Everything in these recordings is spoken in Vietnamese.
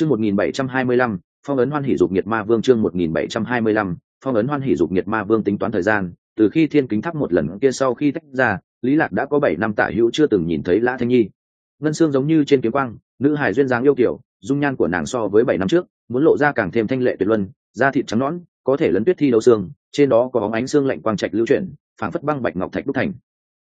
chương một nghìn bảy trăm hai mươi lăm phong ấn hoan hỉ dục nhiệt ma vương chương một nghìn bảy trăm hai mươi lăm phong ấn hoan hỉ dục nhiệt ma vương tính toán thời gian. Từ khi thiên kính tháp một lần kia sau khi tách ra lý lạc đã có bảy năm tả hữu chưa từng nhìn thấy lã thanh nhi. Ngân xương giống như trên kiếm quang nữ hải duyên dáng yêu kiều, dung nhan của nàng so với bảy năm trước muốn lộ ra càng thêm thanh lệ tuyệt luân da thịt trắng nõn có thể lấn tuyết thi đấu xương trên đó có bóng ánh xương lạnh quang trạch lưu chuyển phảng phất băng bạch ngọc thạch đúc thành.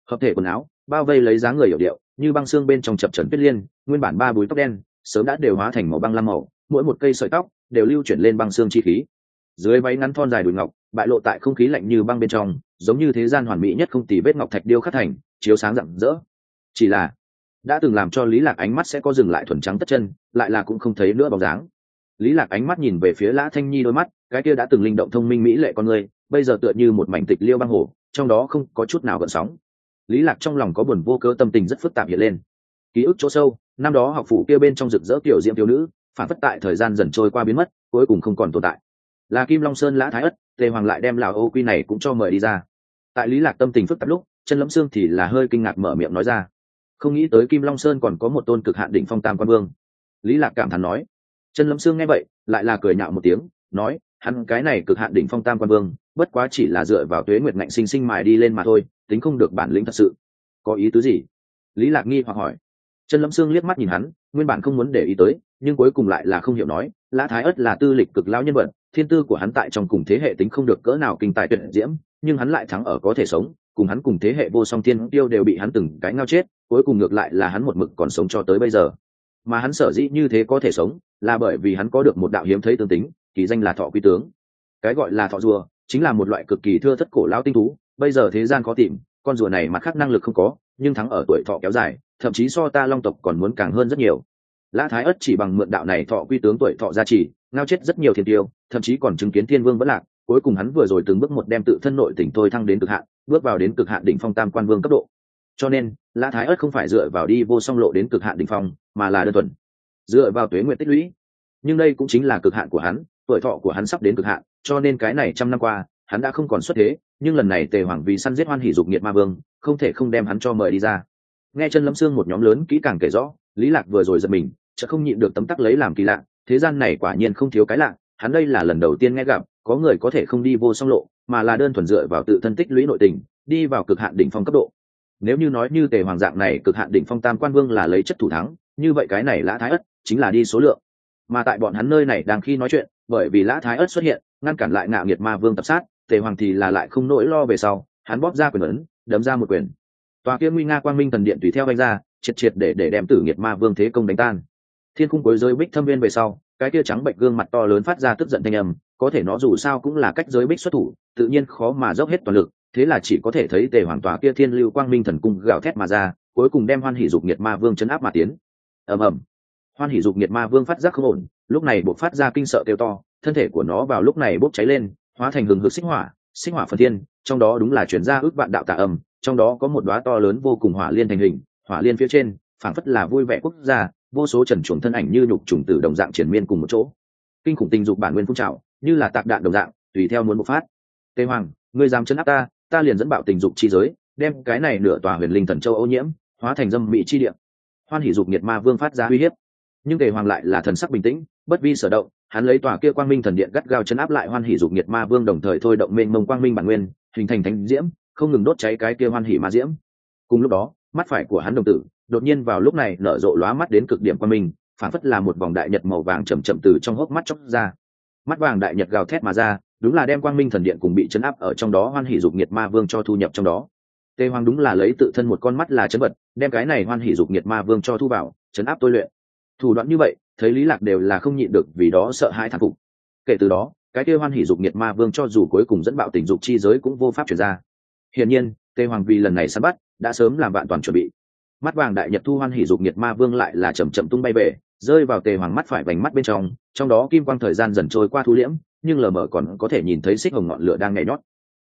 Hợp thể quần áo bao vây lấy dáng người hiểu điệu như băng xương bên trong chập chững tuyết liên nguyên bản ba búi tóc đen sớm đã đều hóa thành màu băng lam màu, mỗi một cây sợi tóc đều lưu chuyển lên băng xương chi khí. Dưới váy ngắn thon dài đùi ngọc, bại lộ tại không khí lạnh như băng bên trong, giống như thế gian hoàn mỹ nhất không tì vết ngọc thạch điêu khắc thành, chiếu sáng rạng rỡ. Chỉ là, đã từng làm cho lý lạc ánh mắt sẽ có dừng lại thuần trắng tất chân, lại là cũng không thấy nữa bóng dáng. Lý lạc ánh mắt nhìn về phía lã thanh nhi đôi mắt, cái kia đã từng linh động thông minh mỹ lệ con người, bây giờ tựa như một mảnh tịch liêu băng hồ, trong đó không có chút nào gợn sóng. Lý lạc trong lòng có buồn vô cớ tâm tình rất phức tạp hiện lên. Ký ức chỗ sâu năm đó học phủ kia bên trong rực rỡ tiểu diễm thiếu nữ, phản phất tại thời gian dần trôi qua biến mất, cuối cùng không còn tồn tại. Là kim long sơn lã thái ất, tề hoàng lại đem lào ô quy này cũng cho mời đi ra. Tại lý lạc tâm tình phức tạp lúc, chân lẫm xương thì là hơi kinh ngạc mở miệng nói ra. Không nghĩ tới kim long sơn còn có một tôn cực hạn đỉnh phong tam quan vương. Lý lạc cảm thán nói. Chân lẫm xương nghe vậy, lại là cười nhạo một tiếng, nói, hắn cái này cực hạn đỉnh phong tam quan vương, bất quá chỉ là dựa vào tuế nguyệt ngạnh sinh sinh mài đi lên mà thôi, tính không được bản lĩnh thật sự. Có ý tứ gì? Lý lạc nghi hoặc hỏi chân lâm sương liếc mắt nhìn hắn, nguyên bản không muốn để ý tới, nhưng cuối cùng lại là không hiểu nói, lã thái ất là tư lịch cực lão nhân vật, thiên tư của hắn tại trong cùng thế hệ tính không được cỡ nào kinh tài tuyệt diễm, nhưng hắn lại thắng ở có thể sống, cùng hắn cùng thế hệ vô song thiên tiêu đều bị hắn từng cái ngao chết, cuối cùng ngược lại là hắn một mực còn sống cho tới bây giờ. Mà hắn sở dĩ như thế có thể sống, là bởi vì hắn có được một đạo hiếm thấy tương tính, kỳ danh là thọ quý tướng. Cái gọi là thọ rùa, chính là một loại cực kỳ thưa thất cổ lão tinh thú, bây giờ thế gian có tìm, con rùa này mặt khác năng lực không có nhưng thắng ở tuổi thọ kéo dài, thậm chí so ta long tộc còn muốn càng hơn rất nhiều. Lã thái ất chỉ bằng mượn đạo này thọ quy tướng tuổi thọ gia trì, ngao chết rất nhiều thiên tiêu, thậm chí còn chứng kiến thiên vương vẫn lạc, cuối cùng hắn vừa rồi từng bước một đem tự thân nội tỉnh thôi thăng đến cực hạn, bước vào đến cực hạn đỉnh phong tam quan vương cấp độ. Cho nên, lã thái ất không phải dựa vào đi vô song lộ đến cực hạn đỉnh phong, mà là đơn thuần dựa vào tuế nguyện tích lũy. Nhưng đây cũng chính là cực hạn của hắn, tuổi thọ của hắn sắp đến cực hạn, cho nên cái này trăm năm qua, hắn đã không còn xuất thế, nhưng lần này tề hoàng vì săn giết hoan hỷ dục nghiệt ma vương không thể không đem hắn cho mời đi ra. Nghe chân lâm xương một nhóm lớn kỹ càng kể rõ, lý lạc vừa rồi giật mình chợ không nhịn được tấm tắc lấy làm kỳ lạ, thế gian này quả nhiên không thiếu cái lạ, hắn đây là lần đầu tiên nghe gặp, có người có thể không đi vô song lộ, mà là đơn thuần dựa vào tự thân tích lũy nội tình, đi vào cực hạn đỉnh phong cấp độ. Nếu như nói như tề hoàng dạng này, cực hạn đỉnh phong tam quan vương là lấy chất thủ thắng, như vậy cái này lã thái ất chính là đi số lượng. Mà tại bọn hắn nơi này đang khi nói chuyện, bởi vì lã thái ất xuất hiện, ngăn cản lại ngạo nghiệt ma vương tập sát, tề hoàng thì là lại không nỗi lo về sau, hắn bóp ra quyền ấn đấm ra một quyền. Tòa kia nguy nga quang minh thần điện tùy theo anh ra, triệt triệt để để đem tử nghiệt ma vương thế công đánh tan. Thiên cung cuối giới bích thâm viên về sau, cái kia trắng bệnh gương mặt to lớn phát ra tức giận thanh âm, có thể nó dù sao cũng là cách giới bích xuất thủ, tự nhiên khó mà dốc hết toàn lực, thế là chỉ có thể thấy tề hoàng tòa kia thiên lưu quang minh thần cung gào thét mà ra, cuối cùng đem hoan hỷ dục nhiệt ma vương chấn áp mà tiến. Ầm ầm. Hoan hỷ dục nhiệt ma vương phát giác không ổn, lúc này buộc phát ra kinh sợ kêu to, thân thể của nó vào lúc này bốc cháy lên, hóa thành hừng hực xích hỏa xích hỏa phần thiên, trong đó đúng là chuyển ra ước vạn đạo tạ âm, trong đó có một đóa to lớn vô cùng hỏa liên thành hình, hỏa liên phía trên, phảng phất là vui vẻ quốc gia, vô số trần chuồng thân ảnh như nhục trùng tử đồng dạng triển miên cùng một chỗ. Kinh khủng tình dục bản nguyên phun trào, như là tạc đạn đồng dạng, tùy theo muốn bộc phát. Tề hoàng, ngươi dám chấn áp ta ta liền dẫn bạo tình dục chi giới, đem cái này nửa tòa huyền linh thần châu ô nhiễm, hóa thành dâm mỹ chi địa. Hoan hỷ dục nhiệt ma vương phát ra uy hiếp nhưng tề hoàng lại là thần sắc bình tĩnh, bất vi sở động, hắn lấy tòa kia quang minh thần điện gắt gao chấn áp lại hoan hỷ dục nhiệt ma vương đồng thời thôi động mênh mông quang minh bản nguyên, hình thành thánh diễm, không ngừng đốt cháy cái kia hoan hỷ ma diễm. Cùng lúc đó, mắt phải của hắn đồng tử, đột nhiên vào lúc này nở rộ lóa mắt đến cực điểm quang minh phản phất là một vòng đại nhật màu vàng chậm chậm từ trong hốc mắt chóc ra. Mắt vàng đại nhật gào thét mà ra, đúng là đem quang minh thần điện cùng bị chấn áp ở trong đó hoan hỷ dục nhiệt ma vương cho thu nhập trong đó. Tề hoàng đúng là lấy tự thân một con mắt là chấn vật, đem cái này hoan hỷ dục nhiệt ma vương cho thu vào, chấn áp tôi luyện thủ đoạn như vậy, thấy lý lạc đều là không nhịn được vì đó sợ hãi thản phục. Kể từ đó, cái kia hoan hỉ dục nhiệt ma vương cho dù cuối cùng dẫn bạo tình dục chi giới cũng vô pháp chuyển ra. Hiển nhiên tề hoàng vì lần này săn bắt, đã sớm làm bạn toàn chuẩn bị. Mắt vàng đại nhật thu hoan hỉ dục nhiệt ma vương lại là chậm chậm tung bay về, rơi vào tề hoàng mắt phải vành mắt bên trong trong đó kim quang thời gian dần trôi qua thu liễm, nhưng lờ mờ còn có thể nhìn thấy xích hồng ngọn lửa đang nhảy nhót.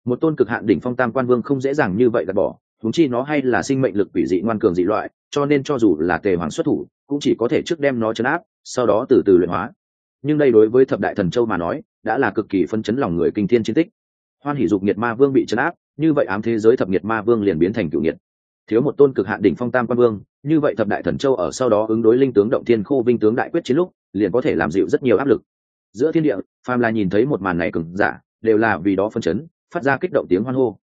Một tôn cực hạn đỉnh phong tam quan vương không dễ dàng như vậy gạt bỏ thúng chi nó hay là sinh mệnh lực quỷ dị ngoan cường dị loại, cho nên cho dù là tề hoàng xuất thủ, cũng chỉ có thể trước đem nó chấn áp, sau đó từ từ luyện hóa. Nhưng đây đối với thập đại thần châu mà nói, đã là cực kỳ phân chấn lòng người kinh thiên chiến tích. Hoan hỷ dục nhiệt ma vương bị chấn áp, như vậy ám thế giới thập nhiệt ma vương liền biến thành cựu nhiệt thiếu một tôn cực hạn đỉnh phong tam quan vương, như vậy thập đại thần châu ở sau đó ứng đối linh tướng động thiên khô vinh tướng đại quyết chiến lúc, liền có thể làm dịu rất nhiều áp lực. Giữa thiên địa, phàm là nhìn thấy một màn này cường giả, đều là vì đó phân chấn, phát ra kích động tiếng hoan hô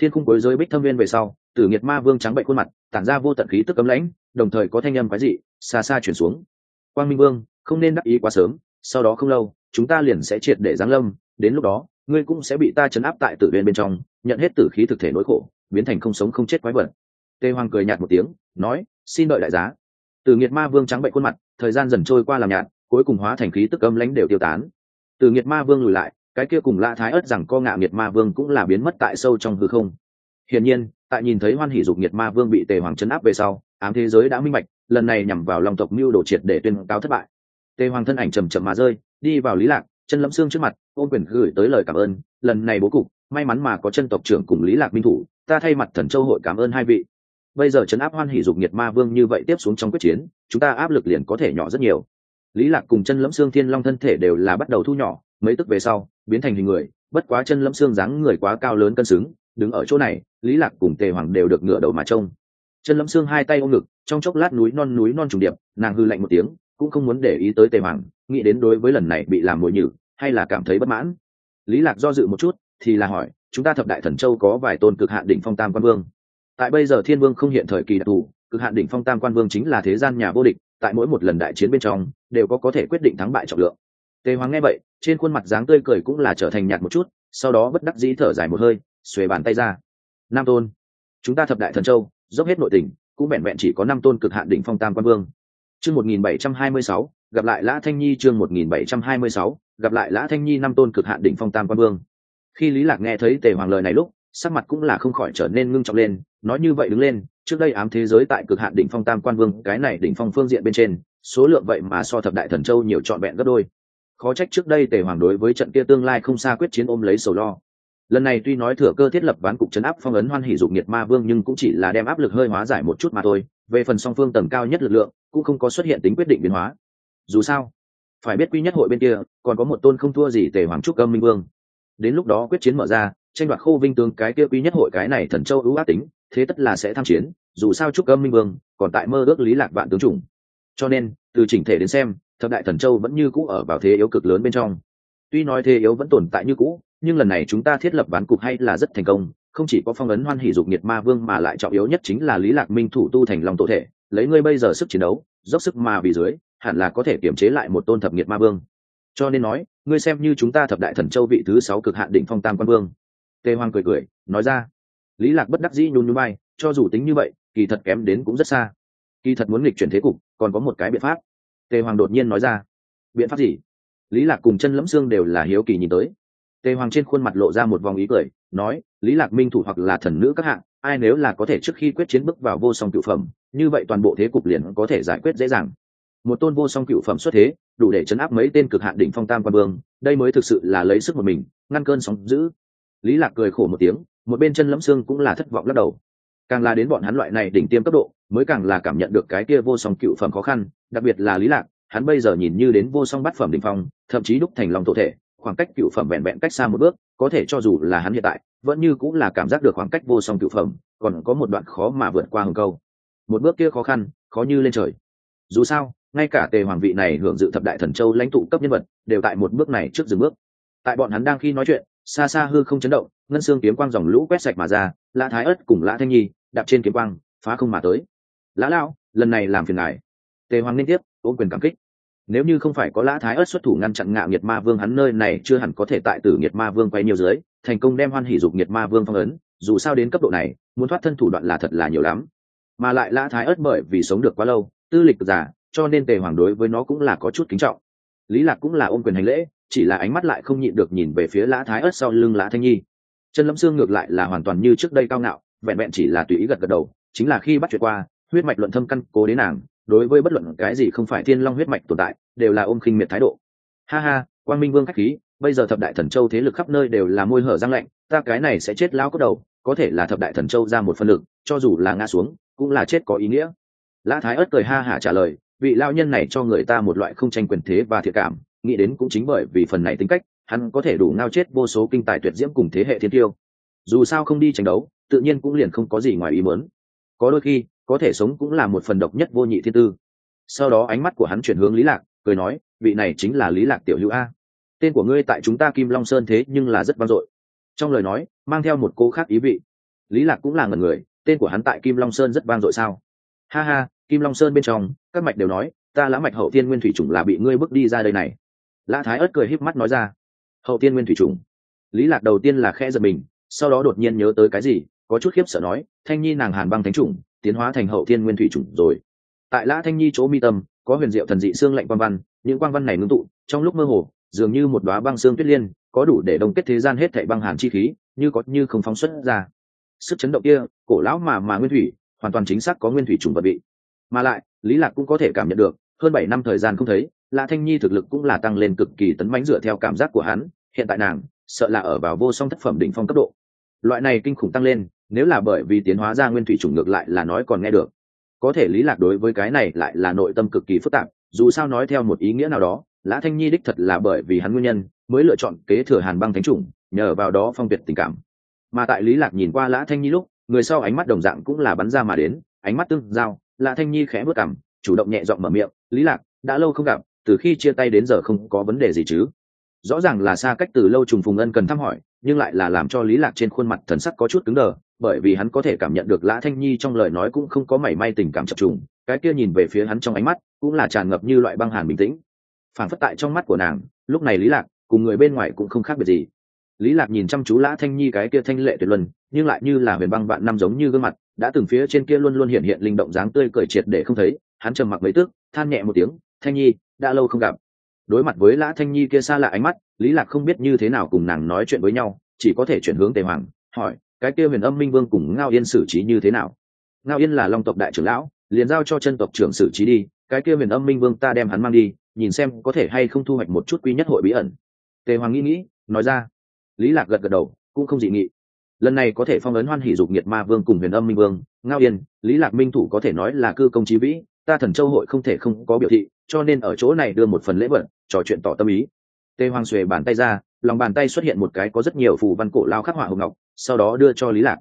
thiên khung cuối giới bích thâm viên về sau, tử nghiệt ma vương trắng bệnh khuôn mặt, tản ra vô tận khí tức cấm lãnh, đồng thời có thanh âm quái dị, xa xa chuyển xuống. Quang minh vương, không nên đắc ý quá sớm, sau đó không lâu, chúng ta liền sẽ triệt để giáng lâm, đến lúc đó, ngươi cũng sẽ bị ta chấn áp tại tử viên bên trong, nhận hết tử khí thực thể nỗi khổ, biến thành không sống không chết quái vật. Tê hoàng cười nhạt một tiếng, nói, xin đợi đại giá. Tử nghiệt ma vương trắng bệnh khuôn mặt, thời gian dần trôi qua làm nhạt, cuối cùng hóa thành khí tức âm lãnh đều tiêu tán. Tử nghiệt ma vương lùi lại cái kia cùng lạ thái ớt rằng co ngạ nghiệt ma vương cũng là biến mất tại sâu trong hư không. Hiển nhiên, tại nhìn thấy hoan hỷ dục nghiệt ma vương bị tề hoàng chấn áp về sau, ám thế giới đã minh bạch, lần này nhằm vào lòng tộc mưu đồ triệt để tuyên cáo thất bại. Tề hoàng thân ảnh trầm trầm mà rơi, đi vào lý lạc, chân lẫm xương trước mặt, ôm quyền gửi tới lời cảm ơn, lần này bố cục, may mắn mà có chân tộc trưởng cùng lý lạc minh thủ, ta thay mặt thần châu hội cảm ơn hai vị. Bây giờ chấn áp hoan hỷ dục nhiệt ma vương như vậy tiếp xuống trong quyết chiến, chúng ta áp lực liền có thể nhỏ rất nhiều. Lý lạc cùng chân lẫm xương thiên long thân thể đều là bắt đầu thu nhỏ mấy tức về sau, biến thành hình người, bất quá chân lâm xương dáng người quá cao lớn cân xứng, đứng ở chỗ này, lý lạc cùng tề hoàng đều được ngựa đầu mà trông. Chân lâm xương hai tay ôm ngực, trong chốc lát núi non núi non trùng điệp, nàng hư lạnh một tiếng, cũng không muốn để ý tới tề hoàng, nghĩ đến đối với lần này bị làm mồi nhử, hay là cảm thấy bất mãn. Lý lạc do dự một chút, thì là hỏi, chúng ta thập đại thần châu có vài tôn cực hạn đỉnh phong tam quan vương? Tại bây giờ thiên vương không hiện thời kỳ đặc thù, cực hạn đỉnh phong tam quan vương chính là thế gian nhà vô địch, tại mỗi một lần đại chiến bên trong, đều có có thể quyết định thắng bại trọng lượng tề hoàng nghe vậy, trên khuôn mặt dáng tươi cười cũng là trở thành nhạt một chút, sau đó bất đắc dĩ thở dài một hơi, xuề bàn tay ra. Nam tôn, chúng ta thập đại thần châu, dốc hết nội tình, cũng vẹn vẹn chỉ có năm tôn cực hạn đỉnh phong tam quan vương. Chương một nghìn bảy trăm hai mươi sáu, gặp lại lã thanh nhi chương một nghìn bảy trăm hai mươi sáu, gặp lại lã thanh nhi năm tôn cực hạn đỉnh phong tam quan vương. Khi lý lạc nghe thấy tề hoàng lời này lúc, sắc mặt cũng là không khỏi trở nên ngưng trọng lên, nói như vậy đứng lên, trước đây ám thế giới tại cực hạn đỉnh phong tam quan vương, cái này đỉnh phong phương diện bên trên, số lượng vậy mà so thập đại thần châu nhiều trọn vẹn gấp đôi khó trách trước đây tề hoàng đối với trận kia tương lai không xa quyết chiến ôm lấy sầu lo. Lần này tuy nói thừa cơ thiết lập ván cục chấn áp phong ấn hoan hỷ dục nhiệt ma vương nhưng cũng chỉ là đem áp lực hơi hóa giải một chút mà thôi. Về phần song phương tầng cao nhất lực lượng, cũng không có xuất hiện tính quyết định biến hóa. Dù sao, phải biết quy nhất hội bên kia, còn có một tôn không thua gì tề hoàng trúc âm minh vương. Đến lúc đó quyết chiến mở ra, tranh đoạt khô vinh tướng cái kia quy nhất hội cái này thần châu ưu ác tính, thế tất là sẽ tham chiến, dù sao trúc âm minh vương còn tại mơ ước lý lạc vạn tướng chủng. Cho nên, từ chỉnh thể đến xem thập đại thần châu vẫn như cũ ở vào thế yếu cực lớn bên trong. Tuy nói thế yếu vẫn tồn tại như cũ, nhưng lần này chúng ta thiết lập ván cục hay là rất thành công, không chỉ có phong ấn hoan hỷ dục nhiệt ma vương mà lại trọng yếu nhất chính là lý lạc minh thủ tu thành lòng tổ thể, lấy ngươi bây giờ sức chiến đấu, dốc sức ma vì dưới, hẳn là có thể kiểm chế lại một tôn thập nhiệt ma vương. Cho nên nói, ngươi xem như chúng ta thập đại thần châu vị thứ sáu cực hạn định phong tam quan vương. Tề hoàng cười cười, nói ra. Lý lạc bất đắc dĩ nhún nhún bay cho dù tính như vậy, kỳ thật kém đến cũng rất xa. Kỳ thật muốn nghịch chuyển thế cục, còn có một cái biện pháp tề hoàng đột nhiên nói ra, biện pháp gì? Lý lạc cùng chân lẫm xương đều là hiếu kỳ nhìn tới. Tề hoàng trên khuôn mặt lộ ra một vòng ý cười, nói, lý lạc minh thủ hoặc là thần nữ các hạng, ai nếu là có thể trước khi quyết chiến bước vào vô song cựu phẩm, như vậy toàn bộ thế cục liền có thể giải quyết dễ dàng. Một tôn vô song cựu phẩm xuất thế, đủ để chấn áp mấy tên cực hạn đỉnh phong tam quan vương, đây mới thực sự là lấy sức một mình, ngăn cơn sóng dữ. Lý lạc cười khổ một tiếng, một bên chân lẫm xương cũng là thất vọng lắc đầu càng là đến bọn hắn loại này đỉnh tiêm cấp độ, mới càng là cảm nhận được cái kia vô song cựu phẩm khó khăn, đặc biệt là lý lạc, hắn bây giờ nhìn như đến vô song bát phẩm đỉnh phong, thậm chí đúc thành lòng tổ thể, khoảng cách cựu phẩm vẹn vẹn cách xa một bước, có thể cho dù là hắn hiện tại, vẫn như cũng là cảm giác được khoảng cách vô song cựu phẩm, còn có một đoạn khó mà vượt qua hừng câu. Một bước kia khó khăn, khó như lên trời. Dù sao, ngay cả tề hoàng vị này hưởng dự thập đại thần châu lãnh tụ cấp nhân vật, đều tại một bước này trước dừng bước. Tại bọn hắn đang khi nói chuyện, xa xa hư không chấn động, ngân xương kiếm quang dòng lũ quét sạch mà ra, lã thái ất cùng lã thanh nhi đạp trên kiếm quang, phá không mà tới. Lã lao lần này làm phiền ngài. Tề hoàng liên tiếp, ôm quyền cảm kích. Nếu như không phải có lã thái ớt xuất thủ ngăn chặn ngạo nhiệt ma vương, hắn nơi này chưa hẳn có thể tại tử nhiệt ma vương quay nhiều dưới, thành công đem hoan hỉ dục nhiệt ma vương phong ấn, dù sao đến cấp độ này, muốn thoát thân thủ đoạn là thật là nhiều lắm. Mà lại lã thái ớt bởi vì sống được quá lâu, tư lịch giả cho nên tề hoàng đối với nó cũng là có chút kính trọng. Lý lạc cũng là ôm quyền hành lễ, chỉ là ánh mắt lại không nhịn được nhìn về phía lã thái ớt sau lưng lã thanh nhi. Chân lâm xương ngược lại là hoàn toàn như trước đây cao ngạo vẹn vẹn chỉ là tùy ý gật gật đầu, chính là khi bắt chuyện qua, huyết mạch luận thâm căn cố đến nàng, đối với bất luận cái gì không phải thiên long huyết mạch tồn tại, đều là ôm khinh miệt thái độ. Ha ha, quang minh vương khách khí, bây giờ thập đại thần châu thế lực khắp nơi đều là môi hở răng lạnh, ta cái này sẽ chết lao cốt đầu, có thể là thập đại thần châu ra một phân lực, cho dù là ngã xuống, cũng là chết có ý nghĩa. Lã thái ớt cười ha hả trả lời, vị lao nhân này cho người ta một loại không tranh quyền thế và thiệt cảm, nghĩ đến cũng chính bởi vì phần này tính cách, hắn có thể đủ ngao chết vô số kinh tài tuyệt diễm cùng thế hệ thiên tiêu. Dù sao không đi tranh đấu tự nhiên cũng liền không có gì ngoài ý muốn. Có đôi khi, có thể sống cũng là một phần độc nhất vô nhị thiên tư. Sau đó ánh mắt của hắn chuyển hướng lý lạc, cười nói, vị này chính là lý lạc tiểu hữu a. Tên của ngươi tại chúng ta kim long sơn thế nhưng là rất vang dội. Trong lời nói, mang theo một cô khác ý vị. Lý lạc cũng là ngần người, tên của hắn tại kim long sơn rất vang dội sao? Ha ha, kim long sơn bên trong, các mạch đều nói, ta lã mạch hậu thiên nguyên thủy trùng là bị ngươi bước đi ra đây này. Lã thái ớt cười híp mắt nói ra. Hậu thiên nguyên thủy trùng. lý lạc đầu tiên là khẽ giật mình, sau đó đột nhiên nhớ tới cái gì? Có chút khiếp sợ nói, thanh nhi nàng hàn băng thánh chủng, tiến hóa thành hậu thiên nguyên thủy chủng rồi. Tại lã thanh nhi chỗ mi tâm, có huyền diệu thần dị xương lệnh quang văn, những quang văn này ngưng tụ, trong lúc mơ hồ, dường như một đóa băng xương tuyết liên, có đủ để đồng kết thế gian hết thảy băng hàn chi khí, như có như không phóng xuất ra. Sức chấn động kia, cổ lão mà mà nguyên thủy, hoàn toàn chính xác có nguyên thủy trùng vật vị. Mà lại, lý lạc cũng có thể cảm nhận được, hơn bảy năm thời gian không thấy, lã thanh nhi thực lực cũng là tăng lên cực kỳ tấn mãnh dựa theo cảm giác của hắn. Hiện tại nàng, sợ là ở vào vô song thất phẩm đỉnh phong cấp độ. Loại này kinh khủng tăng lên nếu là bởi vì tiến hóa ra nguyên thủy chủng ngược lại là nói còn nghe được. Có thể lý lạc đối với cái này lại là nội tâm cực kỳ phức tạp, dù sao nói theo một ý nghĩa nào đó, lã thanh nhi đích thật là bởi vì hắn nguyên nhân, mới lựa chọn kế thừa hàn băng thánh chủng, nhờ vào đó phong tuyệt tình cảm. Mà tại lý lạc nhìn qua lã thanh nhi lúc, người sau ánh mắt đồng dạng cũng là bắn ra mà đến, ánh mắt tương giao, lã thanh nhi khẽ bước cằm, chủ động nhẹ giọng mở miệng, lý lạc, đã lâu không gặp, từ khi chia tay đến giờ không có vấn đề gì chứ? Rõ ràng là xa cách từ lâu trùng phùng ân cần thăm hỏi, nhưng lại là làm cho lý lạc trên khuôn mặt thần sắc có chút cứng đờ bởi vì hắn có thể cảm nhận được lã thanh nhi trong lời nói cũng không có mảy may tình cảm chập trùng, cái kia nhìn về phía hắn trong ánh mắt cũng là tràn ngập như loại băng hàn bình tĩnh. Phản phất tại trong mắt của nàng, lúc này lý lạc cùng người bên ngoài cũng không khác biệt gì. Lý lạc nhìn chăm chú lã thanh nhi cái kia thanh lệ tuyệt luân, nhưng lại như là huyền băng vạn năm giống như gương mặt, đã từng phía trên kia luôn luôn hiện hiện linh động dáng tươi cười triệt để không thấy, hắn trầm mặc mấy tước than nhẹ một tiếng, thanh nhi, đã lâu không gặp. Đối mặt với lã thanh nhi kia xa lạ ánh mắt, lý lạc không biết như thế nào cùng nàng nói chuyện với nhau, chỉ có thể chuyển hướng tề hoàng, hỏi cái kia huyền âm minh vương cùng ngao yên xử trí như thế nào? Ngao yên là long tộc đại trưởng lão, liền giao cho chân tộc trưởng xử trí đi, cái kia huyền âm minh vương ta đem hắn mang đi, nhìn xem có thể hay không thu hoạch một chút quý nhất hội bí ẩn. Tề hoàng nghĩ nghĩ, nói ra. Lý lạc gật gật đầu, cũng không dị nghị. Lần này có thể phong ấn hoan hỷ dục nhiệt ma vương cùng huyền âm minh vương, ngao yên, lý lạc minh thủ có thể nói là cư công trí vĩ, ta thần châu hội không thể không có biểu thị, cho nên ở chỗ này đưa một phần lễ vật, trò chuyện tỏ tâm ý. Tề hoàng xuề bàn tay ra lòng bàn tay xuất hiện một cái có rất nhiều phù văn cổ lao khắc họa hộp ngọc, sau đó đưa cho lý lạc.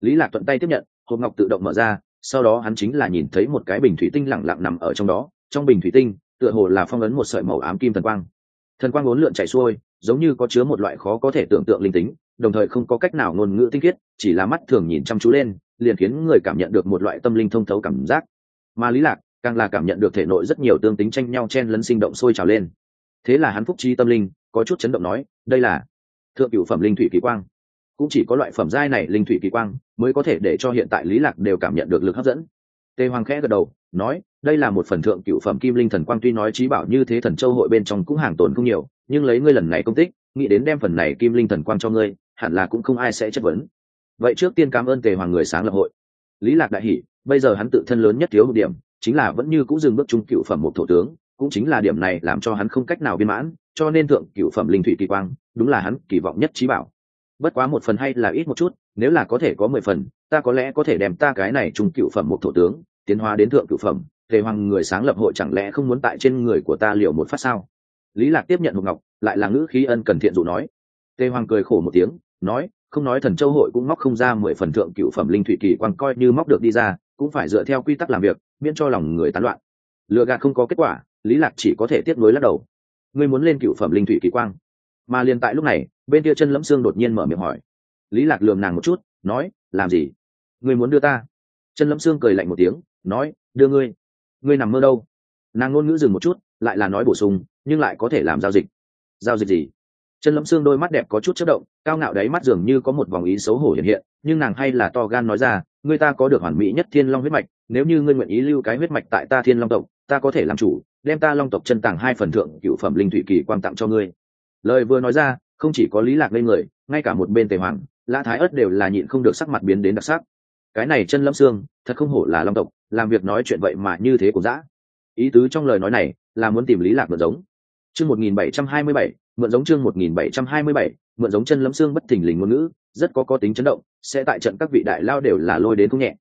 Lý lạc thuận tay tiếp nhận, hộp ngọc tự động mở ra, sau đó hắn chính là nhìn thấy một cái bình thủy tinh lẳng lặng nằm ở trong đó, trong bình thủy tinh, tựa hồ là phong ấn một sợi màu ám kim thần quang. Thần quang uốn lượn chảy xuôi, giống như có chứa một loại khó có thể tưởng tượng linh tính, đồng thời không có cách nào ngôn ngữ tinh khiết, chỉ là mắt thường nhìn chăm chú lên, liền khiến người cảm nhận được một loại tâm linh thông thấu cảm giác. Mà lý lạc, càng là cảm nhận được thể nội rất nhiều tương tính tranh nhau chen lấn sinh động sôi trào lên. Thế là hắn phúc trí tâm linh, có chút chấn động nói đây là thượng cửu phẩm linh thủy kỳ quang. Cũng chỉ có loại phẩm giai này linh thủy kỳ quang mới có thể để cho hiện tại lý lạc đều cảm nhận được lực hấp dẫn. Tề hoàng khẽ gật đầu, nói, đây là một phần thượng cửu phẩm kim linh thần quang tuy nói trí bảo như thế thần châu hội bên trong cũng hàng tồn không nhiều, nhưng lấy ngươi lần này công tích, nghĩ đến đem phần này kim linh thần quang cho ngươi, hẳn là cũng không ai sẽ chất vấn. Vậy trước tiên cảm ơn tề hoàng người sáng lập hội. Lý lạc đại hỉ, bây giờ hắn tự thân lớn nhất thiếu một điểm, chính là vẫn như cũng dừng bước trung cựu phẩm một thổ tướng, cũng chính là điểm này làm cho hắn không cách nào viên mãn cho nên thượng cựu phẩm linh thủy kỳ quang, đúng là hắn kỳ vọng nhất trí bảo. Bất quá một phần hay là ít một chút, nếu là có thể có mười phần, ta có lẽ có thể đem ta cái này trung cựu phẩm một thổ tướng, tiến hóa đến thượng cựu phẩm. Tề hoàng người sáng lập hội chẳng lẽ không muốn tại trên người của ta liệu một phát sao? Lý lạc tiếp nhận hộp ngọc, lại là ngữ khí ân cần thiện dụ nói. Tề hoàng cười khổ một tiếng, nói, không nói thần châu hội cũng móc không ra mười phần thượng cựu phẩm linh thủy kỳ quang coi như móc được đi ra, cũng phải dựa theo quy tắc làm việc, miễn cho lòng người tán loạn. Lựa gạt không có kết quả, lý lạc chỉ có thể tiếp nối lắc đầu ngươi muốn lên cựu phẩm linh thủy kỳ quang. Mà liền tại lúc này, bên kia chân lẫm xương đột nhiên mở miệng hỏi. Lý lạc lườm nàng một chút, nói, làm gì? Ngươi muốn đưa ta? Chân lẫm xương cười lạnh một tiếng, nói, đưa ngươi. Ngươi nằm mơ đâu? Nàng ngôn ngữ dừng một chút, lại là nói bổ sung, nhưng lại có thể làm giao dịch. Giao dịch gì? Chân lẫm xương đôi mắt đẹp có chút chất động, cao ngạo đáy mắt dường như có một vòng ý xấu hổ hiện hiện, nhưng nàng hay là to gan nói ra, ngươi ta có được hoàn mỹ nhất thiên long huyết mạch, nếu như ngươi nguyện ý lưu cái huyết mạch tại ta thiên long tộc, ta có thể làm chủ đem ta long tộc chân tàng hai phần thượng cựu phẩm linh thủy kỳ quan tặng cho ngươi. Lời vừa nói ra, không chỉ có lý lạc lên người, ngay cả một bên tề hoàng, lã thái ất đều là nhịn không được sắc mặt biến đến đặc sắc. Cái này chân lâm xương, thật không hổ là long tộc, làm việc nói chuyện vậy mà như thế cũng dã. Ý tứ trong lời nói này là muốn tìm lý lạc mượn giống. Chương một nghìn bảy trăm hai mươi bảy, mượn giống chương một nghìn bảy trăm hai mươi bảy, mượn giống chân lâm xương bất thình lình ngôn ngữ, rất có có tính chấn động, sẽ tại trận các vị đại lao đều là lôi đến không nhẹ.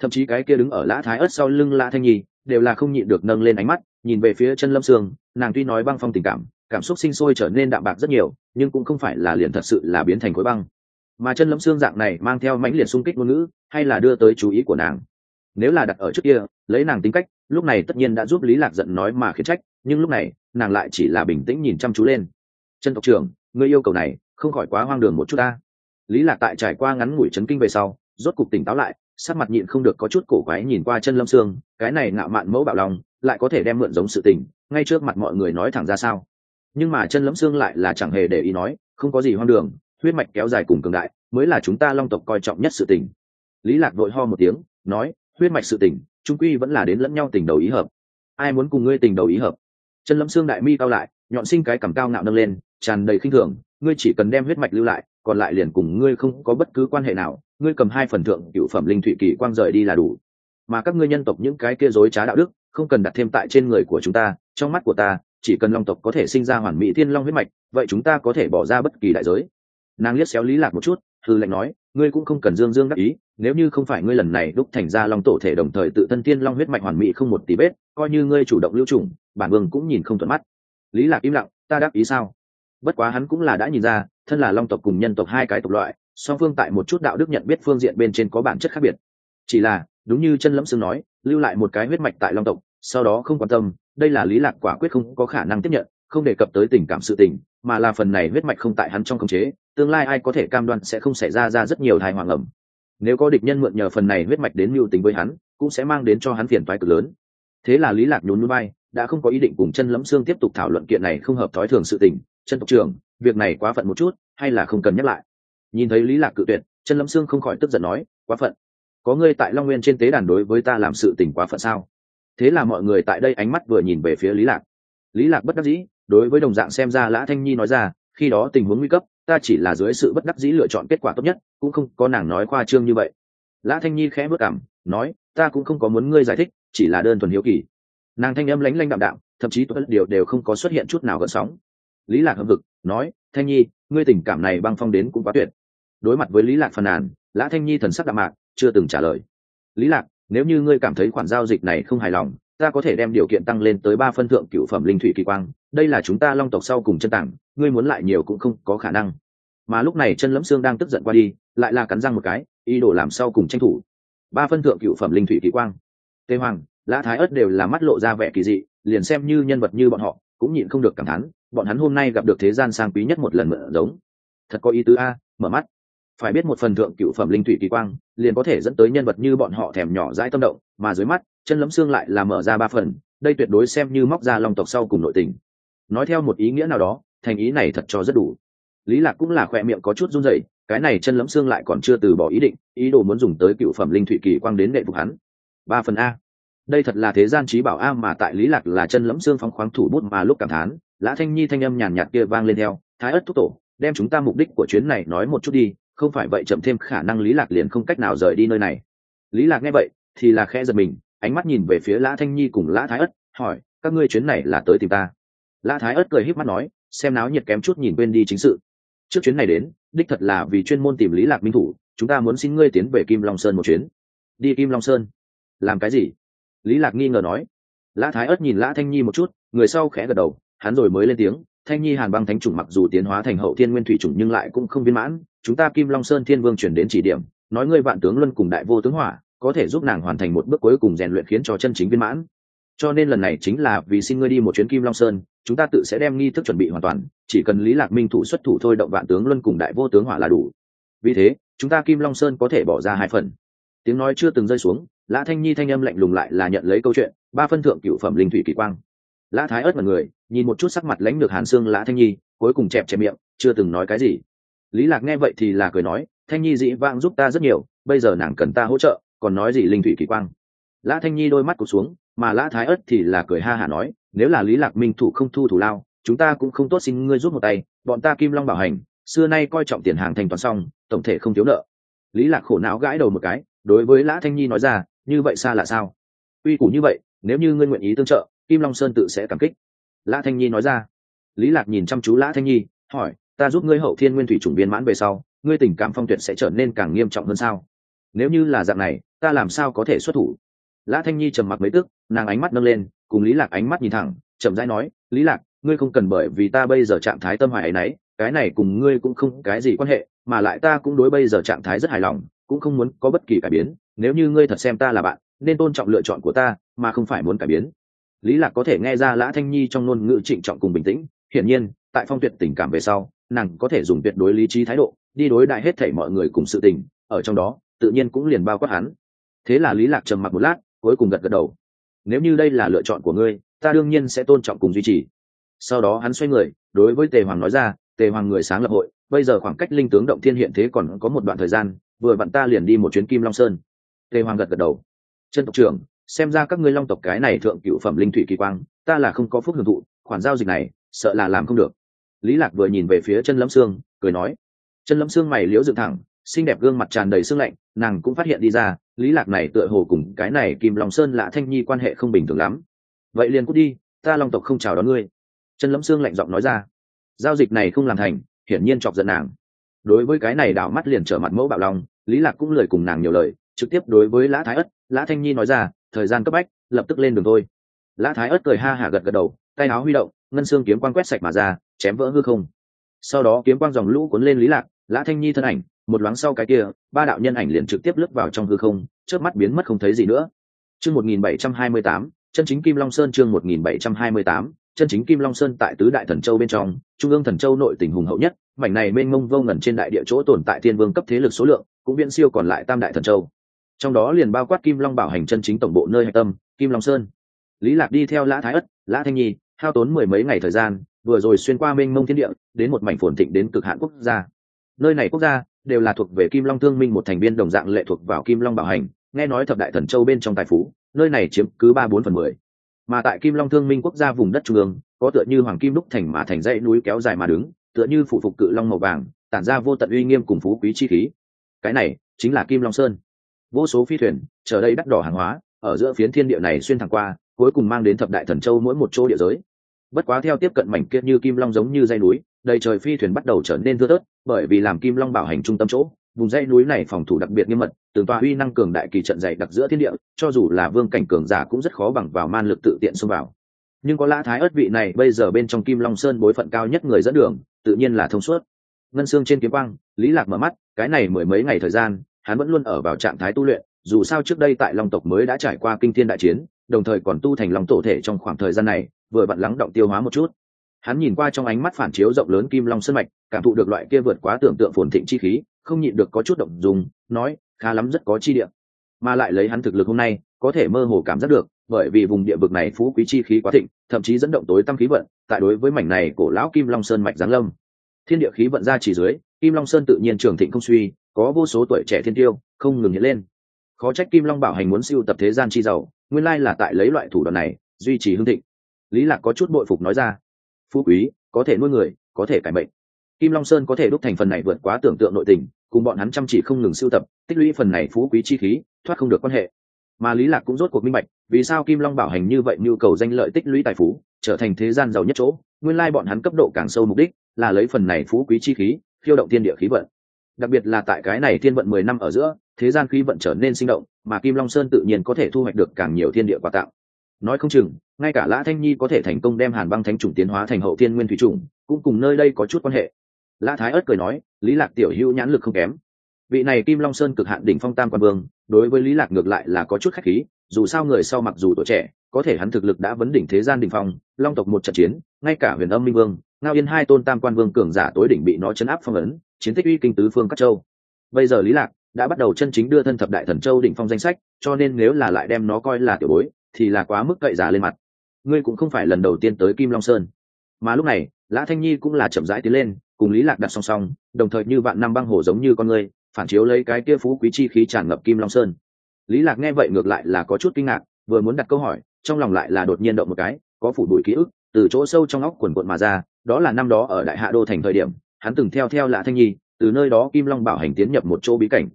Thậm chí cái kia đứng ở lã thái ớt sau lưng lã thanh nhi, đều là không nhịn được nâng lên ánh mắt nhìn về phía chân lâm sương, nàng tuy nói băng phong tình cảm cảm xúc sinh sôi trở nên đạm bạc rất nhiều, nhưng cũng không phải là liền thật sự là biến thành khối băng. Mà chân lâm xương dạng này mang theo mãnh liệt xung kích ngôn ngữ, hay là đưa tới chú ý của nàng. Nếu là đặt ở trước kia, lấy nàng tính cách, lúc này tất nhiên đã giúp lý lạc giận nói mà khiến trách, nhưng lúc này, nàng lại chỉ là bình tĩnh nhìn chăm chú lên. Chân tộc trưởng, ngươi yêu cầu này, không khỏi quá hoang đường một chút ta. Lý lạc tại trải qua ngắn ngủi chấn kinh về sau, rốt cục tỉnh táo lại sắc mặt nhịn không được có chút cổ quái nhìn qua chân lâm xương, cái này ngạo mạn mẫu bạo lòng, lại có thể đem mượn giống sự tình, ngay trước mặt mọi người nói thẳng ra sao. Nhưng mà chân lâm xương lại là chẳng hề để ý nói, không có gì hoang đường, huyết mạch kéo dài cùng cường đại, mới là chúng ta long tộc coi trọng nhất sự tình. Lý lạc đội ho một tiếng, nói, huyết mạch sự tình, trung quy vẫn là đến lẫn nhau tình đầu ý hợp. Ai muốn cùng ngươi tình đầu ý hợp? Chân lâm xương đại mi cao lại, nhọn sinh cái cằm cao ngạo nâng lên, tràn đầy khinh thường, ngươi chỉ cần đem huyết mạch lưu lại, còn lại liền cùng ngươi không có bất cứ quan hệ nào ngươi cầm hai phần thượng cựu phẩm linh thụy kỳ quang rời đi là đủ. Mà các ngươi nhân tộc những cái kia dối trá đạo đức, không cần đặt thêm tại trên người của chúng ta, trong mắt của ta, chỉ cần long tộc có thể sinh ra hoàn mỹ thiên long huyết mạch, vậy chúng ta có thể bỏ ra bất kỳ đại giới. Nàng liếc xéo lý lạc một chút thư lệnh nói, ngươi cũng không cần dương dương đắc ý, nếu như không phải ngươi lần này đúc thành ra long tổ thể đồng thời tự thân thiên long huyết mạch hoàn mỹ không một tí vết, coi như ngươi chủ động lưu trùng bản vương cũng nhìn không thuận mắt. Lý lạc im lặng, ta đáp ý sao? Bất quá hắn cũng là đã nhìn ra, thân là long tộc cùng nhân tộc hai cái tộc loại song phương tại một chút đạo đức nhận biết phương diện bên trên có bản chất khác biệt. Chỉ là, đúng như chân lẫm xương nói, lưu lại một cái huyết mạch tại long tộc, sau đó không quan tâm, đây là lý lạc quả quyết không có khả năng tiếp nhận, không đề cập tới tình cảm sự tình, mà là phần này huyết mạch không tại hắn trong khống chế, tương lai ai có thể cam đoan sẽ không xảy ra ra rất nhiều thai hoàng ẩm nếu có địch nhân mượn nhờ phần này huyết mạch đến mưu tính với hắn, cũng sẽ mang đến cho hắn phiền toái cực lớn. Thế là lý lạc nhún núi bay đã không có ý định cùng chân lẫm xương tiếp tục thảo luận kiện này không hợp thói thường sự tình, chân tộc trưởng, việc này quá phận một chút, hay là không cần nhắc lại? Nhìn thấy lý lạc cự tuyệt chân lâm xương không khỏi tức giận nói, quá phận. Có ngươi tại long nguyên trên tế đàn đối với ta làm sự tình quá phận sao? Thế là mọi người tại đây ánh mắt vừa nhìn về phía lý lạc. Lý lạc bất đắc dĩ, đối với đồng dạng xem ra lã thanh nhi nói ra, khi đó tình huống nguy cấp, ta chỉ là dưới sự bất đắc dĩ lựa chọn kết quả tốt nhất, cũng không có nàng nói khoa trương như vậy. Lã thanh nhi khẽ bước cảm, nói, ta cũng không có muốn ngươi giải thích, chỉ là đơn thuần hiếu kỳ. Nàng thanh âm lánh lanh đạm đạm, thậm chí tuất điều đều không có xuất hiện chút nào gợn sóng. Lý lạc hậm vực nói, thanh nhi, ngươi tình cảm này băng phong đến cũng quá tuyệt đối mặt với lý lạc phàn nàn, lã thanh nhi thần sắc đạm mạc, chưa từng trả lời. Lý lạc, nếu như ngươi cảm thấy khoản giao dịch này không hài lòng, ta có thể đem điều kiện tăng lên tới ba phân thượng cựu phẩm linh thủy kỳ quang, đây là chúng ta long tộc sau cùng chân tảng, ngươi muốn lại nhiều cũng không có khả năng. Mà lúc này chân lẫm xương đang tức giận qua đi, lại là cắn răng một cái, ý đồ làm sau cùng tranh thủ. Ba phân thượng cựu phẩm linh thủy kỳ quang. Tê hoàng, lã thái ớt đều là mắt lộ ra vẻ kỳ dị, liền xem như nhân vật như bọn họ, cũng nhịn không được cảm thán, bọn hắn hôm nay gặp được thế gian sang quý nhất một lần mượn giống. Thật có ý tứ a, mở mắt phải biết một phần thượng cựu phẩm linh thủy kỳ quang, liền có thể dẫn tới nhân vật như bọn họ thèm nhỏ dãi tâm động, mà dưới mắt, chân lấm xương lại là mở ra ba phần, đây tuyệt đối xem như móc ra lòng tộc sau cùng nội tình. Nói theo một ý nghĩa nào đó, thành ý này thật cho rất đủ. Lý lạc cũng là khoe miệng có chút run rẩy, cái này chân lấm xương lại còn chưa từ bỏ ý định, ý đồ muốn dùng tới cựu phẩm linh thủy kỳ quang đến đệ phục hắn. Ba phần a. Đây thật là thế gian trí bảo a mà tại lý lạc là chân lấm xương phóng khoáng thủ bút mà lúc cảm thán, lã thanh nhi thanh âm nhàn nhạt kia vang lên theo, thái ất thúc tổ, đem chúng ta mục đích của chuyến này nói một chút đi không phải vậy chậm thêm khả năng lý lạc liền không cách nào rời đi nơi này. Lý lạc nghe vậy, thì là khẽ giật mình, ánh mắt nhìn về phía lã thanh nhi cùng lã thái ất, hỏi, các ngươi chuyến này là tới tìm ta? Lã thái ất cười híp mắt nói, xem náo nhiệt kém chút nhìn quên đi chính sự. Trước chuyến này đến, đích thật là vì chuyên môn tìm lý lạc minh thủ, chúng ta muốn xin ngươi tiến về kim long sơn một chuyến. Đi kim long sơn? Làm cái gì? Lý lạc nghi ngờ nói. Lã thái ất nhìn lã thanh nhi một chút, người sau khẽ gật đầu, hắn rồi mới lên tiếng, thanh nhi hàn băng thánh chủng mặc dù tiến hóa thành hậu thiên nguyên thủy chủng nhưng lại cũng không viên mãn chúng ta kim long sơn thiên vương chuyển đến chỉ điểm, nói ngươi vạn tướng luân cùng đại vô tướng hỏa, có thể giúp nàng hoàn thành một bước cuối cùng rèn luyện khiến cho chân chính viên mãn. Cho nên lần này chính là vì xin ngươi đi một chuyến kim long sơn, chúng ta tự sẽ đem nghi thức chuẩn bị hoàn toàn, chỉ cần lý lạc minh thủ xuất thủ thôi động vạn tướng luân cùng đại vô tướng hỏa là đủ. Vì thế, chúng ta kim long sơn có thể bỏ ra hai phần. Tiếng nói chưa từng rơi xuống, lã thanh nhi thanh âm lạnh lùng lại là nhận lấy câu chuyện, ba phân thượng cựu phẩm linh thủy kỳ quang. Lã thái ớt mọi người, nhìn một chút sắc mặt lãnh được hàn xương lã thanh nhi, cuối cùng chẹp chẹp miệng, chưa từng nói cái gì lý lạc nghe vậy thì là cười nói, thanh nhi dị vãng giúp ta rất nhiều, bây giờ nàng cần ta hỗ trợ, còn nói gì linh thủy kỳ quang. Lã thanh nhi đôi mắt cụt xuống, mà lã thái ất thì là cười ha hả nói, nếu là lý lạc minh thủ không thu thủ lao, chúng ta cũng không tốt xin ngươi giúp một tay, bọn ta kim long bảo hành, xưa nay coi trọng tiền hàng thanh toán xong, tổng thể không thiếu nợ. Lý lạc khổ não gãi đầu một cái, đối với lã thanh nhi nói ra, như vậy xa là sao? Uy củ như vậy, nếu như ngươi nguyện ý tương trợ, kim long sơn tự sẽ cảm kích. Lã thanh nhi nói ra. Lý lạc nhìn chăm chú lã thanh nhi, hỏi ta giúp ngươi hậu thiên nguyên thủy chủng viên mãn về sau, ngươi tình cảm phong tuyệt sẽ trở nên càng nghiêm trọng hơn sao? Nếu như là dạng này, ta làm sao có thể xuất thủ? Lã thanh nhi trầm mặc mấy tức, nàng ánh mắt nâng lên, cùng lý lạc ánh mắt nhìn thẳng, chậm rãi nói, lý lạc, ngươi không cần bởi vì ta bây giờ trạng thái tâm hoài ấy nấy, cái này cùng ngươi cũng không cái gì quan hệ, mà lại ta cũng đối bây giờ trạng thái rất hài lòng, cũng không muốn có bất kỳ cải biến. Nếu như ngươi thật xem ta là bạn, nên tôn trọng lựa chọn của ta, mà không phải muốn cải biến. Lý lạc có thể nghe ra lã thanh nhi trong ngôn ngữ trịnh trọng cùng bình tĩnh. Hiển nhiên, tại phong tuyệt tình cảm về sau nàng có thể dùng tuyệt đối lý trí thái độ, đi đối đại hết thảy mọi người cùng sự tình, ở trong đó, tự nhiên cũng liền bao quát hắn. Thế là lý lạc trầm mặc một lát, cuối cùng gật gật đầu. Nếu như đây là lựa chọn của ngươi, ta đương nhiên sẽ tôn trọng cùng duy trì. Sau đó hắn xoay người, đối với tề hoàng nói ra, tề hoàng người sáng lập hội, bây giờ khoảng cách linh tướng động thiên hiện thế còn có một đoạn thời gian, vừa vặn ta liền đi một chuyến kim long sơn. Tề hoàng gật gật đầu. Chân tộc trưởng, xem ra các ngươi long tộc cái này thượng cựu phẩm linh thủy kỳ quang, ta là không có phúc hưởng thụ, khoản giao dịch này, sợ là làm không được lý lạc vừa nhìn về phía chân lâm xương cười nói chân lâm xương mày liễu dựng thẳng, xinh đẹp gương mặt tràn đầy sương lạnh, nàng cũng phát hiện đi ra, lý lạc này tựa hồ cùng cái này kim long sơn lạ thanh nhi quan hệ không bình thường lắm. Vậy liền cút đi, ta long tộc không chào đón ngươi. Chân lâm xương lạnh giọng nói ra. Giao dịch này không làm thành, hiển nhiên chọc giận nàng. Đối với cái này đảo mắt liền trở mặt mẫu bạo lòng, lý lạc cũng lời cùng nàng nhiều lời, trực tiếp đối với lã thái ất, lã thanh nhi nói ra, thời gian cấp bách, lập tức lên đường thôi. Lã thái ất cười ha hả gật gật đầu, tay áo huy động ngân xương kiếm quang quét sạch mà ra, chém vỡ hư không. Sau đó kiếm quang dòng lũ cuốn lên lý lạc, lã thanh nhi thân ảnh, một loáng sau cái kia, ba đạo nhân ảnh liền trực tiếp lướt vào trong hư không, chớp mắt biến mất không thấy gì nữa. Chương 1728 chân chính kim long sơn chương 1728 chân chính kim long sơn tại tứ đại thần châu bên trong, trung ương thần châu nội tỉnh hùng hậu nhất, mảnh này mênh mông vô ngần trên đại địa chỗ tồn tại thiên vương cấp thế lực số lượng, cũng viễn siêu còn lại tam đại thần châu. Trong đó liền bao quát kim long bảo hành chân chính tổng bộ nơi hạch tâm, kim long sơn. Lý lạc đi theo lã thái ất, lã thanh nhi hao tốn mười mấy ngày thời gian, vừa rồi xuyên qua mênh mông thiên địa, đến một mảnh phồn thịnh đến cực hạn quốc gia. Nơi này quốc gia đều là thuộc về kim long thương minh một thành viên đồng dạng lệ thuộc vào kim long bảo hành, nghe nói thập đại thần châu bên trong tài phú, nơi này chiếm cứ ba bốn phần mười. Mà tại kim long thương minh quốc gia vùng đất trung ương, có tựa như hoàng kim đúc thành mà thành dãy núi kéo dài mà đứng, tựa như phụ phục cự long màu vàng, tản ra vô tận uy nghiêm cùng phú quý chi khí. Cái này chính là kim long sơn. Vô số phi thuyền chờ đây đắt đỏ hàng hóa, ở giữa phiến thiên địa này xuyên thẳng qua, cuối cùng mang đến thập đại thần châu mỗi một chỗ địa giới bất quá theo tiếp cận mảnh kia như kim long giống như dây núi, đầy trời phi thuyền bắt đầu trở nên thưa thớt, bởi vì làm kim long bảo hành trung tâm chỗ, vùng dây núi này phòng thủ đặc biệt nghiêm mật từng tòa uy năng cường đại kỳ trận dày đặc giữa thiên địa, cho dù là vương cảnh cường giả cũng rất khó bằng vào man lực tự tiện xông vào. Nhưng có lã thái ớt vị này bây giờ bên trong kim long sơn bối phận cao nhất người dẫn đường, tự nhiên là thông suốt. Ngân xương trên kiếm quang, lý lạc mở mắt, cái này mười mấy ngày thời gian, hắn vẫn luôn ở vào trạng thái tu luyện, dù sao trước đây tại long tộc mới đã trải qua kinh thiên đại chiến, đồng thời còn tu thành long tổ thể trong khoảng thời gian này vừa vặn lắng động tiêu hóa một chút. Hắn nhìn qua trong ánh mắt phản chiếu rộng lớn kim long sơn mạch, cảm thụ được loại kia vượt quá tưởng tượng phồn thịnh chi khí, không nhịn được có chút động dùng nói, khá lắm rất có chi địa. Mà lại lấy hắn thực lực hôm nay, có thể mơ hồ cảm giác được, bởi vì vùng địa vực này phú quý chi khí quá thịnh, thậm chí dẫn động tối tăm khí vận, tại đối với mảnh này cổ lão kim long sơn mạch giáng lâm. Thiên địa khí vận ra chỉ dưới, kim long sơn tự nhiên trường thịnh không suy, có vô số tuổi trẻ thiên tiêu, không ngừng nhảy lên. Khó trách kim long bảo hành muốn siêu tập thế gian chi giàu, nguyên lai là tại lấy loại thủ đoạn này, duy trì hương thịnh lý lạc có chút bội phục nói ra, phú quý, có thể nuôi người, có thể cải mệnh. Kim long sơn có thể đúc thành phần này vượt quá tưởng tượng nội tình, cùng bọn hắn chăm chỉ không ngừng sưu tập, tích lũy phần này phú quý chi khí, thoát không được quan hệ. Mà lý lạc cũng rốt cuộc minh bạch, vì sao kim long bảo hành như vậy nhu cầu danh lợi tích lũy tài phú, trở thành thế gian giàu nhất chỗ, nguyên lai bọn hắn cấp độ càng sâu mục đích là lấy phần này phú quý chi khí, khiêu động thiên địa khí vận. Đặc biệt là tại cái này thiên vận mười năm ở giữa, thế gian khí vận trở nên sinh động, mà kim long sơn tự nhiên có thể thu hoạch được càng nhiều thiên địa quà tặng. Nói không chừng ngay cả lã thanh nhi có thể thành công đem hàn băng thánh trùng tiến hóa thành hậu thiên nguyên thủy trùng cũng cùng nơi đây có chút quan hệ. Lã thái ớt cười nói, lý lạc tiểu hữu nhãn lực không kém. Vị này kim long sơn cực hạn đỉnh phong tam quan vương, đối với lý lạc ngược lại là có chút khách khí, dù sao người sau mặc dù tuổi trẻ, có thể hắn thực lực đã vấn đỉnh thế gian đỉnh phong, long tộc một trận chiến, ngay cả huyền âm minh vương, ngao yên hai tôn tam quan vương cường giả tối đỉnh bị nó chấn áp phong ấn, chiến tích uy kinh tứ phương các châu. Bây giờ lý lạc đã bắt đầu chân chính đưa thân thập đại thần châu đỉnh phong danh sách, cho nên nếu là lại đem nó coi là tiểu bối, thì là quá mức cậy giả lên mặt ngươi cũng không phải lần đầu tiên tới kim long sơn. Mà lúc này, lã thanh nhi cũng là chậm rãi tiến lên, cùng lý lạc đặt song song, đồng thời như vạn năm băng hồ giống như con ngươi, phản chiếu lấy cái kia phú quý chi khí tràn ngập kim long sơn. Lý lạc nghe vậy ngược lại là có chút kinh ngạc, vừa muốn đặt câu hỏi, trong lòng lại là đột nhiên động một cái, có phủ đuổi ký ức, từ chỗ sâu trong óc quần quận mà ra, đó là năm đó ở đại hạ đô thành thời điểm, hắn từng theo theo lã thanh nhi, từ nơi đó kim long bảo hành tiến nhập một chỗ bí cảnh.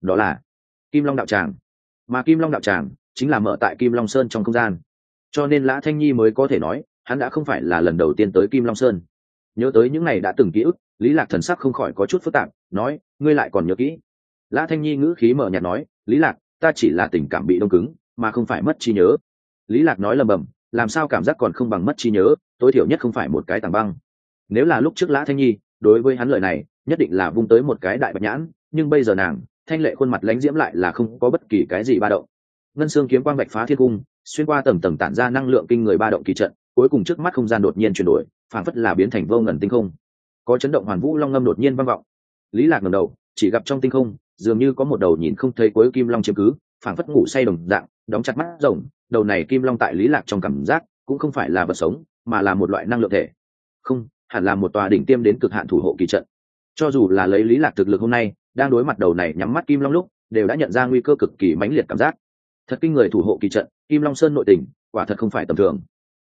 Đó là kim long đạo tràng. Mà kim long đạo tràng chính là mở tại kim long sơn trong không gian cho nên lã thanh nhi mới có thể nói, hắn đã không phải là lần đầu tiên tới kim long sơn. Nhớ tới những ngày đã từng ký ức, lý lạc thần sắc không khỏi có chút phức tạp, nói, ngươi lại còn nhớ kỹ. Lã thanh nhi ngữ khí mở nhạt nói, lý lạc, ta chỉ là tình cảm bị đông cứng, mà không phải mất trí nhớ. Lý lạc nói lầm bầm, làm sao cảm giác còn không bằng mất trí nhớ, tối thiểu nhất không phải một cái tảng băng. Nếu là lúc trước lã thanh nhi, đối với hắn lời này, nhất định là vung tới một cái đại bạch nhãn, nhưng bây giờ nàng, thanh lệ khuôn mặt lãnh diễm lại là không có bất kỳ cái gì ba động. Ngân xương kiếm quang bạch phá thiên cung xuyên qua tầng tầng tản ra năng lượng kinh người ba động kỳ trận, cuối cùng trước mắt không gian đột nhiên chuyển đổi, phảng phất là biến thành vô ngần tinh không. Có chấn động hoàn vũ long ngâm đột nhiên vang vọng. Lý lạc ngẩng đầu, chỉ gặp trong tinh không, dường như có một đầu nhìn không thấy cuối kim long chiếm cứ, phảng phất ngủ say đồng dạng, đóng chặt mắt rồng đầu này kim long tại lý lạc trong cảm giác cũng không phải là vật sống, mà là một loại năng lượng thể. Không, hẳn là một tòa đỉnh tiêm đến cực hạn thủ hộ kỳ trận. Cho dù là lấy lý lạc thực lực hôm nay, đang đối mặt đầu này nhắm mắt kim long lúc, đều đã nhận ra nguy cơ cực kỳ mãnh liệt cảm giác thật kinh người thủ hộ kỳ trận, kim long sơn nội tình, quả thật không phải tầm thường.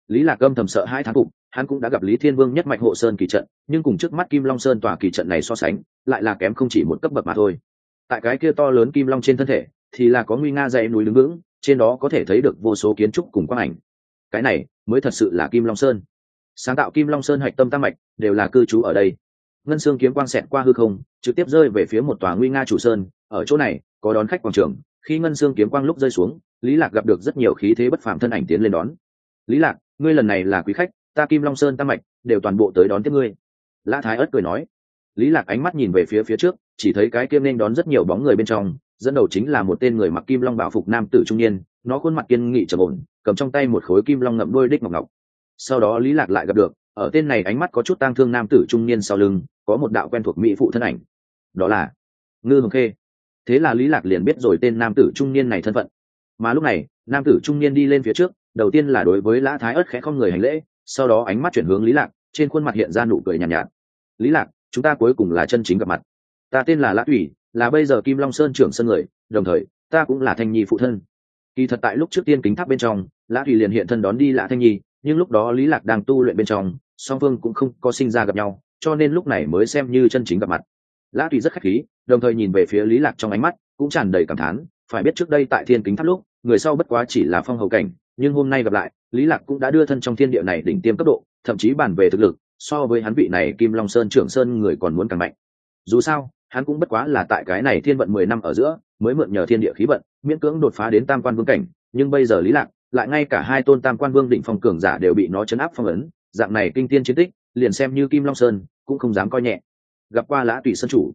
Lý lạc âm thầm sợ hai tháng phục, hắn cũng đã gặp lý thiên vương nhất mạch hộ sơn kỳ trận, nhưng cùng trước mắt kim long sơn tòa kỳ trận này so sánh, lại là kém không chỉ một cấp bậc mà thôi. Tại cái kia to lớn kim long trên thân thể, thì là có nguy nga dãy núi đứng vững, trên đó có thể thấy được vô số kiến trúc cùng quang ảnh. Cái này, mới thật sự là kim long sơn. Sáng tạo kim long sơn hạch tâm tam mạch, đều là cư trú ở đây. Ngân xương kiếm quang xẹt qua hư không, trực tiếp rơi về phía một tòa nguy nga chủ sơn, ở chỗ này, có đón khách quảng trường khi ngân xương kiếm quang lúc rơi xuống, lý lạc gặp được rất nhiều khí thế bất phàm thân ảnh tiến lên đón. Lý lạc, ngươi lần này là quý khách, ta kim long sơn tam mạch, đều toàn bộ tới đón tiếp ngươi. Lã thái ất cười nói. Lý lạc ánh mắt nhìn về phía phía trước, chỉ thấy cái kiêm nên đón rất nhiều bóng người bên trong, dẫn đầu chính là một tên người mặc kim long bảo phục nam tử trung niên, nó khuôn mặt kiên nghị trầm ổn, cầm trong tay một khối kim long ngậm đôi đích ngọc ngọc. Sau đó lý lạc lại gặp được, ở tên này ánh mắt có chút tang thương nam tử trung niên sau lưng, có một đạo quen thuộc mỹ phụ thân ảnh. Đó là ngư hồng khê thế là lý lạc liền biết rồi tên nam tử trung niên này thân phận. Mà lúc này nam tử trung niên đi lên phía trước đầu tiên là đối với lã thái ớt khẽ không người hành lễ sau đó ánh mắt chuyển hướng lý lạc trên khuôn mặt hiện ra nụ cười nhàn nhạt, nhạt. Lý lạc chúng ta cuối cùng là chân chính gặp mặt. Ta tên là lã thủy là bây giờ kim long sơn trưởng sân người đồng thời ta cũng là thanh nhi phụ thân. Kỳ thật tại lúc trước tiên kính tháp bên trong lã thủy liền hiện thân đón đi lã thanh nhi nhưng lúc đó lý lạc đang tu luyện bên trong song phương cũng không có sinh ra gặp nhau cho nên lúc này mới xem như chân chính gặp mặt. Lã thủy rất khách khí đồng thời nhìn về phía lý lạc trong ánh mắt cũng tràn đầy cảm thán, phải biết trước đây tại thiên kính tháp lúc, người sau bất quá chỉ là phong hầu cảnh, nhưng hôm nay gặp lại, lý lạc cũng đã đưa thân trong thiên địa này đỉnh tiêm cấp độ, thậm chí bàn về thực lực, so với hắn vị này kim long sơn trưởng sơn người còn muốn càng mạnh. Dù sao, hắn cũng bất quá là tại cái này thiên vận mười năm ở giữa, mới mượn nhờ thiên địa khí vận, miễn cưỡng đột phá đến tam quan vương cảnh, nhưng bây giờ lý lạc lại ngay cả hai tôn tam quan vương đỉnh phong cường giả đều bị nó chấn áp phong ấn, dạng này kinh tiên chiến tích, liền xem như kim long sơn cũng không dám coi nhẹ. Gặp qua lã tùy sơn chủ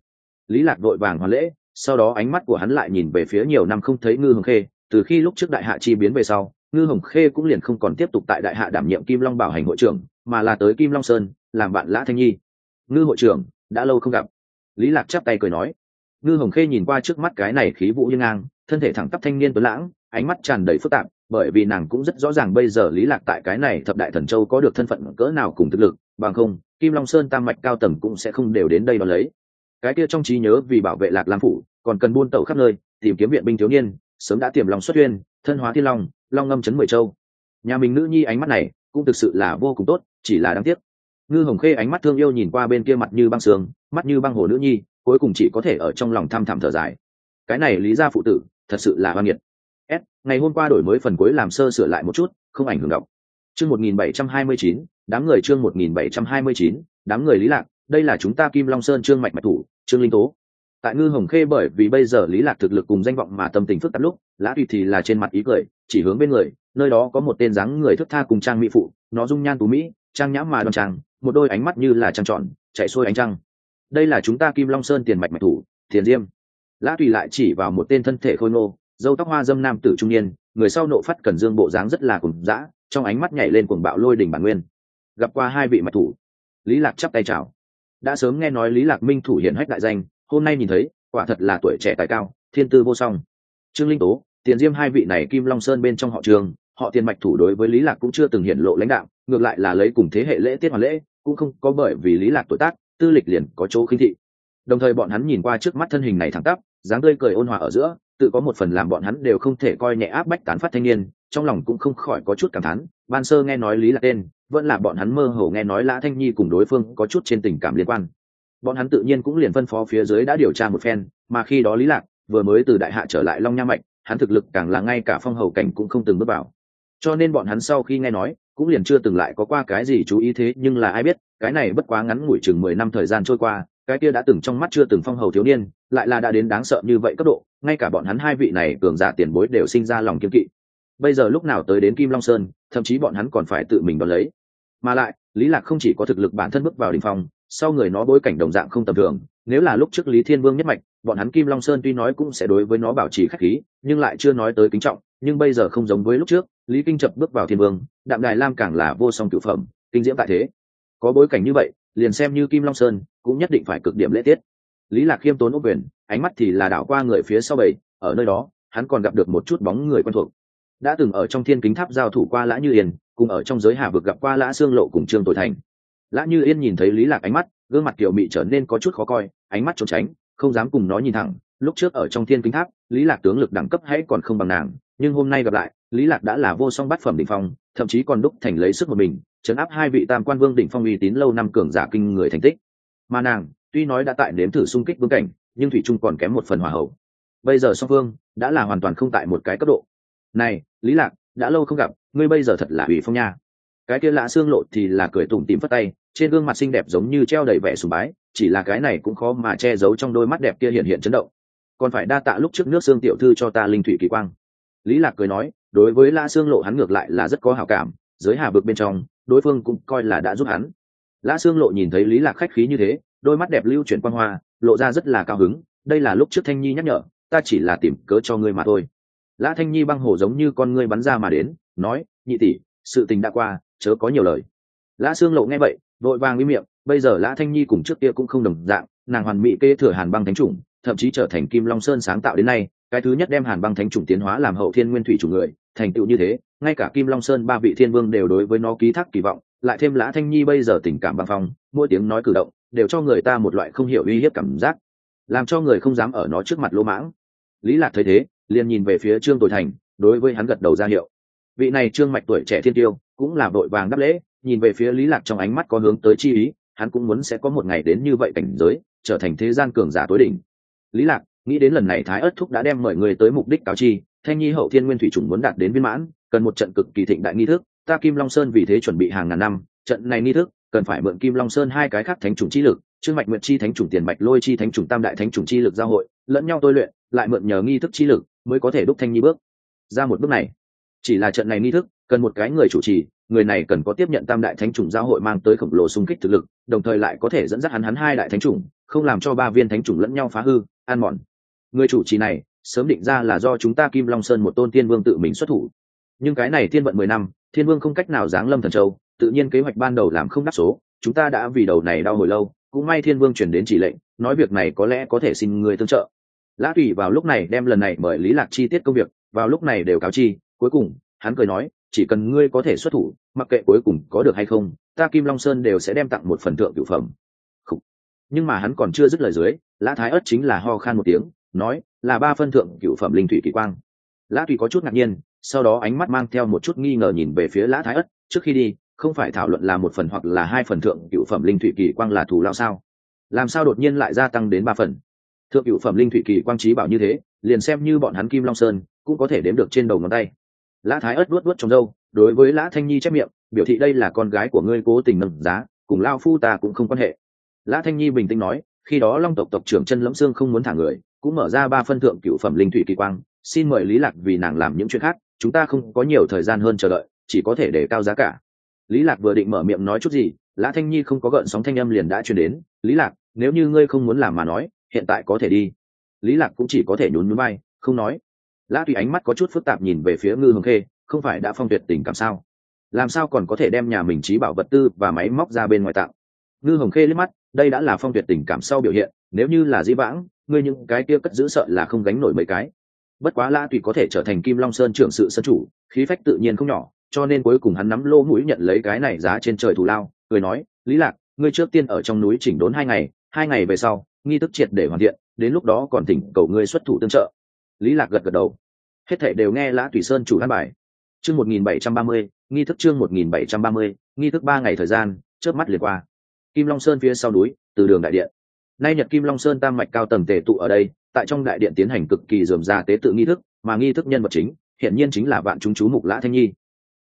lý lạc đội vàng hoàn lễ, sau đó ánh mắt của hắn lại nhìn về phía nhiều năm không thấy ngư hồng khê. Từ khi lúc trước đại hạ chi biến về sau, ngư hồng khê cũng liền không còn tiếp tục tại đại hạ đảm nhiệm kim long bảo hành hội trưởng, mà là tới kim long sơn, làm bạn lã thanh nhi. Ngư hội trưởng, đã lâu không gặp. Lý lạc chắp tay cười nói. Ngư hồng khê nhìn qua trước mắt cái này khí vũ như ngang, thân thể thẳng tắp thanh niên tuấn lãng, ánh mắt tràn đầy phức tạp, bởi vì nàng cũng rất rõ ràng bây giờ lý lạc tại cái này thập đại thần châu có được thân phận cỡ nào cùng thực lực, bằng không, kim long sơn tam mạch cao tầng cũng sẽ không đều đến đây đón lấy cái kia trong trí nhớ vì bảo vệ lạc lam phủ, còn cần buôn tẩu khắp nơi, tìm kiếm viện binh thiếu niên, sớm đã tiềm lòng xuất huyên, thân hóa thiên long long ngâm chấn mười châu. Nhà mình nữ nhi ánh mắt này, cũng thực sự là vô cùng tốt, chỉ là đáng tiếc. Ngư hồng khê ánh mắt thương yêu nhìn qua bên kia mặt như băng sương, mắt như băng hồ nữ nhi, cuối cùng chỉ có thể ở trong lòng thăm thẳm thở dài. Cái này lý ra phụ tử, thật sự là hoang nghiệt. S, ngày hôm qua đổi mới phần cuối làm sơ sửa lại một chút, không ảnh hưởng đọc. Chương một nghìn bảy trăm hai mươi chín, đám người chương một nghìn bảy trăm hai mươi chín, đám người lý lạc đây là chúng ta kim long sơn trương mạch mạch thủ, trương linh tố. Tại ngư hồng khê bởi vì bây giờ lý lạc thực lực cùng danh vọng mà tâm tình phức tạp lúc, lã tùy thì là trên mặt ý cười, chỉ hướng bên người, nơi đó có một tên dáng người thức tha cùng trang mỹ phụ, nó dung nhan tú mỹ, trang nhãm mà đoan trang, một đôi ánh mắt như là trăng tròn, chạy xuôi ánh trăng. Đây là chúng ta kim long sơn tiền mạch mạch thủ, tiền diêm. Lã tùy lại chỉ vào một tên thân thể khôi ngô, dâu tóc hoa dâm nam tử trung niên, người sau nộ phát cần dương bộ dáng rất là cùng dã, trong ánh mắt nhảy lên cuồng bạo lôi đỉnh bản nguyên. Gặp qua hai vị mạch thủ, lý lạc chắp tay chào đã sớm nghe nói lý lạc minh thủ hiển hách đại danh, hôm nay nhìn thấy, quả thật là tuổi trẻ tài cao, thiên tư vô song. Trương linh tố, tiền diêm hai vị này kim long sơn bên trong họ trường, họ tiền mạch thủ đối với lý lạc cũng chưa từng hiện lộ lãnh đạo, ngược lại là lấy cùng thế hệ lễ tiết hoàn lễ, cũng không có bởi vì lý lạc tuổi tác, tư lịch liền có chỗ khinh thị. Đồng thời bọn hắn nhìn qua trước mắt thân hình này thẳng tắp, dáng tươi cười ôn hòa ở giữa, tự có một phần làm bọn hắn đều không thể coi nhẹ áp bách tán phát thanh niên, trong lòng cũng không khỏi có chút cảm thán, ban sơ nghe nói lý lạc tên vẫn là bọn hắn mơ hồ nghe nói lã thanh nhi cùng đối phương có chút trên tình cảm liên quan. Bọn hắn tự nhiên cũng liền phân phó phía dưới đã điều tra một phen, mà khi đó lý lạc vừa mới từ đại hạ trở lại long nha mạnh hắn thực lực càng là ngay cả phong hầu cảnh cũng không từng bước vào. Cho nên bọn hắn sau khi nghe nói, cũng liền chưa từng lại có qua cái gì chú ý thế, nhưng là ai biết, cái này bất quá ngắn ngủi chừng mười năm thời gian trôi qua, cái kia đã từng trong mắt chưa từng phong hầu thiếu niên, lại là đã đến đáng sợ như vậy cấp độ, ngay cả bọn hắn hai vị này cường giả tiền bối đều sinh ra lòng kiên kỵ. Bây giờ lúc nào tới đến kim long sơn, thậm chí bọn hắn còn phải tự mình đón lấy mà lại, lý lạc không chỉ có thực lực bản thân bước vào đỉnh phong, sau người nó bối cảnh đồng dạng không tầm thường, nếu là lúc trước lý thiên vương nhất mạch, bọn hắn kim long sơn tuy nói cũng sẽ đối với nó bảo trì khách khí, nhưng lại chưa nói tới kính trọng, nhưng bây giờ không giống với lúc trước, lý kinh chập bước vào thiên vương, đạm đài lam càng là vô song cửu phẩm, kinh diễm tại thế. Có bối cảnh như vậy, liền xem như kim long sơn, cũng nhất định phải cực điểm lễ tiết. Lý lạc khiêm tốn ốc quyền, ánh mắt thì là đảo qua người phía sau bảy ở nơi đó, hắn còn gặp được một chút bóng người quen thuộc đã từng ở trong thiên kính tháp giao thủ qua lã như yên, cùng ở trong giới hà vực gặp qua lã xương lộ cùng trương tội thành. Lã như yên nhìn thấy lý lạc ánh mắt, gương mặt kiểu mị trở nên có chút khó coi, ánh mắt trốn tránh, không dám cùng nó nhìn thẳng. Lúc trước ở trong thiên kính tháp, lý lạc tướng lực đẳng cấp hãy còn không bằng nàng, nhưng hôm nay gặp lại, lý lạc đã là vô song bát phẩm đỉnh phong, thậm chí còn đúc thành lấy sức một mình, chấn áp hai vị tam quan vương đỉnh phong uy tín lâu năm cường giả kinh người thành tích. Mà nàng, tuy nói đã tại nếm thử xung kích vương cảnh, nhưng thủy trung còn kém một phần hòa hậu. Bây giờ song phương đã là hoàn toàn không tại một cái cấp độ này, lý lạc, đã lâu không gặp, ngươi bây giờ thật là ủy phong nha. Cái kia lạ xương lộ thì là cười tủm tỉm phất tay, trên gương mặt xinh đẹp giống như treo đầy vẻ sùng bái, chỉ là cái này cũng khó mà che giấu trong đôi mắt đẹp kia hiện hiện chấn động. Còn phải đa tạ lúc trước nước xương tiểu thư cho ta linh thủy kỳ quang. Lý lạc cười nói, đối với lã xương lộ hắn ngược lại là rất có hảo cảm giới hà bực bên trong, đối phương cũng coi là đã giúp hắn. Lã xương lộ nhìn thấy lý lạc khách khí như thế, đôi mắt đẹp lưu chuyển quang hoa, lộ ra rất là cao hứng, đây là lúc trước thanh nhi nhắc nhở, ta chỉ là tìm cớ cho ngươi mà thôi lã thanh nhi băng hổ giống như con ngươi bắn ra mà đến, nói, nhị tỷ, sự tình đã qua, chớ có nhiều lời. Lã xương lộ nghe vậy, vội vàng im miệng, bây giờ lã thanh nhi cùng trước kia cũng không đồng dạng, nàng hoàn mỹ kê thừa hàn băng thánh chủng, thậm chí trở thành kim long sơn sáng tạo đến nay, cái thứ nhất đem hàn băng thánh chủng tiến hóa làm hậu thiên nguyên thủy chủ người, thành tựu như thế, ngay cả kim long sơn ba vị thiên vương đều đối với nó ký thác kỳ vọng, lại thêm lã thanh nhi bây giờ tình cảm băng phong, mỗi tiếng nói cử động, đều cho người ta một loại không hiểu uy hiếp cảm giác, làm cho người không dám ở nó trước mặt lỗ mãng. Lý lạc thấy thế liền nhìn về phía trương tồi thành, đối với hắn gật đầu ra hiệu. Vị này trương mạch tuổi trẻ thiên tiêu, cũng là vội vàng đáp lễ, nhìn về phía lý lạc trong ánh mắt có hướng tới chi ý, hắn cũng muốn sẽ có một ngày đến như vậy cảnh giới, trở thành thế gian cường giả tối đỉnh. Lý lạc, nghĩ đến lần này thái ất thúc đã đem mời người tới mục đích cáo chi, thanh nhi hậu thiên nguyên thủy trùng muốn đạt đến viên mãn, cần một trận cực kỳ thịnh đại nghi thức, ta kim long sơn vì thế chuẩn bị hàng ngàn năm, trận này nghi thức, cần phải mượn kim long sơn hai cái khác thánh trùng chi lực, trương mạch mượn chi thánh trùng tiền mạch lôi chi thánh trùng tam đại thánh trùng chi lực giao hội, lẫn nhau tôi luyện, lại mượn nhờ nghi thức chi lực mới có thể đúc thanh nhi bước. Ra một bước này, chỉ là trận này nghi thức, cần một cái người chủ trì, người này cần có tiếp nhận tam đại thánh trùng giao hội mang tới khổng lồ xung kích thực lực, đồng thời lại có thể dẫn dắt hắn hắn hai đại thánh trùng không làm cho ba viên thánh trùng lẫn nhau phá hư an mòn. Người chủ trì này, sớm định ra là do chúng ta kim long sơn một tôn tiên vương tự mình xuất thủ. Nhưng cái này thiên vận mười năm, thiên vương không cách nào giáng lâm thần châu, tự nhiên kế hoạch ban đầu làm không đáp số, chúng ta đã vì đầu này đau hồi lâu, cũng may thiên vương chuyển đến chỉ lệnh, nói việc này có lẽ có thể xin người tương trợ lã tùy vào lúc này đem lần này mời lý lạc chi tiết công việc, vào lúc này đều cáo chi, cuối cùng, hắn cười nói, chỉ cần ngươi có thể xuất thủ, mặc kệ cuối cùng có được hay không, ta kim long sơn đều sẽ đem tặng một phần thượng cửu phẩm. Nhưng mà hắn còn chưa dứt lời dưới, lã thái ất chính là ho khan một tiếng, nói, là ba phân thượng cửu phẩm linh thủy kỳ quang. Lã tùy có chút ngạc nhiên, sau đó ánh mắt mang theo một chút nghi ngờ nhìn về phía lã thái ất, trước khi đi, không phải thảo luận là một phần hoặc là hai phần thượng cựu phẩm linh thủy kỳ quang là thù lao sao? Làm sao đột nhiên lại gia tăng đến ba phần? Thượng cựu phẩm linh thủy kỳ quang trí bảo như thế, liền xem như bọn hắn kim long sơn, cũng có thể đếm được trên đầu ngón tay. Lã thái ớt luốt luốt trong dâu đối với lã thanh nhi chép miệng, biểu thị đây là con gái của ngươi cố tình nâng giá, cùng lao phu ta cũng không quan hệ. Lã thanh nhi bình tĩnh nói, khi đó long tộc tộc trưởng chân lẫm xương không muốn thả người, cũng mở ra ba phân thượng cựu phẩm linh thủy kỳ quang, xin mời lý lạc vì nàng làm những chuyện khác, chúng ta không có nhiều thời gian hơn chờ đợi, chỉ có thể để cao giá cả. Lý lạc vừa định mở miệng nói chút gì, lã thanh nhi không có gợn sóng thanh âm liền đã truyền đến, lý lạc, nếu như ngươi không muốn làm mà nói hiện tại có thể đi. Lý lạc cũng chỉ có thể nhún nhún vai, không nói. Lã tùy ánh mắt có chút phức tạp nhìn về phía ngư hồng khê, không phải đã phong tuyệt tình cảm sao? Làm sao còn có thể đem nhà mình trí bảo vật tư và máy móc ra bên ngoài tạo? Ngư hồng khê liếc mắt, đây đã là phong tuyệt tình cảm sau biểu hiện, nếu như là di vãng, ngươi những cái kia cất giữ sợ là không gánh nổi mấy cái. Bất quá lã tùy có thể trở thành kim long sơn trưởng sự sân chủ, khí phách tự nhiên không nhỏ, cho nên cuối cùng hắn nắm lô mũi nhận lấy cái này giá trên trời thù lao, cười nói, lý lạc, ngươi trước tiên ở trong núi chỉnh đốn hai ngày hai ngày về sau nghi thức triệt để hoàn thiện, đến lúc đó còn thỉnh cầu ngươi xuất thủ tương trợ. Lý lạc gật gật đầu. Hết thảy đều nghe lã thủy sơn chủ an bài. Chương một nghìn bảy trăm ba mươi, nghi thức chương một nghìn bảy trăm ba mươi, nghi thức ba ngày thời gian, chớp mắt liền qua. Kim long sơn phía sau núi, từ đường đại điện. Nay nhật kim long sơn tam mạch cao tầng tề tụ ở đây, tại trong đại điện tiến hành cực kỳ dườm ra tế tự nghi thức, mà nghi thức nhân vật chính, hiện nhiên chính là vạn chúng chú mục lã thanh nhi.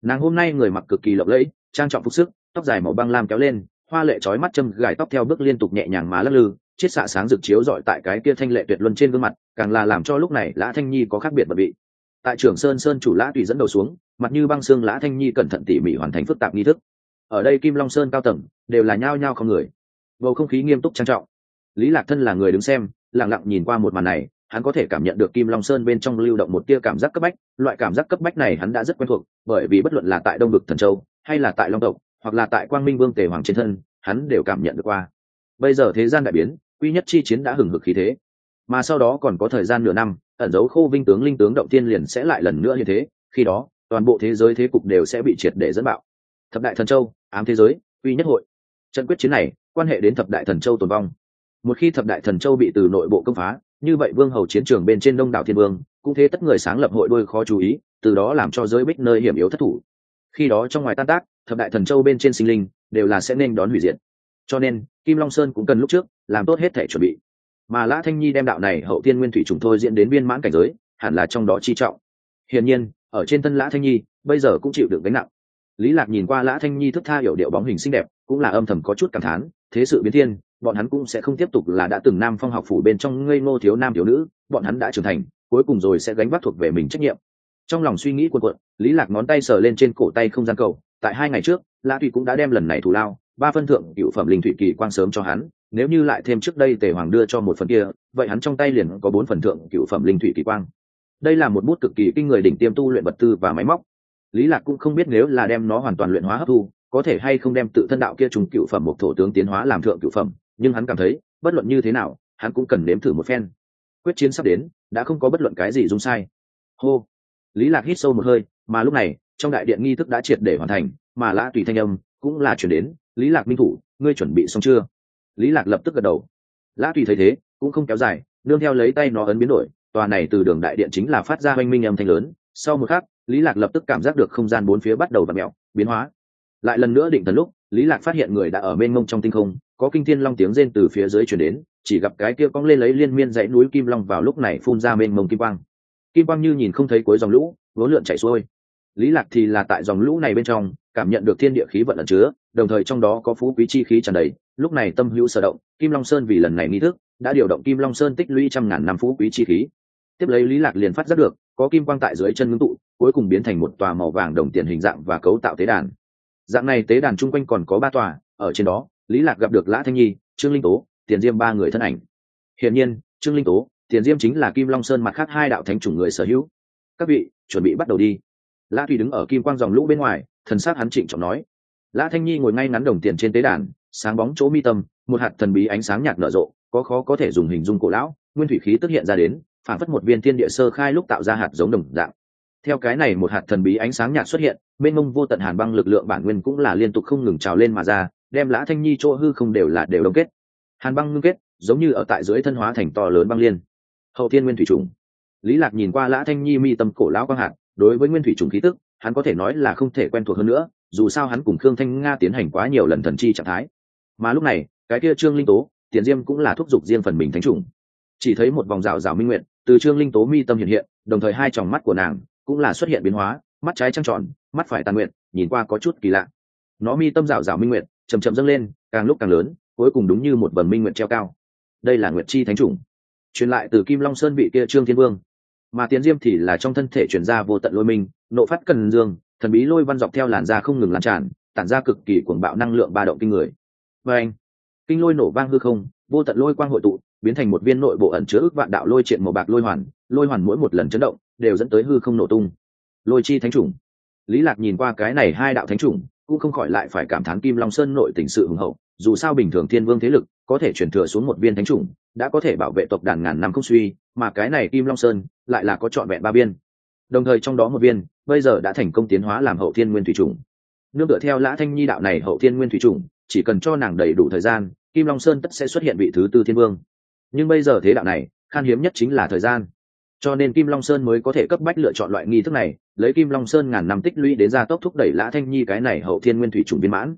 Nàng hôm nay người mặc cực kỳ lộng lẫy, trang trọng phục sức, tóc dài màu băng lam kéo lên, hoa lệ trói mắt châm gài tóc theo bước liên tục nhẹ nhàng má lắc lư chiết xạ sáng rực chiếu dọi tại cái kia thanh lệ tuyệt luân trên gương mặt, càng là làm cho lúc này lã thanh nhi có khác biệt bật vị tại trường sơn sơn chủ lã tùy dẫn đầu xuống, mặt như băng xương lã thanh nhi cẩn thận tỉ mỉ hoàn thành phức tạp nghi thức. Ở đây kim long sơn cao tầng, đều là nhao nhao không người. Bầu không khí nghiêm túc trang trọng. Lý lạc thân là người đứng xem, lặng lặng nhìn qua một màn này, hắn có thể cảm nhận được kim long sơn bên trong lưu động một tia cảm giác cấp bách, loại cảm giác cấp bách này hắn đã rất quen thuộc, bởi vì bất luận là tại đông vực thần châu, hay là tại long tộc, hoặc là tại quang minh vương tề hoàng trên thân, hắn đều cảm nhận được qua. Bây giờ thế gian đại biến quy nhất chi chiến đã hừng hực khí thế. Mà sau đó còn có thời gian nửa năm, ẩn dấu khô vinh tướng linh tướng động tiên liền sẽ lại lần nữa như thế, khi đó, toàn bộ thế giới thế cục đều sẽ bị triệt để dẫn bạo. Thập đại thần châu, ám thế giới uy nhất hội. Trận quyết chiến này, quan hệ đến thập đại thần châu tồn vong. Một khi thập đại thần châu bị từ nội bộ công phá, như vậy vương hầu chiến trường bên trên đông đảo thiên vương, cũng thế tất người sáng lập hội đôi khó chú ý, từ đó làm cho giới bích nơi hiểm yếu thất thủ. Khi đó trong ngoài tan tác, thập đại thần châu bên trên sinh linh, đều là sẽ nên đón hủy diệt. Cho nên, kim long sơn cũng cần lúc trước làm tốt hết thể chuẩn bị. Mà lã thanh nhi đem đạo này hậu tiên nguyên thủy trùng thôi diễn đến viên mãn cảnh giới, hẳn là trong đó chi trọng. Hiển nhiên, ở trên thân lã thanh nhi, bây giờ cũng chịu được gánh nặng. Lý lạc nhìn qua lã thanh nhi thức tha hiểu điệu bóng hình xinh đẹp, cũng là âm thầm có chút cảm thán, thế sự biến thiên, bọn hắn cũng sẽ không tiếp tục là đã từng nam phong học phủ bên trong ngây ngô thiếu nam thiếu nữ, bọn hắn đã trưởng thành, cuối cùng rồi sẽ gánh vác thuộc về mình trách nhiệm. Trong lòng suy nghĩ cuộn cuộn, lý lạc ngón tay sờ lên trên cổ tay không gian cầu, tại hai ngày trước, lã thủy cũng đã đem lần này thù lao, ba phân thượng cựu phẩm linh thủy kỳ quang sớm cho hắn nếu như lại thêm trước đây tề hoàng đưa cho một phần kia, vậy hắn trong tay liền có bốn phần thượng cựu phẩm linh thủy kỳ quang. Đây là một bút cực kỳ kinh người đỉnh tiêm tu luyện vật tư và máy móc. Lý lạc cũng không biết nếu là đem nó hoàn toàn luyện hóa hấp thu, có thể hay không đem tự thân đạo kia trùng cựu phẩm một thổ tướng tiến hóa làm thượng cựu phẩm, nhưng hắn cảm thấy, bất luận như thế nào, hắn cũng cần nếm thử một phen. Quyết chiến sắp đến, đã không có bất luận cái gì dung sai. Hô. Lý lạc hít sâu một hơi, mà lúc này, trong đại điện nghi thức đã triệt để hoàn thành, mà lã tùy thanh âm cũng là chuyển đến. Lý lạc minh thủ, ngươi chuẩn bị xong chưa? Lý lạc lập tức gật đầu. Lã tùy thấy thế, cũng không kéo dài, nương theo lấy tay nó ấn biến đổi, tòa này từ đường đại điện chính là phát ra oanh minh âm thanh lớn. Sau một khắc, lý lạc lập tức cảm giác được không gian bốn phía bắt đầu vặn mẹo biến hóa. Lại lần nữa định thần lúc, lý lạc phát hiện người đã ở bên mông trong tinh không, có kinh thiên long tiếng rên từ phía dưới chuyển đến, chỉ gặp cái kia cong lên lấy liên miên dãy núi kim long vào lúc này phun ra bên mông kim quang. Kim quang như nhìn không thấy cuối dòng lũ, vốn lượn chảy xuôi. Lý lạc thì là tại dòng lũ này bên trong, cảm nhận được thiên địa khí vận ẩn chứa, đồng thời trong đó có phú quý chi khí tràn đầy lúc này tâm hữu sở động, kim long sơn vì lần này nghi thức, đã điều động kim long sơn tích lũy trăm ngàn năm phú quý chi khí. Tiếp lấy lý lạc liền phát giác được, có kim quang tại dưới chân ngưng tụ, cuối cùng biến thành một tòa màu vàng đồng tiền hình dạng và cấu tạo tế đàn. Dạng này tế đàn chung quanh còn có ba tòa, ở trên đó, lý lạc gặp được lã thanh nhi, trương linh tố, tiền diêm ba người thân ảnh. Hiển nhiên, trương linh tố, tiền diêm chính là kim long sơn mặt khác hai đạo thánh chủng người sở hữu. Các vị, chuẩn bị bắt đầu đi. Lã thủy đứng ở kim quang dòng lũ bên ngoài, thần sắc hắn trịnh trọng nói. Lã thanh nhi ngồi ngay ngắn đồng tiền trên tế đàn sáng bóng chỗ mi tâm, một hạt thần bí ánh sáng nhạt nở rộ, có khó có thể dùng hình dung cổ lão, nguyên thủy khí tức hiện ra đến phản phất một viên thiên địa sơ khai lúc tạo ra hạt giống đồng dạng. Theo cái này một hạt thần bí ánh sáng nhạt xuất hiện bên mông vô tận hàn băng lực lượng bản nguyên cũng là liên tục không ngừng trào lên mà ra, đem lã thanh nhi chỗ hư không đều là đều đông kết. Hàn băng ngưng kết, giống như ở tại dưới thân hóa thành to lớn băng liên. Hậu thiên nguyên thủy trùng. Lý lạc nhìn qua lã thanh nhi mi tâm cổ lão quang hạt, đối với nguyên thủy trùng khí tức, hắn có thể nói là không thể quen thuộc hơn nữa, dù sao hắn cùng khương thanh nga tiến hành quá nhiều lần thần chi trạng thái mà lúc này, cái kia trương linh tố, tiền diêm cũng là thúc giục riêng phần mình thánh trùng chỉ thấy một vòng rào rào minh nguyện, từ trương linh tố mi tâm hiện hiện, đồng thời hai tròng mắt của nàng cũng là xuất hiện biến hóa, mắt trái trăng tròn, mắt phải tàn nguyện, nhìn qua có chút kỳ lạ. Nó mi tâm rào rào minh nguyện chầm chậm dâng lên, càng lúc càng lớn, cuối cùng đúng như một vần minh nguyện treo cao. Đây là nguyệt chi thánh trùng truyền lại từ kim long sơn vị kia trương thiên vương. Mà tiến diêm thì là trong thân thể chuyển ra vô tận lôi minh, nộ phát cần dương, thần bí lôi văn dọc theo làn da không ngừng lan tràn, tản ra cực kỳ cuồng bạo năng lượng ba động kinh người và anh, kinh lôi nổ vang hư không, vô tận lôi quang hội tụ, biến thành một viên nội bộ ẩn chứa ước vạn đạo lôi triện màu bạc lôi hoàn lôi hoàn mỗi một lần chấn động, đều dẫn tới hư không nổ tung. Lôi chi thánh chủng. Lý lạc nhìn qua cái này hai đạo thánh chủng, cũng không khỏi lại phải cảm thán kim long sơn nội tình sự hùng hậu, dù sao bình thường thiên vương thế lực, có thể chuyển thừa xuống một viên thánh chủng, đã có thể bảo vệ tộc đàn ngàn năm không suy, mà cái này kim long sơn, lại là có trọn vẹn ba biên đồng thời trong đó một viên, bây giờ đã thành công tiến hóa làm hậu thiên nguyên thủy chủng. Nương tựa theo lã thanh nhi đạo này hậu thiên nguyên thủy chủng chỉ cần cho nàng đầy đủ thời gian, kim long sơn tất sẽ xuất hiện vị thứ tư thiên vương. Nhưng bây giờ thế đạo này, khan hiếm nhất chính là thời gian. Cho nên kim long sơn mới có thể cấp bách lựa chọn loại nghi thức này, lấy kim long sơn ngàn năm tích lũy đến gia tốc thúc đẩy lã thanh nhi cái này hậu thiên nguyên thủy chủng viên mãn.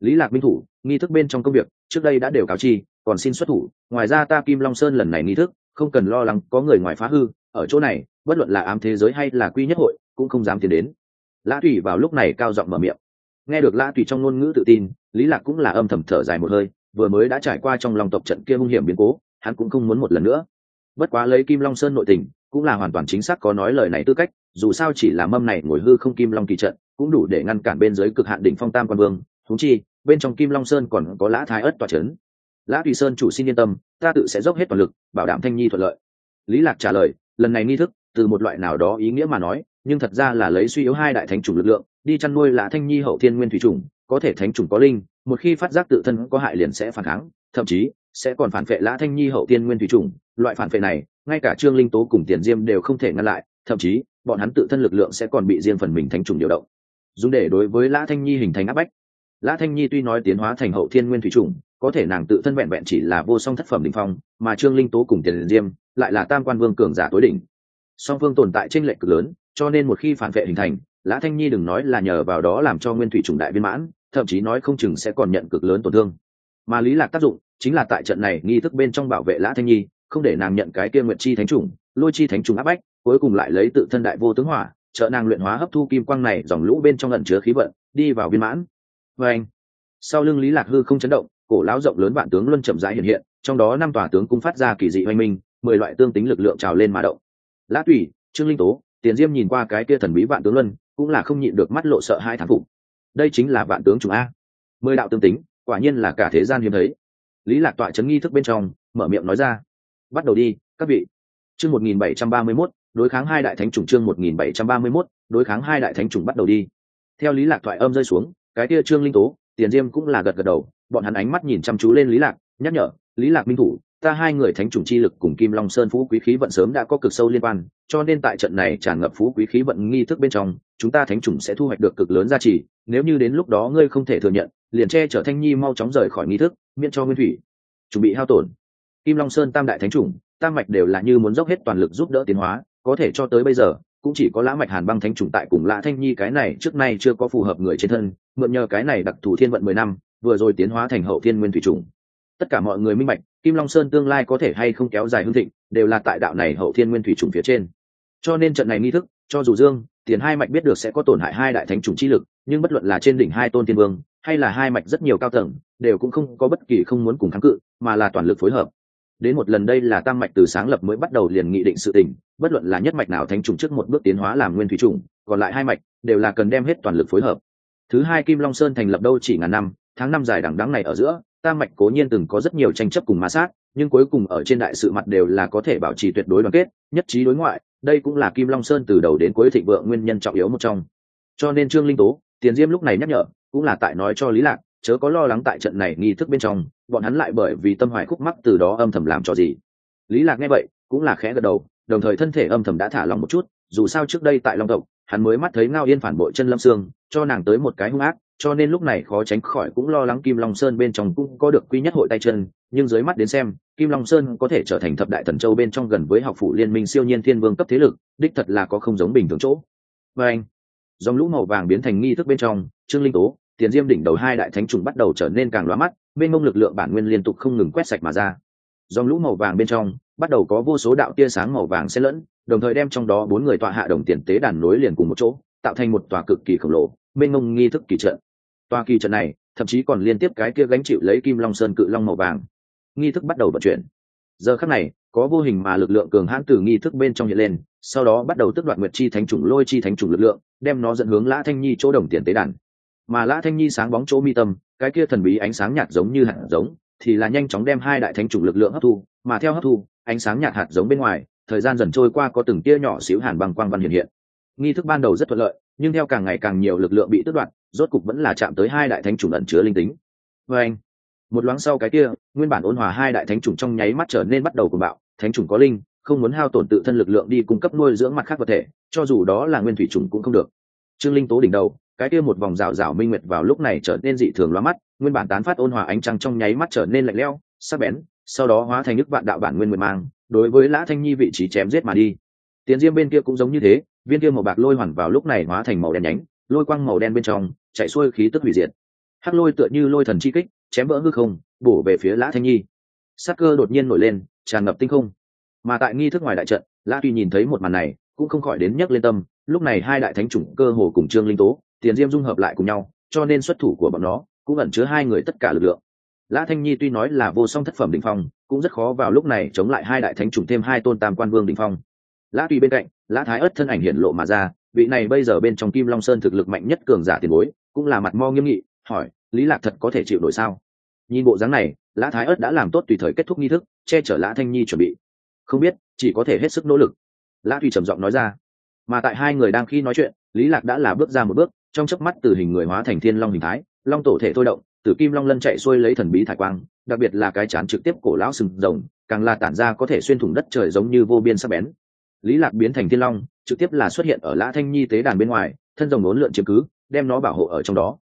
Lý lạc minh thủ, nghi thức bên trong công việc, trước đây đã đều cáo chi, còn xin xuất thủ. Ngoài ra ta kim long sơn lần này nghi thức, không cần lo lắng có người ngoài phá hư, ở chỗ này, bất luận là ám thế giới hay là quy nhất hội, cũng không dám tiến đến. Lã thủy vào lúc này cao giọng mở miệng nghe được lã tùy trong ngôn ngữ tự tin, lý lạc cũng là âm thầm thở dài một hơi, vừa mới đã trải qua trong lòng tộc trận kia hung hiểm biến cố, hắn cũng không muốn một lần nữa. Bất quá lấy kim long sơn nội tình, cũng là hoàn toàn chính xác có nói lời này tư cách, dù sao chỉ là mâm này ngồi hư không kim long kỳ trận, cũng đủ để ngăn cản bên dưới cực hạn đỉnh phong tam quan vương. Thúng chi, bên trong kim long sơn còn có lã thái ất tòa c h ấ n lã tùy sơn chủ xin yên tâm, ta tự sẽ dốc hết toàn lực, bảo đảm thanh nhi thuận lợi. Lý lạc trả lời, lần này nghi thức, từ một loại nào đó ý nghĩa mà nói nhưng thật ra là lấy suy yếu hai đại thánh chủng lực lượng, đi chăn nuôi lã thanh nhi hậu thiên nguyên thủy chủng, có thể thánh chủng có linh, một khi phát giác tự thân có hại liền sẽ phản kháng, thậm chí sẽ còn phản vệ lã thanh nhi hậu thiên nguyên thủy chủng. Loại phản vệ này, ngay cả trương linh tố cùng tiền diêm đều không thể ngăn lại, thậm chí bọn hắn tự thân lực lượng sẽ còn bị riêng phần mình thánh chủng điều động. Dùng để đối với lã thanh nhi hình thành áp bách. Lã thanh nhi tuy nói tiến hóa thành hậu thiên nguyên thủy chủng, có thể nàng tự thân vẹn vẹn chỉ là vô song thất phẩm đ ỉ n h phong, mà trương linh tố cùng tiền diêm lại là tam quan vương cường giả tối đỉnh. Song phương tồn tại t r ê n lệch cực lớn cho nên một khi phản vệ hình thành, lã thanh nhi đừng nói là nhờ vào đó làm cho nguyên thủy chủng đại viên mãn, thậm chí nói không chừng sẽ còn nhận cực lớn tổn thương. Mà lý lạc tác dụng chính là tại trận này nghi thức bên trong bảo vệ lã thanh nhi, không để nàng nhận cái kia nguyện chi thánh chủng lôi chi thánh chủng áp bách, cuối cùng lại lấy tự thân đại vô tướng hỏa, trợ nàng luyện hóa hấp thu kim quang này, dòng lũ bên trong lận chứa khí vận, đi vào viên mãn. Và anh, sau lưng lý lạc hư không chấn động, cổ lão rộng lớn vạn tướng luân chậm rãi hiện hiện, trong đó năm tòa tướng cung phát ra kỳ dị oanh minh, mười loại tương tính lực lượng trào lên mà động. Lã tùy, trương linh tố tiền diêm nhìn qua cái kia thần bí vạn tướng luân, cũng là không nhịn được mắt lộ sợ hai thằng phục. Đây chính là vạn tướng chủng a. Mười đạo tương tính, quả nhiên là cả thế gian hiếm thấy. Lý lạc tọa chấn nghi thức bên trong, mở miệng nói ra. Bắt đầu đi, các vị. Chương một nghìn bảy trăm ba mươi mốt, đối kháng hai đại thánh chủng chương một nghìn bảy trăm ba mươi mốt, đối kháng hai đại thánh chủng bắt đầu đi. Theo lý lạc thoại âm rơi xuống, cái kia trương linh tố, tiền diêm cũng là gật gật đầu, bọn hắn ánh mắt nhìn chăm chú lên lý lạc, nhắc nhở, lý lạc minh thủ ta hai người thánh chủng chi lực cùng kim long sơn phú quý khí vận sớm đã có cực sâu liên quan, cho nên tại trận này tràn ngập phú quý khí vận nghi thức bên trong, chúng ta thánh chủng sẽ thu hoạch được cực lớn giá trị, nếu như đến lúc đó ngươi không thể thừa nhận, liền che chở thanh nhi mau chóng rời khỏi nghi thức, miễn cho nguyên thủy. Chuẩn bị hao tổn. Kim long sơn tam đại thánh chủng, tam mạch đều là như muốn dốc hết toàn lực giúp đỡ tiến hóa, có thể cho tới bây giờ, cũng chỉ có lã mạch hàn băng thánh chủng tại cùng lã thanh nhi cái này trước nay chưa có phù hợp người trên thân, mượn nhờ cái này đặc thù thiên vận mười năm, vừa rồi tiến hóa thành hậu thiên nguyên thủy chủng tất cả mọi người minh bạch, kim long sơn tương lai có thể hay không kéo dài hương thịnh, đều là tại đạo này hậu thiên nguyên thủy trùng phía trên. Cho nên trận này nghi thức, cho dù dương, tiền hai mạch biết được sẽ có tổn hại hai đại thánh trùng chi lực, nhưng bất luận là trên đỉnh hai tôn thiên vương, hay là hai mạch rất nhiều cao tầng, đều cũng không có bất kỳ không muốn cùng kháng cự, mà là toàn lực phối hợp. Đến một lần đây là tam mạch từ sáng lập mới bắt đầu liền nghị định sự tình, bất luận là nhất mạch nào thánh trùng trước một bước tiến hóa làm nguyên thủy trùng còn lại hai mạch đều là cần đem hết toàn lực phối hợp. Thứ hai kim long sơn thành lập đâu chỉ ngàn năm, tháng năm dài đằng đắng này ở giữa tam mạch cố nhiên từng có rất nhiều tranh chấp cùng ma sát, nhưng cuối cùng ở trên đại sự mặt đều là có thể bảo trì tuyệt đối đoàn kết, nhất trí đối ngoại, đây cũng là kim long sơn từ đầu đến cuối thịnh vượng nguyên nhân trọng yếu một trong. Cho nên trương linh tố, tiền diêm lúc này nhắc nhở, cũng là tại nói cho lý lạc, chớ có lo lắng tại trận này nghi thức bên trong, bọn hắn lại bởi vì tâm hoài khúc mắc từ đó âm thầm làm cho gì. Lý lạc nghe vậy, cũng là khẽ gật đầu, đồng thời thân thể âm thầm đã thả lòng một chút, dù sao trước đây tại long tộc, hắn mới mắt thấy ngao yên phản bội chân lâm sương, cho nàng tới một cái hung ác cho nên lúc này khó tránh khỏi cũng lo lắng kim long sơn bên trong cũng có được quy nhất hội tay chân, nhưng dưới mắt đến xem, kim long sơn có thể trở thành thập đại thần châu bên trong gần với học phủ liên minh siêu nhiên thiên vương cấp thế lực, đích thật là có không giống bình thường chỗ. Và anh, dòng lũ màu vàng biến thành nghi thức bên trong, trương linh tố, tiền diêm đỉnh đầu hai đại thánh trùng bắt đầu trở nên càng loa mắt bên ngông lực lượng bản nguyên liên tục không ngừng quét sạch mà ra. Dòng lũ màu vàng bên trong, bắt đầu có vô số đạo tia sáng màu vàng xen lẫn, đồng thời đem trong đó bốn người tọa hạ đồng tiền tế đàn nối liền cùng một chỗ, tạo thành một tòa cực kỳ khổng lồ mênh mông nghi thức kỳ trận. Tòa kỳ trận này, thậm chí còn liên tiếp cái kia gánh chịu lấy kim long sơn cự long màu vàng. Nghi thức bắt đầu vận chuyển. Giờ khắc này, có vô hình mà lực lượng cường hãn từ nghi thức bên trong hiện lên, sau đó bắt đầu tức đoạn nguyệt chi thánh trùng lôi chi thánh trùng lực lượng, đem nó dẫn hướng lã thanh nhi chỗ đồng tiền tế đàn. Mà lã thanh nhi sáng bóng chỗ mi tâm, cái kia thần bí ánh sáng nhạt giống như hạt giống, thì là nhanh chóng đem hai đại thánh chủng lực lượng hấp thu, mà theo hấp thu, ánh sáng nhạt hạt giống bên ngoài, thời gian dần trôi qua có từng tia nhỏ xíu hàn băng quang văn hiện hiện. Nghi thức ban đầu rất thuận lợi nhưng theo càng ngày càng nhiều lực lượng bị tước đoạt, rốt cục vẫn là chạm tới hai đại thánh chủng ẩn chứa linh tính. Và anh, một loáng sau cái kia, nguyên bản ôn hòa hai đại thánh chủng trong nháy mắt trở nên bắt đầu cuồng bạo. Thánh chủng có linh, không muốn hao tổn tự thân lực lượng đi cung cấp nuôi dưỡng mặt khác vật thể, cho dù đó là nguyên thủy chủng cũng không được. Trương linh tố đỉnh đầu, cái kia một vòng rào rào minh nguyệt vào lúc này trở nên dị thường loa mắt, nguyên bản tán phát ôn hòa ánh trăng trong nháy mắt trở nên lạnh lẽo, sắc bén, sau đó hóa thành nước vạn đạo bản nguyên nguyệt mang, đối với lã thanh nhi vị trí chém giết mà đi. Tiến diêm bên kia cũng giống như thế viên kia màu bạc lôi hoàn vào lúc này hóa thành màu đen nhánh, lôi quang màu đen bên trong, chạy xuôi khí tức hủy diệt. Hắc lôi tựa như lôi thần chi kích, chém vỡ hư không, bổ về phía lã thanh nhi. Sắc cơ đột nhiên nổi lên, tràn ngập tinh không. Mà tại nghi thức ngoài đại trận, lã tuy nhìn thấy một màn này, cũng không khỏi đến nhấc lên tâm, lúc này hai đại thánh chủng cơ hồ cùng trương linh tố, tiền diêm dung hợp lại cùng nhau, cho nên xuất thủ của bọn nó cũng ẩn chứa hai người tất cả lực lượng. Lã thanh nhi tuy nói là vô song thất phẩm đ ỉ n h phong, cũng rất khó vào lúc này chống lại hai đại thánh chủng thêm hai tôn tam quan vương đ ỉ n h phong lã tùy bên cạnh, lã thái ất thân ảnh hiện lộ mà ra, vị này bây giờ bên trong kim long sơn thực lực mạnh nhất cường giả tiền bối, cũng là mặt mo nghiêm nghị, hỏi, lý lạc thật có thể chịu nổi sao? Nhìn bộ dáng này, lã thái ất đã làm tốt tùy thời kết thúc nghi thức, che chở lã thanh nhi chuẩn bị. Không biết, chỉ có thể hết sức nỗ lực. Lã thủy trầm giọng nói ra. Mà tại hai người đang khi nói chuyện, lý lạc đã là bước ra một bước, trong chớp mắt từ hình người hóa thành thiên long hình thái, long tổ thể thôi động tử kim long lân chạy xuôi lấy thần bí thải quang, đặc biệt là cái chán trực tiếp cổ lão sừng rồng, càng là tản ra có thể xuyên thủng đất trời giống như vô biên sắc bén lý lạc biến thành thiên long, trực tiếp là xuất hiện ở lã thanh nhi tế đàn bên ngoài, thân rồng ốn lượn chiếm cứ, đem nó bảo hộ ở trong đó.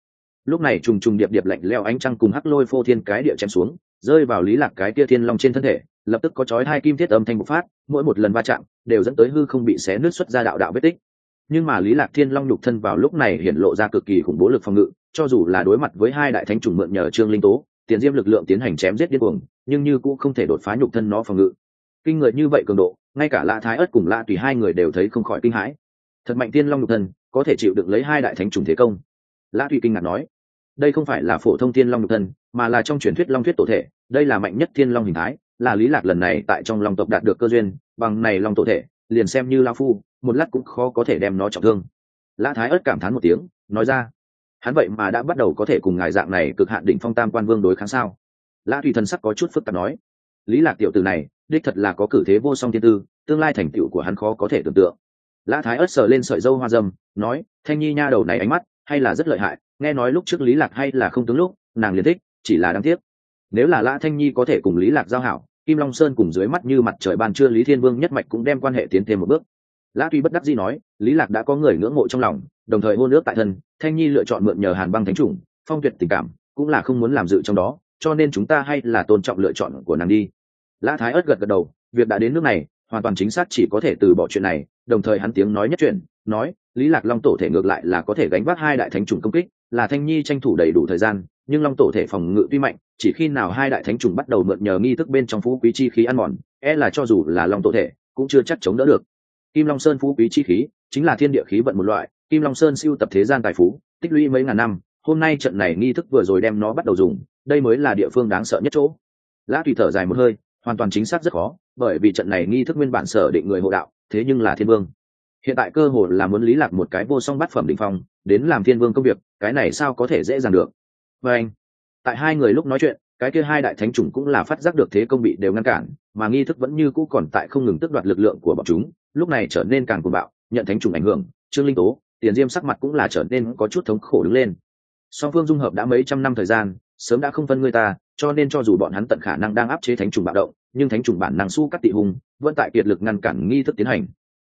Lúc này trùng trùng điệp điệp lạnh leo ánh trăng cùng hắc lôi phô thiên cái địa chém xuống, rơi vào lý lạc cái tia thiên long trên thân thể, lập tức có chói hai kim thiết âm thanh bộc phát, mỗi một lần va chạm, đều dẫn tới hư không bị xé nứt xuất ra đạo đạo vết tích. Nhưng mà lý lạc thiên long nhục thân vào lúc này hiện lộ ra cực kỳ khủng bố lực phòng ngự, cho dù là đối mặt với hai đại thánh trùng mượn nhờ trương linh tố, tiền diêm lực lượng tiến hành chém giết điên cuồng, nhưng như cũng không thể đột phá nhục thân nó phòng ngự. Kinh người như vậy cường độ ngay cả lạ thái ớt cùng lạ tùy hai người đều thấy không khỏi kinh hãi. Thật mạnh tiên long nhục thân, có thể chịu được lấy hai đại thánh trùng thế công. Lạ tùy kinh ngạc nói, đây không phải là phổ thông tiên long nhục thân, mà là trong truyền thuyết long thuyết tổ thể, đây là mạnh nhất tiên long hình thái, là lý lạc lần này tại trong long tộc đạt được cơ duyên, bằng này long tổ thể, liền xem như lao phu, một lát cũng khó có thể đem nó trọng thương. Lã thái ớt cảm thán một tiếng, nói ra, hắn vậy mà đã bắt đầu có thể cùng ngài dạng này cực hạn đỉnh phong tam quan vương đối kháng sao? Lã thủy thần sắc có chút phức tạp nói lý lạc tiểu tử này, đích thật là có cử thế vô song thiên tư, tương lai thành tựu của hắn khó có thể tưởng tượng. Lã thái ớt sờ lên sợi dâu hoa dâm, nói, thanh nhi nha đầu này ánh mắt, hay là rất lợi hại, nghe nói lúc trước lý lạc hay là không tướng lúc, nàng liền thích, chỉ là đáng tiếc. Nếu là lã thanh nhi có thể cùng lý lạc giao hảo, kim long sơn cùng dưới mắt như mặt trời ban trưa lý thiên vương nhất mạch cũng đem quan hệ tiến thêm một bước. Lã tuy bất đắc dĩ nói, lý lạc đã có người ngưỡng mộ trong lòng, đồng thời hôn ước tại thân, thanh nhi lựa chọn mượn nhờ hàn băng thánh chủng, phong tuyệt tình cảm, cũng là không muốn làm dự trong đó cho nên chúng ta hay là tôn trọng lựa chọn của nàng đi. Lã thái ớt gật gật đầu, việc đã đến nước này, hoàn toàn chính xác chỉ có thể từ bỏ chuyện này, đồng thời hắn tiếng nói nhất chuyện nói, lý lạc long tổ thể ngược lại là có thể gánh vác hai đại thánh trùng công kích, là thanh nhi tranh thủ đầy đủ thời gian, nhưng long tổ thể phòng ngự tuy mạnh, chỉ khi nào hai đại thánh trùng bắt đầu mượn nhờ nghi thức bên trong phú quý chi khí ăn mòn e là cho dù là long tổ thể, cũng chưa chắc chống đỡ được. Kim long sơn phú quý chi khí, chính là thiên địa khí vận một loại, kim long sơn siêu tập thế gian tài phú, tích lũy mấy ngàn năm hôm nay trận này nghi thức vừa rồi đem nó bắt đầu dùng, đây mới là địa phương đáng sợ nhất chỗ. Lã tùy thở dài một hơi, hoàn toàn chính xác rất khó, bởi vì trận này nghi thức nguyên bản sở định người hộ đạo, thế nhưng là thiên vương. Hiện tại cơ hội là muốn lý lạc một cái vô song bát phẩm định phong, đến làm thiên vương công việc, cái này sao có thể dễ dàng được? Và anh, tại hai người lúc nói chuyện, cái kia hai đại thánh chủng cũng là phát giác được thế công bị đều ngăn cản, mà nghi thức vẫn như cũ còn tại không ngừng tước đoạt lực lượng của bọn chúng, lúc này trở nên càng cuồng bạo, nhận thánh chủng ảnh hưởng, trương linh tố, tiền diêm sắc mặt cũng là trở nên có chút thống khổ đứng lên song phương dung hợp đã mấy trăm năm thời gian, sớm đã không phân người ta, cho nên cho dù bọn hắn tận khả năng đang áp chế thánh trùng bạo động, nhưng thánh trùng bản năng su cắt tị hùng, vẫn tại kiệt lực ngăn cản nghi thức tiến hành.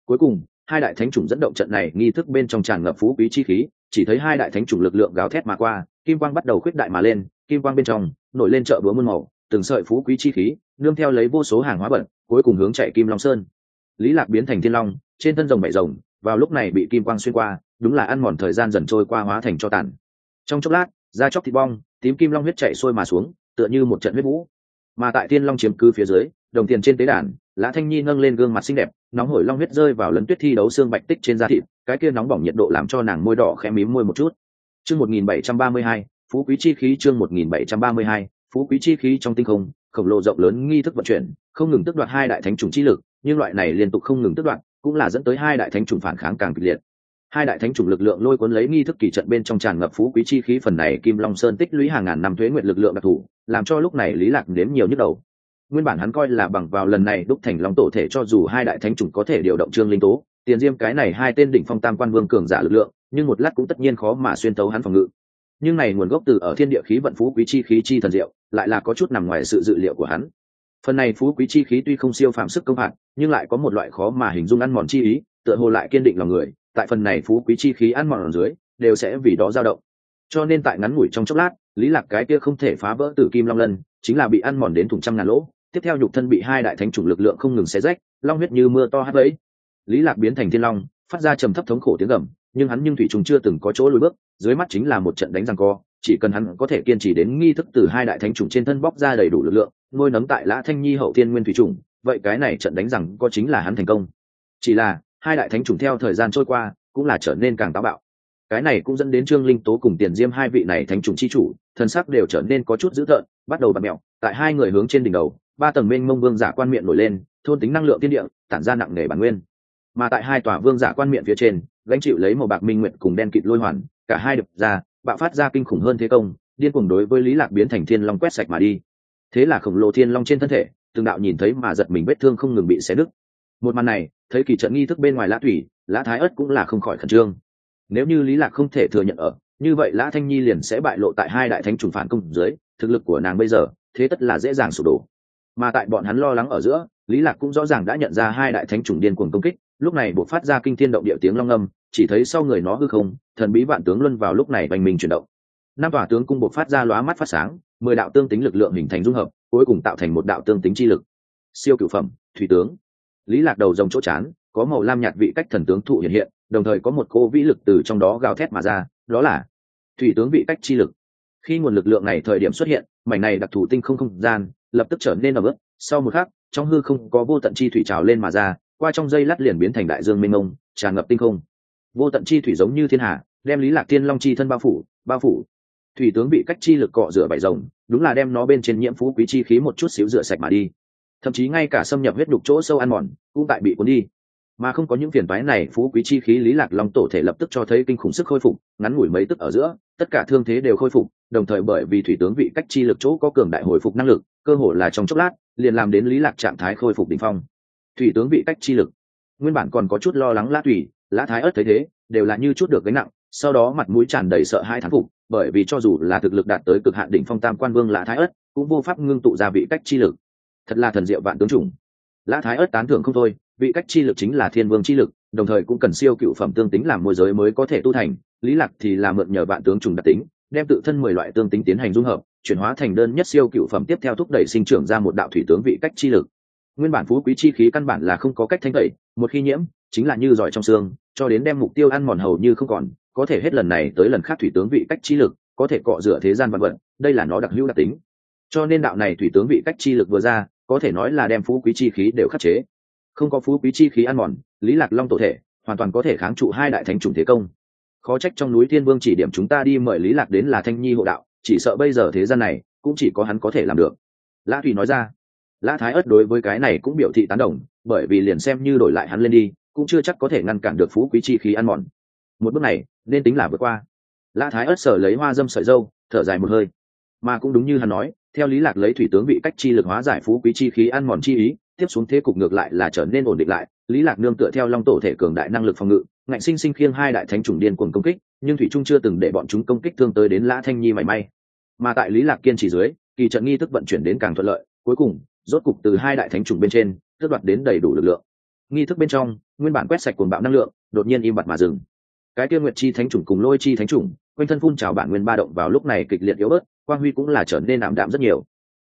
Cuối cùng, hai đại thánh trùng dẫn động trận này, nghi thức bên trong tràn ngập phú quý chi khí, chỉ thấy hai đại thánh trùng lực lượng gáo thét mà qua, kim quang bắt đầu khuyết đại mà lên, kim quang bên trong nổi lên chợ búa muôn màu, từng sợi phú quý chi khí, nương theo lấy vô số hàng hóa bẩn, cuối cùng hướng chạy kim long sơn. Lý lạc biến thành thiên long, trên thân rồng bảy rồng, vào lúc này bị kim quang xuyên qua, đúng là ăn mòn thời gian dần trôi qua hóa thành cho tàn trong chốc lát, da chóc thịt bong, tím kim long huyết chạy xuôi mà xuống, tựa như một trận huyết vũ. Mà tại thiên long chiếm cư phía dưới, đồng tiền trên tế đàn, lã thanh nhi nâng lên gương mặt xinh đẹp, nóng hổi long huyết rơi vào lấn tuyết thi đấu xương bạch tích trên da thịt, cái kia nóng bỏng nhiệt độ làm cho nàng môi đỏ khẽ mím môi một chút. Chương một nghìn bảy trăm ba mươi hai, phú quý chi khí, chương một nghìn bảy trăm ba mươi hai, phú quý chi khí trong tinh không, khổng lồ rộng lớn nghi thức vận chuyển, không ngừng tước đoạt hai đại thánh chủng chi lực, nhưng loại này liên tục không ngừng tước đoạt, cũng là dẫn tới hai đại thánh chủng phản kháng càng kịch liệt hai đại thánh chủng lực lượng lôi cuốn lấy nghi thức kỳ trận bên trong tràn ngập phú quý chi khí, phần này kim long sơn tích lũy hàng ngàn năm thuế nguyện lực lượng đặc thù, làm cho lúc này lý lạc nếm nhiều nhức đầu. Nguyên bản hắn coi là bằng vào lần này đúc thành long tổ thể cho dù hai đại thánh chủng có thể điều động trương linh tố, tiền diêm cái này hai tên đỉnh phong tam quan vương cường giả lực lượng, nhưng một lát cũng tất nhiên khó mà xuyên tấu hắn phòng ngự. Nhưng này nguồn gốc từ ở thiên địa khí vận phú quý chi khí chi thần diệu, lại là có chút nằm ngoài sự dự liệu của hắn. Phần này phú quý chi khí tuy không siêu phàm sức công hạn nhưng lại có một loại khó mà hình dung ăn mòn chi ý, tựa hồ lại kiên định lòng người tại phần này phú quý chi khí ăn mòn ở dưới, đều sẽ vì đó dao động. Cho nên tại ngắn ngủi trong chốc lát, lý lạc cái kia không thể phá vỡ từ kim long lân, chính là bị ăn mòn đến thùng trăm ngàn lỗ, tiếp theo nhục thân bị hai đại thánh chủng lực lượng không ngừng xé rách, long huyết như mưa to hát lấy lý lạc biến thành thiên long, phát ra trầm thấp thống khổ tiếng gầm, nhưng hắn nhưng thủy trùng chưa từng có chỗ lùi bước, dưới mắt chính là một trận đánh răng co, chỉ cần hắn có thể kiên trì đến nghi thức từ hai đại thánh chủng trên thân bóc ra đầy đủ lực lượng, nuôi nấng tại lã thanh nhi hậu thiên nguyên thủy trùng, vậy cái này trận đánh rằng có chính là hắn thành công. Chỉ là hai đại thánh chủng theo thời gian trôi qua cũng là trở nên càng táo bạo. Cái này cũng dẫn đến trương linh tố cùng tiền diêm hai vị này thánh chủng chi chủ thần sắc đều trở nên có chút dữ tợn, bắt đầu bật mẹo. Tại hai người hướng trên đỉnh đầu, ba tầng mênh mông vương giả quan miệng nổi lên, thôn tính năng lượng tiên địa, tản ra nặng nề bản nguyên. Mà tại hai tòa vương giả quan miệng phía trên, gánh chịu lấy màu bạc minh nguyện cùng đen kịt lôi hoàn, cả hai đập ra, bạo phát ra kinh khủng hơn thế công, điên cuồng đối với lý lạc biến thành thiên long quét sạch mà đi. Thế là khổng lồ thiên long trên thân thể, từng đạo nhìn thấy mà giật mình vết thương không ngừng bị xé nứt một màn này, thấy kỳ trận nghi thức bên ngoài lã thủy, lã thái ất cũng là không khỏi khẩn trương. Nếu như lý lạc không thể thừa nhận ở, như vậy lã thanh nhi liền sẽ bại lộ tại hai đại thánh trùng phản công dưới, thực lực của nàng bây giờ, thế tất là dễ dàng sụp đổ. Mà tại bọn hắn lo lắng ở giữa, lý lạc cũng rõ ràng đã nhận ra hai đại thánh trùng điên cuồng công kích, lúc này buộc phát ra kinh thiên động địa tiếng long âm, chỉ thấy sau người nó hư không, thần bí vạn tướng luân vào lúc này bành mình chuyển động. Năm tòa tướng cung buộc phát ra lóa mắt phát sáng, mười đạo tương tính lực lượng hình thành dung hợp, cuối cùng tạo thành một đạo tương tính chi lực. Siêu cửu phẩm, thủy tướng lý lạc đầu rồng chỗ chán có màu lam nhạt vị cách thần tướng thụ hiện hiện đồng thời có một cô vĩ lực từ trong đó gào thét mà ra đó là thủy tướng vị cách chi lực. Khi nguồn lực lượng này thời điểm xuất hiện mảnh này đặc thù tinh không không gian lập tức trở nên ẩm ướt. Sau một khắc trong hư không có vô tận chi thủy trào lên mà ra qua trong dây lát liền biến thành đại dương mênh mông tràn ngập tinh không. Vô tận chi thủy giống như thiên hạ, đem lý lạc tiên long chi thân bao phủ bao phủ. Thủy tướng bị cách chi lực cọ rửa bảy rồng đúng là đem nó bên trên nhiễm phú quý chi khí một chút xíu rửa sạch mà đi thậm chí ngay cả xâm nhập huyết đục chỗ sâu ăn mòn cũng tại bị cuốn đi. Mà không có những phiền toái này, phú quý chi khí lý lạc long tổ thể lập tức cho thấy kinh khủng sức khôi phục, ngắn ngủi mấy tức ở giữa, tất cả thương thế đều khôi phục, đồng thời bởi vì thủy tướng vị cách chi lực chỗ có cường đại hồi phục năng lực, cơ hội là trong chốc lát, liền làm đến lý lạc trạng thái khôi phục đỉnh phong. Thủy tướng vị cách chi lực. Nguyên bản còn có chút lo lắng lã thủy, lã thái ớt thấy thế, đều là như chút được gánh nặng, sau đó mặt mũi tràn đầy sợ hai thán phục, bởi vì cho dù là thực lực đạt tới cực hạn đỉnh phong tam quan vương lã thái ớt cũng vô pháp ngưng tụ ra vị cách chi lực thật là thần diệu vạn tướng chủng. Lã thái ớt tán thưởng không thôi, vị cách chi lực chính là thiên vương chi lực, đồng thời cũng cần siêu cựu phẩm tương tính làm môi giới mới có thể tu thành, lý lạc thì là mượn nhờ vạn tướng trùng đặc tính, đem tự thân mười loại tương tính tiến hành dung hợp, chuyển hóa thành đơn nhất siêu cựu phẩm tiếp theo thúc đẩy sinh trưởng ra một đạo thủy tướng vị cách chi lực. Nguyên bản phú quý chi khí căn bản là không có cách thanh tẩy, một khi nhiễm, chính là như giỏi trong xương, cho đến đem mục tiêu ăn mòn hầu như không còn, có thể hết lần này tới lần khác thủy tướng vị cách chi lực, có thể cọ rửa thế gian vật vận đây là nó đặc hữu đặc tính. Cho nên đạo này thủy tướng vị cách chi lực vừa ra có thể nói là đem phú quý chi khí đều khắc chế. Không có phú quý chi khí ăn mòn, lý lạc long tổ thể hoàn toàn có thể kháng trụ hai đại thánh trùng thế công. Khó trách trong núi thiên vương chỉ điểm chúng ta đi mời lý lạc đến là thanh nhi hộ đạo, chỉ sợ bây giờ thế gian này cũng chỉ có hắn có thể làm được. Lã thủy nói ra. Lã thái ất đối với cái này cũng biểu thị tán đồng, bởi vì liền xem như đổi lại hắn lên đi, cũng chưa chắc có thể ngăn cản được phú quý chi khí ăn mòn. Một bước này, nên tính là vượt qua. Lã thái ất sở lấy hoa dâm sợi dâu, thở dài một hơi. Mà cũng đúng như hắn nói theo lý lạc lấy thủy tướng bị cách chi lực hóa giải phú quý chi khí ăn mòn chi ý, tiếp xuống thế cục ngược lại là trở nên ổn định lại. Lý lạc nương tựa theo long tổ thể cường đại năng lực phòng ngự, ngạnh sinh sinh khiêng hai đại thánh chủng điên cuồng công kích, nhưng thủy trung chưa từng để bọn chúng công kích thương tới đến lã thanh nhi mảy may. Mà tại lý lạc kiên trì dưới, kỳ trận nghi thức vận chuyển đến càng thuận lợi, cuối cùng, rốt cục từ hai đại thánh chủng bên trên, tước đoạt đến đầy đủ lực lượng. Nghi thức bên trong, nguyên bản quét sạch cuồng bạo năng lượng, đột nhiên im bặt mà dừng. Cái tiêu nguyệt chi thánh chủng cùng lôi chi thánh chủng, quanh thân phun trào bản nguyên ba động vào lúc này kịch liệt yếu bớt quang huy cũng là trở nên ảm đạm rất nhiều.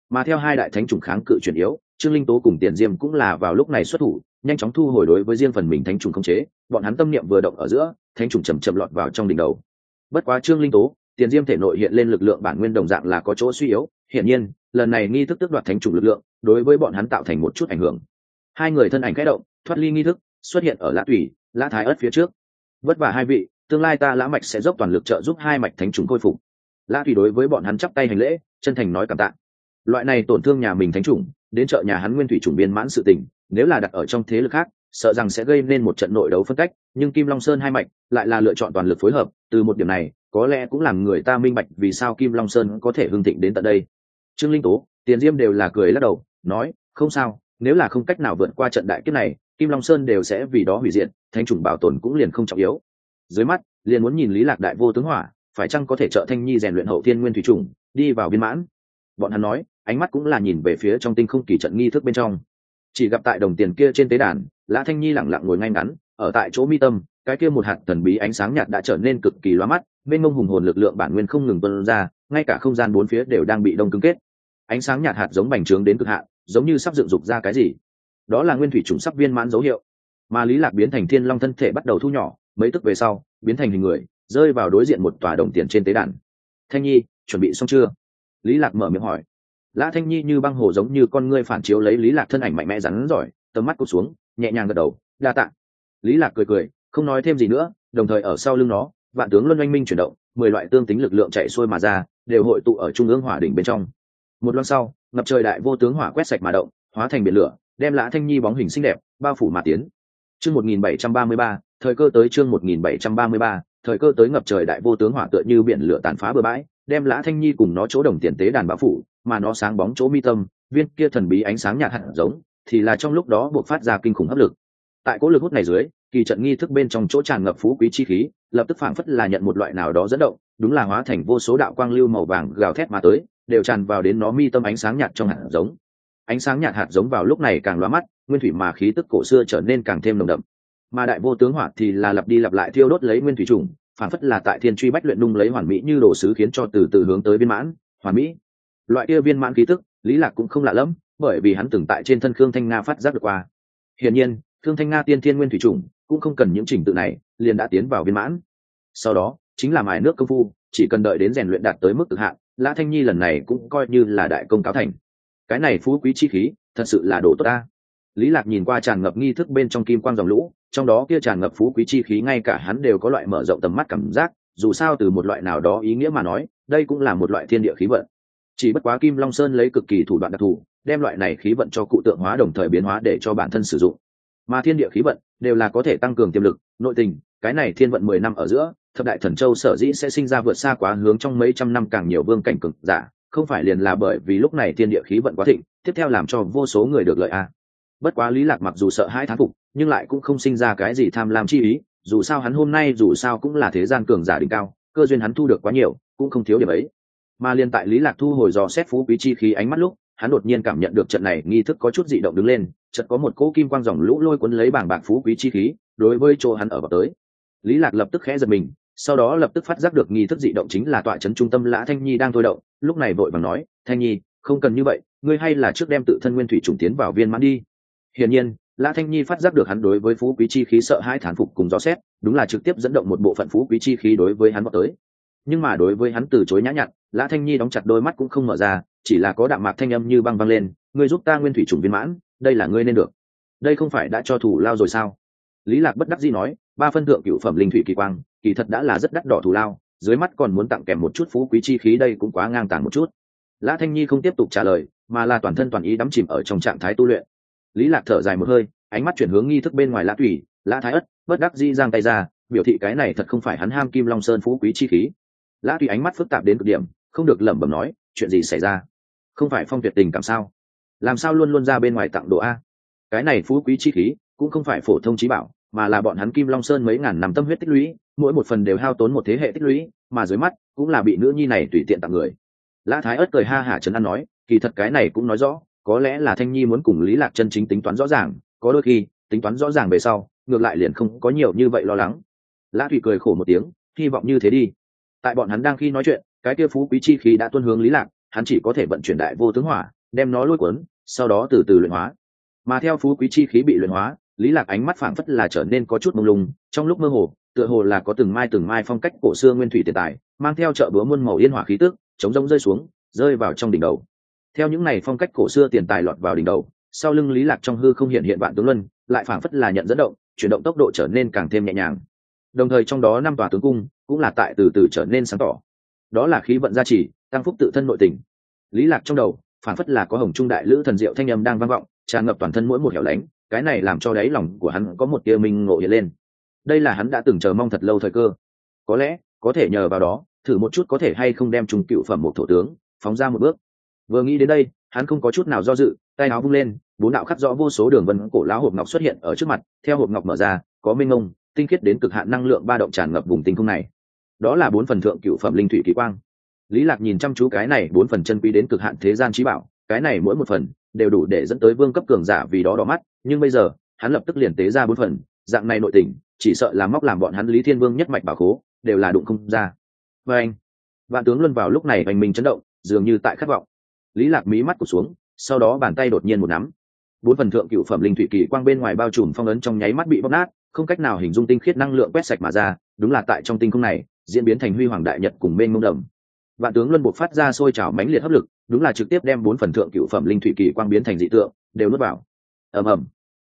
Mà theo hai đại thánh chủng kháng cự chuyển yếu, trương linh tố cùng tiền diêm cũng là vào lúc này xuất thủ, nhanh chóng thu hồi đối với riêng phần mình thánh trùng không chế. Bọn hắn tâm niệm vừa động ở giữa, thánh trùng chầm chậm lọt vào trong đỉnh đầu. Bất quá trương linh tố, tiền diêm thể nội hiện lên lực lượng bản nguyên đồng dạng là có chỗ suy yếu. Hiển nhiên, lần này nghi thức tước đoạt thánh trùng lực lượng, đối với bọn hắn tạo thành một chút ảnh hưởng. Hai người thân ảnh khẽ động, thoát ly nghi thức, xuất hiện ở lã tùy lã thái ớt phía trước. Vất vả hai vị, tương lai ta lã mạch sẽ dốc toàn lực trợ giúp hai mạch thánh trùng khôi phục la thủy đối với bọn hắn chắp tay hành lễ, chân thành nói cảm tạ loại này tổn thương nhà mình thánh chủng, đến chợ nhà hắn nguyên thủy chủng biên mãn sự tình, nếu là đặt ở trong thế lực khác, sợ rằng sẽ gây nên một trận nội đấu phân cách, nhưng kim long sơn hai mạch lại là lựa chọn toàn lực phối hợp, từ một điểm này, có lẽ cũng làm người ta minh bạch vì sao kim long sơn có thể hưng thịnh đến tận đây trương linh tố, tiền diêm đều là cười lắc đầu, nói, không sao, nếu là không cách nào vượt qua trận đại kiếp này, kim long sơn đều sẽ vì đó hủy diện. thanh chủng bảo tồn cũng liền không trọng yếu dưới mắt, liền muốn nhìn lý lạc đại vô tướng hỏa phải chăng có thể trợ thanh nhi rèn luyện hậu thiên nguyên thủy trùng, đi vào viên mãn? Bọn hắn nói, ánh mắt cũng là nhìn về phía trong tinh không kỳ trận nghi thức bên trong. Chỉ gặp tại đồng tiền kia trên tế đàn, lã thanh nhi lẳng lặng ngồi ngay ngắn, ở tại chỗ mi tâm, cái kia một hạt thần bí ánh sáng nhạt đã trở nên cực kỳ loa mắt bên mông hùng hồn lực lượng bản nguyên không ngừng tuân ra, ngay cả không gian bốn phía đều đang bị đông cứng kết. Ánh sáng nhạt hạt giống bành trướng đến cực hạn, giống như sắp dựng dục ra cái gì. Đó là nguyên thủy trùng sắp viên mãn dấu hiệu. Mà lý lạc biến thành thiên long thân thể bắt đầu thu nhỏ, mấy tức về sau, biến thành hình người rơi vào đối diện một tòa đồng tiền trên tế đàn. Thanh nhi chuẩn bị xong chưa? Lý lạc mở miệng hỏi. Lã thanh nhi như băng hồ giống như con ngươi phản chiếu lấy lý lạc thân ảnh mạnh mẽ rắn giỏi tầm mắt cụt xuống nhẹ nhàng gật đầu đa tạ. Lý lạc cười cười không nói thêm gì nữa đồng thời ở sau lưng nó vạn tướng luân oanh minh chuyển động mười loại tương tính lực lượng chạy xuôi mà ra đều hội tụ ở trung ương hỏa đỉnh bên trong. Một lần sau ngập trời đại vô tướng hỏa quét sạch mà động hóa thành biển lửa đem lã thanh nhi bóng hình xinh đẹp bao phủ mà tiến. Chương 1733, thời cơ tới chương 1733, thời cơ tới ngập trời đại vô tướng hỏa tựa như biển lửa tàn phá bừa bãi, đem lã thanh nhi cùng nó chỗ đồng tiền tế đàn bão phủ, mà nó sáng bóng chỗ mi tâm, viên kia thần bí ánh sáng nhạt hạt giống, thì là trong lúc đó buộc phát ra kinh khủng hấp lực. Tại cỗ lực hút này dưới, kỳ trận nghi thức bên trong chỗ tràn ngập phú quý chi khí, lập tức phảng phất là nhận một loại nào đó dẫn động, đúng là hóa thành vô số đạo quang lưu màu vàng gào thét mà tới, đều tràn vào đến nó mi tâm ánh sáng nhạt trong hạt giống. Ánh sáng nhạt hạt giống vào lúc này càng lóa mắt, nguyên thủy mà khí tức cổ xưa trở nên càng thêm nồng đậm mà đại vô tướng hỏa thì là lặp đi lặp lại thiêu đốt lấy nguyên thủy trùng phản phất là tại thiên truy bách luyện nung lấy hoàn mỹ như đồ sứ khiến cho từ từ hướng tới viên mãn, hoàn mỹ. Loại kia viên mãn khí tức, lý lạc cũng không lạ lẫm, bởi vì hắn từng tại trên thân khương thanh nga phát giác được qua. Hiển nhiên, khương thanh nga tiên thiên nguyên thủy trùng cũng không cần những trình tự này, liền đã tiến vào viên mãn. Sau đó, chính là mài nước công phu, chỉ cần đợi đến rèn luyện đạt tới mức cực hạn, lã thanh nhi lần này cũng coi như là đại công cáo thành. Cái này phú quý chi khí, thật sự là đồ tốt ta. Lý lạc nhìn qua tràn ngập nghi thức bên trong kim quang dòng lũ trong đó kia tràn ngập phú quý chi khí ngay cả hắn đều có loại mở rộng tầm mắt cảm giác, dù sao từ một loại nào đó ý nghĩa mà nói, đây cũng là một loại thiên địa khí vận. Chỉ bất quá kim long sơn lấy cực kỳ thủ đoạn đặc thù, đem loại này khí vận cho cụ tượng hóa đồng thời biến hóa để cho bản thân sử dụng. Mà thiên địa khí vận đều là có thể tăng cường tiềm lực, nội tình, cái này thiên vận mười năm ở giữa, thập đại thần châu sở dĩ sẽ sinh ra vượt xa quá hướng trong mấy trăm năm càng nhiều vương cảnh cực giả, không phải liền là bởi vì lúc này thiên địa khí vận quá thịnh, tiếp theo làm cho vô số người được lợi a. Bất quá lý lạc mặc dù sợ hai thán phục nhưng lại cũng không sinh ra cái gì tham lam chi ý, dù sao hắn hôm nay dù sao cũng là thế gian cường giả đỉnh cao, cơ duyên hắn thu được quá nhiều, cũng không thiếu điểm ấy. Mà liên tại lý lạc thu hồi dò xét phú quý chi khí ánh mắt lúc, hắn đột nhiên cảm nhận được trận này nghi thức có chút dị động đứng lên, chợt có một cỗ kim quang dòng lũ lôi cuốn lấy bảng bạc phú quý chi khí, đối với chỗ hắn ở vào tới. Lý lạc lập tức khẽ giật mình, sau đó lập tức phát giác được nghi thức dị động chính là tọa trấn trung tâm lã thanh nhi đang thôi động, lúc này vội vàng nói, thanh nhi, không cần như vậy, ngươi hay là trước đem tự thân nguyên thủy trùng tiến vào viên mãn đi. Hiển nhiên lã thanh nhi phát giác được hắn đối với phú quý chi khí sợ hai thán phục cùng gió xét, đúng là trực tiếp dẫn động một bộ phận phú quý chi khí đối với hắn vào tới. Nhưng mà đối với hắn từ chối nhã nhặn, lã thanh nhi đóng chặt đôi mắt cũng không mở ra, chỉ là có đạm mạc thanh âm như băng băng lên, ngươi giúp ta nguyên thủy trùng viên mãn, đây là ngươi nên được. Đây không phải đã cho thủ lao rồi sao? Lý lạc bất đắc dĩ nói, ba phân thượng cựu phẩm linh thủy kỳ quang, kỳ thật đã là rất đắt đỏ thủ lao, dưới mắt còn muốn tặng kèm một chút phú quý chi khí đây cũng quá ngang tàng một chút. Lã thanh nhi không tiếp tục trả lời, mà là toàn thân toàn ý đắm chìm ở trong trạng thái tu luyện lý lạc thở dài một hơi, ánh mắt chuyển hướng nghi thức bên ngoài lã thủy, lã thái ất, bất đắc dĩ giang tay ra, biểu thị cái này thật không phải hắn ham kim long sơn phú quý chi khí. Lã thủy ánh mắt phức tạp đến cực điểm, không được lẩm bẩm nói, chuyện gì xảy ra? Không phải phong tuyệt tình cảm sao? Làm sao luôn luôn ra bên ngoài tặng đồ a? Cái này phú quý chi khí, cũng không phải phổ thông trí bảo, mà là bọn hắn kim long sơn mấy ngàn năm tâm huyết tích lũy, mỗi một phần đều hao tốn một thế hệ tích lũy, mà dưới mắt, cũng là bị nữ nhi này tùy tiện tặng người. Lã thái ớt cười ha hả trấn an nói, kỳ thật cái này cũng nói rõ có lẽ là thanh nhi muốn cùng lý lạc chân chính tính toán rõ ràng, có đôi khi, tính toán rõ ràng về sau, ngược lại liền không có nhiều như vậy lo lắng. Lã thủy cười khổ một tiếng, hy vọng như thế đi. Tại bọn hắn đang khi nói chuyện, cái kia phú quý chi khí đã tuân hướng lý lạc, hắn chỉ có thể vận chuyển đại vô tướng hỏa, đem nó lôi cuốn, sau đó từ từ luyện hóa. Mà theo phú quý chi khí bị luyện hóa, lý lạc ánh mắt phảng phất là trở nên có chút mông lung, trong lúc mơ hồ, tựa hồ là có từng mai từng mai phong cách cổ xưa nguyên thủy tiền tài, mang theo chợ búa muôn màu yên hỏa khí tức, chống rông rơi xuống, rơi vào trong đỉnh đầu theo những này phong cách cổ xưa tiền tài lọt vào đỉnh đầu, sau lưng lý lạc trong hư không hiện hiện vạn tướng luân, lại phảng phất là nhận dẫn động, chuyển động tốc độ trở nên càng thêm nhẹ nhàng. Đồng thời trong đó năm tòa tướng cung cũng là tại từ từ trở nên sáng tỏ. Đó là khí vận gia trì, tăng phúc tự thân nội tình. Lý lạc trong đầu, phảng phất là có hồng trung đại lữ thần diệu thanh âm đang vang vọng, tràn ngập toàn thân mỗi một hẻo lánh, cái này làm cho đáy lòng của hắn có một tia minh ngộ hiện lên. Đây là hắn đã từng chờ mong thật lâu thời cơ. Có lẽ, có thể nhờ vào đó, thử một chút có thể hay không đem trùng cựu phẩm một thổ tướng, phóng ra một bước vừa nghĩ đến đây, hắn không có chút nào do dự, tay áo vung lên, bốn đạo khắc rõ vô số đường vân cổ lão hộp ngọc xuất hiện ở trước mặt, theo hộp ngọc mở ra, có minh ngông, tinh khiết đến cực hạn năng lượng ba động tràn ngập vùng tinh không này. Đó là bốn phần thượng cựu phẩm linh thủy kỳ quang. Lý lạc nhìn chăm chú cái này bốn phần chân quý đến cực hạn thế gian trí bảo, cái này mỗi một phần đều đủ để dẫn tới vương cấp cường giả vì đó đỏ mắt, nhưng bây giờ, hắn lập tức liền tế ra bốn phần, dạng này nội tình, chỉ sợ là móc làm bọn hắn lý thiên vương nhất mạch bảo khố, đều là đụng không ra. Và anh, vạn tướng luân vào lúc này hành mình chấn động, dường như tại khát vọng lý lạc mí mắt cụt xuống, sau đó bàn tay đột nhiên một nắm. Bốn phần thượng cựu phẩm linh thủy kỳ quang bên ngoài bao trùm phong ấn trong nháy mắt bị bóc nát, không cách nào hình dung tinh khiết năng lượng quét sạch mà ra, đúng là tại trong tinh không này, diễn biến thành huy hoàng đại nhật cùng bên mông đầm vạn tướng luân buộc phát ra sôi trào mãnh liệt hấp lực, đúng là trực tiếp đem bốn phần thượng cựu phẩm linh thủy kỳ quang biến thành dị tượng, đều nuốt vào. Ầm ầm.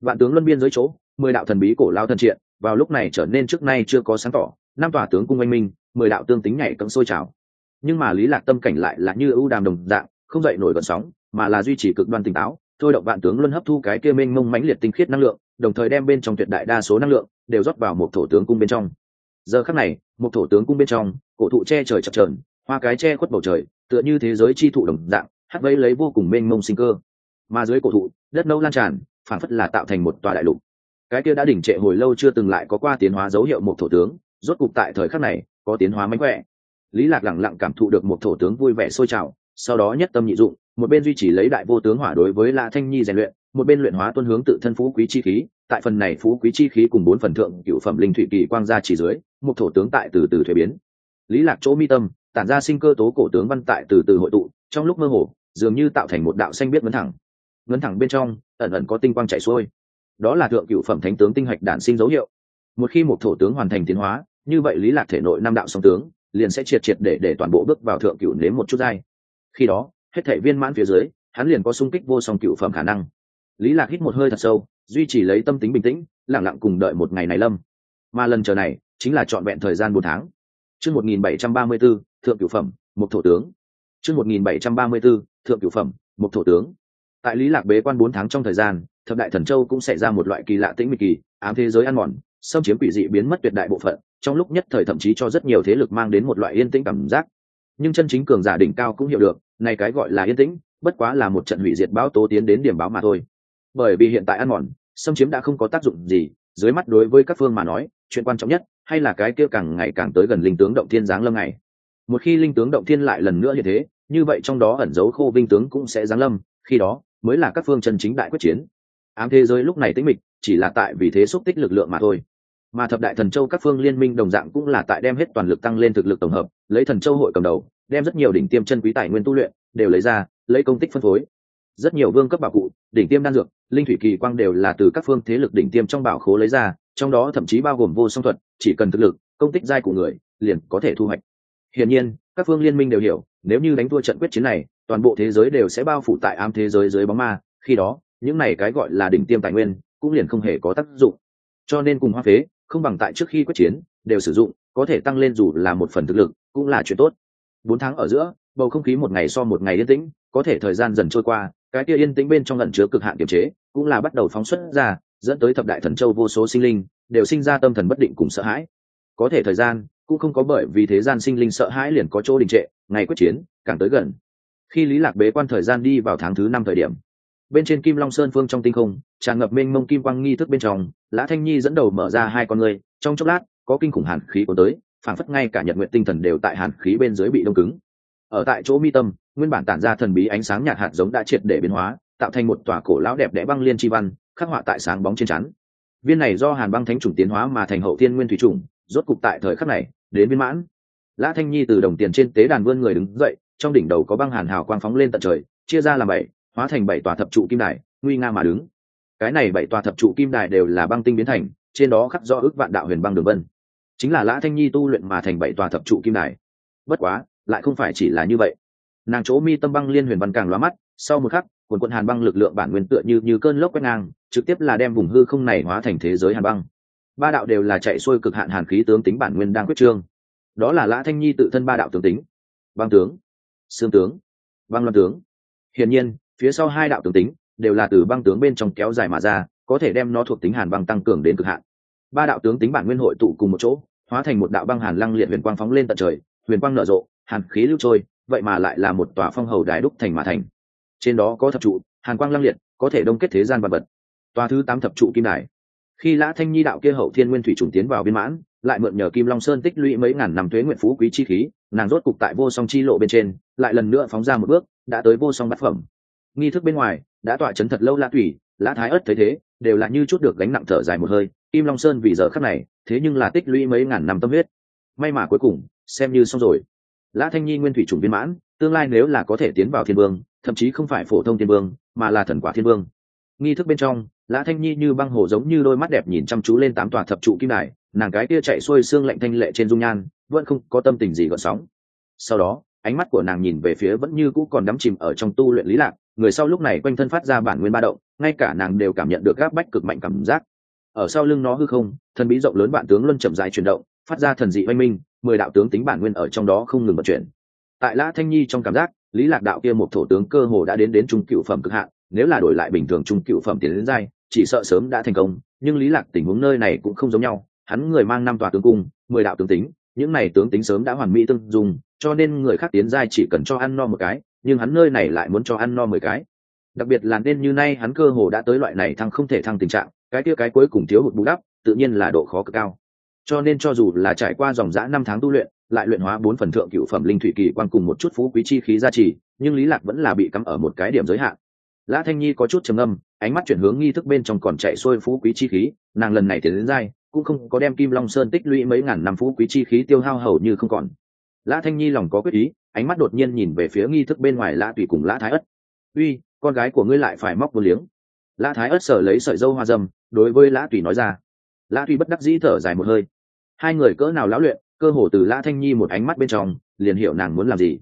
Vạn tướng luân biên dưới chỗ, mười đạo thần bí cổ lao thần triện, vào lúc này trở nên trước nay chưa có sáng tỏ, năm tòa tướng cung anh minh, mười đạo tương tính nhảy cấm sôi trào. Nhưng mà lý lạc tâm cảnh lại là như ưu đàm đồng dạng không dậy nổi gần sóng, mà là duy trì cực đoan tỉnh táo, thôi động vạn tướng luân hấp thu cái kia mênh mông mãnh liệt tinh khiết năng lượng, đồng thời đem bên trong tuyệt đại đa số năng lượng đều rót vào một thổ tướng cung bên trong. Giờ khắc này, một thổ tướng cung bên trong, cổ thụ che trời chập trờn hoa cái che khuất bầu trời, tựa như thế giới chi thụ đồng dạng hắt vây lấy vô cùng mênh mông sinh cơ. Mà dưới cổ thụ, đất nâu lan tràn, phản phất là tạo thành một tòa đại lục. Cái kia đã đỉnh trệ hồi lâu chưa từng lại có qua tiến hóa dấu hiệu một thổ tướng, rốt cục tại thời khắc này, có tiến hóa mánh khỏe. Lý lạc lẳng lặng cảm thụ được một thổ tướng vui vẻ sôi trào sau đó nhất tâm nhị dụng, một bên duy trì lấy đại vô tướng hỏa đối với la thanh nhi rèn luyện, một bên luyện hóa tuân hướng tự thân phú quý chi khí. Tại phần này phú quý chi khí cùng bốn phần thượng cựu phẩm linh thủy kỳ quang gia chỉ dưới, một thổ tướng tại từ từ thuế biến. Lý lạc chỗ mi tâm, tản ra sinh cơ tố cổ tướng văn tại từ từ hội tụ, trong lúc mơ hồ, dường như tạo thành một đạo xanh biết ngấn thẳng. Ngấn thẳng bên trong, ẩn ẩn có tinh quang chảy xuôi. Đó là thượng cựu phẩm thánh tướng tinh hạch đản sinh dấu hiệu. Một khi một thổ tướng hoàn thành tiến hóa, như vậy lý lạc thể nội năm đạo song tướng, liền sẽ triệt triệt để để toàn bộ bước vào thượng cựu nếm một chút dai khi đó hết thể viên mãn phía dưới hắn liền có sung kích vô song cựu phẩm khả năng. Lý lạc hít một hơi thật sâu duy trì lấy tâm tính bình tĩnh lặng lặng cùng đợi một ngày này lâm. Mà lần chờ này chính là trọn vẹn thời gian bốn tháng. Chương một nghìn bảy trăm ba mươi 1734, thượng cửu phẩm một thổ tướng. Chương một nghìn bảy trăm ba mươi 1734, thượng cửu phẩm một thổ tướng. Tại lý lạc bế quan bốn tháng trong thời gian thập đại thần châu cũng xảy ra một loại kỳ lạ tĩnh mịch kỳ ám thế giới ăn mòn xâm chiếm quỷ dị biến mất tuyệt đại bộ phận trong lúc nhất thời thậm chí cho rất nhiều thế lực mang đến một loại yên tĩnh cảm giác. Nhưng chân chính cường giả đỉnh cao cũng hiểu được này cái gọi là yên tĩnh, bất quá là một trận hủy diệt báo tố tiến đến điểm báo mà thôi. Bởi vì hiện tại ăn mòn, xâm chiếm đã không có tác dụng gì, dưới mắt đối với các phương mà nói, chuyện quan trọng nhất, hay là cái kia càng ngày càng tới gần linh tướng động thiên giáng lâm ngày một khi linh tướng động thiên lại lần nữa như thế, như vậy trong đó ẩn dấu khô binh tướng cũng sẽ giáng lâm, khi đó mới là các phương chân chính đại quyết chiến. Ám thế giới lúc này tĩnh mịch, chỉ là tại vì thế xúc tích lực lượng mà thôi. Mà thập đại thần châu các phương liên minh đồng dạng cũng là tại đem hết toàn lực tăng lên thực lực tổng hợp, lấy thần châu hội cầm đầu đem rất nhiều đỉnh tiêm chân quý tài nguyên tu luyện đều lấy ra, lấy công tích phân phối. Rất nhiều vương cấp bảo cụ, đỉnh tiêm đan dược, linh thủy kỳ quang đều là từ các phương thế lực đỉnh tiêm trong bảo khố lấy ra, trong đó thậm chí bao gồm vô song thuật, chỉ cần thực lực, công tích giai của người, liền có thể thu hoạch. Hiển nhiên, các phương liên minh đều hiểu, nếu như đánh thua trận quyết chiến này, toàn bộ thế giới đều sẽ bao phủ tại ám thế giới dưới bóng ma, khi đó, những này cái gọi là đỉnh tiêm tài nguyên, cũng liền không hề có tác dụng. Cho nên cùng hoa phế, không bằng tại trước khi quyết chiến, đều sử dụng, có thể tăng lên dù là một phần thực lực, cũng là chuyện tốt bốn tháng ở giữa, bầu không khí một ngày so một ngày yên tĩnh, có thể thời gian dần trôi qua, cái kia yên tĩnh bên trong lẩn chứa cực hạn kiềm chế, cũng là bắt đầu phóng xuất ra, dẫn tới thập đại thần châu vô số sinh linh, đều sinh ra tâm thần bất định cùng sợ hãi. Có thể thời gian, cũng không có bởi vì thế gian sinh linh sợ hãi liền có chỗ đình trệ, ngày quyết chiến, càng tới gần. Khi lý lạc bế quan thời gian đi vào tháng thứ năm thời điểm, bên trên kim long sơn phương trong tinh không, tràn ngập mênh mông kim quang nghi thức bên trong, lã thanh nhi dẫn đầu mở ra hai con người trong chốc lát, có kinh khủng hàn khí cuốn tới phản phất ngay cả nhật nguyện tinh thần đều tại hàn khí bên dưới bị đông cứng. Ở tại chỗ mi tâm, nguyên bản tản ra thần bí ánh sáng nhạt hạt giống đã triệt để biến hóa, tạo thành một tòa cổ lão đẹp đẽ băng liên chi văn, khắc họa tại sáng bóng trên chắn viên này do hàn băng thánh chủng tiến hóa mà thành hậu thiên nguyên thủy chủng, rốt cục tại thời khắc này, đến viên mãn. Lã thanh nhi từ đồng tiền trên tế đàn vươn người đứng dậy, trong đỉnh đầu có băng hàn hào quang phóng lên tận trời, chia ra làm bảy, hóa thành bảy tòa thập trụ kim đài, nguy nga mà đứng. Cái này bảy tòa thập trụ kim đài đều là băng tinh biến thành, trên đó khắc do ước vạn đạo huyền băng đường vân chính là lã thanh nhi tu luyện mà thành bảy tòa thập trụ kim đài. Bất quá, lại không phải chỉ là như vậy. Nàng chỗ mi tâm băng liên huyền văn càng loa mắt, sau một khắc, quần quận hàn băng lực lượng bản nguyên tựa như như cơn lốc quét ngang, trực tiếp là đem vùng hư không này hóa thành thế giới hàn băng. Ba đạo đều là chạy xuôi cực hạn hàn khí tướng tính bản nguyên đang quyết trương. Đó là lã thanh nhi tự thân ba đạo tướng tính. Băng tướng, xương tướng, băng loan tướng. Hiển nhiên, phía sau hai đạo tướng tính đều là từ băng tướng bên trong kéo dài mà ra, có thể đem nó thuộc tính hàn băng tăng cường đến cực hạn ba đạo tướng tính bản nguyên hội tụ cùng một chỗ, hóa thành một đạo băng hàn lăng liệt huyền quang phóng lên tận trời, huyền quang nở rộ, hàn khí lưu trôi, vậy mà lại là một tòa phong hầu đài đúc thành mà thành. Trên đó có thập trụ, hàn quang lăng liệt, có thể đông kết thế gian vật vật. Tòa thứ tám thập trụ kim đài. Khi lã thanh nhi đạo kia hậu thiên nguyên thủy trùng tiến vào biên mãn, lại mượn nhờ kim long sơn tích lũy mấy ngàn năm thuế nguyện phú quý chi khí, nàng rốt cục tại vô song chi lộ bên trên, lại lần nữa phóng ra một bước, đã tới vô song bát phẩm. Nghi thức bên ngoài, đã tọa chấn thật lâu lã thủy, lã thái ất thấy thế, đều là như chút được gánh nặng thở dài một hơi kim long sơn vì giờ khắc này, thế nhưng là tích lũy mấy ngàn năm tâm huyết. May mà cuối cùng, xem như xong rồi. Lã thanh nhi nguyên thủy trùng viên mãn, tương lai nếu là có thể tiến vào thiên vương, thậm chí không phải phổ thông thiên vương, mà là thần quả thiên vương. Nghi thức bên trong, lã thanh nhi như băng hồ giống như đôi mắt đẹp nhìn chăm chú lên tám tòa thập trụ kim đài, nàng cái kia chạy xuôi xương lạnh thanh lệ trên dung nhan, vẫn không có tâm tình gì gợn sóng. Sau đó, ánh mắt của nàng nhìn về phía vẫn như cũ còn đắm chìm ở trong tu luyện lý lạc, người sau lúc này quanh thân phát ra bản nguyên ba động, ngay cả nàng đều cảm nhận được gác bách cực mạnh cảm giác ở sau lưng nó hư không, thần bí rộng lớn bản tướng luân chậm dài chuyển động, phát ra thần dị oanh minh, mười đạo tướng tính bản nguyên ở trong đó không ngừng vận chuyển. Tại lã thanh nhi trong cảm giác, lý lạc đạo kia một thổ tướng cơ hồ đã đến đến trung cựu phẩm cực hạn, nếu là đổi lại bình thường trung cựu phẩm tiến đến giai, chỉ sợ sớm đã thành công, nhưng lý lạc tình huống nơi này cũng không giống nhau, hắn người mang năm tòa tướng cung, mười đạo tướng tính, những này tướng tính sớm đã hoàn mỹ tương dùng cho nên người khác tiến giai chỉ cần cho ăn no một cái, nhưng hắn nơi này lại muốn cho ăn no mười cái. Đặc biệt là nên như nay hắn cơ hồ đã tới loại này thăng không thể thăng tình trạng cái kia cái cuối cùng thiếu hụt bù đắp, tự nhiên là độ khó cực cao. Cho nên cho dù là trải qua dòng dã năm tháng tu luyện, lại luyện hóa bốn phần thượng cựu phẩm linh thủy kỳ quan cùng một chút phú quý chi khí gia trì, nhưng lý lạc vẫn là bị cắm ở một cái điểm giới hạn. Lã thanh nhi có chút trầm âm ánh mắt chuyển hướng nghi thức bên trong còn chạy xuôi phú quý chi khí, nàng lần này tiến đến dai, cũng không có đem kim long sơn tích lũy mấy ngàn năm phú quý chi khí tiêu hao hầu như không còn. Lã thanh nhi lòng có quyết ý, ánh mắt đột nhiên nhìn về phía nghi thức bên ngoài lã tùy cùng lã thái ất. Uy, con gái của ngươi lại phải móc vô liếng. Lã thái ất sở lấy sợi dâu hoa dâm đối với lã tùy nói ra. Lã tùy bất đắc dĩ thở dài một hơi. Hai người cỡ nào lão luyện, cơ hồ từ lã thanh nhi một ánh mắt bên trong, liền hiểu nàng muốn làm gì.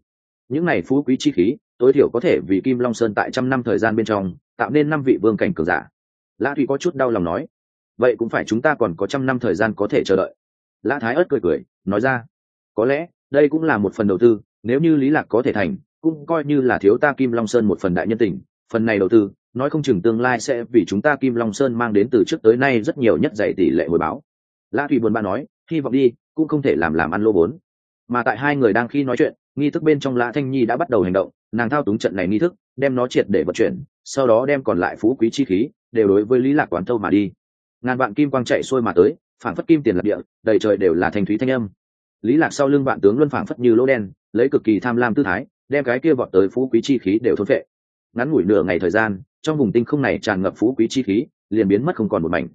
Những này phú quý chi khí, tối thiểu có thể vì kim long sơn tại trăm năm thời gian bên trong, tạo nên năm vị vương cảnh cường giả. Lã thủy có chút đau lòng nói, vậy cũng phải chúng ta còn có trăm năm thời gian có thể chờ đợi. Lã thái ớt cười cười, nói ra, có lẽ, đây cũng là một phần đầu tư, nếu như lý lạc có thể thành, cũng coi như là thiếu ta kim long sơn một phần đại nhân tình, phần này đầu tư nói không chừng tương lai sẽ vì chúng ta kim long sơn mang đến từ trước tới nay rất nhiều nhất dạy tỷ lệ hồi báo. Lã thủy buồn bã nói, hy vọng đi, cũng không thể làm làm ăn lô vốn. Mà tại hai người đang khi nói chuyện, nghi thức bên trong lã thanh nhi đã bắt đầu hành động, nàng thao túng trận này nghi thức, đem nó triệt để vận chuyển, sau đó đem còn lại phú quý chi khí đều đối với lý lạc quán thâu mà đi. Ngàn vạn kim quang chạy xuôi mà tới phản phất kim tiền lập địa, đầy trời đều là thanh thúy thanh âm. Lý lạc sau lưng vạn tướng luôn phản phất như lỗ đen, lấy cực kỳ tham lam tư thái, đem cái kia vọt tới phú quý chi khí đều thôn phệ. Ngắn ngủi nửa ngày thời gian trong vùng tinh không này tràn ngập phú quý chi khí, liền biến mất không còn một mảnh.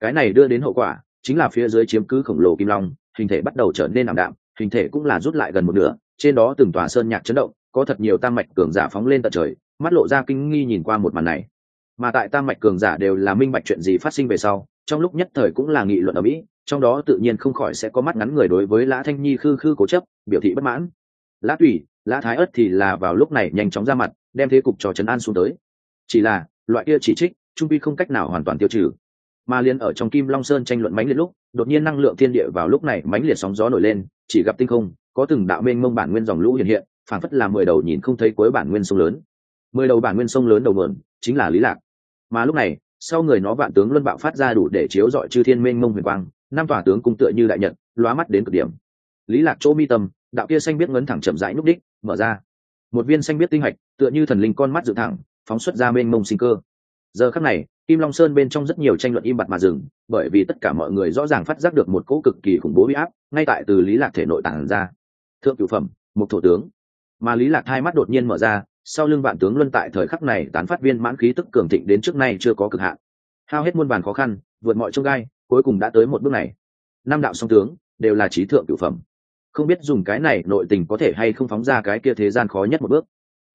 Cái này đưa đến hậu quả chính là phía dưới chiếm cứ khổng lồ kim long, hình thể bắt đầu trở nên ảm đạm, hình thể cũng là rút lại gần một nửa, trên đó từng tòa sơn nhạc chấn động, có thật nhiều tam mạch cường giả phóng lên tận trời, mắt lộ ra kinh nghi nhìn qua một màn này. Mà tại tam mạch cường giả đều là minh bạch chuyện gì phát sinh về sau, trong lúc nhất thời cũng là nghị luận ở mỹ, trong đó tự nhiên không khỏi sẽ có mắt ngắn người đối với lã thanh nhi khư khư cố chấp, biểu thị bất mãn. Lã tùy, lã thái ất thì là vào lúc này nhanh chóng ra mặt, đem thế cục trò trấn an xuống tới chỉ là, loại kia chỉ trích, trung vi không cách nào hoàn toàn tiêu trừ. Mà liên ở trong kim long sơn tranh luận mãnh liệt lúc, đột nhiên năng lượng thiên địa vào lúc này mãnh liệt sóng gió nổi lên, chỉ gặp tinh không, có từng đạo mênh mông bản nguyên dòng lũ hiện hiện phản phất là mười đầu nhìn không thấy cuối bản nguyên sông lớn. Mười đầu bản nguyên sông lớn đầu mượn chính là lý lạc. Mà lúc này, sau người nó vạn tướng luân bạo phát ra đủ để chiếu dọi chư thiên mênh mông huyền quang, năm tòa tướng cung tựa như đại nhật, lóa mắt đến cực điểm. Lý lạc chỗ mi tâm, đạo kia xanh biết ngấn thẳng chậm rãi núp đích mở ra. Một viên xanh biết tinh hạch, tựa như thần linh con mắt dự thẳng phóng xuất ra mênh mông sinh cơ. Giờ khắc này, kim long sơn bên trong rất nhiều tranh luận im bặt mà dừng, bởi vì tất cả mọi người rõ ràng phát giác được một cỗ cực kỳ khủng bố huy áp, ngay tại từ lý lạc thể nội tản ra. Thượng cửu phẩm, một thổ tướng. Mà lý lạc hai mắt đột nhiên mở ra, sau lưng vạn tướng luân tại thời khắc này tán phát viên mãn khí tức cường thịnh đến trước nay chưa có cực hạn. Hao hết muôn vàn khó khăn, vượt mọi trông gai, cuối cùng đã tới một bước này. Năm đạo song tướng, đều là trí thượng cửu phẩm. Không biết dùng cái này nội tình có thể hay không phóng ra cái kia thế gian khó nhất một bước.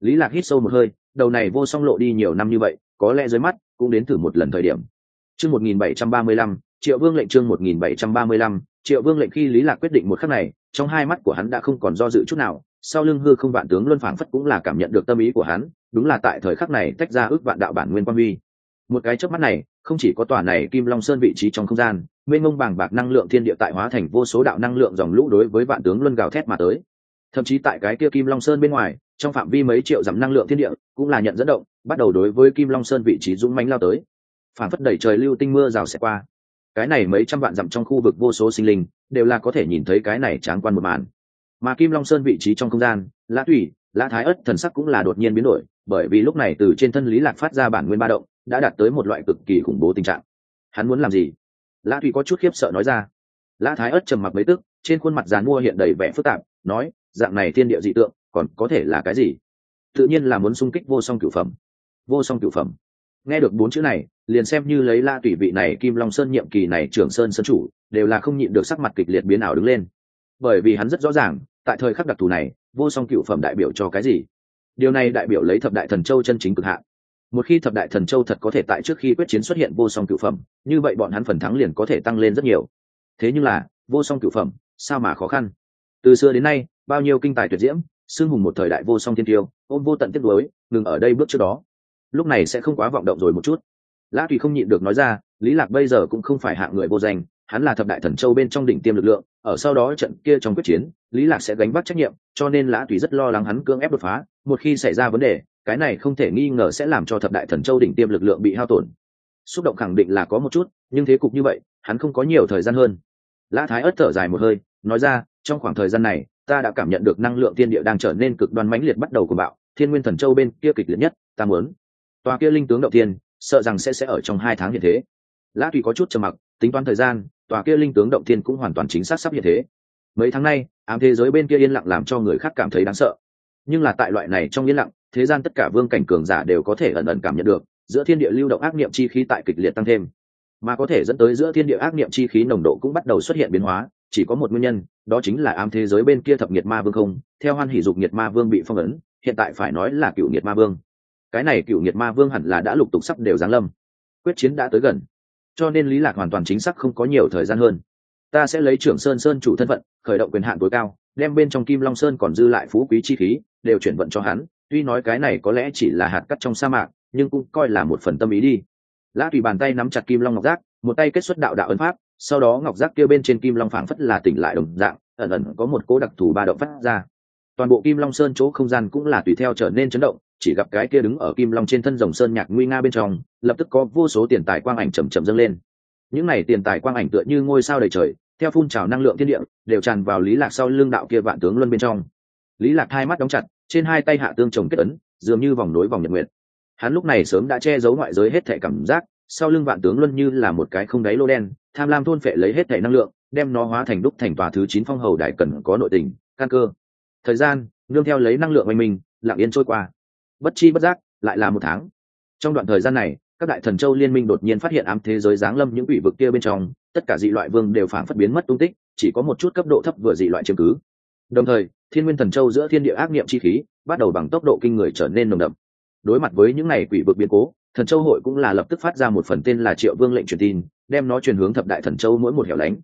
Lý lạc hít sâu một hơi đầu này vô song lộ đi nhiều năm như vậy có lẽ dưới mắt cũng đến thử một lần thời điểm. Chương 1735, triệu vương lệnh chương 1735, triệu vương lệnh khi lý lạc quyết định một khắc này trong hai mắt của hắn đã không còn do dự chút nào sau lưng hư không vạn tướng luân phảng phất cũng là cảm nhận được tâm ý của hắn đúng là tại thời khắc này tách ra ước vạn đạo bản nguyên quan huy. Một cái chớp mắt này không chỉ có tòa này kim long sơn vị trí trong không gian nguyên ngông bàng bạc năng lượng thiên địa tại hóa thành vô số đạo năng lượng dòng lũ đối với vạn tướng luân gào thét mà tới. Thậm chí tại cái kia kim long sơn bên ngoài trong phạm vi mấy triệu dặm năng lượng thiên địa, cũng là nhận dẫn động, bắt đầu đối với kim long sơn vị trí dũng mánh lao tới. Phản phất đẩy trời lưu tinh mưa rào xẹt qua. Cái này mấy trăm vạn dặm trong khu vực vô số sinh linh, đều là có thể nhìn thấy cái này tráng quan một màn. Mà kim long sơn vị trí trong không gian, lã thủy, lã thái ất thần sắc cũng là đột nhiên biến đổi, bởi vì lúc này từ trên thân lý lạc phát ra bản nguyên ba động, đã đạt tới một loại cực kỳ khủng bố tình trạng. Hắn muốn làm gì? Lã thủy có chút khiếp sợ nói ra. Lã thái ất trầm mặc mấy tức, trên khuôn mặt dàn mua hiện đầy vẻ phức tạp, nói, dạng này thiên địa dị tượng còn có thể là cái gì? Tự nhiên là muốn xung kích vô song cửu phẩm. Vô song cửu phẩm. Nghe được bốn chữ này, liền xem như lấy la tùy vị này kim long sơn nhiệm kỳ này trưởng sơn sơn chủ, đều là không nhịn được sắc mặt kịch liệt biến ảo đứng lên. Bởi vì hắn rất rõ ràng, tại thời khắc đặc thù này, vô song cựu phẩm đại biểu cho cái gì? Điều này đại biểu lấy thập đại thần châu chân chính cực hạn. Một khi thập đại thần châu thật có thể tại trước khi quyết chiến xuất hiện vô song cựu phẩm, như vậy bọn hắn phần thắng liền có thể tăng lên rất nhiều. Thế nhưng là, vô song cựu phẩm, sao mà khó khăn? Từ xưa đến nay, bao nhiêu kinh tài tuyệt diễm sương hùng một thời đại vô song thiên tiêu, ôm vô tận tiết đối ngừng ở đây bước trước đó. Lúc này sẽ không quá vọng động rồi một chút. Lã thủy không nhịn được nói ra, lý lạc bây giờ cũng không phải hạng người vô danh, hắn là thập đại thần châu bên trong đỉnh tiêm lực lượng, ở sau đó trận kia trong quyết chiến, lý lạc sẽ gánh vác trách nhiệm, cho nên lã thủy rất lo lắng hắn cưỡng ép đột phá, một khi xảy ra vấn đề, cái này không thể nghi ngờ sẽ làm cho thập đại thần châu đỉnh tiêm lực lượng bị hao tổn. Xúc động khẳng định là có một chút, nhưng thế cục như vậy, hắn không có nhiều thời gian hơn. Lã thái ớt thở dài một hơi, nói ra, trong khoảng thời gian này ta đã cảm nhận được năng lượng thiên địa đang trở nên cực đoan mãnh liệt bắt đầu của bạo, thiên nguyên thần châu bên kia kịch liệt nhất, ta muốn. Tòa kia linh tướng đầu tiên sợ rằng sẽ sẽ ở trong hai tháng hiện thế. Lã tùy có chút trầm mặc, tính toán thời gian, tòa kia linh tướng động thiên cũng hoàn toàn chính xác sắp hiện thế. Mấy tháng nay, ám thế giới bên kia yên lặng làm cho người khác cảm thấy đáng sợ. Nhưng là tại loại này trong yên lặng, thế gian tất cả vương cảnh cường giả đều có thể ẩn ẩn cảm nhận được, giữa thiên địa lưu động ác niệm chi khí tại kịch liệt tăng thêm. Mà có thể dẫn tới giữa thiên địa ác niệm chi khí nồng độ cũng bắt đầu xuất hiện biến hóa chỉ có một nguyên nhân, đó chính là ám thế giới bên kia thập nhiệt ma vương không, theo hoan hỷ dục nhiệt ma vương bị phong ấn, hiện tại phải nói là cựu nhiệt ma vương. Cái này cựu nhiệt ma vương hẳn là đã lục tục sắp đều giáng lâm. Quyết chiến đã tới gần, cho nên lý lạc hoàn toàn chính xác không có nhiều thời gian hơn. Ta sẽ lấy trưởng sơn sơn chủ thân phận, khởi động quyền hạn tối cao, đem bên trong kim long sơn còn dư lại phú quý chi khí, đều chuyển vận cho hắn, tuy nói cái này có lẽ chỉ là hạt cắt trong sa mạc, nhưng cũng coi là một phần tâm ý đi. Lã tùy bàn tay nắm chặt kim long ngọc giác, một tay kết xuất đạo đạo ấn pháp sau đó ngọc giác kia bên trên kim long phảng phất là tỉnh lại đồng dạng, ẩn ẩn có một cố đặc thù ba động phát ra. Toàn bộ kim long sơn chỗ không gian cũng là tùy theo trở nên chấn động, chỉ gặp cái kia đứng ở kim long trên thân rồng sơn nhạc nguy nga bên trong, lập tức có vô số tiền tài quang ảnh chầm chậm dâng lên. Những này tiền tài quang ảnh tựa như ngôi sao đầy trời, theo phun trào năng lượng thiên địa, đều tràn vào lý lạc sau lưng đạo kia vạn tướng luân bên trong. Lý lạc hai mắt đóng chặt, trên hai tay hạ tương chồng kết ấn, dường như vòng nối vòng nhật nguyện hắn lúc này sớm đã che giấu ngoại giới hết thể cảm giác sau lưng vạn tướng luân như là một cái không đáy lô đen, tham lam thôn phệ lấy hết thể năng lượng, đem nó hóa thành đúc thành tòa thứ chín phong hầu đại cần có nội tình, căn cơ. Thời gian, nương theo lấy năng lượng oanh minh, lặng yên trôi qua. Bất chi bất giác, lại là một tháng. Trong đoạn thời gian này, các đại thần châu liên minh đột nhiên phát hiện ám thế giới giáng lâm những ủy vực kia bên trong, tất cả dị loại vương đều phản phất biến mất tung tích, chỉ có một chút cấp độ thấp vừa dị loại chứng cứ. Đồng thời, thiên nguyên thần châu giữa thiên địa ác niệm chi khí, bắt đầu bằng tốc độ kinh người trở nên nồng đậm. Đối mặt với những ngày quỷ vực biến cố thần châu hội cũng là lập tức phát ra một phần tên là triệu vương lệnh truyền tin, đem nó truyền hướng thập đại thần châu mỗi một hẻo lánh.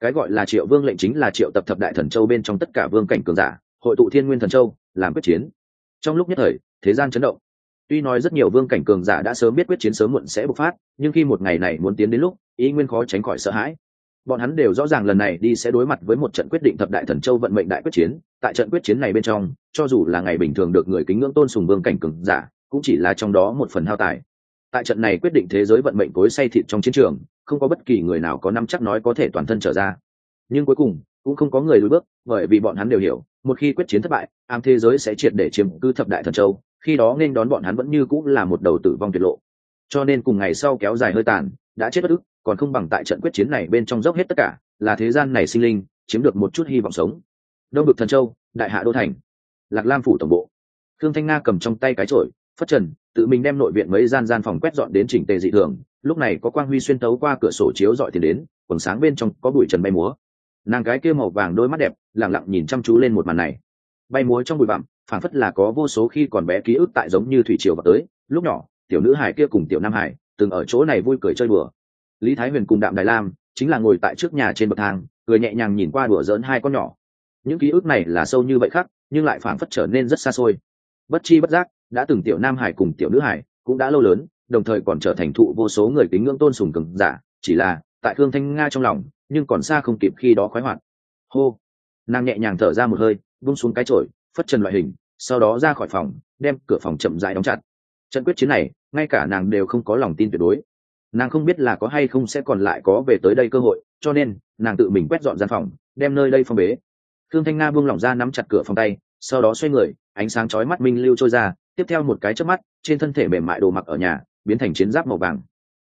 Cái gọi là triệu vương lệnh chính là triệu tập thập đại thần châu bên trong tất cả vương cảnh cường giả, hội tụ thiên nguyên thần châu, làm quyết chiến. Trong lúc nhất thời, thế gian chấn động. Tuy nói rất nhiều vương cảnh cường giả đã sớm biết quyết chiến sớm muộn sẽ bộc phát, nhưng khi một ngày này muốn tiến đến lúc, ý nguyên khó tránh khỏi sợ hãi. Bọn hắn đều rõ ràng lần này đi sẽ đối mặt với một trận quyết định thập đại thần châu vận mệnh đại quyết chiến. Tại trận quyết chiến này bên trong, cho dù là ngày bình thường được người kính ngưỡng tôn sùng vương cảnh cường giả, cũng chỉ là trong đó một phần hao tài tại trận này quyết định thế giới vận mệnh cối say thịt trong chiến trường, không có bất kỳ người nào có năm chắc nói có thể toàn thân trở ra. Nhưng cuối cùng, cũng không có người lùi bước, bởi vì bọn hắn đều hiểu, một khi quyết chiến thất bại, ám thế giới sẽ triệt để chiếm cư thập đại thần châu, khi đó nên đón bọn hắn vẫn như cũng là một đầu tử vong tuyệt lộ. Cho nên cùng ngày sau kéo dài hơi tàn, đã chết bất ức, còn không bằng tại trận quyết chiến này bên trong dốc hết tất cả, là thế gian này sinh linh, chiếm được một chút hy vọng sống. Đông bực thần châu, đại hạ đô thành, lạc lam phủ tổng bộ. Thương thanh nga cầm trong tay cái trội phất trần, tự mình đem nội viện mấy gian gian phòng quét dọn đến chỉnh tề dị thường, lúc này có quang huy xuyên tấu qua cửa sổ chiếu dọi tiền đến, quần sáng bên trong có bụi trần bay múa. Nàng cái kia màu vàng đôi mắt đẹp lẳng lặng nhìn chăm chú lên một màn này. Bay múa trong bụi bặm phản phất là có vô số khi còn bé ký ức tại giống như thủy triều vào tới, lúc nhỏ, tiểu nữ hải kia cùng tiểu nam hải từng ở chỗ này vui cười chơi đùa. Lý thái huyền cùng đạm đài lam chính là ngồi tại trước nhà trên bậc thang, cười nhẹ nhàng nhìn qua đùa dỡn hai con nhỏ. Những ký ức này là sâu như vậy khác, nhưng lại phản phất trở nên rất xa xôi. Bất chi bất giác đã từng tiểu nam hải cùng tiểu nữ hải cũng đã lâu lớn, đồng thời còn trở thành thụ vô số người kính ngưỡng tôn sùng cường giả, chỉ là tại thương thanh nga trong lòng, nhưng còn xa không kịp khi đó khoái hoạt. Hô! Nàng nhẹ nhàng thở ra một hơi bung xuống cái chổi, phất trần loại hình, sau đó ra khỏi phòng, đem cửa phòng chậm rãi đóng chặt. Trận quyết chiến này, ngay cả nàng đều không có lòng tin tuyệt đối. Nàng không biết là có hay không sẽ còn lại có về tới đây cơ hội, cho nên nàng tự mình quét dọn gian phòng, đem nơi đây phong bế. Thương thanh nga buông lỏng ra nắm chặt cửa phòng tay, sau đó xoay người, ánh sáng chói mắt minh lưu trôi ra tiếp theo một cái chớp mắt, trên thân thể mềm mại đồ mặc ở nhà, biến thành chiến giáp màu vàng.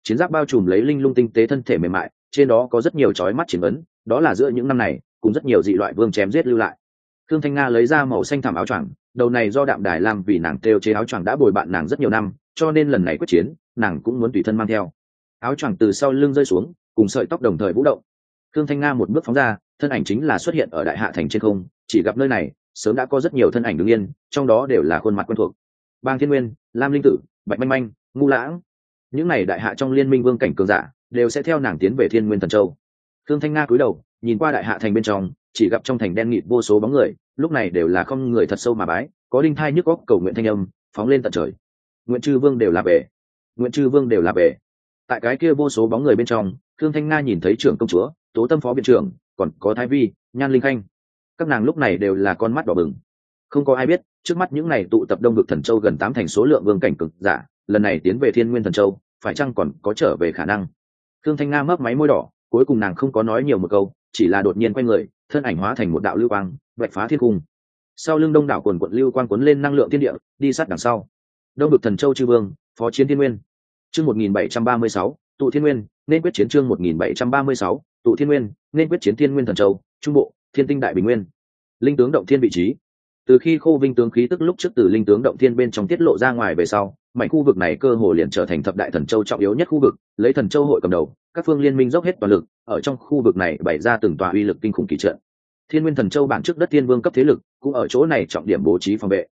Chiến giáp bao trùm lấy linh lung tinh tế thân thể mềm mại, trên đó có rất nhiều chói mắt chiến ấn, đó là giữa những năm này, cũng rất nhiều dị loại vương chém giết lưu lại. Thương thanh nga lấy ra màu xanh thảm áo choàng, đầu này do đạm đài làm vì nàng treo chế áo choàng đã bồi bạn nàng rất nhiều năm, cho nên lần này quyết chiến, nàng cũng muốn tùy thân mang theo. Áo choàng từ sau lưng rơi xuống, cùng sợi tóc đồng thời vũ động. Thương thanh nga một bước phóng ra, thân ảnh chính là xuất hiện ở đại hạ thành trên không, chỉ gặp nơi này, sớm đã có rất nhiều thân ảnh đứng yên, trong đó đều là khuôn mặt quen thuộc bang thiên nguyên, lam linh tử, bạch manh manh ngu lãng. Những n à y đại hạ trong liên minh vương cảnh cường giả đều sẽ theo nàng tiến về thiên nguyên thần châu. Thương thanh nga cúi đầu, nhìn qua đại hạ thành bên trong, chỉ gặp trong thành đen nghịt vô số bóng người, lúc này đều là không người thật sâu mà bái, có đinh thai nhức góc cầu nguyện thanh âm, phóng lên tận trời. Nguyện chư vương đều là về nguyện chư vương đều là về tại cái kia vô số bóng người bên trong thương thanh nga nhìn thấy trưởng công chúa, tố tâm phó biện trưởng, còn có thái vi, nhan linh khanh. Các nàng lúc này đều là con mắt đỏ bừng. Không có ai biết trước mắt những này tụ tập đông vực thần châu gần tám thành số lượng vương cảnh cực giả, lần này tiến về thiên nguyên thần châu, phải chăng còn có trở về khả năng? Thương thanh nga mấp máy môi đỏ, cuối cùng nàng không có nói nhiều một câu, chỉ là đột nhiên quay người, thân ảnh hóa thành một đạo lưu quang, vạch phá thiên cung. Sau lưng đông đảo quần quận lưu quang cuốn lên năng lượng thiên địa, đi sát đằng sau. Đông vực thần châu chư vương, phó chiến thiên nguyên. Chương một nghìn bảy trăm ba mươi sáu, tụ thiên nguyên, nên quyết chiến chương một nghìn bảy trăm ba mươi sáu, tụ thiên nguyên, nên quyết chiến thiên nguyên thần châu, trung bộ, thiên tinh đại bình nguyên. Linh tướng động thiên vị trí từ khi khô vinh tướng khí tức lúc trước từ linh tướng động thiên bên trong tiết lộ ra ngoài về sau, mảnh khu vực này cơ hồ liền trở thành thập đại thần châu trọng yếu nhất khu vực, lấy thần châu hội cầm đầu, các phương liên minh dốc hết toàn lực, ở trong khu vực này bày ra từng tòa uy lực kinh khủng kỳ trận. Thiên nguyên thần châu bản trước đất thiên vương cấp thế lực, cũng ở chỗ này trọng điểm bố trí phòng vệ.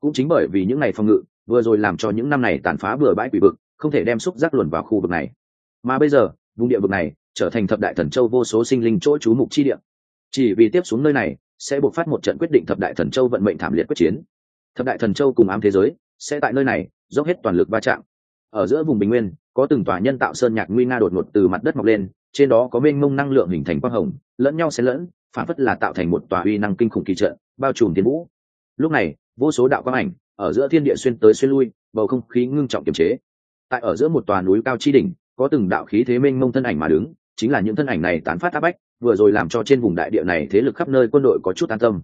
Cũng chính bởi vì những ngày phòng ngự, vừa rồi làm cho những năm này tàn phá bừa bãi quỷ vực, không thể đem xúc giác luồn vào khu vực này. Mà bây giờ, vùng địa vực này, trở thành thập đại thần châu vô số sinh linh chỗ trú mục chi địa. Chỉ vì tiếp xuống nơi này sẽ buộc phát một trận quyết định thập đại thần châu vận mệnh thảm liệt quyết chiến. Thập đại thần châu cùng ám thế giới sẽ tại nơi này dốc hết toàn lực va chạm. Ở giữa vùng bình nguyên, có từng tòa nhân tạo sơn nhạc nguy nga đột ngột từ mặt đất mọc lên, trên đó có mênh mông năng lượng hình thành quang hồng, lẫn nhau xen lẫn, phản phất là tạo thành một tòa uy năng kinh khủng kỳ trận, bao trùm tiến vũ. Lúc này, vô số đạo quang ảnh ở giữa thiên địa xuyên tới xuyên lui, bầu không khí ngưng trọng kiềm chế. Tại ở giữa một tòa núi cao chi đỉnh, có từng đạo khí thế mênh mông thân ảnh mà đứng, chính là những thân ảnh này tán phát áp bách vừa rồi làm cho trên vùng đại địa này thế lực khắp nơi quân đội có chút an tâm.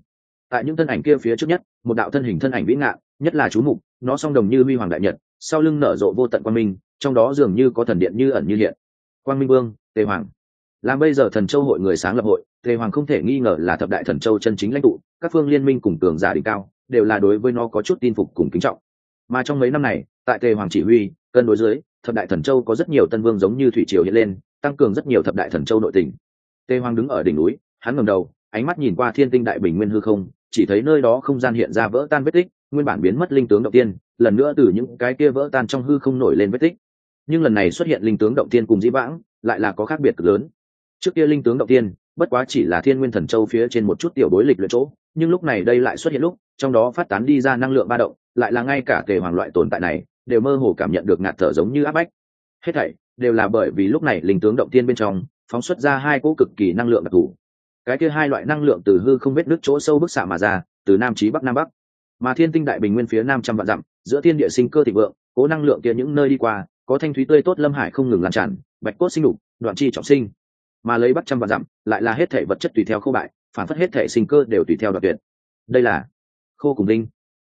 Tại những thân ảnh kia phía trước nhất, một đạo thân hình thân ảnh vĩ ngạn nhất là chú mục, nó song đồng như huy hoàng đại nhật, sau lưng nở rộ vô tận quang minh, trong đó dường như có thần điện như ẩn như hiện. Quang minh vương, tề hoàng. Làm bây giờ thần châu hội người sáng lập hội, tề hoàng không thể nghi ngờ là thập đại thần châu chân chính lãnh tụ, các phương liên minh cùng tưởng giả đỉnh cao, đều là đối với nó có chút tin phục cùng kính trọng. Mà trong mấy năm này, tại tề hoàng chỉ huy, cân đối dưới, thập đại thần châu có rất nhiều tân vương giống như thủy triều hiện lên, tăng cường rất nhiều thập đại thần châu nội tình tề hoàng đứng ở đỉnh núi, hắn ngầm đầu, ánh mắt nhìn qua thiên tinh đại bình nguyên hư không, chỉ thấy nơi đó không gian hiện ra vỡ tan vết tích, nguyên bản biến mất linh tướng động tiên, lần nữa từ những cái kia vỡ tan trong hư không nổi lên vết tích. Nhưng lần này xuất hiện linh tướng động tiên cùng dĩ vãng, lại là có khác biệt cực lớn. Trước kia linh tướng động tiên, bất quá chỉ là thiên nguyên thần châu phía trên một chút tiểu đối lịch luyện chỗ, nhưng lúc này đây lại xuất hiện lúc, trong đó phát tán đi ra năng lượng ba động, lại là ngay cả tề hoàng loại tồn tại này, đều mơ hồ cảm nhận được ngạt thở giống như áp bách. Hết thảy đều là bởi vì lúc này linh tướng động tiên bên trong phóng xuất ra hai cỗ cực kỳ năng lượng đặc thù. Cái kia hai loại năng lượng từ hư không biết nước chỗ sâu bức xạ mà ra, từ nam chí bắc nam bắc. Mà thiên tinh đại bình nguyên phía nam trăm vạn dặm, giữa thiên địa sinh cơ thịnh vượng, cố năng lượng kia những nơi đi qua, có thanh thúy tươi tốt lâm hải không ngừng lan tràn, bạch cốt sinh đục đoạn chi trọng sinh. Mà lấy bắt trăm vạn dặm, lại là hết thể vật chất tùy theo khô bại, phản phất hết thể sinh cơ đều tùy theo đoạn tuyệt. Đây là khô cùng linh.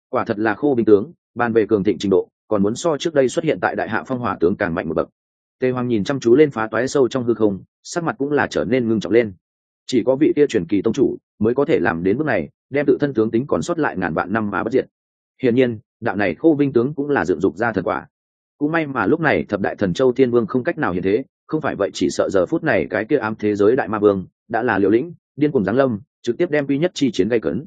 Quả thật là khô binh tướng, bàn về cường thịnh trình độ, còn muốn so trước đây xuất hiện tại đại hạ phong hỏa tướng càng mạnh một bậc tề hoàng nhìn chăm chú lên phá toái sâu trong hư không, sắc mặt cũng là trở nên ngưng trọng lên. Chỉ có vị kia truyền kỳ tông chủ mới có thể làm đến bước này, đem tự thân tướng tính còn sót lại ngàn vạn năm mà bất diệt. Hiển nhiên, đạo này khô vinh tướng cũng là dựng dục ra thần quả. Cũng may mà lúc này thập đại thần châu thiên vương không cách nào hiện thế, không phải vậy chỉ sợ giờ phút này cái kia ám thế giới đại ma vương đã là liều lĩnh, điên cùng giáng lâm, trực tiếp đem duy nhất chi chiến gây cấn.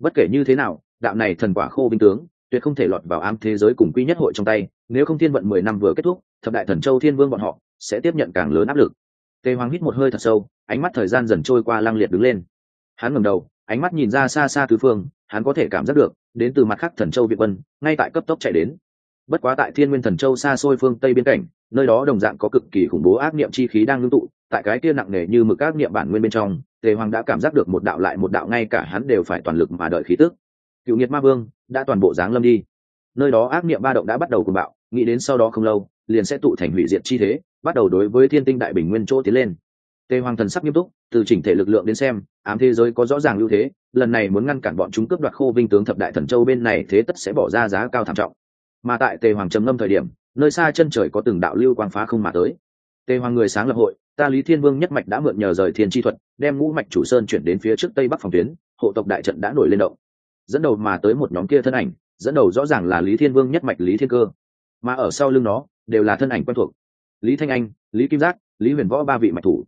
Bất kể như thế nào, đạo này thần quả khô vinh tướng tuyệt không thể lọt vào ám thế giới cùng quy nhất hội trong tay, nếu không thiên vận mười năm vừa kết thúc thập đại thần châu thiên vương bọn họ sẽ tiếp nhận càng lớn áp lực. Tề hoàng hít một hơi thật sâu, ánh mắt thời gian dần trôi qua lăng liệt đứng lên. Hắn ngẩng đầu, ánh mắt nhìn ra xa xa tứ phương, hắn có thể cảm giác được, đến từ mặt khác thần châu việt quân ngay tại cấp tốc chạy đến. Bất quá tại thiên nguyên thần châu xa xôi phương tây biên cảnh, nơi đó đồng dạng có cực kỳ khủng bố ác niệm chi khí đang ngưng tụ, tại cái kia nặng nề như mực ác niệm bản nguyên bên trong, tề hoàng đã cảm giác được một đạo lại một đạo ngay cả hắn đều phải toàn lực mà đợi khí tức. Cựu nghiệt ma vương đã toàn bộ dáng lâm đi. Nơi đó ác niệm ba động đã bắt đầu cùng bạo, nghĩ đến sau đó không lâu liền sẽ tụ thành hủy diệt chi thế, bắt đầu đối với thiên tinh đại bình nguyên chỗ tiến lên. Tề hoàng thần sắc nghiêm túc, từ chỉnh thể lực lượng đến xem, ám thế giới có rõ ràng ưu thế, lần này muốn ngăn cản bọn chúng cướp đoạt khô vinh tướng thập đại thần châu bên này thế tất sẽ bỏ ra giá cao thảm trọng. Mà tại tề hoàng trầm ngâm thời điểm, nơi xa chân trời có từng đạo lưu quang phá không mà tới. Tề hoàng người sáng lập hội, ta lý thiên vương nhất mạch đã mượn nhờ rời thiên chi thuật, đem ngũ mạch chủ sơn chuyển đến phía trước tây bắc phòng tuyến, hộ tộc đại trận đã nổi lên động. Dẫn đầu mà tới một nhóm kia thân ảnh, dẫn đầu rõ ràng là lý thiên vương nhất mạch lý thiên cơ. Mà ở sau lưng nó đều là thân ảnh quen thuộc. Lý thanh anh, lý kim giác, lý huyền võ ba vị mạch thủ.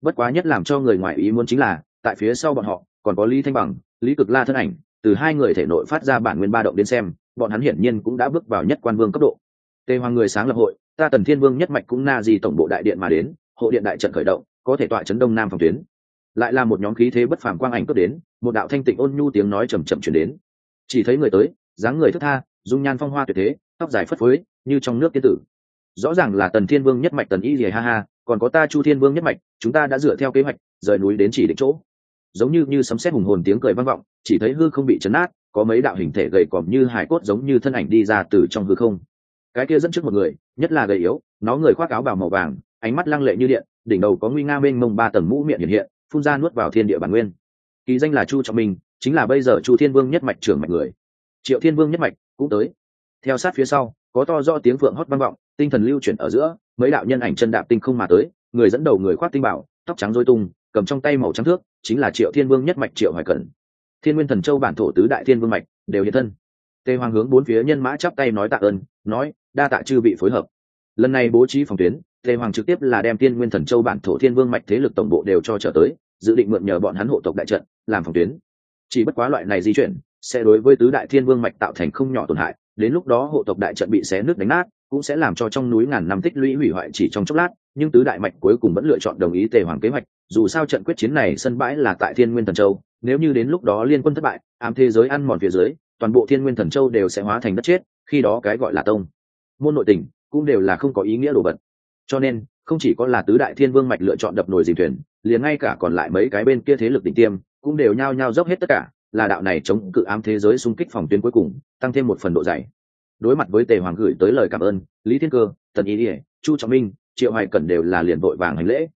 Bất quá nhất làm cho người ngoài ý muốn chính là, tại phía sau bọn họ, còn có lý thanh bằng, lý cực la thân ảnh, từ hai người thể nội phát ra bản nguyên ba động đến xem, bọn hắn hiển nhiên cũng đã bước vào nhất quan vương cấp độ. Tề hoàng người sáng lập hội, ta tần thiên vương nhất mạch cũng na di tổng bộ đại điện mà đến, hộ điện đại trận khởi động, có thể tọa chấn đông nam phòng tuyến. Lại là một nhóm khí thế bất phàm quang ảnh cướp đến, một đạo thanh tịnh ôn nhu tiếng nói chầm chậm chuyển đến. Chỉ thấy người tới, dáng người thức tha, dung nhan phong hoa tuyệt thế, tóc dài phất phới, như trong nước tiên tử rõ ràng là tần thiên vương nhất mạch tần y lìa ha ha, còn có ta chu thiên vương nhất mạch, chúng ta đã dựa theo kế hoạch, rời núi đến chỉ định chỗ. Giống như như sấm sét hùng hồn tiếng cười vang vọng, chỉ thấy hư không bị chấn át có mấy đạo hình thể gầy còm như hải cốt giống như thân ảnh đi ra từ trong hư không. Cái kia dẫn trước một người, nhất là gầy yếu, nó người khoác áo bào màu vàng, ánh mắt lăng lệ như điện, đỉnh đầu có nguy nga mênh mông ba tầng mũ miệng hiện hiện, phun ra nuốt vào thiên địa bản nguyên. Kỳ danh là chu trọng minh, chính là bây giờ chu thiên vương nhất mạch trưởng mạch người. Triệu thiên vương nhất mạch cũng tới. Theo sát phía sau, có to do tiếng phượng hót vang vọng tinh thần lưu chuyển ở giữa, mấy đạo nhân ảnh chân đạp tinh không mà tới, người dẫn đầu người khoác tinh bảo, tóc trắng dôi tung, cầm trong tay màu trắng thước, chính là triệu thiên vương nhất mạch triệu hoài cẩn. Thiên nguyên thần châu bản thổ tứ đại thiên vương mạch đều hiện thân. Tề hoàng hướng bốn phía nhân mã chắp tay nói tạ ơn, nói, đa tạ chư bị phối hợp. Lần này bố trí phòng tuyến, tề hoàng trực tiếp là đem thiên nguyên thần châu bản thổ thiên vương mạch thế lực tổng bộ đều cho trở tới, dự định mượn nhờ bọn hắn hộ tộc đại trận, làm phòng tuyến. Chỉ bất quá loại này di chuyển, sẽ đối với tứ đại thiên vương mạch tạo thành không nhỏ tổn hại, đến lúc đó hộ tộc đại trận bị xé nước đánh nát cũng sẽ làm cho trong núi ngàn năm tích lũy hủy hoại chỉ trong chốc lát, nhưng tứ đại mạch cuối cùng vẫn lựa chọn đồng ý tề hoàng kế hoạch, dù sao trận quyết chiến này sân bãi là tại thiên nguyên thần châu, nếu như đến lúc đó liên quân thất bại, ám thế giới ăn mòn phía dưới, toàn bộ thiên nguyên thần châu đều sẽ hóa thành đất chết, khi đó cái gọi là tông, môn nội tình cũng đều là không có ý nghĩa đồ vật. Cho nên, không chỉ có là tứ đại thiên vương mạch lựa chọn đập nồi dìm thuyền, liền ngay cả còn lại mấy cái bên kia thế lực đỉnh tiêm cũng đều nhao nhao dốc hết tất cả, là đạo này chống cự ám thế giới xung kích phòng tuyến cuối cùng, tăng thêm một phần độ dày đối mặt với tề hoàng gửi tới lời cảm ơn, lý thiên cơ, tần ý ỉa chu trọng minh, triệu hoài cẩn đều là liền vội vàng hành lễ.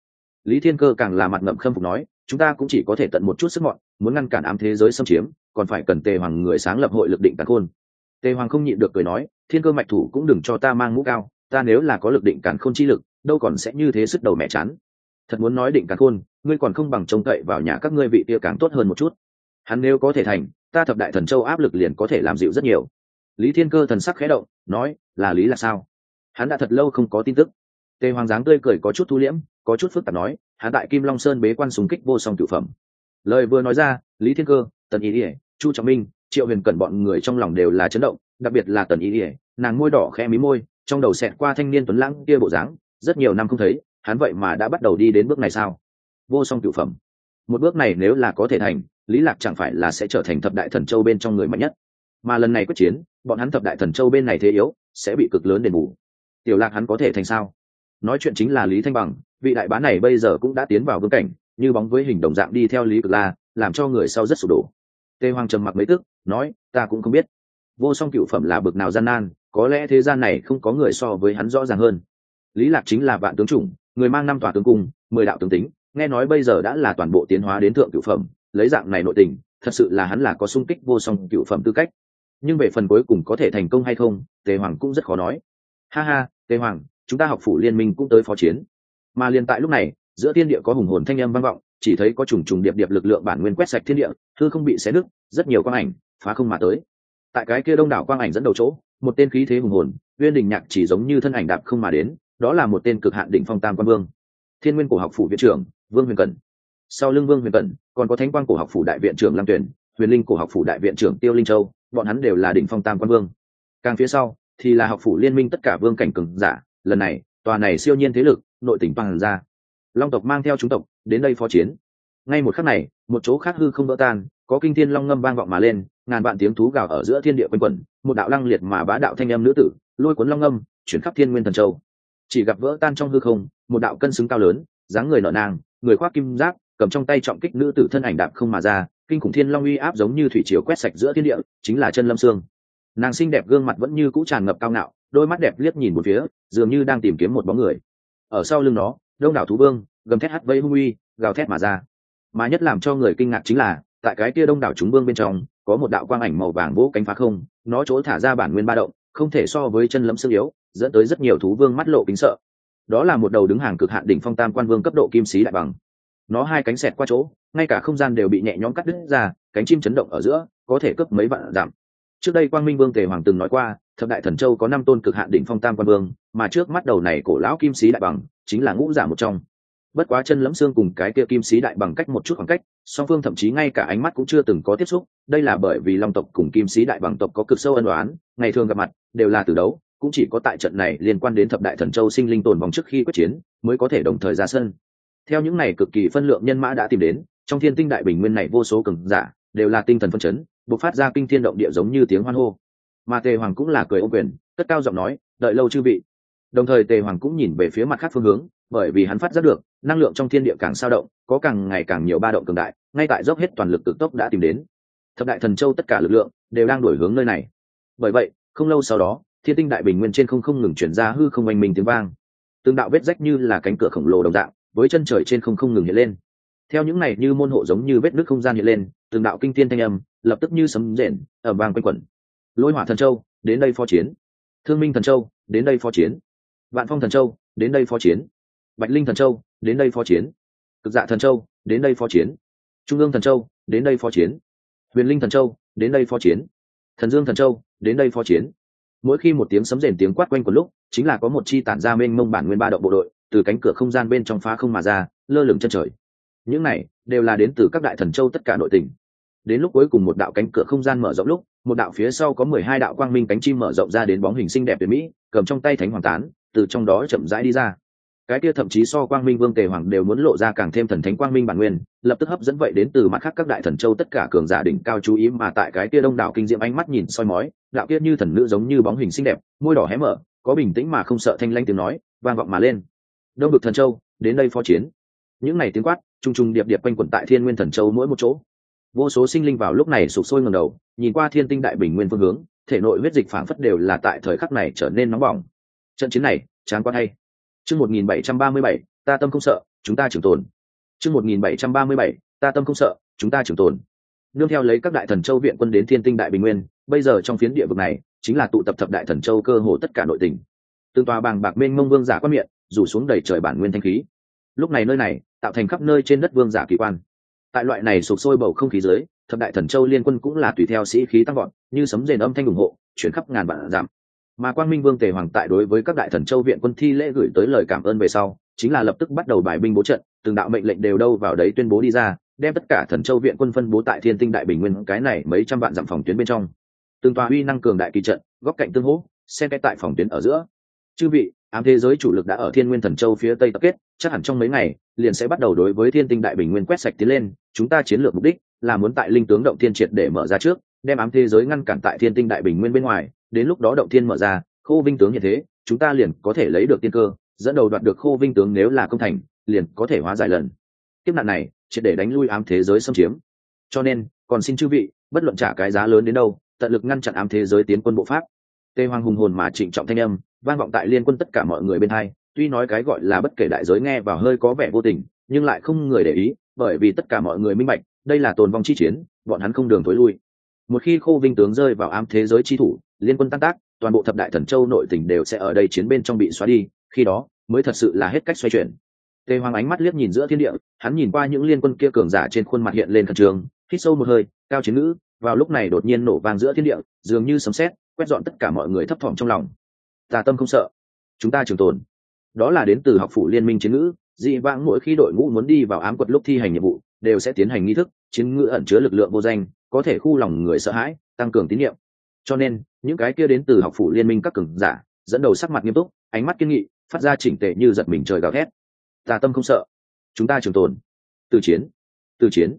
Lý thiên cơ càng là mặt ngậm khâm phục nói, chúng ta cũng chỉ có thể tận một chút sức mọn, muốn ngăn cản ám thế giới xâm chiếm, còn phải cần tề hoàng người sáng lập hội lực định cản khôn. Tề hoàng không nhịn được cười nói, thiên cơ mạch thủ cũng đừng cho ta mang mũ cao, ta nếu là có lực định cản khôn chi lực, đâu còn sẽ như thế sức đầu mẹ chán. Thật muốn nói định cản khôn, ngươi còn không bằng trông cậy vào nhà các ngươi vị kia càng tốt hơn một chút. Hắn nếu có thể thành, ta thập đại thần châu áp lực liền có thể làm dịu rất nhiều lý thiên cơ thần sắc khẽ động, nói, là lý là sao? Hắn đã thật lâu không có tin tức. Tề hoàng giáng tươi cười có chút thu liễm, có chút phức tạp nói, hắn tại kim long sơn bế quan súng kích vô song cựu phẩm. Lời vừa nói ra, lý thiên cơ, tần ý ỉa chu trọng minh, triệu huyền cẩn bọn người trong lòng đều là chấn động, đặc biệt là tần ý ỉa nàng môi đỏ khẽ mí môi, trong đầu xẹt qua thanh niên tuấn lãng kia bộ dáng, rất nhiều năm không thấy, hắn vậy mà đã bắt đầu đi đến bước này sao? Vô song cựu phẩm. Một bước này nếu là có thể thành, lý lạc chẳng phải là sẽ trở thành thập đại thần châu bên trong người mạnh nhất mà lần này quyết chiến, bọn hắn thập đại thần châu bên này thế yếu, sẽ bị cực lớn đền bù. Tiểu lạc hắn có thể thành sao? Nói chuyện chính là lý thanh bằng, vị đại bá này bây giờ cũng đã tiến vào vương cảnh, như bóng với hình đồng dạng đi theo lý cực la, làm cho người sau rất sụp đổ. Tê hoàng trầm mặc mấy tức, nói, ta cũng không biết. Vô song cựu phẩm là bực nào gian nan, có lẽ thế gian này không có người so với hắn rõ ràng hơn. Lý lạc chính là vạn tướng chủng, người mang năm tòa tướng cung, mười đạo tướng tính, nghe nói bây giờ đã là toàn bộ tiến hóa đến thượng cựu phẩm, lấy dạng này nội tình, thật sự là hắn là có sung kích vô song cựu phẩm tư cách nhưng về phần cuối cùng có thể thành công hay không, tề hoàng cũng rất khó nói. Ha ha, tề hoàng, chúng ta học phủ liên minh cũng tới phó chiến. Mà liền tại lúc này, giữa thiên địa có hùng hồn thanh âm vang vọng, chỉ thấy có trùng trùng điệp điệp lực lượng bản nguyên quét sạch thiên địa thư không bị xé nứt, rất nhiều quang ảnh phá không mà tới. Tại cái kia đông đảo quang ảnh dẫn đầu chỗ, một tên khí thế hùng hồn, uyên đình nhạc chỉ giống như thân ảnh đạp không mà đến, đó là một tên cực hạn đỉnh phong tam quan vương. Thiên nguyên cổ học phủ viện trưởng, vương huyền cẩn. Sau lưng vương huyền cẩn, còn có thánh quan cổ học phủ đại viện trưởng lam tuyển, huyền linh cổ học phủ đại viện trưởng tiêu linh châu bọn hắn đều là đỉnh phong tam quan vương. Càng phía sau, thì là học phủ liên minh tất cả vương cảnh cường giả. Lần này, tòa này siêu nhiên thế lực, nội tỉnh bằng ra. Long tộc mang theo chúng tộc, đến đây phó chiến. Ngay một khắc này, một chỗ khác hư không vỡ tan, có kinh thiên long ngâm vang vọng mà lên, ngàn vạn tiếng thú gào ở giữa thiên địa quanh quẩn, một đạo lăng liệt mà bá đạo thanh âm nữ tử, lôi cuốn long ngâm, chuyển khắp thiên nguyên thần châu. Chỉ gặp vỡ tan trong hư không, một đạo cân xứng cao lớn, dáng người nở nang người khoác kim giáp, cầm trong tay trọng kích nữ tử thân ảnh đạp không mà ra kinh khủng thiên long uy áp giống như thủy chiều quét sạch giữa thiên địa, chính là chân lâm sương nàng xinh đẹp gương mặt vẫn như cũ tràn ngập cao ngạo, đôi mắt đẹp liếc nhìn một phía, dường như đang tìm kiếm một bóng người. Ở sau lưng nó đông đảo thú vương, gầm thét hắt vây hung uy, gào thét mà ra. Mà nhất làm cho người kinh ngạc chính là, tại cái kia đông đảo chúng vương bên trong, có một đạo quang ảnh màu vàng vỗ cánh phá không, nó chỗ thả ra bản nguyên ba động, không thể so với chân lẫm xương yếu, dẫn tới rất nhiều thú vương mắt lộ kính sợ. Đó là một đầu đứng hàng cực hạn đỉnh phong tam quan vương cấp độ kim sĩ đại bằng nó hai cánh xẹt qua chỗ, ngay cả không gian đều bị nhẹ nhõm cắt đứt ra, cánh chim chấn động ở giữa, có thể cướp mấy vạn giảm trước đây quang minh vương tề hoàng từng nói qua, thập đại thần châu có năm tôn cực hạn đỉnh phong tam quan vương, mà trước mắt đầu này cổ lão kim sĩ đại bằng, chính là ngũ giả một trong. Bất quá chân lẫm xương cùng cái kia kim sĩ đại bằng cách một chút khoảng cách, song phương thậm chí ngay cả ánh mắt cũng chưa từng có tiếp xúc, đây là bởi vì long tộc cùng kim sĩ đại bằng tộc có cực sâu ân đoán ngày thường gặp mặt, đều là từ đấu, cũng chỉ có tại trận này liên quan đến thập đại thần châu sinh linh tồn vòng trước khi quyết chiến, mới có thể đồng thời ra sân theo những này cực kỳ phân lượng nhân mã đã tìm đến, trong thiên tinh đại bình nguyên này vô số cường giả đều là tinh thần phân chấn, bộc phát ra kinh thiên động địa giống như tiếng hoan hô. Mà tề hoàng cũng là cười ô quyền, cất cao giọng nói, đợi lâu chư vị. Đồng thời tề hoàng cũng nhìn về phía mặt khác phương hướng, bởi vì hắn phát giác được, năng lượng trong thiên địa càng sao động, có càng ngày càng nhiều ba động cường đại, ngay tại dốc hết toàn lực cực tốc đã tìm đến. Thập đại thần châu tất cả lực lượng đều đang đổi hướng nơi này. Bởi vậy, không lâu sau đó, thiên tinh đại bình nguyên trên không không ngừng chuyển ra hư không oanh minh tiếng vang. Tương đạo vết rách như là cánh cửa khổng lồ đồng dạng với chân trời trên không không ngừng hiện lên. Theo những này như môn hộ giống như vết nước không gian hiện lên, từng đạo kinh thiên thanh âm lập tức như sấm rền ở vang quanh quẩn. Lôi hỏa thần châu, đến đây phó chiến. Thương minh thần châu, đến đây phó chiến. Vạn phong thần châu, đến đây phó chiến. Bạch linh thần châu, đến đây phó chiến. Cực dạ thần châu, đến đây phó chiến. Trung ương thần châu, đến đây phó chiến. Huyền linh thần châu, đến đây phó chiến. Thần dương thần châu, đến đây phó chiến. Mỗi khi một tiếng sấm rền tiếng quát quanh của lúc, chính là có một chi tản ra mênh mông bản nguyên ba động bộ đội từ cánh cửa không gian bên trong phá không mà ra, lơ lửng chân trời. Những này đều là đến từ các đại thần châu tất cả nội tình. Đến lúc cuối cùng một đạo cánh cửa không gian mở rộng lúc, một đạo phía sau có mười hai đạo quang minh cánh chim mở rộng ra đến bóng hình xinh đẹp tuyệt mỹ, cầm trong tay thánh hoàng tán, từ trong đó chậm rãi đi ra. Cái kia thậm chí so quang minh vương tề hoàng đều muốn lộ ra càng thêm thần thánh quang minh bản nguyên, lập tức hấp dẫn vậy đến từ mặt khác các đại thần châu tất cả cường giả đỉnh cao chú ý mà tại cái kia đông đảo kinh diệm ánh mắt nhìn soi mói, đạo kia như thần nữ giống như bóng hình xinh đẹp, môi đỏ hé mở, có bình tĩnh mà không sợ thanh lanh tiếng nói, vang vọng mà lên đông bực thần châu, đến đây phó chiến. Những ngày tiếng quát, trùng trùng điệp điệp quanh quẩn tại thiên nguyên thần châu mỗi một chỗ. Vô số sinh linh vào lúc này sụp sôi ngầm đầu, nhìn qua thiên tinh đại bình nguyên phương hướng, thể nội huyết dịch phảng phất đều là tại thời khắc này trở nên nóng bỏng. Trận chiến này, chán quan hay. Chương một nghìn bảy trăm ba mươi bảy, ta tâm không sợ, chúng ta trường tồn. Chương một nghìn bảy trăm ba mươi bảy, ta tâm không sợ, chúng ta trường tồn. Nương theo lấy các đại thần châu viện quân đến thiên tinh đại bình nguyên, bây giờ trong phiến địa vực này, chính là tụ tập thập đại thần châu cơ hồ tất cả nội tình. Tương tòa bàng bạc mênh mông vương giả quan miệng rủ xuống đầy trời bản nguyên thanh khí. Lúc này nơi này tạo thành khắp nơi trên đất vương giả kỳ quan. Tại loại này sụp sôi bầu không khí dưới thập đại thần châu liên quân cũng là tùy theo sĩ khí tăng vọt, như sấm rền âm thanh ủng hộ chuyển khắp ngàn vạn giảm mà quang minh vương tề hoàng tại đối với các đại thần châu viện quân thi lễ gửi tới lời cảm ơn về sau chính là lập tức bắt đầu bài binh bố trận từng đạo mệnh lệnh đều đâu vào đấy tuyên bố đi ra đem tất cả thần châu viện quân phân bố tại thiên tinh đại bình nguyên cái này mấy trăm vạn dặm phòng tuyến bên trong. Từng tòa uy năng cường đại kỳ trận góc cạnh tương hỗ xen cái tại phòng tuyến ở giữa. Chư vị ám thế giới chủ lực đã ở thiên nguyên thần châu phía tây tập kết, chắc hẳn trong mấy ngày, liền sẽ bắt đầu đối với thiên tinh đại bình nguyên quét sạch tiến lên, chúng ta chiến lược mục đích là muốn tại linh tướng động thiên triệt để mở ra trước, đem ám thế giới ngăn cản tại thiên tinh đại bình nguyên bên ngoài, đến lúc đó động thiên mở ra, khô vinh tướng như thế, chúng ta liền có thể lấy được tiên cơ, dẫn đầu đoạt được khô vinh tướng nếu là công thành, liền có thể hóa giải lần. Kiếp nạn này, triệt để đánh lui ám thế giới xâm chiếm. Cho nên, còn xin chư vị, bất luận trả cái giá lớn đến đâu, tận lực ngăn chặn ám thế giới tiến quân bộ pháp. Tề hoàng hùng hồn mà trịnh trọng thanh âm, vang vọng tại liên quân tất cả mọi người bên hai. Tuy nói cái gọi là bất kể đại giới nghe vào hơi có vẻ vô tình, nhưng lại không người để ý, bởi vì tất cả mọi người minh bạch, đây là tồn vong chi chiến, bọn hắn không đường thối lui. Một khi khô vinh tướng rơi vào ám thế giới chi thủ, liên quân tan tác, toàn bộ thập đại thần châu nội tỉnh đều sẽ ở đây chiến bên trong bị xóa đi, khi đó mới thật sự là hết cách xoay chuyển. Tề hoàng ánh mắt liếc nhìn giữa thiên địa, hắn nhìn qua những liên quân kia cường giả trên khuôn mặt hiện lên khẩn trường hít sâu một hơi, cao chiến ngữ vào lúc này đột nhiên nổ vang giữa thiên địa, dường như sấm sét quét dọn tất cả mọi người thấp thỏm trong lòng. Ta tâm không sợ. Chúng ta trường tồn. Đó là đến từ học phủ liên minh chiến ngữ, dị vãng mỗi khi đội ngũ muốn đi vào ám quật lúc thi hành nhiệm vụ, đều sẽ tiến hành nghi thức, chiến ngữ ẩn chứa lực lượng vô danh, có thể khu lòng người sợ hãi, tăng cường tín nhiệm cho nên, những cái kia đến từ học phủ liên minh các cường giả, dẫn đầu sắc mặt nghiêm túc, ánh mắt kiên nghị, phát ra chỉnh tệ như giật mình trời gào thét. Ta tâm không sợ. Chúng ta trường tồn. Từ chiến. Từ chiến.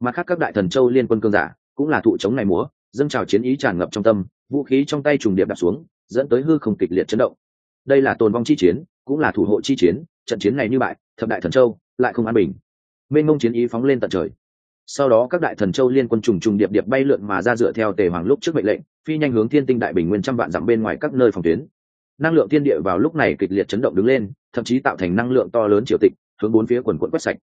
Mặt khác các đại thần châu liên quân cương giả, cũng là thụ chống này múa, dâng trào chiến ý tràn ngập trong tâm vũ khí trong tay trùng điệp đặt xuống, dẫn tới hư không kịch liệt chấn động. Đây là tồn vong chi chiến, cũng là thủ hộ chi chiến, trận chiến này như bại, thập đại thần châu lại không an bình. Mênh mông chiến ý phóng lên tận trời. Sau đó các đại thần châu liên quân trùng trùng điệp điệp bay lượn mà ra dựa theo tề hoàng lúc trước mệnh lệnh, phi nhanh hướng thiên tinh đại bình nguyên trăm vạn dặm bên ngoài các nơi phòng tuyến. Năng lượng thiên địa vào lúc này kịch liệt chấn động đứng lên, thậm chí tạo thành năng lượng to lớn triều tịch, hướng bốn phía quần quận quét sạch.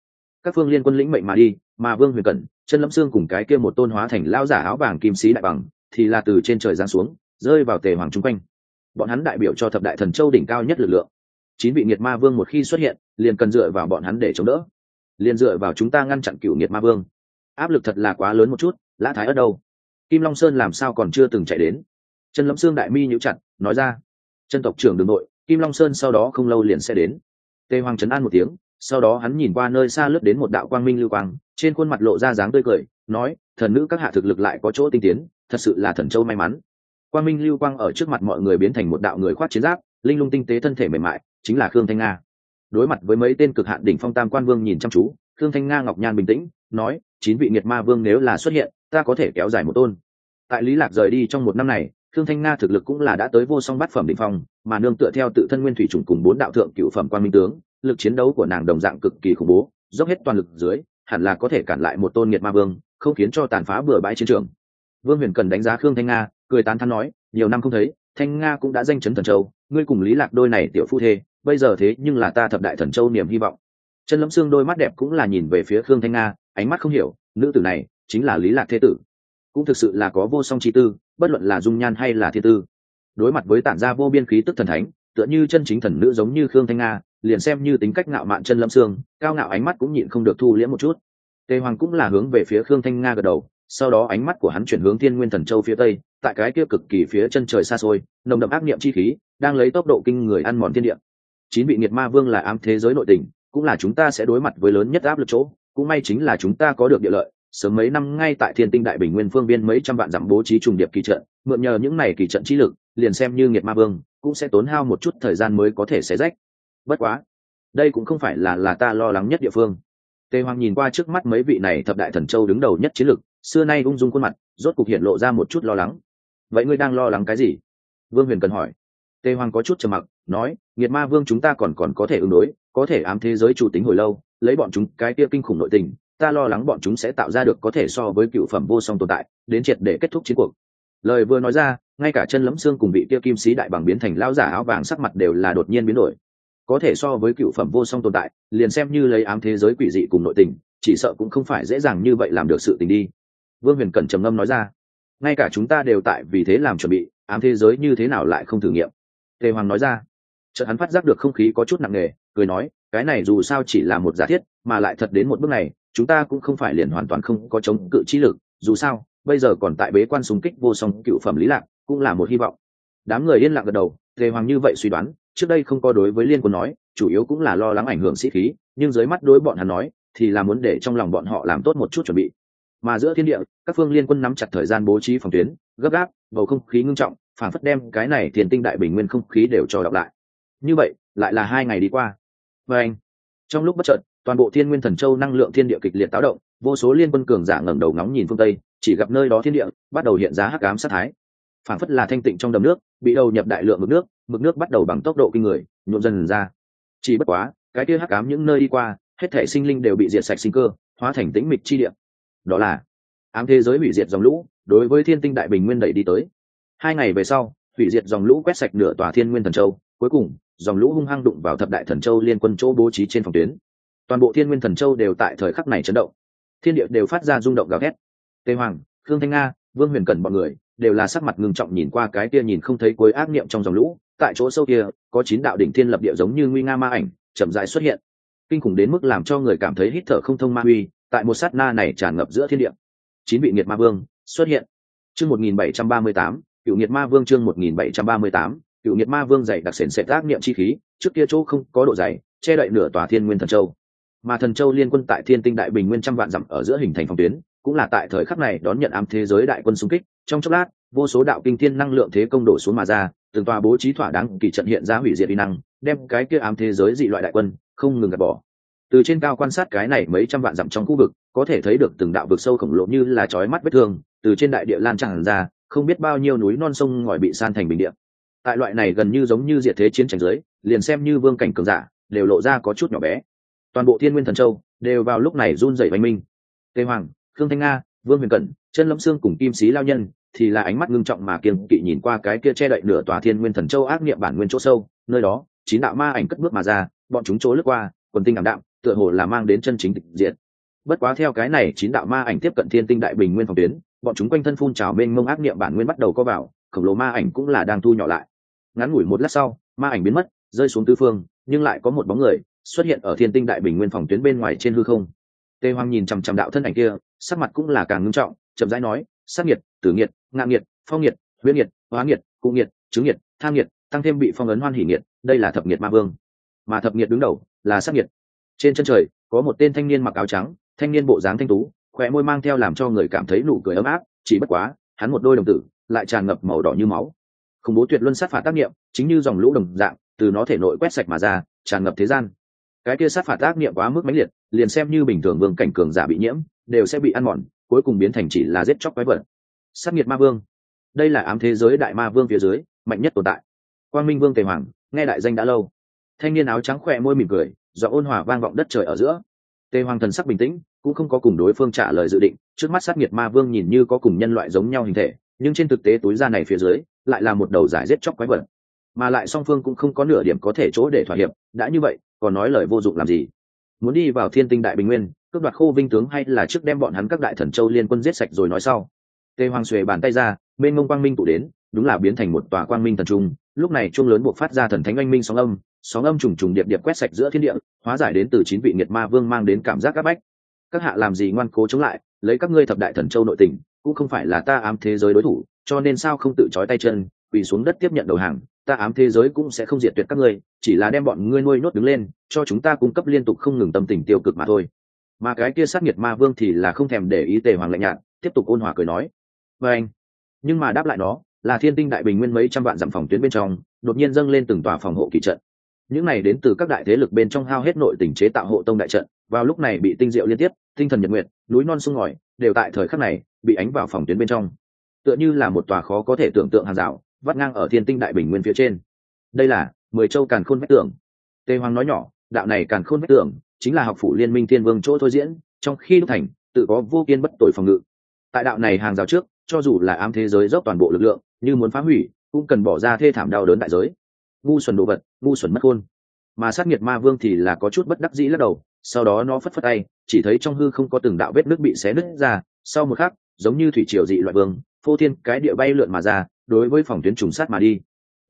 Các phương liên quân lĩnh mệnh mà đi, mà vương huyền cẩn chân lâm xương cùng cái kia một tôn hóa thành lao giả áo vàng kim sĩ đại bằng thì là từ trên trời giáng xuống, rơi vào tề hoàng chung quanh. Bọn hắn đại biểu cho thập đại thần châu đỉnh cao nhất lực lượng. Chín vị nghiệt ma vương một khi xuất hiện, liền cần dựa vào bọn hắn để chống đỡ. Liền dựa vào chúng ta ngăn chặn cựu nghiệt ma vương. Áp lực thật là quá lớn một chút, lã thái ở đâu? Kim long sơn làm sao còn chưa từng chạy đến? Chân lâm xương đại mi nhíu chặt, nói ra. Chân tộc trưởng đường nội, kim long sơn sau đó không lâu liền sẽ đến. Tề hoàng trấn an một tiếng, sau đó hắn nhìn qua nơi xa lướt đến một đạo quang minh lưu quang, trên khuôn mặt lộ ra dáng tươi cười, nói thần nữ các hạ thực lực lại có chỗ tinh tiến, thật sự là thần châu may mắn. Quang minh lưu quang ở trước mặt mọi người biến thành một đạo người khoát chiến giáp, linh lung tinh tế thân thể mềm mại, chính là khương thanh nga. Đối mặt với mấy tên cực hạn đỉnh phong tam quan vương nhìn chăm chú, khương thanh nga ngọc nhan bình tĩnh, nói, chín vị nghiệt ma vương nếu là xuất hiện, ta có thể kéo dài một tôn. Tại lý lạc rời đi trong một năm này, khương thanh nga thực lực cũng là đã tới vô song bát phẩm đỉnh phong, mà nương tựa theo tự thân nguyên thủy trùng cùng bốn đạo thượng cựu phẩm quan minh tướng, lực chiến đấu của nàng đồng dạng cực kỳ khủng bố, dốc hết toàn lực dưới, hẳn là có thể cản lại một tôn nghiệt ma vương không khiến cho tàn phá bừa bãi chiến trường. Vương huyền cần đánh giá khương thanh nga, cười tán thắn nói, nhiều năm không thấy, thanh nga cũng đã danh chấn thần châu, ngươi cùng lý lạc đôi này tiểu phu thê, bây giờ thế nhưng là ta thập đại thần châu niềm hy vọng. Chân lâm xương đôi mắt đẹp cũng là nhìn về phía khương thanh nga, ánh mắt không hiểu, nữ tử này chính là lý lạc thế tử. Cũng thực sự là có vô song chi tư, bất luận là dung nhan hay là thiên tư. Đối mặt với tản ra vô biên khí tức thần thánh, tựa như chân chính thần nữ giống như khương thanh nga, liền xem như tính cách ngạo mạn chân lâm xương cao ngạo ánh mắt cũng nhịn không được thu liễm một chút tề hoàng cũng là hướng về phía khương thanh nga gật đầu, sau đó ánh mắt của hắn chuyển hướng thiên nguyên thần châu phía tây, tại cái kia cực kỳ phía chân trời xa xôi, nồng đậm ác niệm chi khí, đang lấy tốc độ kinh người ăn mòn thiên địa. Chín vị nghiệt ma vương là ám thế giới nội tình, cũng là chúng ta sẽ đối mặt với lớn nhất áp lực chỗ, cũng may chính là chúng ta có được địa lợi. Sớm mấy năm ngay tại thiên tinh đại bình nguyên phương viên mấy trăm vạn dặm bố trí trùng điệp kỳ trận, mượn nhờ những này kỳ trận trí lực, liền xem như nghiệt ma vương, cũng sẽ tốn hao một chút thời gian mới có thể xé rách. Bất quá, đây cũng không phải là là ta lo lắng nhất địa phương tề hoàng nhìn qua trước mắt mấy vị này thập đại thần châu đứng đầu nhất chiến lực xưa nay ung dung khuôn mặt, rốt cục hiện lộ ra một chút lo lắng. Vậy ngươi đang lo lắng cái gì? Vương huyền cần hỏi. Tề hoàng có chút trầm mặc, nói, nghiệt ma vương chúng ta còn còn có thể ứng đối, có thể ám thế giới chủ tính hồi lâu, lấy bọn chúng cái kia kinh khủng nội tình, ta lo lắng bọn chúng sẽ tạo ra được có thể so với cựu phẩm vô song tồn tại, đến triệt để kết thúc chiến cuộc. Lời vừa nói ra, ngay cả chân lấm xương cùng vị kia kim sĩ đại bằng biến thành lao giả áo vàng sắc mặt đều là đột nhiên biến đổi có thể so với cựu phẩm vô song tồn tại, liền xem như lấy ám thế giới quỷ dị cùng nội tình, chỉ sợ cũng không phải dễ dàng như vậy làm được sự tình đi. Vương huyền cẩn trầm ngâm nói ra. Ngay cả chúng ta đều tại vì thế làm chuẩn bị, ám thế giới như thế nào lại không thử nghiệm? Tề hoàng nói ra. Chợt hắn phát giác được không khí có chút nặng nề, cười nói, cái này dù sao chỉ là một giả thiết, mà lại thật đến một bước này, chúng ta cũng không phải liền hoàn toàn không có chống cự trí lực, dù sao, bây giờ còn tại bế quan súng kích vô song cựu phẩm lý lạc, cũng là một hy vọng. Đám người yên lặng gật đầu, tề hoàng như vậy suy đoán trước đây không có đối với liên quân nói, chủ yếu cũng là lo lắng ảnh hưởng sĩ khí, nhưng dưới mắt đối bọn hắn nói, thì là muốn để trong lòng bọn họ làm tốt một chút chuẩn bị. Mà giữa thiên địa, các phương liên quân nắm chặt thời gian bố trí phòng tuyến, gấp gáp, bầu không khí ngưng trọng, phản phất đem cái này thiền tinh đại bình nguyên không khí đều cho đọc lại. Như vậy, lại là hai ngày đi qua. Và anh, trong lúc bất chợt, toàn bộ thiên nguyên thần châu năng lượng thiên địa kịch liệt táo động, vô số liên quân cường giả ngẩng đầu ngóng nhìn phương tây, chỉ gặp nơi đó thiên địa bắt đầu hiện giá hắc ám sát thái. Phản phất là thanh tịnh trong đầm nước, bị đầu nhập đại lượng mực nước mực nước bắt đầu bằng tốc độ kinh người, nhuộm dần ra. Chỉ bất quá, cái kia hắc ám những nơi đi qua, hết thể sinh linh đều bị diệt sạch sinh cơ, hóa thành tĩnh mịch chi địa. Đó là, ám thế giới hủy diệt dòng lũ, đối với thiên tinh đại bình nguyên đẩy đi tới. Hai ngày về sau, hủy diệt dòng lũ quét sạch nửa tòa thiên nguyên thần châu, cuối cùng, dòng lũ hung hăng đụng vào thập đại thần châu liên quân chỗ bố trí trên phòng tuyến. Toàn bộ thiên nguyên thần châu đều tại thời khắc này chấn động. Thiên địa đều phát ra rung động gào thét. Tề hoàng, khương thanh nga, vương huyền cẩn bọn người, đều là sắc mặt ngưng trọng nhìn qua cái kia nhìn không thấy cuối ác niệm trong dòng lũ tại chỗ sâu kia, có chín đạo đỉnh thiên lập địa giống như nguy nga ma ảnh, chậm rãi xuất hiện. Kinh khủng đến mức làm cho người cảm thấy hít thở không thông ma uy tại một sát na này tràn ngập giữa thiên địa. Chín vị nghiệt ma vương xuất hiện. Chương một nghìn bảy trăm ba mươi tám, cựu nghiệt ma vương chương một nghìn bảy trăm ba mươi tám, cựu nghiệt ma vương dày đặc sền sệt ác niệm chi khí, trước kia chỗ không có độ dày, che đậy nửa tòa thiên nguyên thần châu. Mà thần châu liên quân tại thiên tinh đại bình nguyên trăm vạn dặm ở giữa hình thành phòng tuyến, cũng là tại thời khắc này đón nhận ám thế giới đại quân xung kích, trong chốc lát vô số đạo kinh thiên năng lượng thế công đổ xuống mà ra, từng tòa bố trí thỏa đáng kỳ trận hiện ra hủy diệt uy năng, đem cái kia ám thế giới dị loại đại quân không ngừng gạt bỏ. Từ trên cao quan sát cái này mấy trăm vạn dặm trong khu vực, có thể thấy được từng đạo vực sâu khổng lồ như là chói mắt vết thương, từ trên đại địa lan tràn ra, không biết bao nhiêu núi non sông ngòi bị san thành bình địa. Tại loại này gần như giống như diệt thế chiến tranh giới liền xem như vương cảnh cường giả, đều lộ ra có chút nhỏ bé. Toàn bộ thiên nguyên thần châu đều vào lúc này run rẩy bánh minh. Tề hoàng, khương thanh nga, vương huyền cẩn chân lâm xương cùng kim sĩ lao nhân thì là ánh mắt ngưng trọng mà kiên kỵ nhìn qua cái kia che đậy nửa tòa thiên nguyên thần châu ác niệm bản nguyên chỗ sâu. Nơi đó, chín đạo ma ảnh cất bước mà ra, bọn chúng trố lướt qua, quần tinh ảm đạm, tựa hồ là mang đến chân chính tịch diện bất quá theo cái này, chín đạo ma ảnh tiếp cận thiên tinh đại bình nguyên phòng tuyến, bọn chúng quanh thân phun trào mênh mông ác niệm bản nguyên bắt đầu co vào, khổng lồ ma ảnh cũng là đang thu nhỏ lại. Ngắn ngủi một lát sau, ma ảnh biến mất, rơi xuống tư phương, nhưng lại có một bóng người xuất hiện ở thiên tinh đại bình nguyên phòng tuyến bên ngoài trên hư không. Tề hoàng nhìn chằm chằm đạo thân ảnh kia, sắc mặt cũng là càng ngưng trọng, chậm rãi nói, sát nhiệt tử nhiệt ngạ nhiệt phong nhiệt huyết nhiệt hóa nhiệt cụ nhiệt chứng nhiệt tham nhiệt tăng thêm bị phong ấn hoan hỉ nhiệt đây là thập nhiệt ma vương. Mà thập nhiệt đứng đầu là sát nhiệt trên chân trời, có một tên thanh niên mặc áo trắng, thanh niên bộ dáng thanh tú khỏe môi mang theo làm cho người cảm thấy nụ cười ấm áp, chỉ bất quá, hắn một đôi đồng tử lại tràn ngập màu đỏ như máu. Khủng bố tuyệt luân sát phạt tác nghiệm chính như dòng lũ đồng dạng, từ nó thể nội quét sạch mà ra, tràn ngập thế gian. Cái kia sát phạt tác nghiệm quá mức mãnh liệt, liền xem như bình thường vương cảnh cường giả bị nhiễm, đều sẽ bị ăn mòn, cuối cùng biến thành chỉ là giết chóc quái vật sát nghiệt ma vương. Đây là ám thế giới đại ma vương phía dưới, mạnh nhất tồn tại. Quang minh vương tề hoàng, nghe đại danh đã lâu. Thanh niên áo trắng khỏe môi mỉm cười, do ôn hòa vang vọng đất trời ở giữa. Tề hoàng thần sắc bình tĩnh, cũng không có cùng đối phương trả lời dự định, trước mắt sát nghiệt ma vương nhìn như có cùng nhân loại giống nhau hình thể, nhưng trên thực tế túi da này phía dưới, lại là một đầu giải giết chóc quái vật. Mà lại song phương cũng không có nửa điểm có thể chỗ để thỏa hiệp, đã như vậy, còn nói lời vô dụng làm gì? Muốn đi vào thiên tinh đại bình nguyên, cướp đoạt khô vinh tướng hay là trước đem bọn hắn các đại thần châu liên quân giết sạch rồi nói sau? Tề hoàng xuề bàn tay ra bên ngông quang minh tụ đến, đúng là biến thành một tòa quang minh thần trung. Lúc này chuông lớn buộc phát ra thần thánh oanh minh sóng âm sóng âm trùng trùng điệp điệp quét sạch giữa thiên địa, hóa giải đến từ chín vị nghiệt ma vương mang đến cảm giác áp bách. Các hạ làm gì ngoan cố chống lại, lấy các ngươi thập đại thần châu nội tình, cũng không phải là ta ám thế giới đối thủ, cho nên sao không tự trói tay chân, quỳ xuống đất tiếp nhận đầu hàng, ta ám thế giới cũng sẽ không diệt tuyệt các ngươi, chỉ là đem bọn ngươi nuôi nốt đứng lên, cho chúng ta cung cấp liên tục không ngừng tâm tình tiêu cực mà thôi. Mà cái kia sát nghiệt ma vương thì là không thèm để ý tề hoàng lạnh nhạt, tiếp tục ôn hòa cười nói và anh. Nhưng mà đáp lại nó, là thiên tinh đại bình nguyên mấy trăm vạn dặm phòng tuyến bên trong, đột nhiên dâng lên từng tòa phòng hộ kỳ trận. Những này đến từ các đại thế lực bên trong hao hết nội tình chế tạo hộ tông đại trận, vào lúc này bị tinh diệu liên tiếp, tinh thần nhật nguyện núi non sông ngòi, đều tại thời khắc này, bị ánh vào phòng tuyến bên trong. Tựa như là một tòa khó có thể tưởng tượng hàng rào, vắt ngang ở thiên tinh đại bình nguyên phía trên. Đây là mười châu càn khôn vách tưởng tề hoàng nói nhỏ, đạo này càn khôn vách tưởng chính là học phủ liên minh thiên vương chỗ thôi diễn, trong khi đúc thành, tự có vô kiên bất tội phòng ngự. Tại đạo này hàng rào trước cho dù là ám thế giới dốc toàn bộ lực lượng, như muốn phá hủy, cũng cần bỏ ra thê thảm đau đớn đại giới. Ngu xuẩn đồ vật, ngu xuẩn mất khôn mà sát nghiệt ma vương thì là có chút bất đắc dĩ lắc đầu, sau đó nó phất phất tay, chỉ thấy trong hư không có từng đạo vết nước bị xé nứt ra, sau một khắc, giống như thủy triều dị loại vương, phô thiên cái địa bay lượn mà ra, đối với phòng tuyến trùng sát mà đi.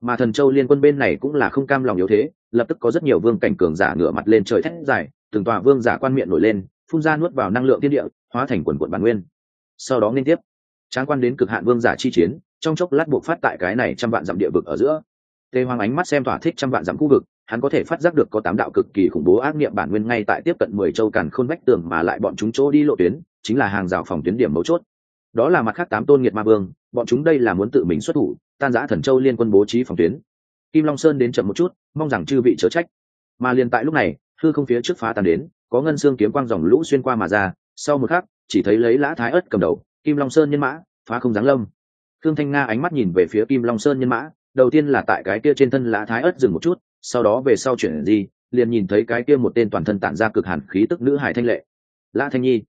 Mà thần châu liên quân bên này cũng là không cam lòng yếu thế, lập tức có rất nhiều vương cảnh cường giả ngửa mặt lên trời thét dài, từng tòa vương giả quan miệng nổi lên, phun ra nuốt vào năng lượng thiên địa, hóa thành quần quận bản nguyên. Sau đó liên tiếp tráng quan đến cực hạn vương giả chi chiến, trong chốc lát buộc phát tại cái này trăm vạn dặm địa vực ở giữa. Tề hoàng ánh mắt xem thỏa thích trăm vạn dặm khu vực, hắn có thể phát giác được có tám đạo cực kỳ khủng bố ác nghiệm bản nguyên ngay tại tiếp cận mười châu càn khôn vách tường mà lại bọn chúng chỗ đi lộ tuyến, chính là hàng rào phòng tuyến điểm mấu chốt. Đó là mặt khác tám tôn nghiệt ma vương, bọn chúng đây là muốn tự mình xuất thủ, tan giã thần châu liên quân bố trí phòng tuyến. Kim long sơn đến chậm một chút, mong rằng chư vị chớ trách. Mà liền tại lúc này, hư không phía trước phá tan đến, có ngân xương kiếm quang dòng lũ xuyên qua mà ra, sau một khắc, chỉ thấy lấy lã thái ớt cầm đầu kim long sơn nhân mã, phá không giáng lâm. Thương thanh nga ánh mắt nhìn về phía kim long sơn nhân mã, đầu tiên là tại cái kia trên thân lã thái ớt dừng một chút, sau đó về sau chuyển gì liền nhìn thấy cái kia một tên toàn thân tản ra cực hàn khí tức nữ hải thanh lệ. Lã thanh nhi,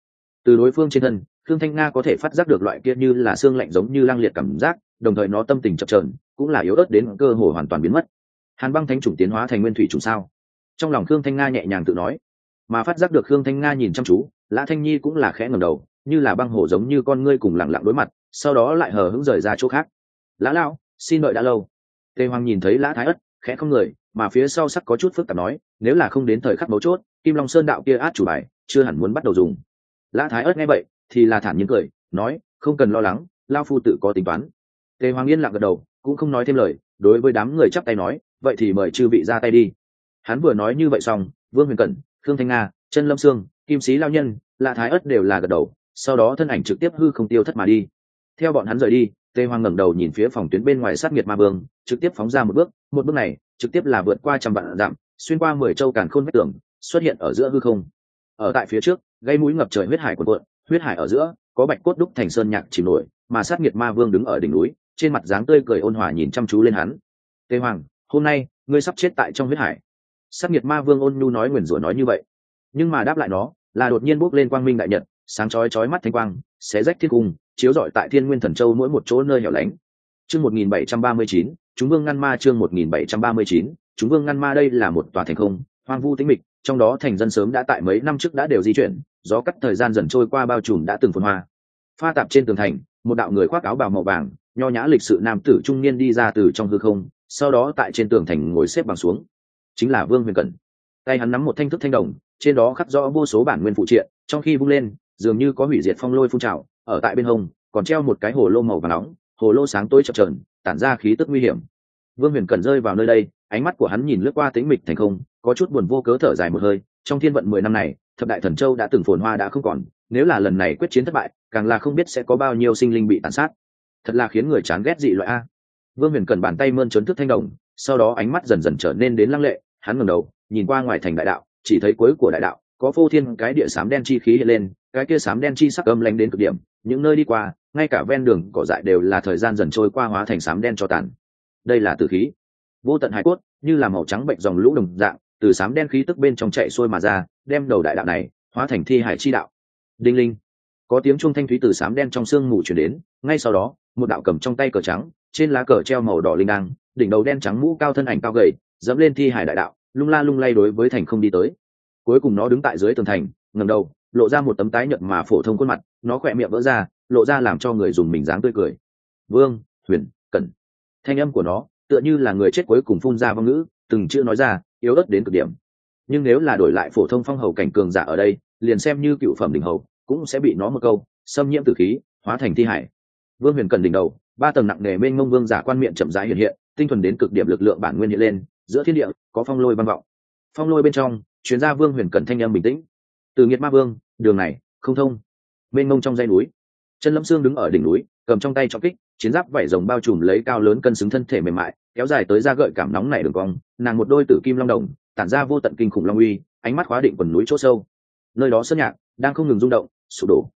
từ đối phương trên thân thương thanh nga có thể phát giác được loại kia như là xương lạnh giống như lang liệt cảm giác, đồng thời nó tâm tình chập trờn cũng là yếu ớt đến cơ hồ hoàn toàn biến mất. Hàn băng thánh chủng tiến hóa thành nguyên thủy chủng sao? Trong lòng khương thanh nga nhẹ nhàng tự nói, mà phát giác được khương thanh nga nhìn chăm chú, lã thanh nhi cũng là khẽ ngầm đầu như là băng hổ giống như con ngươi cùng lẳng lặng đối mặt, sau đó lại hờ hững rời ra chỗ khác. Lã lao xin đợi đã lâu. Tề hoàng nhìn thấy lã thái ất, khẽ không người, mà phía sau sắc có chút phức tạp nói, nếu là không đến thời khắc mấu chốt, kim long sơn đạo kia át chủ bài, chưa hẳn muốn bắt đầu dùng. Lã thái Ưt nghe vậy, thì là thản nhiên cười, nói, không cần lo lắng lao phu tự có tính toán. Tề hoàng yên lặng gật đầu, cũng không nói thêm lời, đối với đám người chắp tay nói, vậy thì mời chư vị ra tay đi. Hắn vừa nói như vậy xong, vương huyền cẩn, khương thanh nga chân lâm sương, kim sĩ lao nhân, Lã thái Ưt đều là gật đầu sau đó thân ảnh trực tiếp hư không tiêu thất mà đi. Theo bọn hắn rời đi tề hoàng ngẩng đầu nhìn phía phòng tuyến bên ngoài sát nghiệt ma vương, trực tiếp phóng ra một bước một bước này, trực tiếp là vượt qua trăm vạn dặm, xuyên qua mười châu càn khôn vách tường, xuất hiện ở giữa hư không. Ở tại phía trước, gây mũi ngập trời huyết hải của cuộn, huyết hải ở giữa, có bạch cốt đúc thành sơn nhạc chìm nổi, mà sát nghiệt ma vương đứng ở đỉnh núi, trên mặt dáng tươi cười ôn hòa nhìn chăm chú lên hắn. Tề hoàng hôm nay, ngươi sắp chết tại trong huyết hải. Sát nghiệt ma vương ôn nhu nói nguyền rủa nói như vậy. Nhưng mà đáp lại nó, là đột nhiên bốc lên quang minh đại nhật sáng chói chói mắt thanh quang, xé rách thiên cung, chiếu rọi tại thiên nguyên thần châu mỗi một chỗ nơi hẻo lánh. Chương một nghìn bảy trăm ba mươi chín, chúng vương ngăn ma chương một nghìn bảy trăm ba mươi chín, chúng vương ngăn ma đây là một tòa thành không, hoang vu tĩnh mịch, trong đó thành dân sớm đã tại mấy năm trước đã đều di chuyển, gió cắt thời gian dần trôi qua bao trùm đã từng phồn hoa. Pha tạp trên tường thành, một đạo người khoác áo bào màu vàng, nho nhã lịch sự nam tử trung niên đi ra từ trong hư không, sau đó tại trên tường thành ngồi xếp bằng xuống. Chính là vương huyền cẩn. Tay hắn nắm một thanh thức thanh đồng, trên đó khắc rõ vô số bản nguyên phụ triện, trong khi vung lên dường như có hủy diệt phong lôi phun trào, ở tại bên hông, còn treo một cái hồ lô màu và nóng, hồ lô sáng tối chập trờn tản ra khí tức nguy hiểm. Vương huyền cần rơi vào nơi đây, ánh mắt của hắn nhìn lướt qua tĩnh mịch thành không, có chút buồn vô cớ thở dài một hơi, trong thiên vận mười năm này, thập đại thần châu đã từng phồn hoa đã không còn, nếu là lần này quyết chiến thất bại, càng là không biết sẽ có bao nhiêu sinh linh bị tàn sát. Thật là khiến người chán ghét dị loại a. Vương huyền cần bàn tay mơn trớn thức thanh đồng, sau đó ánh mắt dần dần trở nên đến lăng lệ, hắn ngẩng đầu, nhìn qua ngoài thành đại đạo, chỉ thấy cuối của đại đạo có phô thiên cái địa sám đen chi khí hiện lên, cái kia sám đen chi sắc âm lanh đến cực điểm, những nơi đi qua, ngay cả ven đường cỏ dại đều là thời gian dần trôi qua hóa thành sám đen cho tàn. Đây là tử khí. Vô tận hải cốt, như là màu trắng bệnh dòng lũ đồng dạng, từ sám đen khí tức bên trong chạy xuôi mà ra, đem đầu đại đạo này hóa thành thi hải chi đạo. Đinh linh. Có tiếng chuông thanh thúy từ sám đen trong sương mù chuyển đến, ngay sau đó, một đạo cầm trong tay cờ trắng, trên lá cờ treo màu đỏ linh đăng, đỉnh đầu đen trắng mũ cao thân ảnh cao gầy, dẫm lên thi hải đại đạo, lung la lung lay đối với thành không đi tới cuối cùng nó đứng tại dưới tường thành ngầm đầu, lộ ra một tấm tái nhợt mà phổ thông khuôn mặt, nó khỏe miệng vỡ ra, lộ ra làm cho người dùng mình dáng tươi cười. Vương, huyền, cẩn. Thanh âm của nó tựa như là người chết cuối cùng phun ra vong ngữ, từng chữ nói ra, yếu ớt đến cực điểm. Nhưng nếu là đổi lại phổ thông phong hầu cảnh cường giả ở đây, liền xem như cựu phẩm đỉnh hầu, cũng sẽ bị nó một câu, xâm nhiễm tử khí, hóa thành thi hải. Vương huyền cần đỉnh đầu, ba tầng nặng nề bên ngông vương giả quan miệng chậm rãi hiện hiện, tinh thuần đến cực điểm lực lượng bản nguyên hiện lên, giữa thiên địa có phong lôi văn vọng. Phong lôi bên trong Chuyên gia vương huyền cần thanh âm bình tĩnh. Từ nghiệt ma vương, đường này, không thông. Bên ngông trong dây núi. Chân lâm xương đứng ở đỉnh núi, cầm trong tay trọng kích, chiến giáp vảy rồng bao trùm lấy cao lớn cân xứng thân thể mềm mại, kéo dài tới da gợi cảm nóng này đường cong, nàng một đôi tử kim long đồng, tản ra vô tận kinh khủng long uy, ánh mắt khóa định quần núi chỗ sâu. Nơi đó sơn nhạc đang không ngừng rung động, sụp đổ.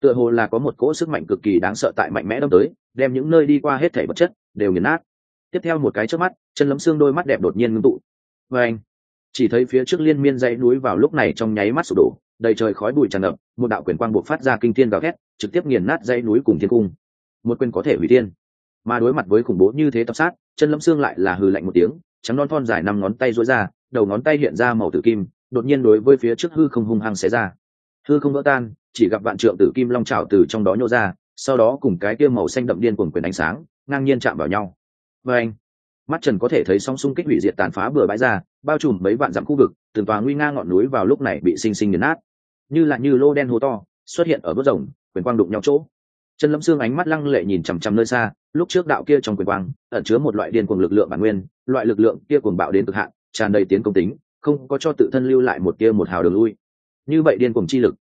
Tựa hồ là có một cỗ sức mạnh cực kỳ đáng sợ tại mạnh mẽ đâm tới, đem những nơi đi qua hết thể vật chất đều nghiền nát. Tiếp theo một cái trước mắt, chân lấm xương đôi mắt đẹp đột nhiên ngưng tụ. Vê anh chỉ thấy phía trước liên miên dãy núi vào lúc này trong nháy mắt sụp đổ, đầy trời khói bụi tràn ngập, một đạo quyền quang buộc phát ra kinh thiên gào thét, trực tiếp nghiền nát dãy núi cùng thiên cung. Một quyền có thể hủy thiên. Mà đối mặt với khủng bố như thế tập sát, chân lâm xương lại là hừ lạnh một tiếng, trắng non thon dài năm ngón tay rối ra, đầu ngón tay hiện ra màu tử kim, đột nhiên đối với phía trước hư không hung hăng xé ra. Hư không vỡ tan, chỉ gặp vạn trượng tử kim long trào từ trong đó nhô ra, sau đó cùng cái kia màu xanh đậm điên cuồng quyền ánh sáng, ngang nhiên chạm vào nhau. Và anh mắt trần có thể thấy song xung kích hủy diệt tàn phá bừa bãi ra, bao trùm mấy vạn dặm khu vực, từng tòa nguy nga ngọn núi vào lúc này bị xinh xinh nghiền nát. Như là như lô đen hố to, xuất hiện ở bước rồng, quyền quang đụng nhau chỗ. Chân lâm xương ánh mắt lăng lệ nhìn chằm chằm nơi xa, lúc trước đạo kia trong quyền quang, ẩn chứa một loại điên cuồng lực lượng bản nguyên, loại lực lượng kia cuồng bạo đến cực hạn, tràn đầy tiến công tính, không có cho tự thân lưu lại một kia một hào đường lui. Như vậy điên cuồng chi lực,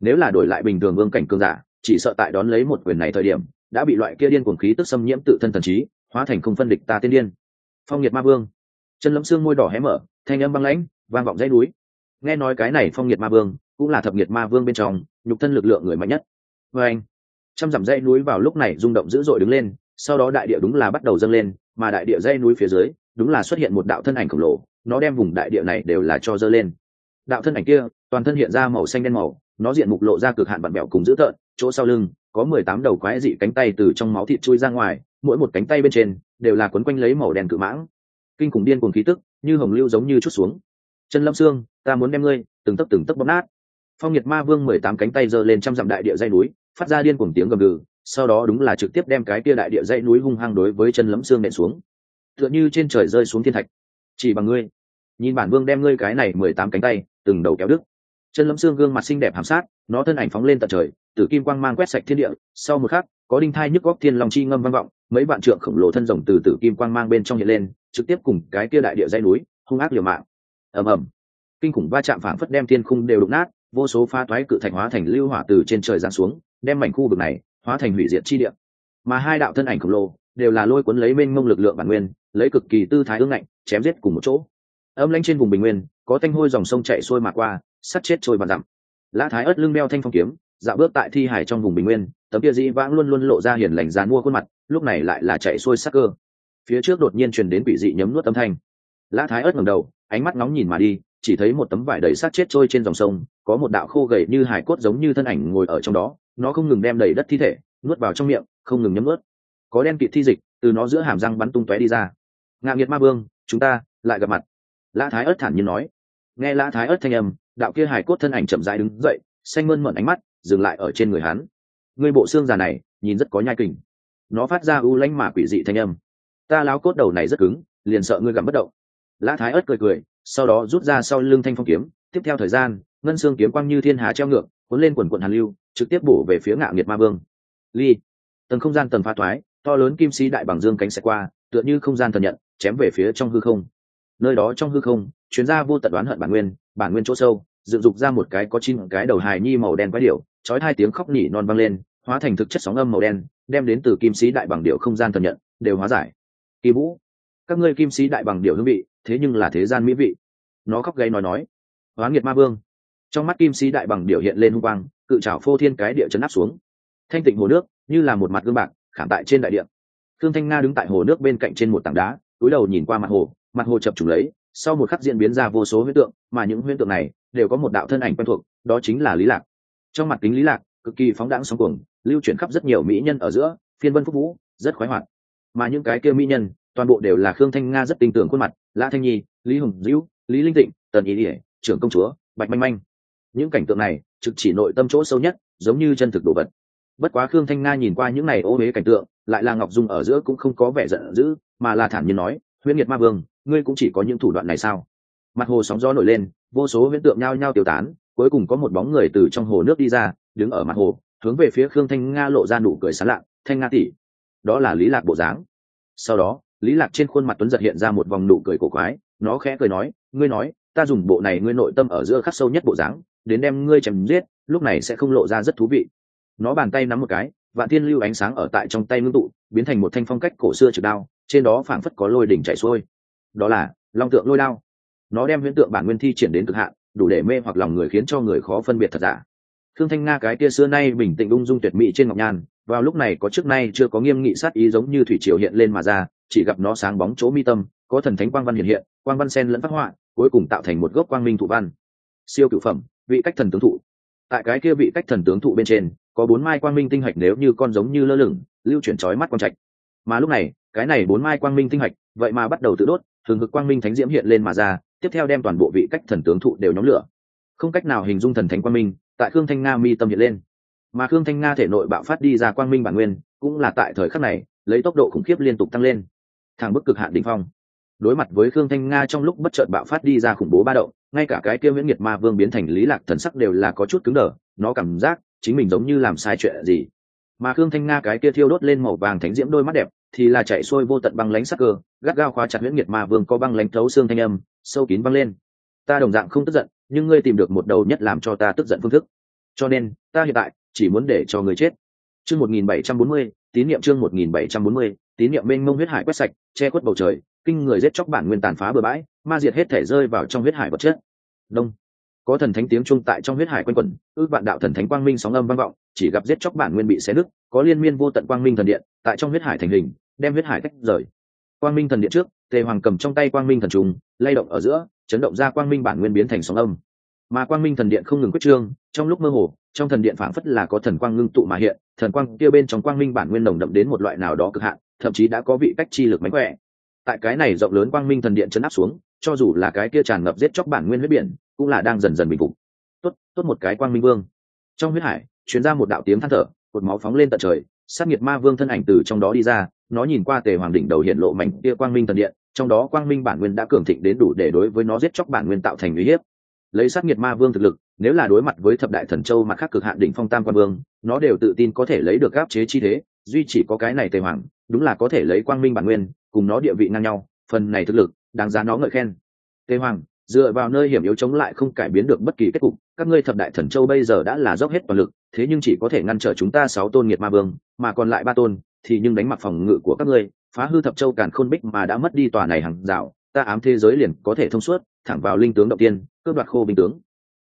nếu là đổi lại bình thường vương cảnh cường giả, chỉ sợ tại đón lấy một quyền này thời điểm, đã bị loại kia điên cuồng khí tức xâm nhiễm tự thân thần trí, hóa thành không phân địch ta tiên điên phong nhiệt ma vương. Chân lâm xương môi đỏ hé mở, thanh âm băng lãnh, vang vọng dãy núi. Nghe nói cái này phong nhiệt ma vương cũng là thập nhiệt ma vương bên trong, nhục thân lực lượng người mạnh nhất. Vê anh, trăm dặm dãy núi vào lúc này rung động dữ dội đứng lên, sau đó đại địa đúng là bắt đầu dâng lên, mà đại địa dãy núi phía dưới, đúng là xuất hiện một đạo thân ảnh khổng lồ, nó đem vùng đại địa này đều là cho dơ lên. Đạo thân ảnh kia, toàn thân hiện ra màu xanh đen màu, nó diện mục lộ ra cực hạn vặn bẹo cùng dữ tợn, chỗ sau lưng có mười tám đầu quái dị cánh tay từ trong máu thịt chui ra ngoài mỗi một cánh tay bên trên đều là quấn quanh lấy màu đen cự mãng. Kinh khủng điên cuồng khí tức như hồng lưu giống như chút xuống. Chân lâm xương ta muốn đem ngươi từng tấc từng tấc bóp nát. Phong nhiệt ma vương mười tám cánh tay giơ lên trăm dặm đại địa dây núi, phát ra điên cuồng tiếng gầm gừ, sau đó đúng là trực tiếp đem cái kia đại địa dây núi hung hăng đối với chân lẫm xương nện xuống. Tựa như trên trời rơi xuống thiên thạch. Chỉ bằng ngươi. Nhìn bản vương đem ngươi cái này mười tám cánh tay từng đầu kéo đứt. Chân lẫm xương gương mặt xinh đẹp hàm sát, nó thân ảnh phóng lên tận trời, tử kim quang mang quét sạch thiên địa, sau một khắc có đinh thai nhức góc thiên long chi ngâm vang vọng, mấy bạn trượng khổng lồ thân rồng từ từ kim quang mang bên trong hiện lên, trực tiếp cùng cái kia đại địa dây núi, hung ác liều mạng. Ầm ầm. Kinh khủng va chạm phảng phất đem thiên khung đều đụng nát, vô số pha toái cự thạch hóa thành lưu hỏa từ trên trời giáng xuống, đem mảnh khu vực này hóa thành hủy diệt chi địa. Mà hai đạo thân ảnh khổng lồ đều là lôi cuốn lấy mênh mông lực lượng bản nguyên, lấy cực kỳ tư thái ương ngạnh, chém giết cùng một chỗ. Âm lãnh trên vùng bình nguyên, có thanh hôi dòng sông chạy xuôi mà qua, sắt chết trôi và dặm. Lã thái ớt lưng đeo thanh phong kiếm dạo bước tại thi hải trong vùng bình nguyên, tấm kia dĩ vãng luôn luôn lộ ra hiền lành dán mua khuôn mặt, lúc này lại là chạy xuôi sắc cơ. Phía trước đột nhiên truyền đến quỷ dị nhấm nuốt âm thanh. Lã thái ớt ngẩng đầu, ánh mắt ngóng nhìn mà đi, chỉ thấy một tấm vải đầy sát chết trôi trên dòng sông, có một đạo khô gầy như hải cốt giống như thân ảnh ngồi ở trong đó, nó không ngừng đem đầy đất thi thể, nuốt vào trong miệng, không ngừng nhấm nuốt. Có đen kịt thi dịch, từ nó giữa hàm răng bắn tung tóe đi ra. Ngạ nghiệt ma vương, chúng ta lại gặp mặt. Lã thái ớt thản nhiên nói. Nghe lã thái ớt thanh âm, đạo kia hải cốt thân ảnh chậm rãi đứng dậy, xanh mơn mận ánh mắt dừng lại ở trên người hắn. Người bộ xương già này, nhìn rất có nhai kình. Nó phát ra u lanh mà quỷ dị thanh âm. Ta láo cốt đầu này rất cứng, liền sợ ngươi gặm bất động. Lã thái ớt cười cười, sau đó rút ra sau lưng thanh phong kiếm. Tiếp theo thời gian, ngân xương kiếm quang như thiên hà treo ngược, cuốn lên quần quận hàn lưu, trực tiếp bổ về phía ngạo nghiệt ma vương. Ly, tầng không gian tầng pha thoái, to lớn kim sĩ đại bằng dương cánh xe qua, tựa như không gian thần nhận, chém về phía trong hư không. Nơi đó trong hư không chuyến ra vô tận đoán hận bản nguyên bản nguyên chỗ sâu dựng dục ra một cái có chín cái đầu hài nhi màu đen quái điệu trói hai tiếng khóc nỉ non vang lên, hóa thành thực chất sóng âm màu đen, đem đến từ kim sĩ đại bằng điệu không gian thần nhận, đều hóa giải. Kỳ vũ, các ngươi kim sĩ đại bằng điệu hương vị, thế nhưng là thế gian mỹ vị. Nó khóc gáy nói nói. Hóa nghiệt ma vương. Trong mắt kim sĩ đại bằng điệu hiện lên hung quang, cự trảo phô thiên cái địa chấn áp xuống. Thanh tịnh hồ nước, như là một mặt gương bạc, khảm tại trên đại điện. thương thanh nga đứng tại hồ nước bên cạnh trên một tảng đá, túi đầu nhìn qua mặt hồ mặt hồ chập trùng lấy, sau một khắc diễn biến ra vô số huyễn tượng, mà những huyễn tượng này đều có một đạo thân ảnh quen thuộc, đó chính là lý lạc. Trong mặt kính lý lạc, cực kỳ phóng đãng sóng cuồng, lưu chuyển khắp rất nhiều mỹ nhân ở giữa, phiên vân phúc vũ, rất khoái hoạt. Mà những cái kia mỹ nhân, toàn bộ đều là khương thanh nga rất tin tưởng khuôn mặt, lã thanh nhi, lý hùng dữu, lý linh tịnh tần ý ỉa trưởng công chúa, bạch manh manh. Những cảnh tượng này, trực chỉ nội tâm chỗ sâu nhất, giống như chân thực đồ vật. Bất quá khương thanh nga nhìn qua những này ô huế cảnh tượng, lại là ngọc dung ở giữa cũng không có vẻ giận dữ, mà là thản nhiên nói, huyễn nghiệt ma vương, ngươi cũng chỉ có những thủ đoạn này sao? Mặt hồ sóng gió nổi lên vô số huyễn tượng nhao nhao tiêu tán, cuối cùng có một bóng người từ trong hồ nước đi ra, đứng ở mặt hồ, hướng về phía khương thanh nga lộ ra nụ cười sán lạ, thanh nga tỷ, đó là lý lạc bộ dáng. Sau đó, lý lạc trên khuôn mặt tuấn giật hiện ra một vòng nụ cười cổ quái, nó khẽ cười nói, ngươi nói, ta dùng bộ này ngươi nội tâm ở giữa khắc sâu nhất bộ dáng, đến đem ngươi chém giết, lúc này sẽ không lộ ra rất thú vị. Nó bàn tay nắm một cái, vạn thiên lưu ánh sáng ở tại trong tay ngưng tụ, biến thành một thanh phong cách cổ xưa trực đao, trên đó phảng phất có lôi đỉnh chảy xuôi. Đó là long tượng lôi đao nó đem huyễn tượng bản nguyên thi triển đến cực hạn, đủ để mê hoặc lòng người khiến cho người khó phân biệt thật giả. Thương thanh nga cái kia xưa nay bình tĩnh ung dung tuyệt mỹ trên ngọc nhan, vào lúc này có trước nay chưa có nghiêm nghị sát ý giống như thủy triều hiện lên mà ra, chỉ gặp nó sáng bóng chỗ mi tâm, có thần thánh quang văn hiện hiện, quang văn sen lẫn phát họa, cuối cùng tạo thành một gốc quang minh thụ văn. Siêu cửu phẩm, vị cách thần tướng thụ. Tại cái kia vị cách thần tướng thụ bên trên, có bốn mai quang minh tinh hạch nếu như con giống như lơ lửng, lưu chuyển trói mắt quang trạch. Mà lúc này, cái này bốn mai quang minh tinh hạch, vậy mà bắt đầu tự đốt, thường hực quang minh thánh diễm hiện lên mà ra tiếp theo đem toàn bộ vị cách thần tướng thụ đều nhóm lửa. Không cách nào hình dung thần thánh quang minh, tại khương thanh nga mi tâm hiện lên. Mà khương thanh nga thể nội bạo phát đi ra quang minh bản nguyên, cũng là tại thời khắc này, lấy tốc độ khủng khiếp liên tục tăng lên. Thẳng bức cực hạn đ ỉ n h phong. Đối mặt với khương thanh nga trong lúc bất chợt bạo phát đi ra khủng bố ba động, ngay cả cái kia miễn nghiệt ma vương biến thành lý lạc thần sắc đều là có chút cứng đờ, nó cảm giác chính mình giống như làm sai chuyện gì. Mà khương thanh nga cái kia thiêu đốt lên màu vàng thánh diễm đôi mắt đẹp, thì là chạy xuôi vô tận băng lánh sắc cơ, gắt gao khóa chặt nguyễn nghiệt ma vương có băng lánh thấu xương thanh âm sâu kín băng lên. Ta đồng dạng không tức giận, nhưng ngươi tìm được một đầu nhất làm cho ta tức giận phương thức. Cho nên, ta hiện tại chỉ muốn để cho người chết. Chương một nghìn bảy trăm bốn mươi, tín niệm chương một nghìn bảy trăm bốn mươi, tín niệm mênh mông huyết hải quét sạch, che khuất bầu trời, kinh người giết chóc bản nguyên tàn phá bừa bãi, ma diệt hết thể rơi vào trong huyết hải vật chất. Đông. Có thần thánh tiếng trung tại trong huyết hải quanh quẩn ước vạn đạo thần thánh quang minh sóng âm vang vọng, chỉ gặp giết chóc bản nguyên bị xé nứt, có liên miên vô tận quang minh thần điện, tại trong huyết hải thành hình, đem huyết hải tách rời quang minh thần điện trước, tề hoàng cầm trong tay quang minh thần trùng, lay động ở giữa, chấn động ra quang minh bản nguyên biến thành sóng âm. Mà quang minh thần điện không ngừng quyết trương, trong lúc mơ hồ, trong thần điện phảng phất là có thần quang ngưng tụ mà hiện, thần quang kia bên trong quang minh bản nguyên nồng đậm đến một loại nào đó cực hạn, thậm chí đã có vị cách chi lực mánh khỏe. Tại cái này rộng lớn quang minh thần điện chấn áp xuống, cho dù là cái kia tràn ngập giết chóc bản nguyên huyết biển, cũng là đang dần dần bình phục. Tốt tốt một cái quang minh vương. Trong huyết hải chuyến ra một đạo tiếng than thở cột máu phóng lên tận trời sát nghiệt ma vương thân ảnh từ trong đó đi ra, nó nhìn qua tề hoàng đỉnh đầu hiện lộ mảnh kia quang minh thần điện, trong đó quang minh bản nguyên đã cường thịnh đến đủ để đối với nó giết chóc bản nguyên tạo thành uy hiếp. Lấy sát nghiệt ma vương thực lực, nếu là đối mặt với thập đại thần châu mà khác cực hạn đỉnh phong tam quan vương, nó đều tự tin có thể lấy được gáp chế chi thế, duy chỉ có cái này tề hoàng, đúng là có thể lấy quang minh bản nguyên, cùng nó địa vị ngang nhau, phần này thực lực, đáng giá nó ngợi khen. Tề hoàng, dựa vào nơi hiểm yếu chống lại không cải biến được bất kỳ kết cục, các ngươi thập đại thần châu bây giờ đã là dốc hết toàn lực, thế nhưng chỉ có thể ngăn trở chúng ta sáu tôn nghiệt ma vương mà còn lại ba tôn, thì nhưng đánh mặc phòng ngự của các ngươi, phá hư thập châu càn khôn bích mà đã mất đi tòa này hàng rào, ta ám thế giới liền có thể thông suốt, thẳng vào linh tướng động tiên, cướp đoạt khô binh tướng.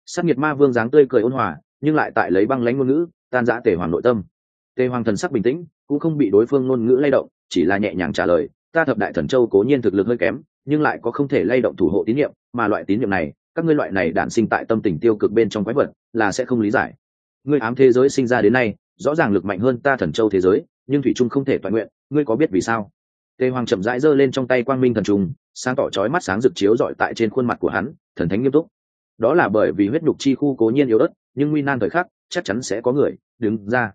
Sát nhiệt ma vương dáng tươi cười ôn hòa, nhưng lại tại lấy băng lãnh ngôn ngữ, tan giã tề hoàng nội tâm. Tề hoàng thần sắc bình tĩnh, cũng không bị đối phương ngôn ngữ lay động, chỉ là nhẹ nhàng trả lời, ta thập đại thần châu cố nhiên thực lực hơi kém, nhưng lại có không thể lay động thủ hộ tín nhiệm, mà loại tín nhiệm này, các ngươi loại này đản sinh tại tâm tình tiêu cực bên trong quái vật, là sẽ không lý giải. Ngươi ám thế giới sinh ra đến nay rõ ràng lực mạnh hơn ta thần châu thế giới, nhưng thủy trung không thể toàn nguyện, ngươi có biết vì sao? Tề hoàng chậm rãi giơ lên trong tay quang minh thần trùng, sáng tỏ chói mắt sáng rực chiếu rọi tại trên khuôn mặt của hắn, thần thánh nghiêm túc. Đó là bởi vì huyết nhục chi khu cố nhiên yếu ớt, nhưng nguy nan thời khắc, chắc chắn sẽ có người đứng ra.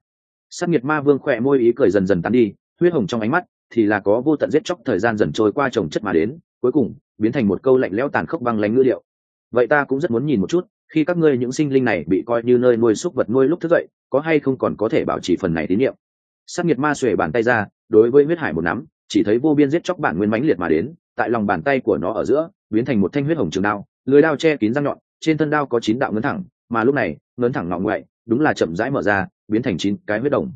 Sát nhiệt ma vương khỏe môi ý cười dần dần tán đi, huyết hồng trong ánh mắt thì là có vô tận giết chóc thời gian dần trôi qua trồng chất mà đến, cuối cùng biến thành một câu lạnh lẽo tàn khốc băng lánh ngữ liệu vậy ta cũng rất muốn nhìn một chút, khi các ngươi những sinh linh này bị coi như nơi nuôi súc vật nuôi lúc thức dậy có hay không còn có thể bảo trì phần này tín nhiệm. Sát nhiệt ma xuề bàn tay ra, đối với huyết hải một nắm, chỉ thấy vô biên giết chóc bản nguyên mãnh liệt mà đến, tại lòng bàn tay của nó ở giữa, biến thành một thanh huyết hồng trường đao, lưới đao che kín răng nhọn, trên thân đao có chín đạo ngấn thẳng, mà lúc này, ngấn thẳng ngọng ngoại, đúng là chậm rãi mở ra, biến thành chín cái huyết đồng.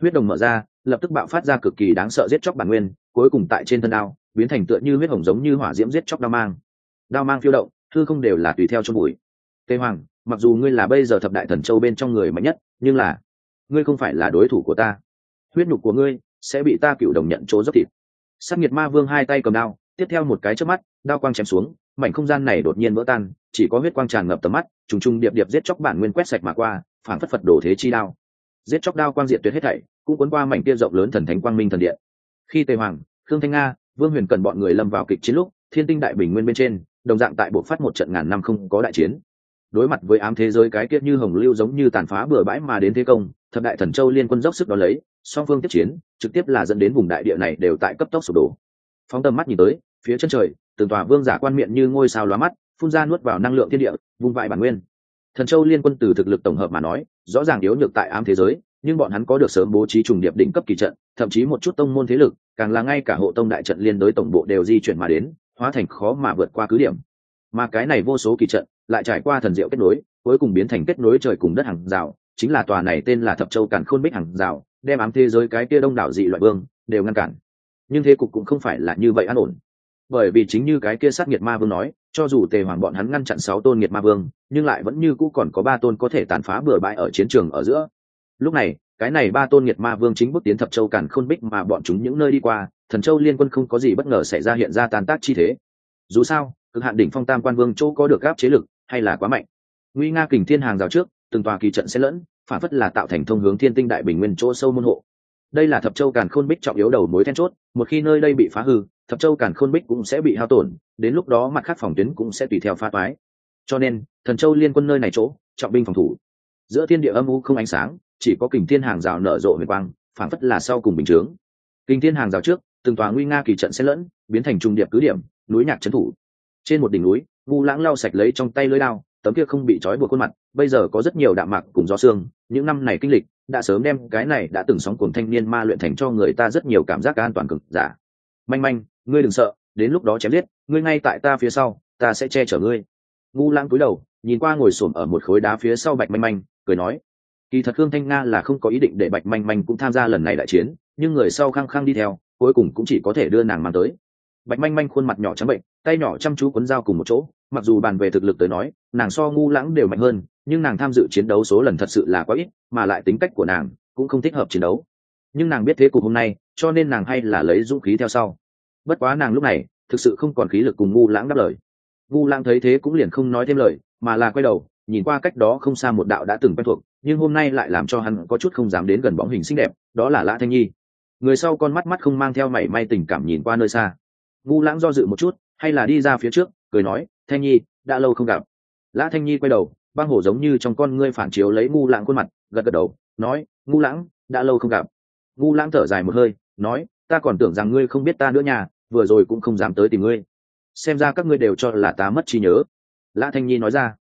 Huyết đồng mở ra, lập tức bạo phát ra cực kỳ đáng sợ giết chóc bản nguyên, cuối cùng tại trên thân đao, biến thành tựa như huyết hồng giống như hỏa diễm giết chóc đao mang. Đao mang phiêu động, thư không đều là tùy theo trong bụi. Tây hoàng mặc dù ngươi là bây giờ thập đại thần châu bên trong người mạnh nhất, nhưng là, ngươi không phải là đối thủ của ta. Huyết nhục của ngươi sẽ bị ta cựu đồng nhận chỗ dốc thịt. Sắc nhiệt ma vương hai tay cầm đao, tiếp theo một cái trước mắt, đao quang chém xuống, mảnh không gian này đột nhiên vỡ tan, chỉ có huyết quang tràn ngập tầm mắt, trùng trùng điệp điệp giết chóc bản nguyên quét sạch mà qua phản phất phật đổ thế chi đao. Giết chóc đao quang diệt tuyệt hết thảy, cũng cuốn qua mảnh kia rộng lớn thần thánh quang minh thần điện. Khi tề hoàng, khương thanh nga, vương huyền cần bọn người lâm vào kịch chiến lúc, thiên tinh đại bình nguyên bên trên, đồng dạng tại bộ phát một trận ngàn năm không có đại chiến đối mặt với ám thế giới cái kiết như hồng lưu giống như tàn phá bừa bãi mà đến thế công, thập đại thần châu liên quân dốc sức đón lấy, song phương tiếp chiến, trực tiếp là dẫn đến vùng đại địa này đều tại cấp tốc sụp đổ. Phóng tầm mắt nhìn tới, phía chân trời, từng tòa vương giả quan miệng như ngôi sao lóa mắt, phun ra nuốt vào năng lượng thiên địa, vung vãi bản nguyên. Thần châu liên quân từ thực lực tổng hợp mà nói, rõ ràng yếu nhược tại ám thế giới, nhưng bọn hắn có được sớm bố trí trùng điệp đỉnh cấp kỳ trận, thậm chí một chút tông môn thế lực, càng là ngay cả hộ tông đại trận liên đối tổng bộ đều di chuyển mà đến, hóa thành khó mà vượt qua cứ điểm. Mà cái này vô số kỳ trận lại trải qua thần diệu kết nối, cuối cùng biến thành kết nối trời cùng đất hàng rào, chính là tòa này tên là thập châu càn khôn bích hàng rào, đem ám thế giới cái kia đông đảo dị loại vương đều ngăn cản. Nhưng thế cục cũng không phải là như vậy an ổn. Bởi vì chính như cái kia sát nghiệt ma vương nói, cho dù tề hoàng bọn hắn ngăn chặn sáu tôn nghiệt ma vương, nhưng lại vẫn như cũ còn có ba tôn có thể tàn phá bừa bãi ở chiến trường ở giữa. Lúc này, cái này ba tôn nghiệt ma vương chính bước tiến thập châu càn khôn bích mà bọn chúng những nơi đi qua, thần châu liên quân không có gì bất ngờ xảy ra hiện ra tàn tác chi thế. Dù sao, cực hạn đỉnh phong tam quan vương chỗ có được gáp chế lực hay là quá mạnh. Nguy nga kình thiên hàng rào trước, từng tòa kỳ trận sẽ lẫn, phản phất là tạo thành thông hướng thiên tinh đại bình nguyên chỗ sâu môn hộ. Đây là thập châu càn khôn bích trọng yếu đầu mối then chốt, một khi nơi đây bị phá hư, thập châu càn khôn bích cũng sẽ bị hao tổn, đến lúc đó mặt khác phòng tuyến cũng sẽ tùy theo pha toái. Cho nên, thần châu liên quân nơi này chỗ, trọng binh phòng thủ. Giữa thiên địa âm u không ánh sáng, chỉ có kình thiên hàng rào nở rộ huyền quang, phản phất là sau cùng bình chướng. Kình thiên hàng rào trước, từng tòa nguy nga kỳ trận sẽ lẫn, biến thành trung điệp cứ điểm, núi nhạc trấn thủ. Trên một đỉnh núi vu lãng lau sạch lấy trong tay lưới đao, tấm kia không bị trói buộc khuôn mặt, bây giờ có rất nhiều đạm mạc cùng gió xương những năm này kinh lịch, đã sớm đem cái này đã từng sóng cùng thanh niên ma luyện thành cho người ta rất nhiều cảm giác an toàn cực giả. Manh manh, ngươi đừng sợ, đến lúc đó chém giết, ngươi ngay tại ta phía sau, ta sẽ che chở ngươi. Ngu lãng cúi đầu, nhìn qua ngồi xổm ở một khối đá phía sau bạch manh manh, cười nói, kỳ thật Hương thanh nga là không có ý định để bạch manh manh cũng tham gia lần này đại chiến, nhưng người sau khăng khăng đi theo, cuối cùng cũng chỉ có thể đưa nàng mang tới bạch manh manh khuôn mặt nhỏ trắng bệnh, tay nhỏ chăm chú cuốn dao cùng một chỗ, mặc dù bàn về thực lực tới nói, nàng so ngu lãng đều mạnh hơn, nhưng nàng tham dự chiến đấu số lần thật sự là quá ít, mà lại tính cách của nàng cũng không thích hợp chiến đấu. Nhưng nàng biết thế cục hôm nay, cho nên nàng hay là lấy dũng khí theo sau. Bất quá nàng lúc này, thực sự không còn khí lực cùng ngu lãng đáp lời. Ngu lãng thấy thế cũng liền không nói thêm lời, mà là quay đầu, nhìn qua cách đó không xa một đạo đã từng quen thuộc, nhưng hôm nay lại làm cho hắn có chút không dám đến gần bóng hình xinh đẹp, đó là lã thanh nhi. Người sau con mắt mắt không mang theo mảy may tình cảm nhìn qua nơi xa ngu lãng do dự một chút, hay là đi ra phía trước, cười nói, thanh nhi, đã lâu không gặp. Lã thanh nhi quay đầu, băng hổ giống như trong con ngươi phản chiếu lấy ngu lãng khuôn mặt, gật gật đầu, nói ngu lãng, đã lâu không gặp. Ngu lãng thở dài một hơi, nói, ta còn tưởng rằng ngươi không biết ta nữa nhà vừa rồi cũng không dám tới tìm ngươi. Xem ra các ngươi đều cho là ta mất trí nhớ. Lã thanh nhi nói ra.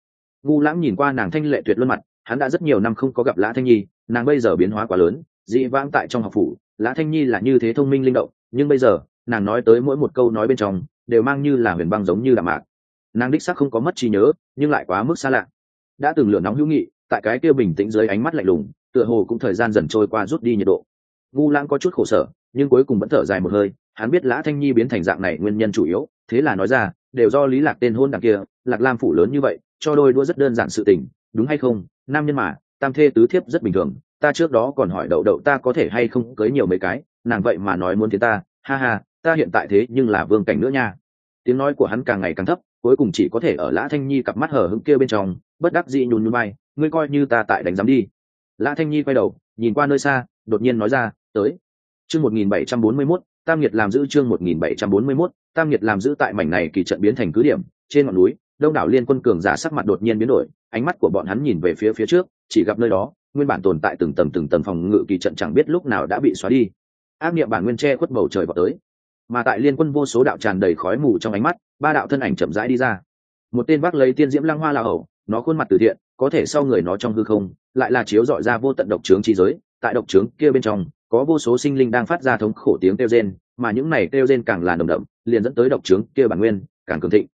Ngu lãng nhìn qua nàng thanh lệ tuyệt luân mặt, hắn đã rất nhiều năm không có gặp lã thanh nhi, nàng bây giờ biến hóa quá lớn, dị vãng tại trong học phủ, lã thanh nhi là như thế thông minh linh động, nhưng bây giờ nàng nói tới mỗi một câu nói bên trong, đều mang như là huyền băng giống như đạm mạc. Nàng đích sắc không có mất trí nhớ, nhưng lại quá mức xa lạ. Đã từng lửa nóng hữu nghị, tại cái kia bình tĩnh dưới ánh mắt lạnh lùng, tựa hồ cũng thời gian dần trôi qua rút đi nhiệt độ. Ngu lãng có chút khổ sở, nhưng cuối cùng vẫn thở dài một hơi, hắn biết lã thanh nhi biến thành dạng này nguyên nhân chủ yếu, thế là nói ra, đều do lý lạc tên hôn đằng kia, lạc lam phủ lớn như vậy, cho đôi đua rất đơn giản sự tình, đúng hay không, nam nhân mà, tam thê tứ thiếp rất bình thường, ta trước đó còn hỏi đậu đậu ta có thể hay không cưới nhiều mấy cái, nàng vậy mà nói muốn thế ta, ha ha ta hiện tại thế nhưng là vương cảnh nữa nha. Tiếng nói của hắn càng ngày càng thấp, cuối cùng chỉ có thể ở lã thanh nhi cặp mắt hở hững kia bên trong, bất đắc dĩ nhún nhún bay ngươi coi như ta tại đánh giám đi. Lã thanh nhi quay đầu, nhìn qua nơi xa, đột nhiên nói ra, tới. Chương một nghìn bảy trăm bốn mươi mốt, tam nhiệt làm giữ chương một nghìn bảy trăm bốn mươi mốt, tam nhiệt làm giữ tại mảnh này kỳ trận biến thành cứ điểm, trên ngọn núi, đông đảo liên quân cường giả sắc mặt đột nhiên biến đổi, ánh mắt của bọn hắn nhìn về phía phía trước, chỉ gặp nơi đó, nguyên bản tồn tại từng tầng từng tầng phòng ngự kỳ trận chẳng biết lúc nào đã bị xóa đi. Ác niệm bản nguyên che khuất bầu trời vào tới mà tại liên quân vô số đạo tràn đầy khói mù trong ánh mắt, ba đạo thân ảnh chậm rãi đi ra. Một tên bác lấy tiên diễm lăng hoa là hầu nó khuôn mặt từ thiện, có thể sau người nó trong hư không, lại là chiếu dọi ra vô tận độc trướng chi giới, tại độc trướng kia bên trong, có vô số sinh linh đang phát ra thống khổ tiếng kêu rên, mà những này kêu rên càng là nồng đậm, liền dẫn tới độc trướng kia bản nguyên, càng cường thịnh.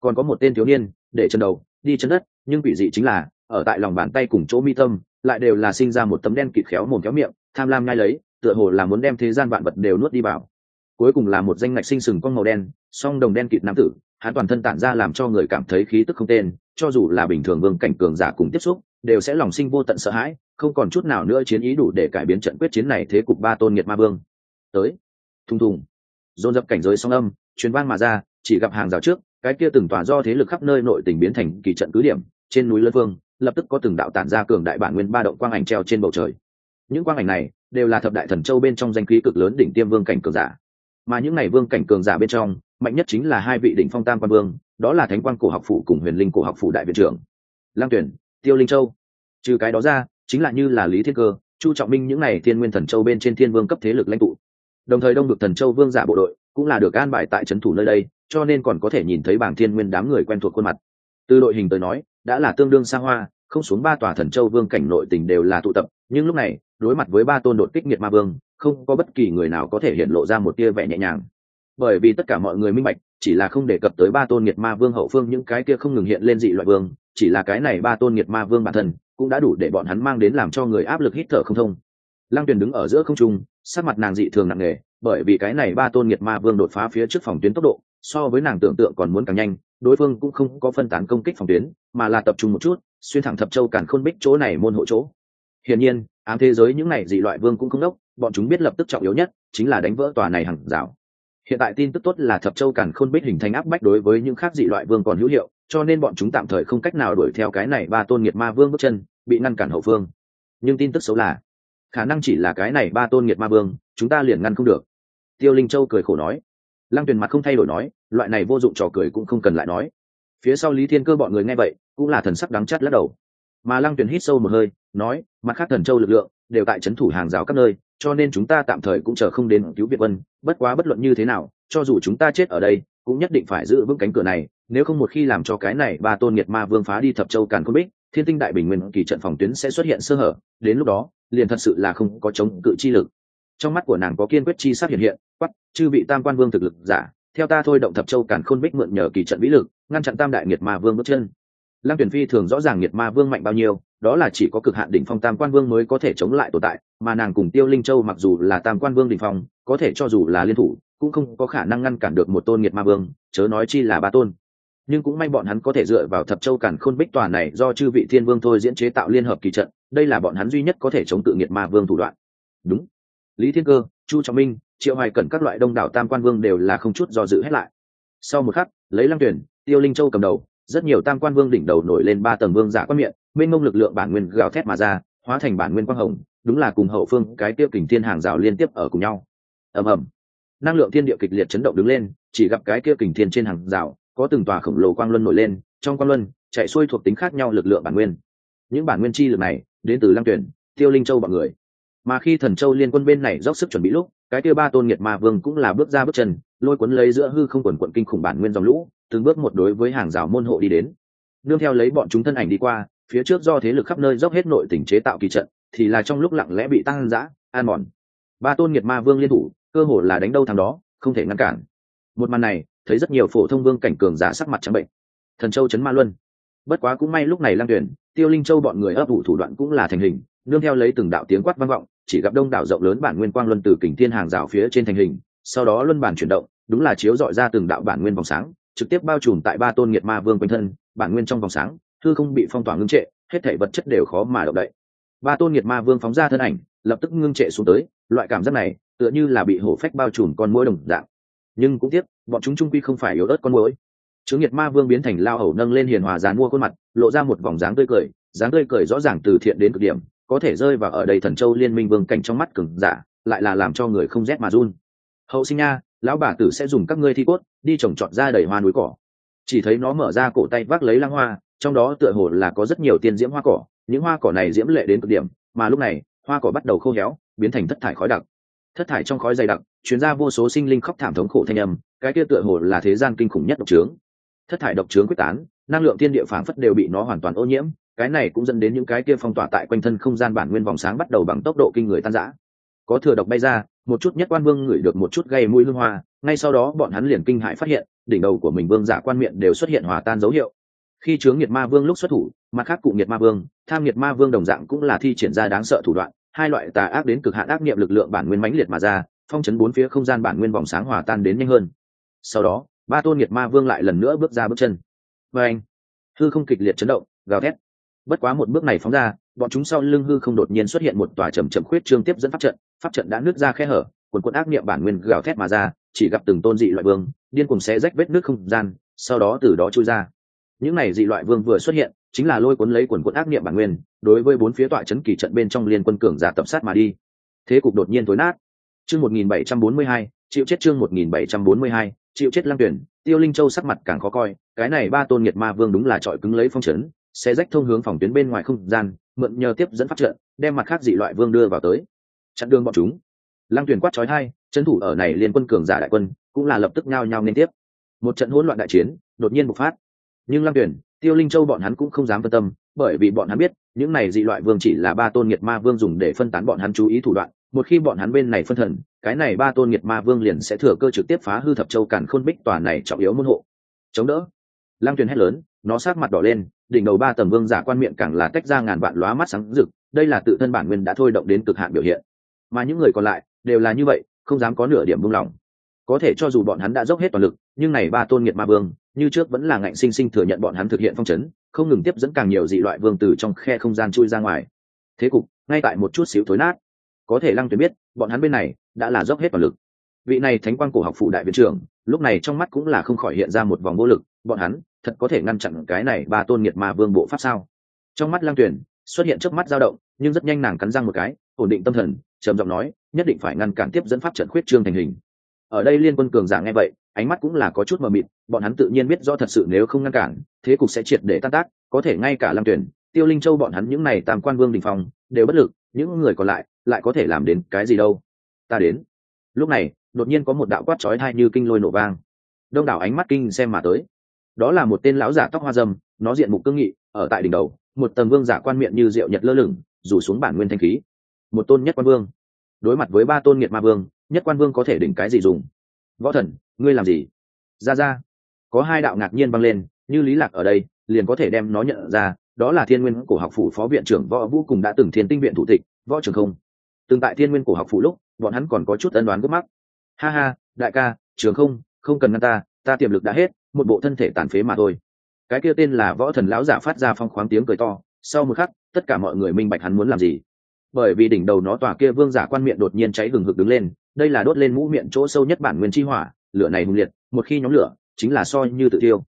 Còn có một tên thiếu niên, để chân đầu, đi chân đất, nhưng quỷ dị chính là, ở tại lòng bàn tay cùng chỗ mi tâm, lại đều là sinh ra một tấm đen kịt khéo mồm kéo miệng, tham lam ngay lấy, tựa hồ là muốn đem thế gian vạn vật đều nuốt đi vào cuối cùng là một danh ngạch sinh sừng con màu đen, song đồng đen kịt nam tử, hắn toàn thân tản ra làm cho người cảm thấy khí tức không tên, cho dù là bình thường vương cảnh cường giả cùng tiếp xúc, đều sẽ lòng sinh vô tận sợ hãi, không còn chút nào nữa chiến ý đủ để cải biến trận quyết chiến này thế cục ba tôn nghiệt ma vương. Tới. Thùng thùng. Dồn dập cảnh giới song âm chuyến vang mà ra, chỉ gặp hàng rào trước, cái kia từng tòa do thế lực khắp nơi nội tỉnh biến thành kỳ trận cứ điểm, trên núi lân vương, lập tức có từng đạo tản ra cường đại bản nguyên ba động quang ảnh treo trên bầu trời. Những quang ảnh này đều là thập đại thần châu bên trong danh khí cực lớn đỉnh tiêm vương cảnh cường giả mà những ngày vương cảnh cường giả bên trong, mạnh nhất chính là hai vị đỉnh phong tam quan vương, đó là thánh quan cổ học phủ cùng huyền linh cổ học phủ đại viện trưởng. Lang tuyển, tiêu linh châu. Trừ cái đó ra, chính là như là lý thiên cơ, chu trọng minh những n à y thiên nguyên thần châu bên trên thiên vương cấp thế lực lãnh tụ. Đồng thời đông được thần châu vương giả bộ đội cũng là được an bài tại trấn thủ nơi đây, cho nên còn có thể nhìn thấy bảng thiên nguyên đám người quen thuộc khuôn mặt. Từ đội hình tới nói, đã là tương đương xa hoa, không xuống ba tòa thần châu vương cảnh nội tình đều là tụ tập, nhưng lúc này đối mặt với ba tôn đột kích nghiệt ma vương, không có bất kỳ người nào có thể hiện lộ ra một tia vẻ nhẹ nhàng. Bởi vì tất cả mọi người minh bạch, chỉ là không đề cập tới ba tôn nghiệt ma vương hậu phương những cái kia không ngừng hiện lên dị loại vương, chỉ là cái này ba tôn nghiệt ma vương bản thân cũng đã đủ để bọn hắn mang đến làm cho người áp lực hít thở không thông. Lăng tuyền đứng ở giữa không trung, sắc mặt nàng dị thường nặng nề, bởi vì cái này ba tôn nghiệt ma vương đột phá phía trước phòng tuyến tốc độ, so với nàng tưởng tượng còn muốn càng nhanh, đối phương cũng không có phân tán công kích phòng tuyến, mà là tập trung một chút, xuyên thẳng thập châu càn khôn bích chỗ này môn hộ chỗ. Hiển nhiên ám thế giới những này dị loại vương cũng không đốc, bọn chúng biết lập tức trọng yếu nhất chính là đánh vỡ tòa này hẳn rào. Hiện tại tin tức tốt là thập châu càn khôn bích hình thành áp bách đối với những khác dị loại vương còn hữu hiệu, cho nên bọn chúng tạm thời không cách nào đuổi theo cái này ba tôn nghiệt ma vương bước chân, bị ngăn cản hậu phương. Nhưng tin tức xấu là, khả năng chỉ là cái này ba tôn nghiệt ma vương, chúng ta liền ngăn không được. Tiêu linh châu cười khổ nói. Lăng tuyền mặt không thay đổi nói, loại này vô dụng trò cười cũng không cần lại nói. Phía sau lý thiên cơ bọn người nghe vậy, cũng là thần sắc đắng chắt lắc đầu. Mà lăng tuyền hít sâu một hơi nói, mặt khác thần châu lực lượng đều tại c h ấ n thủ hàng rào các nơi, cho nên chúng ta tạm thời cũng chờ không đến cứu việt vân bất quá bất luận như thế nào, cho dù chúng ta chết ở đây, cũng nhất định phải giữ vững cánh cửa này. Nếu không một khi làm cho cái này ba tôn nghiệt ma vương phá đi thập châu càn khôn bích, thiên tinh đại bình nguyên kỳ trận phòng tuyến sẽ xuất hiện sơ hở. Đến lúc đó, liền thật sự là không có chống cự chi lực. Trong mắt của nàng có kiên quyết chi sắc hiện hiện quắp chư vị tam quan vương thực lực giả, theo ta thôi động thập châu càn khôn bích mượn nhờ kỳ trận vĩ lực, ngăn chặn tam đại nghiệt ma vương bước chân lăng tuyển phi thường rõ ràng nghiệt ma vương mạnh bao nhiêu, đó là chỉ có cực hạn đỉnh phong tam quan vương mới có thể chống lại tồn tại, mà nàng cùng tiêu linh châu mặc dù là tam quan vương đỉnh phong, có thể cho dù là liên thủ, cũng không có khả năng ngăn cản được một tôn nghiệt ma vương, chớ nói chi là ba tôn. Nhưng cũng may bọn hắn có thể dựa vào thập châu cản khôn bích tòa này do chư vị thiên vương thôi diễn chế tạo liên hợp kỳ trận, đây là bọn hắn duy nhất có thể chống tự nghiệt ma vương thủ đoạn. Đúng. Lý thiên cơ, chu trọng minh, triệu hoài cẩn các loại đông đảo tam quan vương đều là không chút do dự hết lại. Sau một khắc, lấy lăng tuyển, tiêu linh châu cầm đầu rất nhiều tam quan vương đỉnh đầu nổi lên ba tầng vương giả quan miệng, mênh mông lực lượng bản nguyên gào thét mà ra, hóa thành bản nguyên quang hồng, đúng là cùng hậu phương, cái tiêu kình thiên hàng rào liên tiếp ở cùng nhau. Ầm ầm. Năng lượng thiên địa kịch liệt chấn động đứng lên, chỉ gặp cái kia kình thiên trên hàng rào, có từng tòa khổng lồ quang luân nổi lên, trong quang luân, chạy xuôi thuộc tính khác nhau lực lượng bản nguyên. Những bản nguyên chi lực này, đến từ lăng tuyển, tiêu linh châu bọn người. Mà khi thần châu liên quân bên này dốc sức chuẩn bị lúc, cái kia ba tôn nghiệt ma vương cũng là bước ra bước chân, lôi cuốn lấy giữa hư không quần quận kinh khủng bản nguyên dòng lũ từng bước một đối với hàng rào môn hộ đi đến. Nương theo lấy bọn chúng thân ảnh đi qua, phía trước do thế lực khắp nơi dốc hết nội tỉnh chế tạo kỳ trận, thì là trong lúc lặng lẽ bị tăng giã an mòn. Ba tôn nghiệt ma vương liên thủ, cơ hồ là đánh đâu thằng đó, không thể ngăn cản. Một màn này, thấy rất nhiều phổ thông vương cảnh cường giả sắc mặt trắng bệnh. Thần châu chấn ma luân. Bất quá cũng may lúc này lang tuyển tiêu linh châu bọn người ấp ủ thủ đoạn cũng là thành hình, nương theo lấy từng đạo tiếng quát vang vọng, chỉ gặp đông đảo rộng lớn bản nguyên quang luân từ kình thiên hàng rào phía trên thành hình, sau đó luân bản chuyển động, đúng là chiếu dọi ra từng đạo bản nguyên vòng sáng trực tiếp bao trùm tại ba tôn nghiệt ma vương quanh thân, bản nguyên trong vòng sáng thư không bị phong tỏa ngưng trệ, hết thể vật chất đều khó mà động đậy. Ba tôn nghiệt ma vương phóng ra thân ảnh, lập tức ngưng trệ xuống tới, loại cảm giác này, tựa như là bị hổ phách bao trùm con mũi đồng dạng. Nhưng cũng tiếc, bọn chúng trung quy không phải yếu ớt con mũi chứng nghiệt ma vương biến thành lao hầu nâng lên hiền hòa dán mua khuôn mặt, lộ ra một vòng dáng tươi cười, dáng tươi cười rõ ràng từ thiện đến cực điểm, có thể rơi vào ở đây thần châu liên minh vương cảnh trong mắt cừng giả, lại là làm cho người không rét mà run. Hậu sinh nha lão bà tử sẽ dùng các ngươi thi cốt, đi trồng trọt ra đầy hoa núi cỏ. Chỉ thấy nó mở ra cổ tay vác lấy lăng hoa, trong đó tựa hồ là có rất nhiều tiên diễm hoa cỏ, những hoa cỏ này diễm lệ đến cực điểm, mà lúc này, hoa cỏ bắt đầu khô héo, biến thành thất thải khói đặc. Thất thải trong khói dày đặc chuyến ra vô số sinh linh khóc thảm thống khổ thanh âm, cái kia tựa hồ là thế gian kinh khủng nhất độc trướng. Thất thải độc trướng quyết tán, năng lượng tiên địa phảng phất đều bị nó hoàn toàn ô nhiễm, cái này cũng dẫn đến những cái kia phong tỏa tại quanh thân không gian bản nguyên vòng sáng bắt đầu bằng tốc độ kinh người tan rã. Có thừa độc bay ra một chút nhất quan vương ngửi được một chút gây mũi hương hoa, ngay sau đó bọn hắn liền kinh hãi phát hiện, đỉnh đầu của mình vương giả quan miệng đều xuất hiện hòa tan dấu hiệu. Khi chướng nhiệt ma vương lúc xuất thủ, mặt khác cụ nhiệt ma vương, tham nhiệt ma vương đồng dạng cũng là thi triển ra đáng sợ thủ đoạn, hai loại tà ác đến cực hạn ác niệm lực lượng bản nguyên mãnh liệt mà ra, phong chấn bốn phía không gian bản nguyên vòng sáng hòa tan đến nhanh hơn. Sau đó, ba tôn nhiệt ma vương lại lần nữa bước ra bước chân. Và anh hư không kịch liệt chấn động, gào thét. Bất quá một bước này phóng ra, bọn chúng sau lưng hư không đột nhiên xuất hiện một tòa trầm trầm khuyết trương tiếp dẫn pháp trận pháp trận đã nứt ra khe hở, quần quận ác niệm bản nguyên gào thét mà ra, chỉ gặp từng tôn dị loại vương, điên cùng xé rách vết nước không gian, sau đó từ đó trôi ra. Những này dị loại vương vừa xuất hiện, chính là lôi cuốn lấy quần quận ác niệm bản nguyên, đối với bốn phía tọa chấn kỳ trận bên trong liên quân cường giả tập sát mà đi. Thế cục đột nhiên tối nát. Chương một nghìn bảy trăm bốn mươi hai, chịu chết chương một nghìn bảy trăm bốn mươi hai, chịu chết lăng tuyển, tiêu linh châu sắc mặt càng khó coi, cái này ba tôn nghiệt ma vương đúng là trọi cứng lấy phong trấn sẽ rách thông hướng phòng tuyến bên ngoài không gian, mượn nhờ tiếp dẫn phát trận, đem mặt khác dị loại vương đưa vào tới chặn đường bọn chúng. Lăng tuyển quát trói hai trấn thủ ở này liên quân cường giả đại quân, cũng là lập tức nhao nhao liên tiếp. Một trận hỗn loạn đại chiến, đột nhiên bộc phát. Nhưng lăng tuyển tiêu linh châu bọn hắn cũng không dám phân tâm, bởi vì bọn hắn biết, những này dị loại vương chỉ là ba tôn nghiệt ma vương dùng để phân tán bọn hắn chú ý thủ đoạn, một khi bọn hắn bên này phân thần, cái này ba tôn nghiệt ma vương liền sẽ thừa cơ trực tiếp phá hư thập châu càn khôn bích tòa này trọng yếu môn hộ. Chống đỡ. Lang tuyền hét lớn, nó sát mặt đỏ lên, đỉnh đầu ba tầng vương giả quan miệng càng là tách ra ngàn vạn lóa mắt sáng rực, đây là tự thân bản nguyên đã thôi động đến cực hạn biểu hiện mà những người còn lại đều là như vậy, không dám có nửa điểm buông lỏng. Có thể cho dù bọn hắn đã dốc hết toàn lực, nhưng này ba tôn nghiệt ma vương, như trước vẫn là ngạnh sinh sinh thừa nhận bọn hắn thực hiện phong chấn, không ngừng tiếp dẫn càng nhiều dị loại vương từ trong khe không gian chui ra ngoài. Thế cục, ngay tại một chút xíu thối nát. Có thể lăng tuyệt biết, bọn hắn bên này đã là dốc hết toàn lực. Vị này thánh quang cổ học phụ đại viện trưởng, lúc này trong mắt cũng là không khỏi hiện ra một vòng vô lực, bọn hắn thật có thể ngăn chặn cái này ba tôn nghiệt ma vương bộ pháp sao? Trong mắt lăng tuyển xuất hiện trước mắt dao động, nhưng rất nhanh nàng cắn răng một cái ổn định tâm thần, trầm giọng nói, nhất định phải ngăn cản tiếp dẫn pháp trận khuyết trương thành hình. Ở đây liên quân cường giả nghe vậy, ánh mắt cũng là có chút mờ mịt, bọn hắn tự nhiên biết do thật sự nếu không ngăn cản, thế cục sẽ triệt để tan tác, có thể ngay cả lăng tuyển, tiêu linh châu bọn hắn những này tam quan vương đình phong, đều bất lực, những người còn lại lại có thể làm đến cái gì đâu. Ta đến. Lúc này, đột nhiên có một đạo quát chói thai như kinh lôi nổ vang. Đông đảo ánh mắt kinh xem mà tới. Đó là một tên lão giả tóc hoa dâm, nó diện mục cương nghị, ở tại đỉnh đầu, một tầng vương giả quan miệng như rượu nhật lơ lửng, rủ xuống bản nguyên thanh khí một tôn nhất quan vương. Đối mặt với ba tôn nghiệt ma vương, nhất quan vương có thể đỉnh cái gì dùng? Võ thần, ngươi làm gì? Ra ra. Có hai đạo ngạc nhiên vang lên, như lý lạc ở đây, liền có thể đem nó nhận ra, đó là thiên nguyên cổ học phủ phó viện trưởng võ vũ cùng đã từng thiên tinh viện thủ tịch, võ trường không. Từng tại thiên nguyên cổ học phủ lúc, bọn hắn còn có chút ân đoán gốc mắc. Ha ha, đại ca, trường không không cần ngăn ta ta tiềm lực đã hết, một bộ thân thể tàn phế mà thôi. Cái kia tên là võ thần lão giả phát ra phong khoáng tiếng cười to, sau một khắc, tất cả mọi người minh bạch hắn muốn làm gì bởi vì đỉnh đầu nó tòa kia vương giả quan miệng đột nhiên cháy hừng hực đứng lên, đây là đốt lên mũ miệng chỗ sâu nhất bản nguyên chi hỏa, lửa này hùng liệt, một khi nhóm lửa, chính là soi như tự tiêu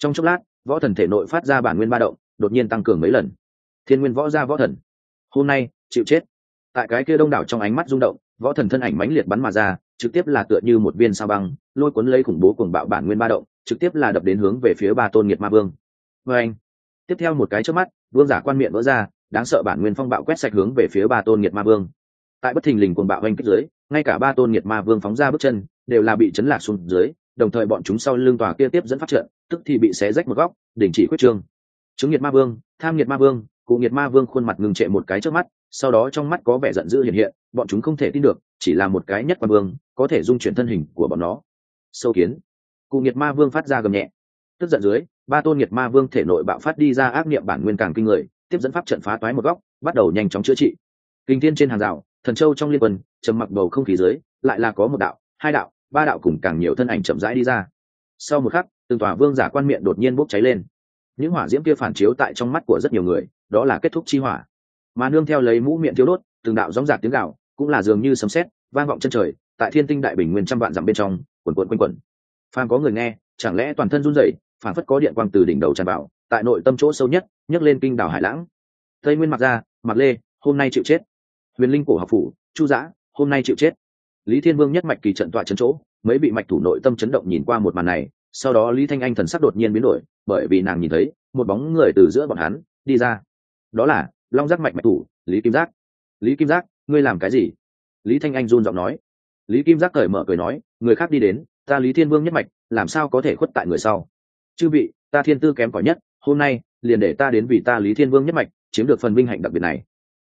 trong chốc lát, võ thần thể nội phát ra bản nguyên ba động, đột nhiên tăng cường mấy lần. Thiên nguyên võ ra võ thần. Hôm nay, chịu chết. Tại cái kia đông đảo trong ánh mắt rung động, võ thần thân ảnh mãnh liệt bắn mà ra, trực tiếp là tựa như một viên sao băng, lôi cuốn lấy khủng bố cuồng bạo bản nguyên ba động, trực tiếp là đập đến hướng về phía ba tôn nghiệt ma vương. Vê anh, tiếp theo một cái trước mắt, vương giả quan miệng vỡ ra đáng sợ bản nguyên phong bạo quét sạch hướng về phía ba tôn nghiệt ma vương. Tại bất thình lình cuồng bạo hành kích dưới, ngay cả ba tôn nghiệt ma vương phóng ra bước chân, đều là bị chấn lạc xuống dưới, đồng thời bọn chúng sau lưng tòa kia tiếp dẫn phát trận, tức thì bị xé rách một góc, đình chỉ quyết trương. Chứng nghiệt ma vương, tham nghiệt ma vương, cụ nghiệt ma vương khuôn mặt ngừng trệ một cái trước mắt, sau đó trong mắt có vẻ giận dữ hiện hiện, bọn chúng không thể tin được, chỉ là một cái nhất quan vương, có thể dung chuyển thân hình của bọn nó. Sâu kiến. Cụ nghiệt ma vương phát ra gầm nhẹ. Tức giận dưới, ba tôn nghiệt ma vương thể nội bạo phát đi ra ác niệm bản nguyên càng kinh người tiếp dẫn pháp trận phá toái một góc, bắt đầu nhanh chóng chữa trị. Kinh thiên trên hàng rào, thần châu trong liên quân, trầm mặc bầu không khí dưới, lại là có một đạo, hai đạo, ba đạo cùng càng nhiều thân ảnh chậm rãi đi ra. Sau một khắc, từng tòa vương giả quan miệng đột nhiên bốc cháy lên. Những hỏa diễm kia phản chiếu tại trong mắt của rất nhiều người, đó là kết thúc chi hỏa. Mà nương theo lấy mũ miệng thiếu đốt, từng đạo gióng giạc tiếng gạo cũng là dường như sấm sét, vang vọng chân trời, tại thiên tinh đại bình nguyên trăm vạn dặm bên trong, quần quần quanh quẩn. Phàm có người nghe, chẳng lẽ toàn thân run rẩy phản phất có điện quang từ đỉnh đầu tràn vào, tại nội tâm chỗ sâu nhất, nhấc lên kinh đảo hải lãng. Tây nguyên mặc ra, mặc lê, hôm nay chịu chết. Huyền linh cổ học phủ, chu giã hôm nay chịu chết. Lý thiên vương nhất mạch kỳ trận tọa chấn chỗ, mấy bị mạch thủ nội tâm chấn động nhìn qua một màn này, sau đó lý thanh anh thần sắc đột nhiên biến đổi, bởi vì nàng nhìn thấy, một bóng người từ giữa bọn hắn, đi ra. Đó là long giác mạch mạch thủ, lý kim giác. Lý kim giác, ngươi làm cái gì? Lý thanh anh run giọng nói. Lý kim giác cởi mở cười nói, người khác đi đến, ta lý thiên vương nhất mạch, làm sao có thể khuất tại người sau? Chư vị, ta thiên tư kém cỏi nhất, hôm nay liền để ta đến vì ta lý thiên vương nhất mạch, chiếm được phần vinh hạnh đặc biệt này.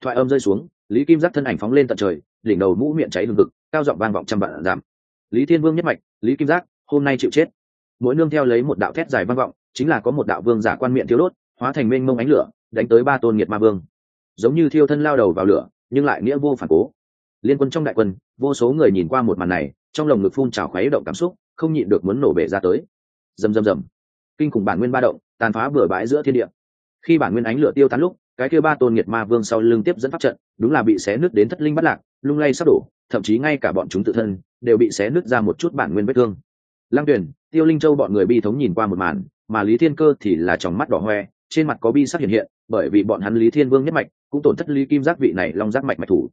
Thoại âm rơi xuống, lý kim giác thân ảnh phóng lên tận trời, đỉnh đầu mũ miệng cháy lương cực cao giọng vang vọng trăm vạn giảm. Lý thiên vương nhất mạch, lý kim giác, hôm nay chịu chết. Mỗi nương theo lấy một đạo thét dài vang vọng, chính là có một đạo vương giả quan miệng thiếu đốt, hóa thành mênh mông ánh lửa, đánh tới ba tôn nghiệt ma vương. Giống như thiêu thân lao đầu vào lửa, nhưng lại nghĩa vô phản cố. Liên quân trong đại quân, vô số người nhìn qua một màn này, trong lồng ngực phun trào khuấy động cảm xúc, không nhịn được muốn nổ bể ra tới. Rầm rầm rầm kinh khủng bản nguyên ba động, tàn phá bừa bãi giữa thiên địa. Khi bản nguyên ánh lửa tiêu tán lúc, cái kia ba tôn nghiệt ma vương sau lưng tiếp dẫn pháp trận, đúng là bị xé nứt đến thất linh bắt lạc, lung lay sắp đổ, thậm chí ngay cả bọn chúng tự thân đều bị xé nứt ra một chút bản nguyên vết thương. Lăng tuyển, tiêu linh châu bọn người bi thống nhìn qua một màn, mà lý thiên cơ thì là tròng mắt đỏ hoe, trên mặt có bi sắc hiện hiện, bởi vì bọn hắn lý thiên vương nhất mạch, cũng tổn thất lý kim giác vị này long giác mạch mạch thủ.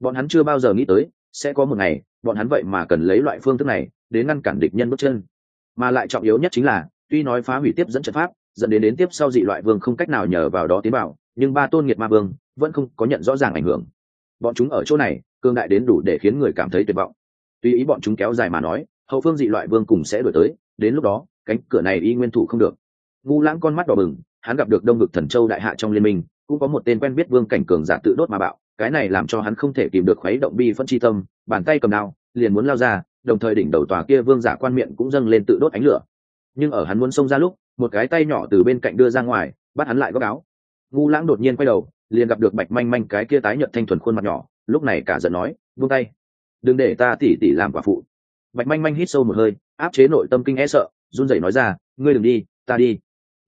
Bọn hắn chưa bao giờ nghĩ tới, sẽ có một ngày, bọn hắn vậy mà cần lấy loại phương thức này, đến ngăn cản địch nhân bước chân. Mà lại trọng yếu nhất chính là tuy nói phá hủy tiếp dẫn trận pháp, dẫn đến đến tiếp sau dị loại vương không cách nào nhờ vào đó tiến bảo nhưng ba tôn nghiệt ma vương vẫn không có nhận rõ ràng ảnh hưởng. Bọn chúng ở chỗ này cương đại đến đủ để khiến người cảm thấy tuyệt vọng. Tuy ý bọn chúng kéo dài mà nói, hậu phương dị loại vương cùng sẽ đổi tới, đến lúc đó, cánh cửa này y nguyên thủ không được. Ngu lãng con mắt đỏ bừng, hắn gặp được đông ngực thần châu đại hạ trong liên minh, cũng có một tên quen biết vương cảnh cường giả tự đốt mà bạo, cái này làm cho hắn không thể kìm được khuấy động bi phân chi tâm, bàn tay cầm đao, liền muốn lao ra, đồng thời đỉnh đầu tòa kia vương giả quan miệng cũng dâng lên tự đốt ánh lửa nhưng ở hắn muốn xông ra lúc, một cái tay nhỏ từ bên cạnh đưa ra ngoài, bắt hắn lại góc áo. Ngu lãng đột nhiên quay đầu, liền gặp được bạch manh manh cái kia tái nhợt thanh thuần khuôn mặt nhỏ, lúc này cả giận nói, buông tay, đừng để ta tỉ tỉ làm quả phụ. Bạch manh manh hít sâu một hơi, áp chế nội tâm kinh e sợ, run rẩy nói ra, ngươi đừng đi, ta đi.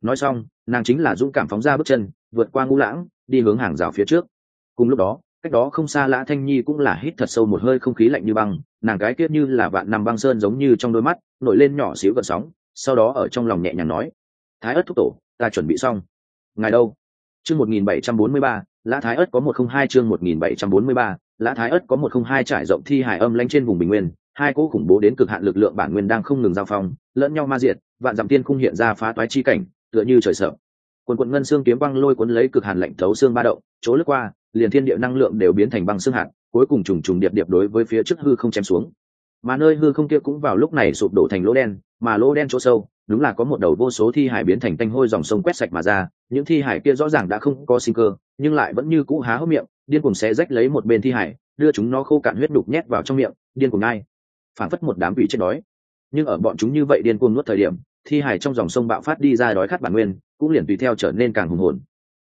Nói xong, nàng chính là dũng cảm phóng ra bước chân, vượt qua ngũ lãng, đi hướng hàng rào phía trước. Cùng lúc đó, cách đó không xa lã thanh nhi cũng là hít thật sâu một hơi không khí lạnh như băng, nàng gái kiết như là vạn nằm băng sơn giống như trong đôi mắt, nổi lên nhỏ xíu gợn sóng sau đó ở trong lòng nhẹ nhàng nói, thái ớt thúc tổ, ta chuẩn bị xong. Ngài đâu? Chương một nghìn bảy trăm bốn mươi ba, lã thái ớt có một không hai chương một nghìn bảy trăm bốn mươi ba, lã thái ớt có một không hai trải rộng thi hải âm lanh trên vùng bình nguyên, hai cỗ khủng bố đến cực hạn lực lượng bản nguyên đang không ngừng giao phong, lẫn nhau ma diệt, vạn dặm tiên không hiện ra phá toái chi cảnh, tựa như trời sợ. Quần quận ngân xương kiếm băng lôi cuốn lấy cực hàn lạnh thấu xương ba động, chỗ lướt qua, liền thiên địa năng lượng đều biến thành băng xương hạt, cuối cùng trùng trùng điệp điệp đối với phía trước hư không chém xuống. Mà nơi hư không kia cũng vào lúc này sụp đổ thành lỗ đen mà lỗ đen chỗ sâu, đúng là có một đầu vô số thi hải biến thành tanh hôi dòng sông quét sạch mà ra, những thi hải kia rõ ràng đã không có sinh cơ, nhưng lại vẫn như cũ há hốc miệng, điên cùng xé rách lấy một bên thi hải, đưa chúng nó khô cạn huyết đục nhét vào trong miệng, điên cùng ngay, phản phất một đám vị chết đói. Nhưng ở bọn chúng như vậy điên cuồng nuốt thời điểm, thi hải trong dòng sông bạo phát đi ra đói khát bản nguyên, cũng liền tùy theo trở nên càng hùng hồn.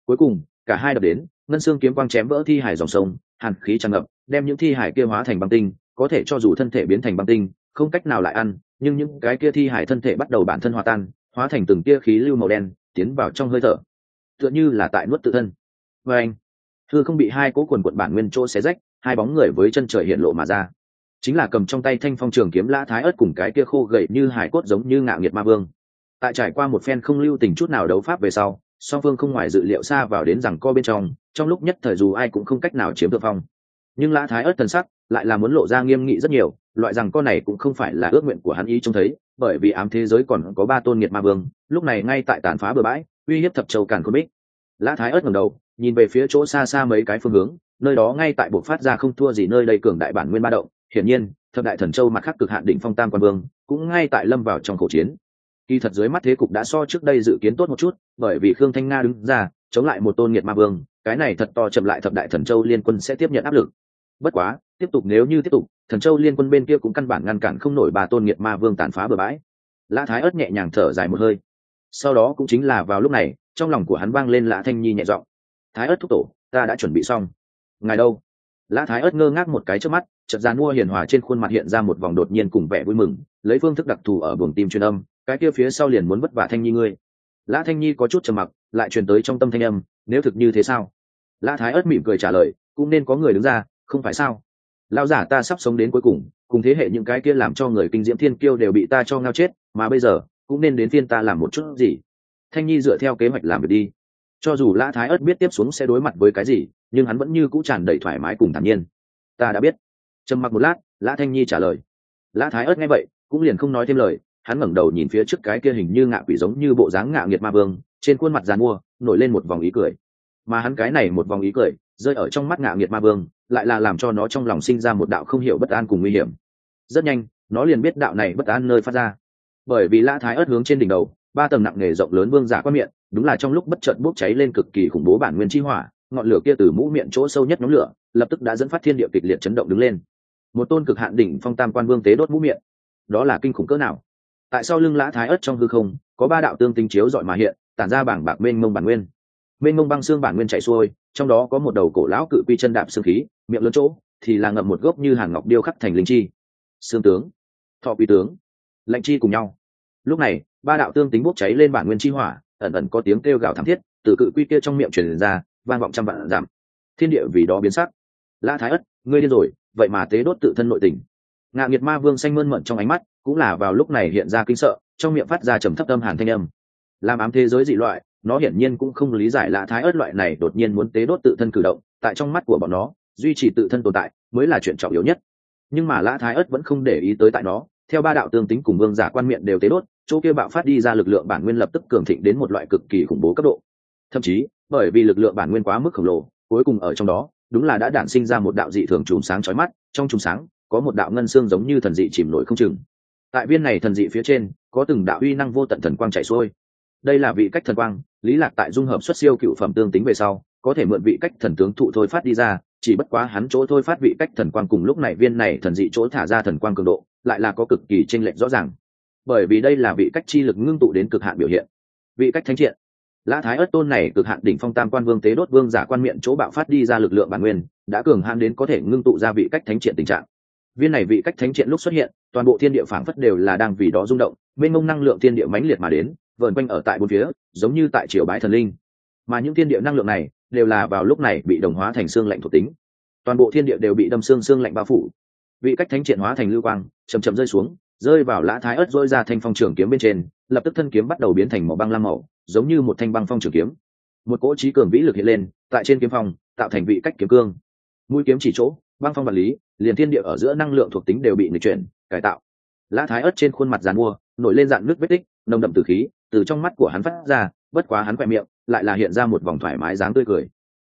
Cuối cùng, cả hai đập đến, ngân xương kiếm quang chém vỡ thi hải dòng sông, hàn khí tràn ngập, đem những thi hải kia hóa thành băng tinh, có thể cho dù thân thể biến thành băng tinh không cách nào lại ăn, nhưng những cái kia thi hải thân thể bắt đầu bản thân hòa tan, hóa thành từng tia khí lưu màu đen, tiến vào trong hơi thở. Tựa như là tại nuốt tự thân. Và anh, thư không bị hai cỗ quần quận bản nguyên chỗ xé rách, hai bóng người với chân trời hiện lộ mà ra. Chính là cầm trong tay thanh phong trường kiếm lã thái ớt cùng cái kia khô gậy như hải cốt giống như ngạo nghiệt ma vương. Tại trải qua một phen không lưu tình chút nào đấu pháp về sau, song phương không ngoài dự liệu xa vào đến rằng co bên trong trong lúc nhất thời dù ai cũng không cách nào chiếm được phong. Nhưng lã thái ớt thần sắc lại là muốn lộ ra nghiêm nghị rất nhiều loại rằng con này cũng không phải là ước nguyện của hắn ý trông thấy, bởi vì ám thế giới còn có ba tôn nghiệt ma vương, lúc này ngay tại tàn phá bờ bãi, uy hiếp thập châu càn khôn bích. Lã thái ớt ngầm đầu, nhìn về phía chỗ xa xa mấy cái phương hướng, nơi đó ngay tại buộc phát ra không thua gì nơi đây cường đại bản nguyên ba động. Hiển nhiên, thập đại thần châu mặt khắc cực hạn đỉnh phong tam quan vương, cũng ngay tại lâm vào trong khẩu chiến. Kỳ thật dưới mắt thế cục đã so trước đây dự kiến tốt một chút, bởi vì khương thanh nga đứng ra, chống lại một tôn nghiệt ma vương, cái này thật to chậm lại thập đại thần châu liên quân sẽ tiếp nhận áp lực. Bất quá tiếp tục nếu như tiếp tục, thần châu liên quân bên kia cũng căn bản ngăn cản không nổi bà tôn nghiệt ma vương tàn phá bờ bãi. Lã thái ớt nhẹ nhàng thở dài một hơi. Sau đó cũng chính là vào lúc này, trong lòng của hắn vang lên lã thanh nhi nhẹ giọng, thái ớt thúc tổ, ta đã chuẩn bị xong. Ngài đâu? Lã thái ớt ngơ ngác một cái trước mắt, chợt ra mua hiền hòa trên khuôn mặt hiện ra một vòng đột nhiên cùng vẻ vui mừng, lấy phương thức đặc thù ở buồng tim truyền âm, cái kia phía sau liền muốn vất vả thanh nhi ngươi. Lã thanh nhi có chút trầm mặc, lại truyền tới trong tâm thanh âm, nếu thực như thế sao? Lã thái ớt mỉm cười trả lời, cũng nên có người đứng ra, không phải sao? Lão giả ta sắp sống đến cuối cùng cùng thế hệ những cái kia làm cho người kinh diễm thiên kiêu đều bị ta cho ngao chết, mà bây giờ, cũng nên đến phiên ta làm một chút gì? Thanh nhi dựa theo kế hoạch làm việc đi. Cho dù lã thái ớt biết tiếp xuống sẽ đối mặt với cái gì, nhưng hắn vẫn như cũ tràn đầy thoải mái cùng thản nhiên. Ta đã biết. Trầm mặc một lát, lã thanh nhi trả lời. Lã thái ớt nghe vậy, cũng liền không nói thêm lời, hắn ngẩng đầu nhìn phía trước cái kia hình như ngạ quỷ giống như bộ dáng ngạ nghiệt ma vương, trên khuôn mặt dàn mua, nổi lên một vòng ý cười. Mà hắn cái này một vòng ý cười rơi ở trong mắt ngạ nghiệt ma vương, lại là làm cho nó trong lòng sinh ra một đạo không hiểu bất an cùng nguy hiểm. Rất nhanh, nó liền biết đạo này bất an nơi phát ra. Bởi vì lã thái ớt hướng trên đỉnh đầu, ba tầng nặng nề rộng lớn vương giả qua miệng, đúng là trong lúc bất chợt bốc cháy lên cực kỳ khủng bố bản nguyên chi hỏa, ngọn lửa kia từ mũ miệng chỗ sâu nhất nhóm lửa, lập tức đã dẫn phát thiên địa kịch liệt chấn động đứng lên. Một tôn cực hạn đỉnh phong tam quan vương tế đốt mũ miệng. Đó là kinh khủng cỡ nào? Tại sao lưng lã thái ớt trong hư không, có ba đạo tương tinh chiếu dọi mà hiện, tản ra bảng bạc mênh mông bản nguyên mênh mông băng xương bản nguyên chảy xuôi, trong đó có một đầu cổ lão cự quy chân đạp xương khí, miệng lớn chỗ, thì là ngậm một gốc như hàng ngọc điêu khắc thành linh chi. Xương tướng, thọ quy tướng, lệnh chi cùng nhau. Lúc này, ba đạo tương tính bốc cháy lên bản nguyên chi hỏa, ẩn ẩn có tiếng kêu gào thảm thiết, từ cự quy kia trong miệng truyền ra, vang vọng trăm vạn giảm thiên địa vì đó biến sắc. La thái ất, ngươi điên rồi, vậy mà tế đốt tự thân nội tình. Ngạ nghiệt ma vương xanh mơn mận trong ánh mắt, cũng là vào lúc này hiện ra kinh sợ, trong miệng phát ra trầm thấp tâm hàn thanh âm. Làm ám thế giới dị loại nó hiển nhiên cũng không lý giải lạ thái ớt loại này đột nhiên muốn tế đốt tự thân cử động, tại trong mắt của bọn nó, duy trì tự thân tồn tại mới là chuyện trọng yếu nhất. Nhưng mà lã thái ớt vẫn không để ý tới tại nó, theo ba đạo tương tính cùng vương giả quan miệng đều tế đốt, chỗ kia bạo phát đi ra lực lượng bản nguyên lập tức cường thịnh đến một loại cực kỳ khủng bố cấp độ. Thậm chí, bởi vì lực lượng bản nguyên quá mức khổng lồ, cuối cùng ở trong đó, đúng là đã đản sinh ra một đạo dị thường chùm sáng chói mắt, trong chùm sáng, có một đạo ngân xương giống như thần dị chìm nổi không chừng. Tại viên này thần dị phía trên, có từng đạo uy năng vô tận thần quang chảy xuôi đây là vị cách thần quang, lý lạc tại dung hợp xuất siêu cựu phẩm tương tính về sau, có thể mượn vị cách thần tướng thụ thôi phát đi ra, chỉ bất quá hắn chỗ thôi phát vị cách thần quang cùng lúc này viên này thần dị chỗ thả ra thần quang cường độ, lại là có cực kỳ tranh lệch rõ ràng. Bởi vì đây là vị cách chi lực ngưng tụ đến cực hạn biểu hiện. Vị cách thánh triện. Lã thái ất tôn này cực hạn đỉnh phong tam quan vương tế đốt vương giả quan miệng chỗ bạo phát đi ra lực lượng bản nguyên, đã cường hạn đến có thể ngưng tụ ra vị cách thánh triện tình trạng. Viên này vị cách thánh triện lúc xuất hiện, toàn bộ thiên địa phảng phất đều là đang vì đó rung động, mênh mông năng lượng thiên địa mãnh liệt mà đến vờn quanh ở tại bốn phía, giống như tại triều bái thần linh. Mà những thiên địa năng lượng này đều là vào lúc này bị đồng hóa thành xương lạnh thuộc tính. Toàn bộ thiên địa đều bị đâm xương xương lạnh bao phủ. Vị cách thánh triển hóa thành lưu quang chầm chậm rơi xuống, rơi vào lã thái ớt dôi ra thanh phong trường kiếm bên trên, lập tức thân kiếm bắt đầu biến thành màu băng lam màu, giống như một thanh băng phong trường kiếm. Một cỗ trí cường vĩ lực hiện lên, tại trên kiếm phong, tạo thành vị cách kiếm cương. Mũi kiếm chỉ chỗ, băng phong vật lý, liền thiên địa ở giữa năng lượng thuộc tính đều bị nghịch chuyển, cải tạo. Lã thái ớt trên khuôn mặt giàn mua, nổi lên dạng nước vết tích nồng đậm từ khí từ trong mắt của hắn phát ra, bất quá hắn quẹ miệng, lại là hiện ra một vòng thoải mái dáng tươi cười.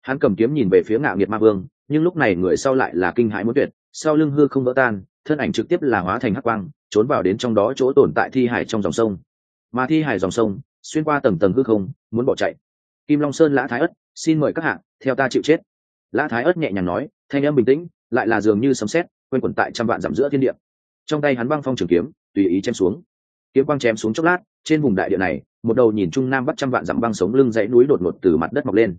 Hắn cầm kiếm nhìn về phía ngạo nghiệt ma vương, nhưng lúc này người sau lại là kinh hãi muốn tuyệt, sau lưng hư không vỡ tan, thân ảnh trực tiếp là hóa thành hắc quang, trốn vào đến trong đó chỗ tồn tại thi hải trong dòng sông. Mà thi hải dòng sông, xuyên qua tầng tầng hư không, muốn bỏ chạy. Kim long sơn lã thái ất, xin mời các hạng theo ta chịu chết. Lã thái ất nhẹ nhàng nói, thanh em bình tĩnh, lại là dường như sấm sét quên quẩn tại trăm vạn dặm giữa thiên địa. Trong tay hắn băng phong trường kiếm, tùy ý chém xuống kiếm quang chém xuống chốc lát, trên vùng đại địa này, một đầu nhìn trung nam bắt trăm vạn dặm băng sống lưng dãy núi đột ngột từ mặt đất mọc lên.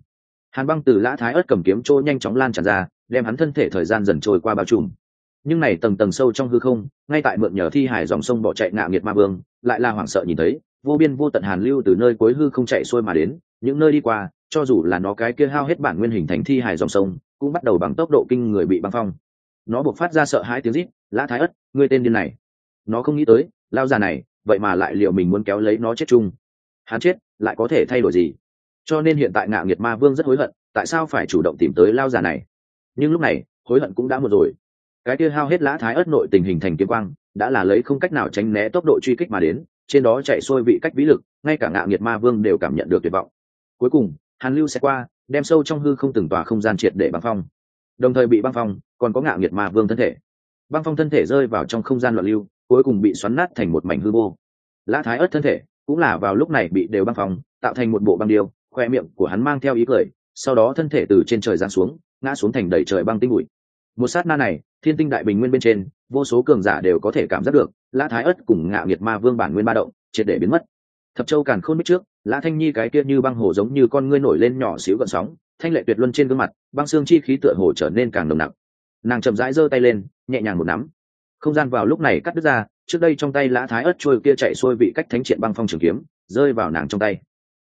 Hàn băng từ lã thái ớt cầm kiếm trôi nhanh chóng lan tràn ra, đem hắn thân thể thời gian dần trôi qua bao trùm. Nhưng này tầng tầng sâu trong hư không, ngay tại mượn nhờ thi hải dòng sông bỏ chạy ngạ nghiệt ma vương, lại là hoảng sợ nhìn thấy, vô biên vô tận hàn lưu từ nơi cuối hư không chạy xuôi mà đến, những nơi đi qua, cho dù là nó cái kia hao hết bản nguyên hình thành thi hải dòng sông, cũng bắt đầu bằng tốc độ kinh người bị băng phong. Nó buộc phát ra sợ hãi tiếng rít, lã thái ất ngươi tên điên này. Nó không nghĩ tới, lao già này vậy mà lại liệu mình muốn kéo lấy nó chết chung? Hắn chết, lại có thể thay đổi gì? Cho nên hiện tại ngạo nghiệt ma vương rất hối hận, tại sao phải chủ động tìm tới lao già này? Nhưng lúc này, hối hận cũng đã một rồi. Cái kia hao hết lã thái ớt nội tình hình thành kiếm quang, đã là lấy không cách nào tránh né tốc độ truy kích mà đến, trên đó chạy xuôi vị cách vĩ lực, ngay cả ngạo nghiệt ma vương đều cảm nhận được tuyệt vọng. Cuối cùng, hàn lưu sẽ qua, đem sâu trong hư không từng tòa không gian triệt để băng phong. Đồng thời bị băng phong, còn có ngạo nghiệt ma vương thân thể. Băng phong thân thể rơi vào trong không gian loạn lưu cuối cùng bị xoắn nát thành một mảnh hư vô. Lã thái ớt thân thể cũng là vào lúc này bị đều băng phòng tạo thành một bộ băng điêu, khoe miệng của hắn mang theo ý cười, sau đó thân thể từ trên trời giáng xuống, ngã xuống thành đầy trời băng tinh bụi. Một sát na này, thiên tinh đại bình nguyên bên trên, vô số cường giả đều có thể cảm giác được, lã thái ất cùng ngạo nghiệt ma vương bản nguyên ba động, triệt để biến mất. Thập châu càn khôn biết trước, lã thanh nhi cái kia như băng hồ giống như con ngươi nổi lên nhỏ xíu gợn sóng, thanh lệ tuyệt luân trên gương mặt, băng xương chi khí tựa hồ trở nên càng nồng nặc. Nàng chậm rãi giơ tay lên, nhẹ nhàng một nắm không gian vào lúc này cắt đứt ra, trước đây trong tay lã thái ớt trôi kia chạy xuôi vị cách thánh triện băng phong trường kiếm, rơi vào nàng trong tay.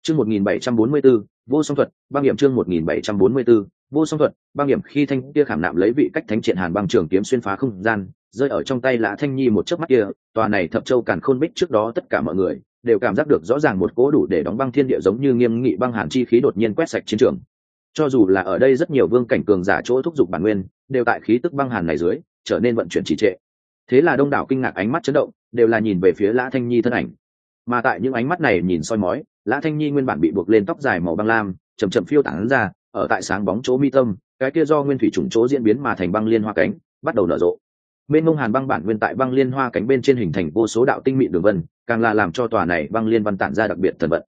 Chương một nghìn bảy trăm bốn mươi b ố vô song thuật, băng điểm chương một nghìn bảy trăm bốn mươi b ố vô song thuật, băng điểm khi thanh kia khảm nạm lấy vị cách thánh triện hàn băng trường kiếm xuyên phá không gian, rơi ở trong tay lã thanh nhi một chớp mắt kia, tòa này thập châu càn khôn bích trước đó tất cả mọi người đều cảm giác được rõ ràng một cố đủ để đóng băng thiên địa giống như nghiêm nghị băng hàn chi khí đột nhiên quét sạch chiến trường. Cho dù là ở đây rất nhiều vương cảnh cường giả chỗ thúc giục bản nguyên, đều tại khí tức băng hàn này dưới, trở nên vận chuyển trì trệ thế là đông đảo kinh ngạc ánh mắt chấn động, đều là nhìn về phía lã thanh nhi thân ảnh. Mà tại những ánh mắt này nhìn soi mói, lã thanh nhi nguyên bản bị buộc lên tóc dài màu băng lam chầm chậm phiêu tản ra, ở tại sáng bóng chỗ mi tâm, cái kia do nguyên thủy chủng chỗ diễn biến mà thành băng liên hoa cánh, bắt đầu nở rộ. Bên mông hàn băng bản nguyên tại băng liên hoa cánh bên trên hình thành vô số đạo tinh mịn đường vân, càng là làm cho tòa này băng liên văn tản ra đặc biệt thần vận.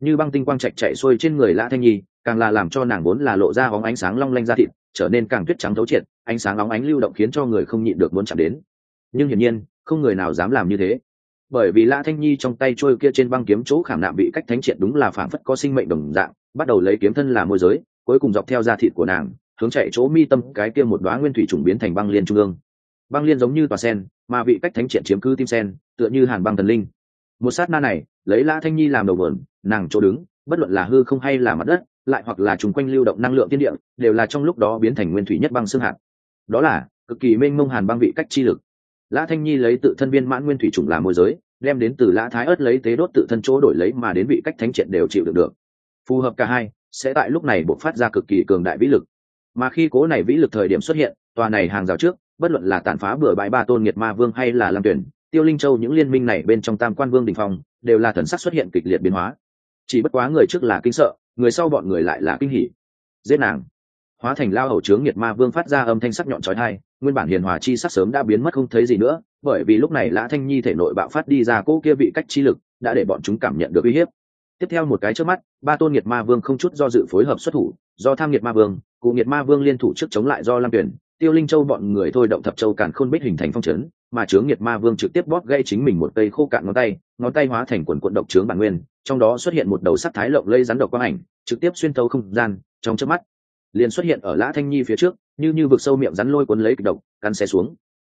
Như băng tinh quang chạch chạy xuôi trên người lã thanh nhi, càng là làm cho nàng vốn là lộ ra hóng ánh sáng long lanh ra thịt, trở nên càng tuyết trắng thấu triệt, ánh sáng óng ánh lưu động khiến cho người không nhịn được muốn chạm đến nhưng hiển nhiên, không người nào dám làm như thế. Bởi vì lã thanh nhi trong tay trôi kia trên băng kiếm chỗ khảm nạm bị cách thánh triệt đúng là phản phất có sinh mệnh đồng dạng, bắt đầu lấy kiếm thân làm môi giới, cuối cùng dọc theo da thịt của nàng, hướng chạy chỗ mi tâm cái kia một đoá nguyên thủy trùng biến thành băng liên trung ương. Băng liên giống như tòa sen, mà vị cách thánh triệt chiếm cứ tim sen, tựa như hàn băng thần linh. Một sát na này, lấy lã thanh nhi làm đầu vườn nàng chỗ đứng, bất luận là hư không hay là mặt đất, lại hoặc là trùng quanh lưu động năng lượng tiên địa, đều là trong lúc đó biến thành nguyên thủy nhất băng xương hạt. Đó là cực kỳ mênh mông hàn băng vị cách chi lực lã thanh nhi lấy tự thân viên mãn nguyên thủy trùng làm môi giới, đem đến từ lã thái ớt lấy tế đốt tự thân chỗ đổi lấy mà đến vị cách thánh triện đều chịu được được. Phù hợp cả hai, sẽ tại lúc này buộc phát ra cực kỳ cường đại vĩ lực. Mà khi cố này vĩ lực thời điểm xuất hiện, tòa này hàng rào trước, bất luận là tàn phá bừa bãi ba tôn nghiệt ma vương hay là lam tuyển, tiêu linh châu những liên minh này bên trong tam quan vương đình phong, đều là thần sắc xuất hiện kịch liệt biến hóa. Chỉ bất quá người trước là kinh sợ, người sau bọn người lại là kinh hỉ. Giết nàng. Hóa thành lao hầu trướng nghiệt ma vương phát ra âm thanh sắc nhọn trói thai nguyên bản hiền hòa chi sắc sớm đã biến mất không thấy gì nữa, bởi vì lúc này lã thanh nhi thể nội bạo phát đi ra cỗ kia vị cách chi lực, đã để bọn chúng cảm nhận được uy hiếp. Tiếp theo một cái trước mắt, ba tôn nghiệt ma vương không chút do dự phối hợp xuất thủ, do tham nghiệt ma vương, cụ nghiệt ma vương liên thủ trước chống lại do lam tuyển tiêu linh châu bọn người thôi động thập châu càn khôn bích hình thành phong trấn mà chướng nghiệt ma vương trực tiếp bóp gây chính mình một cây khô cạn ngón tay ngón tay hóa thành quần quận độc trướng bản nguyên, trong đó xuất hiện một đầu sắc thái lộng lây rắn độc quang ảnh, trực tiếp xuyên tấu không gian, trong trước mắt, liền xuất hiện ở lã thanh nhi phía trước như như vực sâu miệng rắn lôi cuốn lấy kịch độc, cắn xe xuống.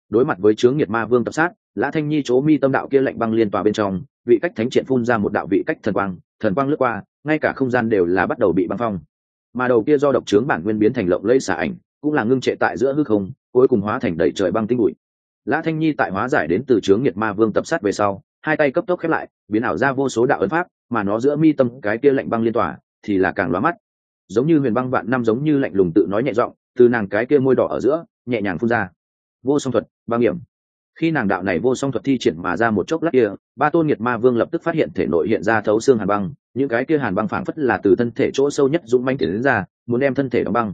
Đối mặt với chướng nhiệt ma vương tập sát, lã thanh nhi chỗ mi tâm đạo kia lạnh băng liên tòa bên trong, vị cách thánh triện phun ra một đạo vị cách thần quang thần quang lướt qua, ngay cả không gian đều là bắt đầu bị băng phong. Mà đầu kia do độc trướng bản nguyên biến thành lộng lây xả ảnh, cũng là ngưng trệ tại giữa hư không, cuối cùng hóa thành đầy trời băng tinh bụi. Lã thanh nhi tại hóa giải đến từ chướng nhiệt ma vương tập sát về sau, hai tay cấp tốc khép lại, biến ảo ra vô số đạo ấn pháp, mà nó giữa mi tâm cái kia lạnh băng liên tỏa thì là càng lóa mắt. Giống như huyền băng vạn năm giống như lạnh lùng tự nói nhẹ giọng từ nàng cái kia môi đỏ ở giữa, nhẹ nhàng phun ra. Vô song thuật băng nghiệm. Khi nàng đạo này vô song thuật thi triển mà ra một chốc lát kia, ba tôn nhiệt ma vương lập tức phát hiện thể nội hiện ra thấu xương hàn băng, những cái kia hàn băng phảng phất là từ thân thể chỗ sâu nhất dũng manh thể đến ra, muốn đem thân thể đóng băng.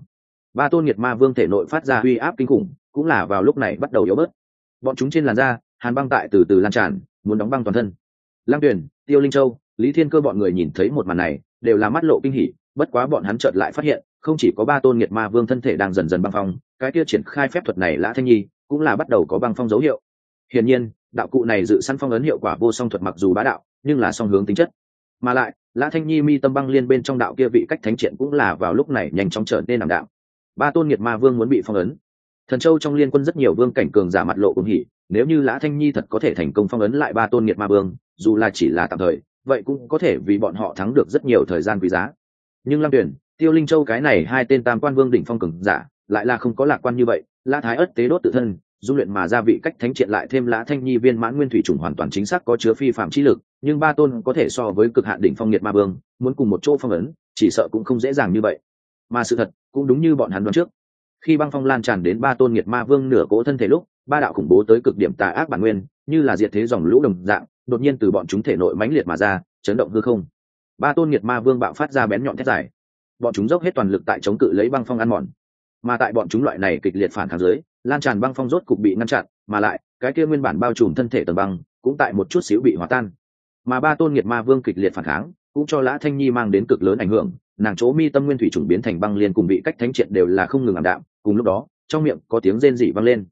Ba tôn nhiệt ma vương thể nội phát ra uy áp kinh khủng, cũng là vào lúc này bắt đầu yếu bớt. Bọn chúng trên làn da, hàn băng tại từ từ lan tràn, muốn đóng băng toàn thân. Lăng tuyển tiêu linh châu, lý thiên cơ bọn người nhìn thấy một màn này, đều là mắt lộ kinh hỉ, bất quá bọn hắn chợt lại phát hiện không chỉ có ba tôn nghiệt ma vương thân thể đang dần dần băng phong, cái kia triển khai phép thuật này lã thanh nhi cũng là bắt đầu có băng phong dấu hiệu. Hiển nhiên, đạo cụ này dự săn phong ấn hiệu quả vô song thuật mặc dù bá đạo, nhưng là song hướng tính chất. Mà lại, lã thanh nhi mi tâm băng liên bên trong đạo kia vị cách thánh triện cũng là vào lúc này nhanh chóng trở nên nằm đạo ba tôn nghiệt ma vương muốn bị phong ấn. Thần châu trong liên quân rất nhiều vương cảnh cường giả mặt lộ cùng hỉ, nếu như lã thanh nhi thật có thể thành công phong ấn lại ba tôn nghiệt ma vương, dù là chỉ là tạm thời, vậy cũng có thể vì bọn họ thắng được rất nhiều thời gian quý giá nhưng lam tuyển, tiêu linh châu cái này hai tên tam quan vương đỉnh phong cường giả, lại là không có lạc quan như vậy, lã thái ất tế đốt tự thân, dung luyện mà ra vị cách thánh triện lại thêm lã thanh nhi viên mãn nguyên thủy trùng hoàn toàn chính xác có chứa phi phạm trí lực, nhưng ba tôn có thể so với cực hạn đỉnh phong nhiệt ma vương, muốn cùng một chỗ phong ấn, chỉ sợ cũng không dễ dàng như vậy. Mà sự thật, cũng đúng như bọn hắn đoán trước. Khi băng phong lan tràn đến ba tôn nhiệt ma vương nửa cỗ thân thể lúc, ba đạo khủng bố tới cực điểm tà ác bản nguyên, như là diệt thế dòng lũ đồng dạng, đột nhiên từ bọn chúng thể nội mãnh liệt mà ra, chấn động hư không ba tôn nghiệt ma vương bạo phát ra bén nhọn thét dài. Bọn chúng dốc hết toàn lực tại chống cự lấy băng phong ăn mòn. Mà tại bọn chúng loại này kịch liệt phản kháng dưới, lan tràn băng phong rốt cục bị ngăn chặn, mà lại, cái kia nguyên bản bao trùm thân thể tầng băng, cũng tại một chút xíu bị hòa tan. Mà ba tôn nghiệt ma vương kịch liệt phản kháng, cũng cho lã thanh nhi mang đến cực lớn ảnh hưởng, nàng chỗ mi tâm nguyên thủy trùng biến thành băng liên cùng bị cách thánh triệt đều là không ngừng ảm đạm, cùng lúc đó, trong miệng có tiếng rên dị vang lên.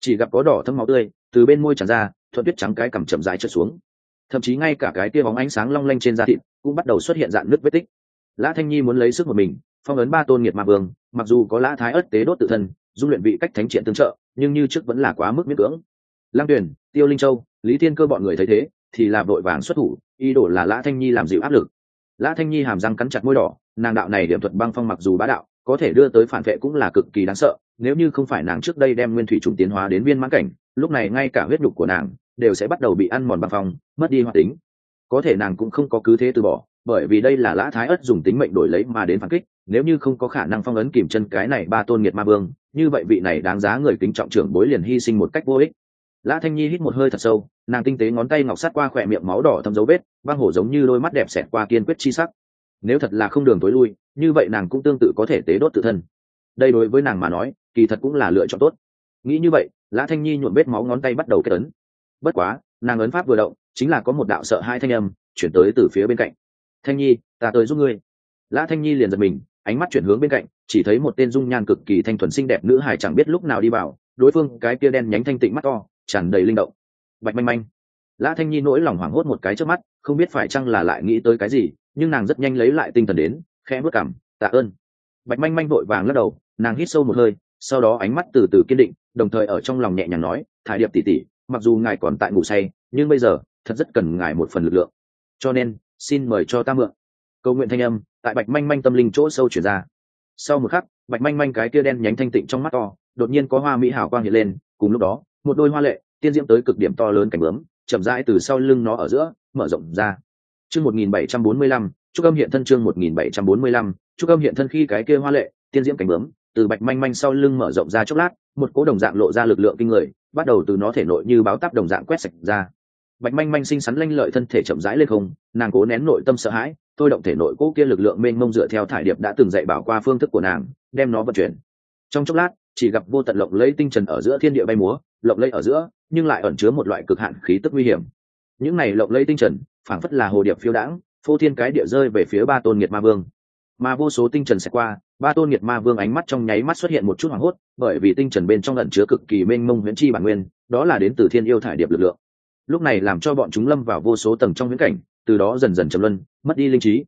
Chỉ gặp có đỏ thâm máu tươi, từ bên môi tràn ra, thuận tuyết trắng cái cằm chậm dài trượt xuống thậm chí ngay cả cái tia bóng ánh sáng long lanh trên da thịt cũng bắt đầu xuất hiện dạng nước vết tích. Lã thanh nhi muốn lấy sức một mình, phong ấn ba tôn nghiệt ma vương, mặc dù có lã thái ất tế đốt tự thân, dung luyện vị cách thánh triện tương trợ, nhưng như trước vẫn là quá mức miễn cưỡng. Lăng tuyển tiêu linh châu, lý thiên cơ bọn người thấy thế, thì là vội vàng xuất thủ, ý đồ là lã thanh nhi làm dịu áp lực. Lã thanh nhi hàm răng cắn chặt môi đỏ, nàng đạo này điểm thuật băng phong mặc dù bá đạo, có thể đưa tới phản vệ cũng là cực kỳ đáng sợ, nếu như không phải nàng trước đây đem nguyên thủy trùng tiến hóa đến viên mãn cảnh, lúc này ngay cả huyết đục của nàng đều sẽ bắt đầu bị ăn mòn bằng phòng mất đi hoạt tính. Có thể nàng cũng không có cứ thế từ bỏ, bởi vì đây là lã thái ất dùng tính mệnh đổi lấy mà đến phản kích, nếu như không có khả năng phong ấn kìm chân cái này ba tôn nghiệt ma vương, như vậy vị này đáng giá người kính trọng trưởng bối liền hy sinh một cách vô ích. Lã thanh nhi hít một hơi thật sâu, nàng tinh tế ngón tay ngọc sát qua khỏe miệng máu đỏ thâm dấu vết, băng hổ giống như đôi mắt đẹp xẹt qua kiên quyết chi sắc. Nếu thật là không đường tối lui, như vậy nàng cũng tương tự có thể tế đốt tự thân. Đây đối với nàng mà nói, kỳ thật cũng là lựa chọn tốt. Nghĩ như vậy, lã thanh nhi nhuộm vết máu ngón tay bắt đầu kết ấn bất quá, nàng ấn pháp vừa động, chính là có một đạo sợ hai thanh âm chuyển tới từ phía bên cạnh. Thanh nhi, ta tới giúp ngươi. Lã thanh nhi liền giật mình, ánh mắt chuyển hướng bên cạnh, chỉ thấy một tên dung nhan cực kỳ thanh thuần xinh đẹp nữ hài chẳng biết lúc nào đi vào, đối phương cái kia đen nhánh thanh tịnh mắt to, tràn đầy linh động. Bạch manh manh. Lã thanh nhi nỗi lòng hoảng hốt một cái trước mắt, không biết phải chăng là lại nghĩ tới cái gì, nhưng nàng rất nhanh lấy lại tinh thần đến, khẽ bước cảm, tạ ơn. Bạch manh manh vội vàng lắc đầu, nàng hít sâu một hơi, sau đó ánh mắt từ từ kiên định, đồng thời ở trong lòng nhẹ nhàng nói thải điệp tỉ tỉ mặc dù ngài còn tại ngủ say, nhưng bây giờ, thật rất cần ngài một phần lực lượng. Cho nên, xin mời cho ta mượn. Câu nguyện thanh âm, tại bạch manh manh tâm linh chỗ sâu chuyển ra. Sau một khắc, bạch manh manh cái kia đen nhánh thanh tịnh trong mắt to, đột nhiên có hoa mỹ hảo quang hiện lên, cùng lúc đó, một đôi hoa lệ, tiên diễm tới cực điểm to lớn cảnh bướm, chậm rãi từ sau lưng nó ở giữa, mở rộng ra. Chương một nghìn bảy trăm bốn mươi lăm trúc âm hiện thân chương một nghìn bảy trăm bốn mươi lăm trúc âm hiện thân khi cái kia hoa lệ, tiên diễm cảnh bướm, từ bạch manh manh sau lưng mở rộng ra chốc lát, một cố đồng dạng lộ ra lực lượng kinh người bắt đầu từ nó thể nội như báo táp đồng dạng quét sạch ra. Bạch manh manh xinh xắn lanh lợi thân thể chậm rãi lên không, nàng cố nén nội tâm sợ hãi, thôi động thể nội cố kia lực lượng mênh mông dựa theo thải điệp đã từng dạy bảo qua phương thức của nàng, đem nó vận chuyển. Trong chốc lát, chỉ gặp vô tận lộng lấy tinh trần ở giữa thiên địa bay múa, lộng lấy ở giữa, nhưng lại ẩn chứa một loại cực hạn khí tức nguy hiểm. Những này lộng lấy tinh trần, phảng phất là hồ điệp phiêu đãng, phô thiên cái địa rơi về phía ba tôn nghiệt ma vương. Mà vô số tinh trần sẽ qua ba tôn nghiệt ma vương ánh mắt trong nháy mắt xuất hiện một chút hoảng hốt, bởi vì tinh trần bên trong lận chứa cực kỳ mênh mông huyễn chi bản nguyên, đó là đến từ thiên yêu thải điệp lực lượng. Lúc này làm cho bọn chúng lâm vào vô số tầng trong viễn cảnh, từ đó dần dần chấm luân, mất đi linh trí.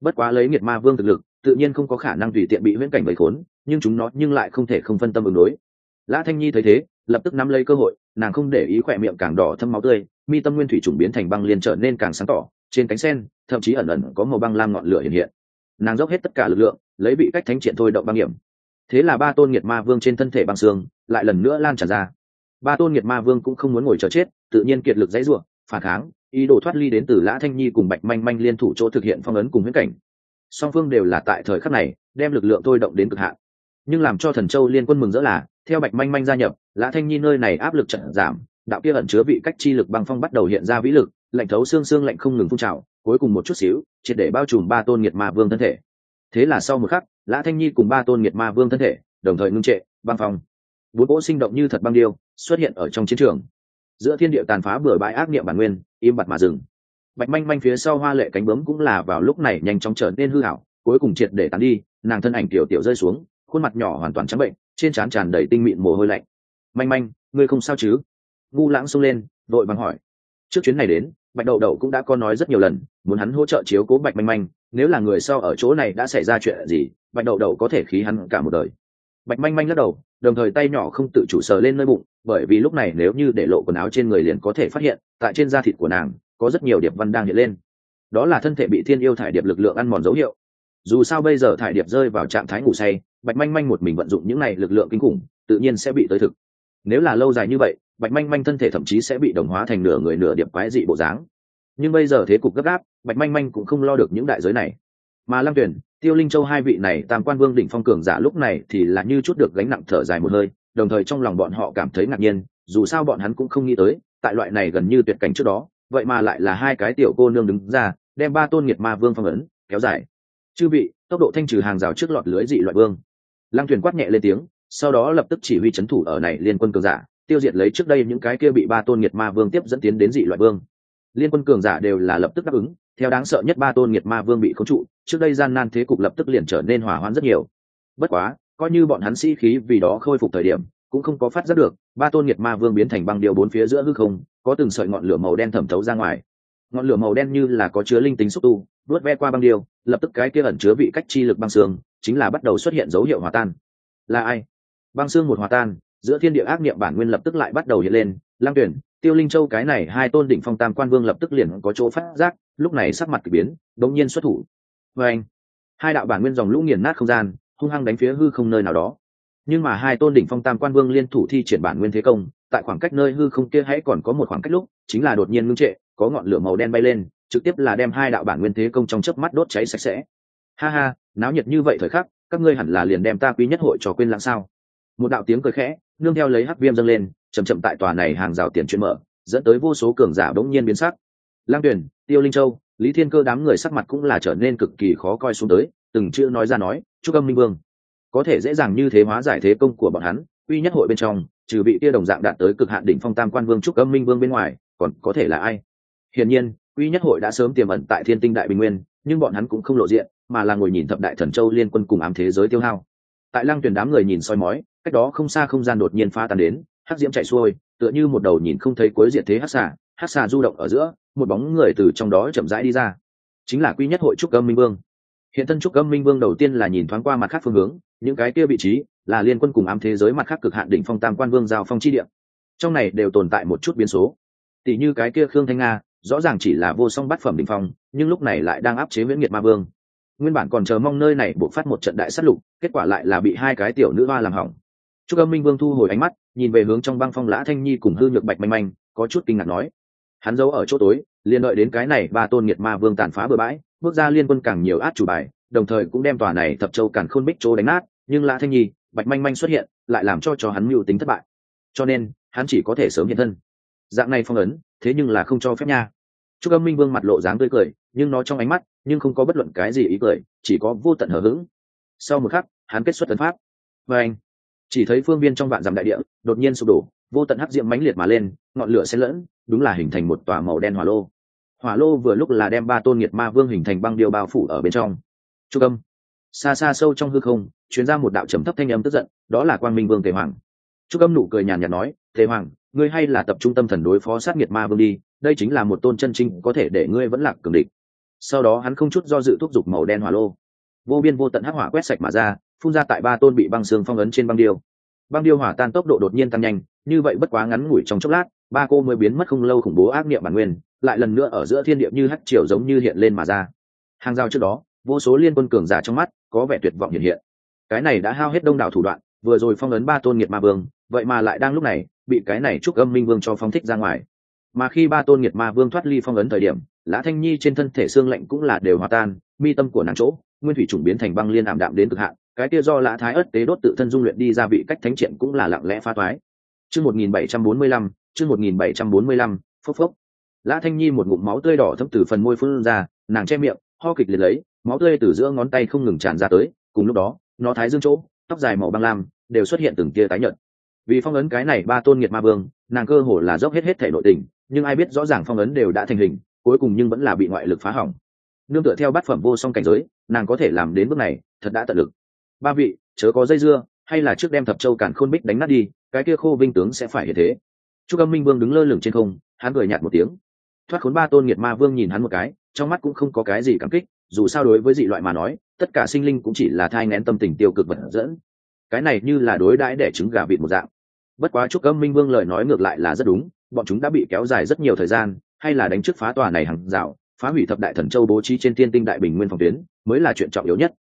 Bất quá lấy nghiệt ma vương thực lực, tự nhiên không có khả năng tùy tiện bị viễn cảnh bầy khốn, nhưng chúng nó nhưng lại không thể không phân tâm ứng đối. Lã thanh nhi thấy thế, lập tức nắm lấy cơ hội, nàng không để ý khỏe miệng càng đỏ thâm máu tươi, mi tâm nguyên thủy trùng biến thành băng liên trở nên càng sáng tỏ, trên cánh sen, thậm chí ẩn ẩn có màu băng lam ngọn lửa hiện hiện nàng dốc hết tất cả lực lượng, lấy bị cách thánh triện thôi động băng hiểm. Thế là ba tôn nghiệt ma vương trên thân thể băng xương lại lần nữa lan tràn ra. Ba tôn nghiệt ma vương cũng không muốn ngồi chờ chết, tự nhiên kiệt lực dãy ruộng phản kháng, ý đồ thoát ly đến từ lã thanh nhi cùng bạch manh manh liên thủ chỗ thực hiện phong ấn cùng huyết cảnh. Song phương đều là tại thời khắc này, đem lực lượng thôi động đến cực hạn. Nhưng làm cho thần châu liên quân mừng rỡ là, theo bạch manh manh gia nhập, lã thanh nhi nơi này áp lực trận giảm, đạo kia ẩn chứa vị cách chi lực băng phong bắt đầu hiện ra vĩ lực, lạnh thấu xương xương lạnh không ngừng phun trào cuối cùng một chút xíu, triệt để bao trùm ba tôn nghiệt ma vương thân thể. Thế là sau một khắc, lã thanh nhi cùng ba tôn nghiệt ma vương thân thể đồng thời ngưng trệ, băng phong. Bốn cỗ sinh động như thật băng điêu xuất hiện ở trong chiến trường. Giữa thiên địa tàn phá bừa bãi ác niệm bản nguyên, im bặt mà dừng. Bạch manh manh phía sau hoa lệ cánh bướm cũng là vào lúc này nhanh chóng trở nên hư hảo, cuối cùng triệt để tàn đi, nàng thân ảnh tiểu tiểu rơi xuống, khuôn mặt nhỏ hoàn toàn trắng bệnh, trên trán tràn đầy tinh mịn mồ hôi lạnh. Manh manh, ngươi không sao chứ? Ngu lãng xông lên, vội bằng hỏi. Trước chuyến này đến bạch đậu đậu cũng đã có nói rất nhiều lần, muốn hắn hỗ trợ chiếu cố bạch manh manh, nếu là người sau ở chỗ này đã xảy ra chuyện gì, bạch đậu đậu có thể khí hắn cả một đời. Bạch manh manh lắc đầu, đồng thời tay nhỏ không tự chủ sờ lên nơi bụng, bởi vì lúc này nếu như để lộ quần áo trên người liền có thể phát hiện, tại trên da thịt của nàng, có rất nhiều điệp văn đang hiện lên. Đó là thân thể bị thiên yêu thải điệp lực lượng ăn mòn dấu hiệu. Dù sao bây giờ thải điệp rơi vào trạng thái ngủ say, bạch manh manh một mình vận dụng những này lực lượng kinh khủng, tự nhiên sẽ bị tới thực. Nếu là lâu dài như vậy bạch manh manh thân thể thậm chí sẽ bị đồng hóa thành nửa người nửa điệp quái dị bộ dáng. Nhưng bây giờ thế cục gấp gáp, bạch manh manh cũng không lo được những đại giới này. Mà lăng tuyển, tiêu linh châu hai vị này tam quan vương đỉnh phong cường giả lúc này thì là như chút được gánh nặng thở dài một hơi, đồng thời trong lòng bọn họ cảm thấy ngạc nhiên, dù sao bọn hắn cũng không nghĩ tới, tại loại này gần như tuyệt cảnh trước đó, vậy mà lại là hai cái tiểu cô nương đứng ra, đem ba tôn nghiệt ma vương phong ấn, kéo dài. Chư vị, tốc độ thanh trừ hàng rào trước lọt lưới dị loại vương. Lăng thuyền quát nhẹ lên tiếng, sau đó lập tức chỉ huy c h ấ n thủ ở này liên quân cường giả tiêu diệt lấy trước đây những cái kia bị ba tôn nghiệt ma vương tiếp dẫn tiến đến dị loại vương. Liên quân cường giả đều là lập tức đáp ứng, theo đáng sợ nhất ba tôn nghiệt ma vương bị khống trụ, trước đây gian nan thế cục lập tức liền trở nên hỏa hoạn rất nhiều. Bất quá, coi như bọn hắn sĩ khí vì đó khôi phục thời điểm, cũng không có phát giác được, ba tôn nghiệt ma vương biến thành băng điệu bốn phía giữa hư không, có từng sợi ngọn lửa màu đen thẩm thấu ra ngoài. Ngọn lửa màu đen như là có chứa linh tính xúc tu đuốt ve qua băng điêu, lập tức cái kia ẩn chứa vị cách chi lực băng xương, chính là bắt đầu xuất hiện dấu hiệu hòa tan. Là ai? Băng xương một hòa tan giữa thiên địa ác niệm bản nguyên lập tức lại bắt đầu hiện lên. Lang tuyển, tiêu linh châu cái này hai tôn đỉnh phong tam quan vương lập tức liền có chỗ phát giác, lúc này sắc mặt k ỳ biến, đống nhiên xuất thủ. Vê anh, hai đạo bản nguyên dòng lũ nghiền nát không gian, hung hăng đánh phía hư không nơi nào đó. Nhưng mà hai tôn đỉnh phong tam quan vương liên thủ thi triển bản nguyên thế công, tại khoảng cách nơi hư không kia hãy còn có một khoảng cách lúc, chính là đột nhiên ngưng trệ, có ngọn lửa màu đen bay lên, trực tiếp là đem hai đạo bản nguyên thế công trong chớp mắt đốt cháy sạch sẽ. Ha ha, náo nhiệt như vậy thời khắc, các ngươi hẳn là liền đem ta quý nhất hội cho quên lãng sao? Một đạo tiếng cười khẽ nương theo lấy hắc viêm dâng lên chầm chậm tại tòa này hàng rào tiền chuyên mở, dẫn tới vô số cường giả bỗng nhiên biến sắc. Lang tuyển tiêu linh châu, lý thiên cơ đám người sắc mặt cũng là trở nên cực kỳ khó coi xuống tới, từng chữ nói ra nói, chúc âm minh vương. Có thể dễ dàng như thế hóa giải thế công của bọn hắn, uy nhất hội bên trong, trừ bị kia đồng dạng đạt tới cực hạn đỉnh phong tam quan vương trúc âm minh vương bên ngoài, còn có thể là ai? Hiển nhiên, uy nhất hội đã sớm tiềm ẩn tại thiên tinh đại bình nguyên, nhưng bọn hắn cũng không lộ diện, mà là ngồi nhìn thập đại thần châu liên quân cùng ám thế giới tiêu hao. Tại lăng tuyển đám người nhìn soi mói cách đó không xa không gian đột nhiên phá tan đến, hắc diễm chạy xuôi, tựa như một đầu nhìn không thấy cuối diện thế hắc xà hắc xà du động ở giữa, một bóng người từ trong đó chậm rãi đi ra. Chính là quy nhất hội trúc âm minh vương. Hiện thân trúc âm minh vương đầu tiên là nhìn thoáng qua mặt khác phương hướng, những cái kia vị trí là liên quân cùng ám thế giới mặt khác cực hạn đỉnh phong tam quan vương giao phong chi địa. Trong này đều tồn tại một chút biến số. Tỷ như cái kia khương thanh nga, rõ ràng chỉ là vô song bát phẩm đỉnh phong, nhưng lúc này lại đang áp chế nguyễn nghiệt ma vương. Nguyên bản còn chờ mong nơi này buộc phát một trận đại sát lục, kết quả lại là bị hai cái tiểu nữ hoa làm hỏng. Trúc âm minh vương thu hồi ánh mắt, nhìn về hướng trong băng phong lã thanh nhi cùng hư nhược bạch manh manh, có chút kinh ngạc nói. Hắn giấu ở chỗ tối, liền đợi đến cái này ba tôn nghiệt ma vương tàn phá bừa bãi, bước ra liên quân càng nhiều át chủ bài, đồng thời cũng đem tòa này thập châu càn khôn bích chỗ đánh nát, nhưng lã thanh nhi, bạch manh manh xuất hiện, lại làm cho cho hắn mưu tính thất bại. Cho nên, hắn chỉ có thể sớm hiện thân. Dạng này phong ấn, thế nhưng là không cho phép nha. Trúc âm minh vương mặt lộ dáng tươi cười, nhưng nó trong ánh mắt, nhưng không có bất luận cái gì ý cười, chỉ có vô tận hờ hững. Sau một khắc, hắn kết xuất tấn pháp. Và anh chỉ thấy phương viên trong vạn dặm đại địa, đột nhiên sụp đổ, vô tận hắc diệm mãnh liệt mà lên, ngọn lửa xen lẫn, đúng là hình thành một tòa màu đen hỏa lô. Hỏa lô vừa lúc là đem ba tôn nghiệt ma vương hình thành băng điều bao phủ ở bên trong. Trung âm xa xa sâu trong hư không chuyến ra một đạo trầm thấp thanh âm tức giận, đó là quang minh vương tề hoàng. Trung âm nụ cười nhàn nhạt nói, tề hoàng, ngươi hay là tập trung tâm thần đối phó sát nghiệt ma vương đi, đây chính là một tôn chân trinh có thể để ngươi vẫn lạc cường địch. Sau đó hắn không chút do dự thúc giục màu đen hỏa lô. Vô biên vô tận hắc hỏa quét sạch mà ra phun ra tại ba tôn bị băng xương phong ấn trên băng điêu. Băng điêu hỏa tan tốc độ đột nhiên tăng nhanh, như vậy bất quá ngắn ngủi trong chốc lát, ba cô mới biến mất không lâu khủng bố ác niệm bản nguyên, lại lần nữa ở giữa thiên địa như hắc triều giống như hiện lên mà ra. Hàng rào trước đó, vô số liên quân cường giả trong mắt có vẻ tuyệt vọng hiện hiện. Cái này đã hao hết đông đảo thủ đoạn, vừa rồi phong ấn ba tôn nghiệt ma vương, vậy mà lại đang lúc này, bị cái này trúc âm minh vương cho phong thích ra ngoài. Mà khi ba tôn nghiệt ma vương thoát ly phong ấn thời điểm, lã thanh nhi trên thân thể xương lạnh cũng là đều hòa tan, mi tâm của nàng chỗ, nguyên thủy chủng biến thành băng liên ảm đạm đến cực hạn cái kia do lã thái ớt tế đốt tự thân dung luyện đi ra vị cách thánh triện cũng là lặng lẽ pha toái chương một nghìn bảy trăm bốn mươi lăm, chương một nghìn bảy trăm bốn mươi lăm, phốc phốc. Lã thanh nhi một ngụm máu tươi đỏ thấm từ phần môi phun ra, nàng che miệng, ho kịch liệt lấy, máu tươi từ giữa ngón tay không ngừng tràn ra tới, cùng lúc đó, nó thái dương chỗ, tóc dài màu băng lam, đều xuất hiện từng tia tái nhợt. Vì phong ấn cái này ba tôn nghiệt ma vương, nàng cơ hồ là dốc hết hết thể nội tình, nhưng ai biết rõ ràng phong ấn đều đã thành hình, cuối cùng nhưng vẫn là bị ngoại lực phá hỏng. Nương tựa theo bát phẩm vô song cảnh giới, nàng có thể làm đến bước này, thật đã tận lực ba vị, chớ có dây dưa, hay là trước đem thập châu cản khôn bích đánh nát đi, cái kia khô vinh tướng sẽ phải như thế. Chúc âm minh vương đứng lơ lửng trên không, hắn cười nhạt một tiếng. Thoát khốn ba tôn nghiệt ma vương nhìn hắn một cái, trong mắt cũng không có cái gì cảm kích, dù sao đối với dị loại mà nói, tất cả sinh linh cũng chỉ là thai ngén tâm tình tiêu cực vật dẫn. Cái này như là đối đãi để trứng gà vịt một dạng. Bất quá chúc âm minh vương lời nói ngược lại là rất đúng, bọn chúng đã bị kéo dài rất nhiều thời gian, hay là đánh trước phá tòa này hàng rào, phá hủy thập đại thần châu bố trí trên thiên tinh đại bình nguyên phòng tuyến, mới là chuyện trọng yếu nhất.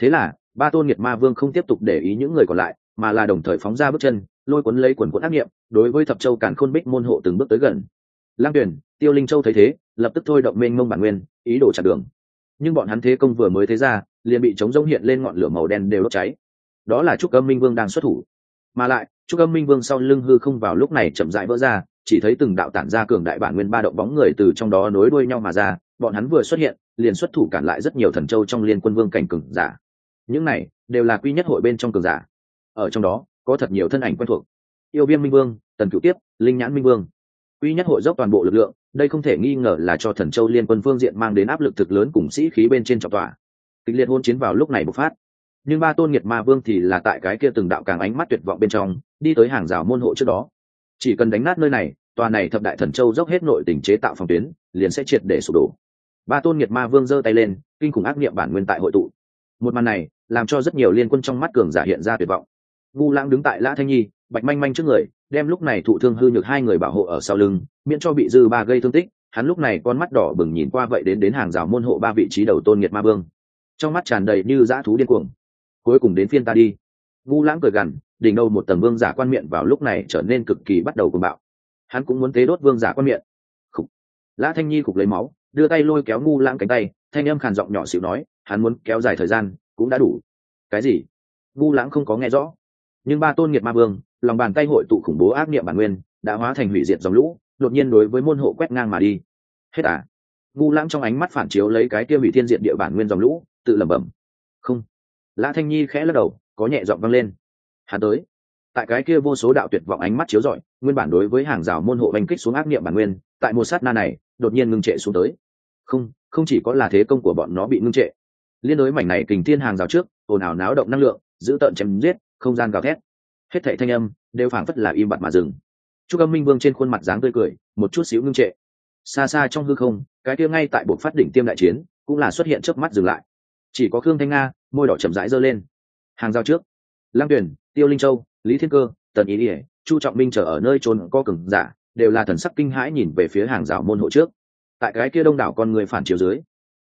Thế là ba tôn nghiệt ma vương không tiếp tục để ý những người còn lại, mà là đồng thời phóng ra bước chân, lôi cuốn lấy quần cuộn ác nghiệm đối với thập châu càn khôn bích môn hộ từng bước tới gần. Lang tuyển tiêu linh châu thấy thế, lập tức thôi động mênh mông bản nguyên, ý đồ chặn đường. Nhưng bọn hắn thế công vừa mới thế ra, liền bị chống rông hiện lên ngọn lửa màu đen đều đốt cháy. Đó là trúc âm minh vương đang xuất thủ. Mà lại, trúc âm minh vương sau lưng hư không vào lúc này chậm rãi vỡ ra, chỉ thấy từng đạo tản ra cường đại bản nguyên ba động bóng người từ trong đó nối đuôi nhau mà ra, bọn hắn vừa xuất hiện, liền xuất thủ cản lại rất nhiều thần châu trong liên quân vương cảnh cừng giả những này đều là quy nhất hội bên trong cường giả. Ở trong đó, có thật nhiều thân ảnh quen thuộc. Yêu viêm minh vương, tần cửu tiếp linh nhãn minh vương. Quy nhất hội dốc toàn bộ lực lượng, đây không thể nghi ngờ là cho thần châu liên quân phương diện mang đến áp lực thực lớn cùng sĩ khí bên trên trọng tòa kịch liệt hôn chiến vào lúc này bộc phát. Nhưng ba tôn nghiệt ma vương thì là tại cái kia từng đạo càng ánh mắt tuyệt vọng bên trong, đi tới hàng rào môn hộ trước đó. Chỉ cần đánh nát nơi này, tòa này thập đại thần châu dốc hết nội tình chế tạo phòng tuyến, liền sẽ triệt để sụp đổ. Ba tôn nghiệt ma vương giơ tay lên, kinh khủng ác niệm bản nguyên tại hội tụ. Một màn này làm cho rất nhiều liên quân trong mắt cường giả hiện ra tuyệt vọng. Ngu lãng đứng tại lã thanh nhi, bạch manh manh trước người, đem lúc này thụ thương hư nhược hai người bảo hộ ở sau lưng, miễn cho bị dư ba gây thương tích. Hắn lúc này con mắt đỏ bừng nhìn qua vậy đến đến hàng rào môn hộ ba vị trí đầu tôn nghiệt ma vương. Trong mắt tràn đầy như dã thú điên cuồng. Cuối cùng đến phiên ta đi. Ngu lãng cười gằn, đỉnh đầu một tầng vương giả quan miệng vào lúc này trở nên cực kỳ bắt đầu cuồng bạo. Hắn cũng muốn tế đốt vương giả quan miệng. Khục. Lã thanh nhi khục lấy máu, đưa tay lôi kéo ngu lãng cánh tay, thanh âm khàn giọng nhỏ xịu nói, hắn muốn kéo dài thời gian cũng đã đủ. Cái gì? Ngu lãng không có nghe rõ. Nhưng ba tôn nghiệt ma vương, lòng bàn tay hội tụ khủng bố ác niệm bản nguyên, đã hóa thành hủy diệt dòng lũ, đột nhiên đối với môn hộ quét ngang mà đi. Hết à? Ngu lãng trong ánh mắt phản chiếu lấy cái kia hủy thiên diện địa bản nguyên dòng lũ, tự lẩm bẩm. Không. Lã thanh nhi khẽ lắc đầu, có nhẹ giọng vang lên. Hắn tới. Tại cái kia vô số đạo tuyệt vọng ánh mắt chiếu rọi, nguyên bản đối với hàng rào môn hộ bành kích xuống ác niệm bản nguyên, tại một sát na này, đột nhiên ngưng trệ xuống tới. Không không chỉ có là thế công của bọn nó bị ngưng trệ liên đối mảnh này kình thiên hàng rào trước, ồn ào náo động năng lượng, giữ tợn chém giết, không gian gào thét. Hết thảy thanh âm đều phảng phất là im bặt mà dừng. Chúc âm minh vương trên khuôn mặt dáng tươi cười, một chút xíu ngưng trệ. Xa xa trong hư không, cái kia ngay tại bộ phát đỉnh tiêm đại chiến, cũng là xuất hiện trước mắt dừng lại. Chỉ có khương thanh nga, môi đỏ chậm rãi giơ lên. Hàng giao trước lang tuyển, tiêu linh châu, lý thiên cơ, tần ý ỉa, chu trọng minh trở ở nơi trốn co cừng giả, đều là thần sắc kinh hãi nhìn về phía hàng rào môn hộ trước. Tại cái kia đông đảo con người phản chiếu dưới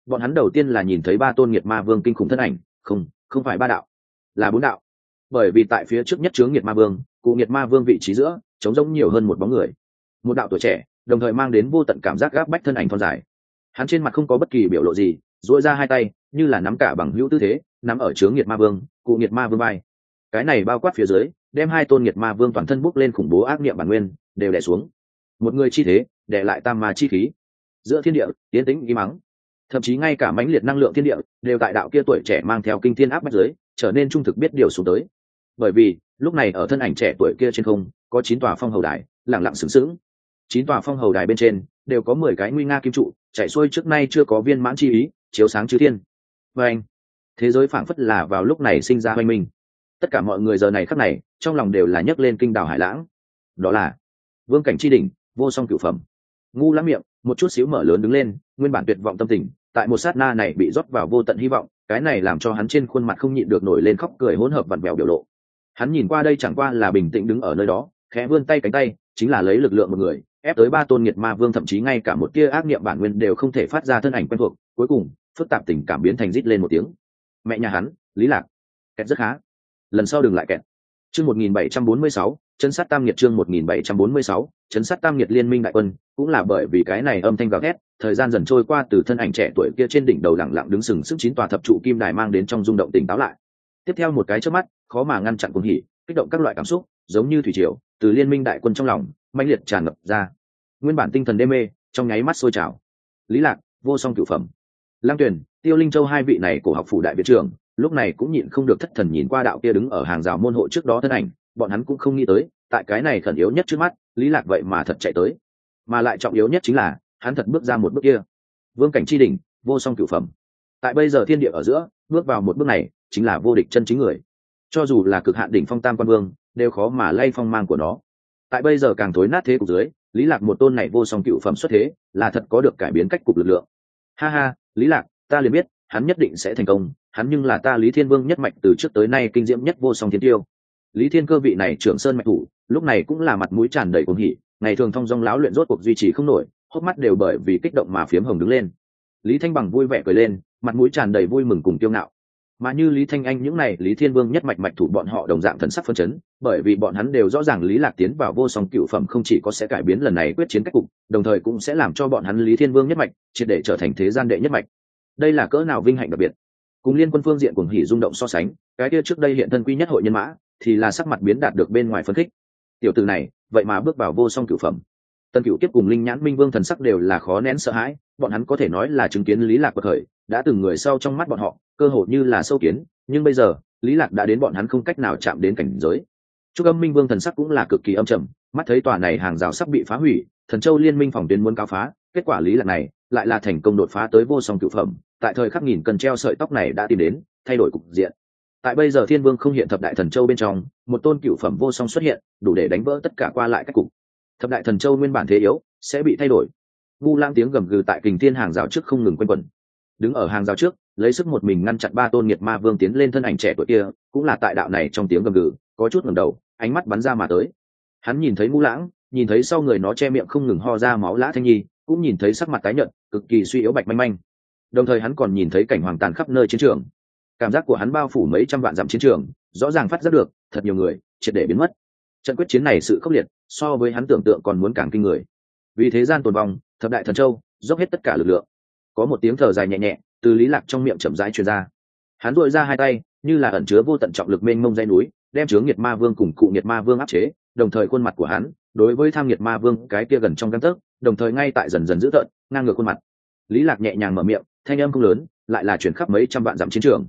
bọn hắn đầu tiên là nhìn thấy ba tôn nghiệt ma vương kinh khủng thân ảnh, không không phải ba đạo, là bốn đạo. Bởi vì tại phía trước nhất chướng nghiệt ma vương, cụ nghiệt ma vương vị trí giữa chống rỗng nhiều hơn một bóng người. Một đạo tuổi trẻ, đồng thời mang đến vô tận cảm giác gáp bách thân ảnh thon dài. Hắn trên mặt không có bất kỳ biểu lộ gì dỗi ra hai tay, như là nắm cả bằng hữu tư thế, nắm ở chướng nghiệt ma vương, cụ nghiệt ma vương vai. Cái này bao quát phía dưới, đem hai tôn nghiệt ma vương toàn thân bốc lên khủng bố ác niệm bản nguyên, đều đè xuống. Một người chi thế để lại tam ma chi khí. Giữa thiên địa tiến tĩnh ý mắng thậm chí ngay cả mãnh liệt năng lượng thiên địa đều tại đạo kia tuổi trẻ mang theo kinh thiên áp bách giới trở nên trung thực biết điều xuống tới. Bởi vì, lúc này ở thân ảnh trẻ tuổi kia trên không, có chín tòa phong hầu đài lẳng lặng sừng sững. Chín tòa phong hầu đài bên trên, đều có mười cái nguy nga kim trụ, chạy xuôi trước nay chưa có viên mãn chi ý, chiếu sáng chư thiên. Và anh, thế giới phảng phất là vào lúc này sinh ra hoanh minh tất cả mọi người giờ này khắc này, trong lòng đều là nhấc lên kinh đảo hải lãng. Đó là, vương cảnh tri đỉnh, vô song cửu phẩm. Ngu lắm miệng một chút xíu mở lớn đứng lên nguyên bản tuyệt vọng tâm tình tại một sát na này bị rót vào vô tận hy vọng cái này làm cho hắn trên khuôn mặt không nhịn được nổi lên khóc cười hỗn hợp vặn vẹo biểu lộ. Hắn nhìn qua đây chẳng qua là bình tĩnh đứng ở nơi đó khẽ vươn tay cánh tay chính là lấy lực lượng một người ép tới ba tôn nghiệt ma vương thậm chí ngay cả một tia ác niệm bản nguyên đều không thể phát ra thân ảnh quen thuộc cuối cùng phức tạp tình cảm biến thành rít lên một tiếng. Mẹ nhà hắn lý lạc. Kẹt rất khá. Lần sau đừng lại kẹt. Chương 1746, chấn sát tam nghiệt chương 1746, chấn sát tam nghiệt liên minh đại quân cũng là bởi vì cái này âm thanh gào thét thời gian dần trôi qua từ thân ảnh trẻ tuổi kia trên đỉnh đầu lặng lặng đứng sừng sức chín tòa thập trụ kim đài mang đến trong rung động tỉnh táo lại. Tiếp theo một cái chớp mắt khó mà ngăn chặn cuồng hỉ kích động các loại cảm xúc giống như thủy triều từ liên minh đại quân trong lòng mãnh liệt tràn ngập ra. Nguyên bản tinh thần đê mê trong nháy mắt sôi trào. Lý lạc vô song cửu phẩm. Lang tuyển tiêu linh châu hai vị này cổ học phủ đại viện trưởng lúc này cũng nhịn không được thất thần nhìn qua đạo kia đứng ở hàng rào môn hộ trước đó thân ảnh bọn hắn cũng không nghĩ tới, tại cái này khẩn yếu nhất trước mắt, lý lạc vậy mà thật chạy tới. Mà lại trọng yếu nhất chính là, hắn thật bước ra một bước kia. Vương cảnh tri đỉnh, vô song cửu phẩm. Tại bây giờ thiên địa ở giữa, bước vào một bước này, chính là vô địch chân chính người. Cho dù là cực hạn đỉnh phong tam quan vương, đều khó mà lay phong mang của nó. Tại bây giờ càng thối nát thế cục dưới, lý lạc một tôn này vô song cựu phẩm xuất thế, là thật có được cải biến cách cục lực lượng. Ha ha, lý lạc, ta liền biết, hắn nhất định sẽ thành công, hắn nhưng là ta lý thiên vương nhất mạch từ trước tới nay kinh diễm nhất vô song thiên tiêu lý thiên cơ vị này trưởng sơn mạch thủ, lúc này cũng là mặt mũi tràn đầy cuồng hỉ, ngày thường thông dong láo luyện rốt cuộc duy trì không nổi, hốc mắt đều bởi vì kích động mà phiếm hồng đứng lên. Lý thanh bằng vui vẻ cười lên, mặt mũi tràn đầy vui mừng cùng kiêu ngạo. Mà như lý thanh anh những này, lý thiên vương nhất mạch mạch thủ bọn họ đồng dạng thần sắc phân chấn, bởi vì bọn hắn đều rõ ràng lý lạc tiến vào vô song cựu phẩm không chỉ có sẽ cải biến lần này quyết chiến cách cục, đồng thời cũng sẽ làm cho bọn hắn lý thiên vương nhất mạch triệt để trở thành thế gian đệ nhất mạch. Đây là cỡ nào vinh hạnh đặc biệt. Cùng liên quân phương diện cùng hỉ rung động so sánh, cái kia trước đây hiện thân quy nhất hội nhân mã thì là sắc mặt biến đạt được bên ngoài phân khích. Tiểu từ này, vậy mà bước vào vô song cửu phẩm. Tân cửu tiếp cùng linh nhãn minh vương thần sắc đều là khó nén sợ hãi, bọn hắn có thể nói là chứng kiến lý lạc bậc khởi, đã từng người sau trong mắt bọn họ, cơ hồ như là sâu kiến, nhưng bây giờ, lý lạc đã đến bọn hắn không cách nào chạm đến cảnh giới. Trúc âm minh vương thần sắc cũng là cực kỳ âm trầm, mắt thấy tòa này hàng rào sắp bị phá hủy, thần châu liên minh phòng tuyến muốn cao phá, kết quả lý lạc này lại là thành công đột phá tới vô song cựu phẩm, tại thời khắc nghìn cần treo sợi tóc này đã tìm đến, thay đổi cục diện tại bây giờ thiên vương không hiện thập đại thần châu bên trong, một tôn cựu phẩm vô song xuất hiện, đủ để đánh vỡ tất cả qua lại các cục. Thập đại thần châu nguyên bản thế yếu, sẽ bị thay đổi. Ngu lang tiếng gầm gừ tại kình thiên hàng rào trước không ngừng quanh quẩn. Đứng ở hàng rào trước, lấy sức một mình ngăn chặn ba tôn nghiệt ma vương tiến lên thân ảnh trẻ tuổi kia, cũng là tại đạo này trong tiếng gầm gừ, có chút ngầm đầu, ánh mắt bắn ra mà tới. Hắn nhìn thấy ngũ lãng, nhìn thấy sau người nó che miệng không ngừng ho ra máu lã thanh nhi, cũng nhìn thấy sắc mặt tái nhợt, cực kỳ suy yếu bạch manh manh. Đồng thời hắn còn nhìn thấy cảnh hoàng tàn khắp nơi chiến trường cảm giác của hắn bao phủ mấy trăm vạn dặm chiến trường, rõ ràng phát giác được, thật nhiều người, triệt để biến mất. Trận quyết chiến này sự khốc liệt, so với hắn tưởng tượng còn muốn càng kinh người. Vì thế gian tồn vong, thập đại thần châu, dốc hết tất cả lực lượng. Có một tiếng thở dài nhẹ nhẹ, từ lý lạc trong miệng chậm rãi truyền ra. Hắn dội ra hai tay, như là ẩn chứa vô tận trọng lực mênh mông dây núi, đem chướng nhiệt ma vương cùng cụ nhiệt ma vương áp chế, đồng thời khuôn mặt của hắn, đối với tham nhiệt ma vương, cái kia gần trong căn tấc, đồng thời ngay tại dần dần giữ tợn, ngang ngược khuôn mặt. Lý lạc nhẹ nhàng mở miệng, thanh âm không lớn, lại là chuyển khắp mấy trăm vạn dặm chiến trường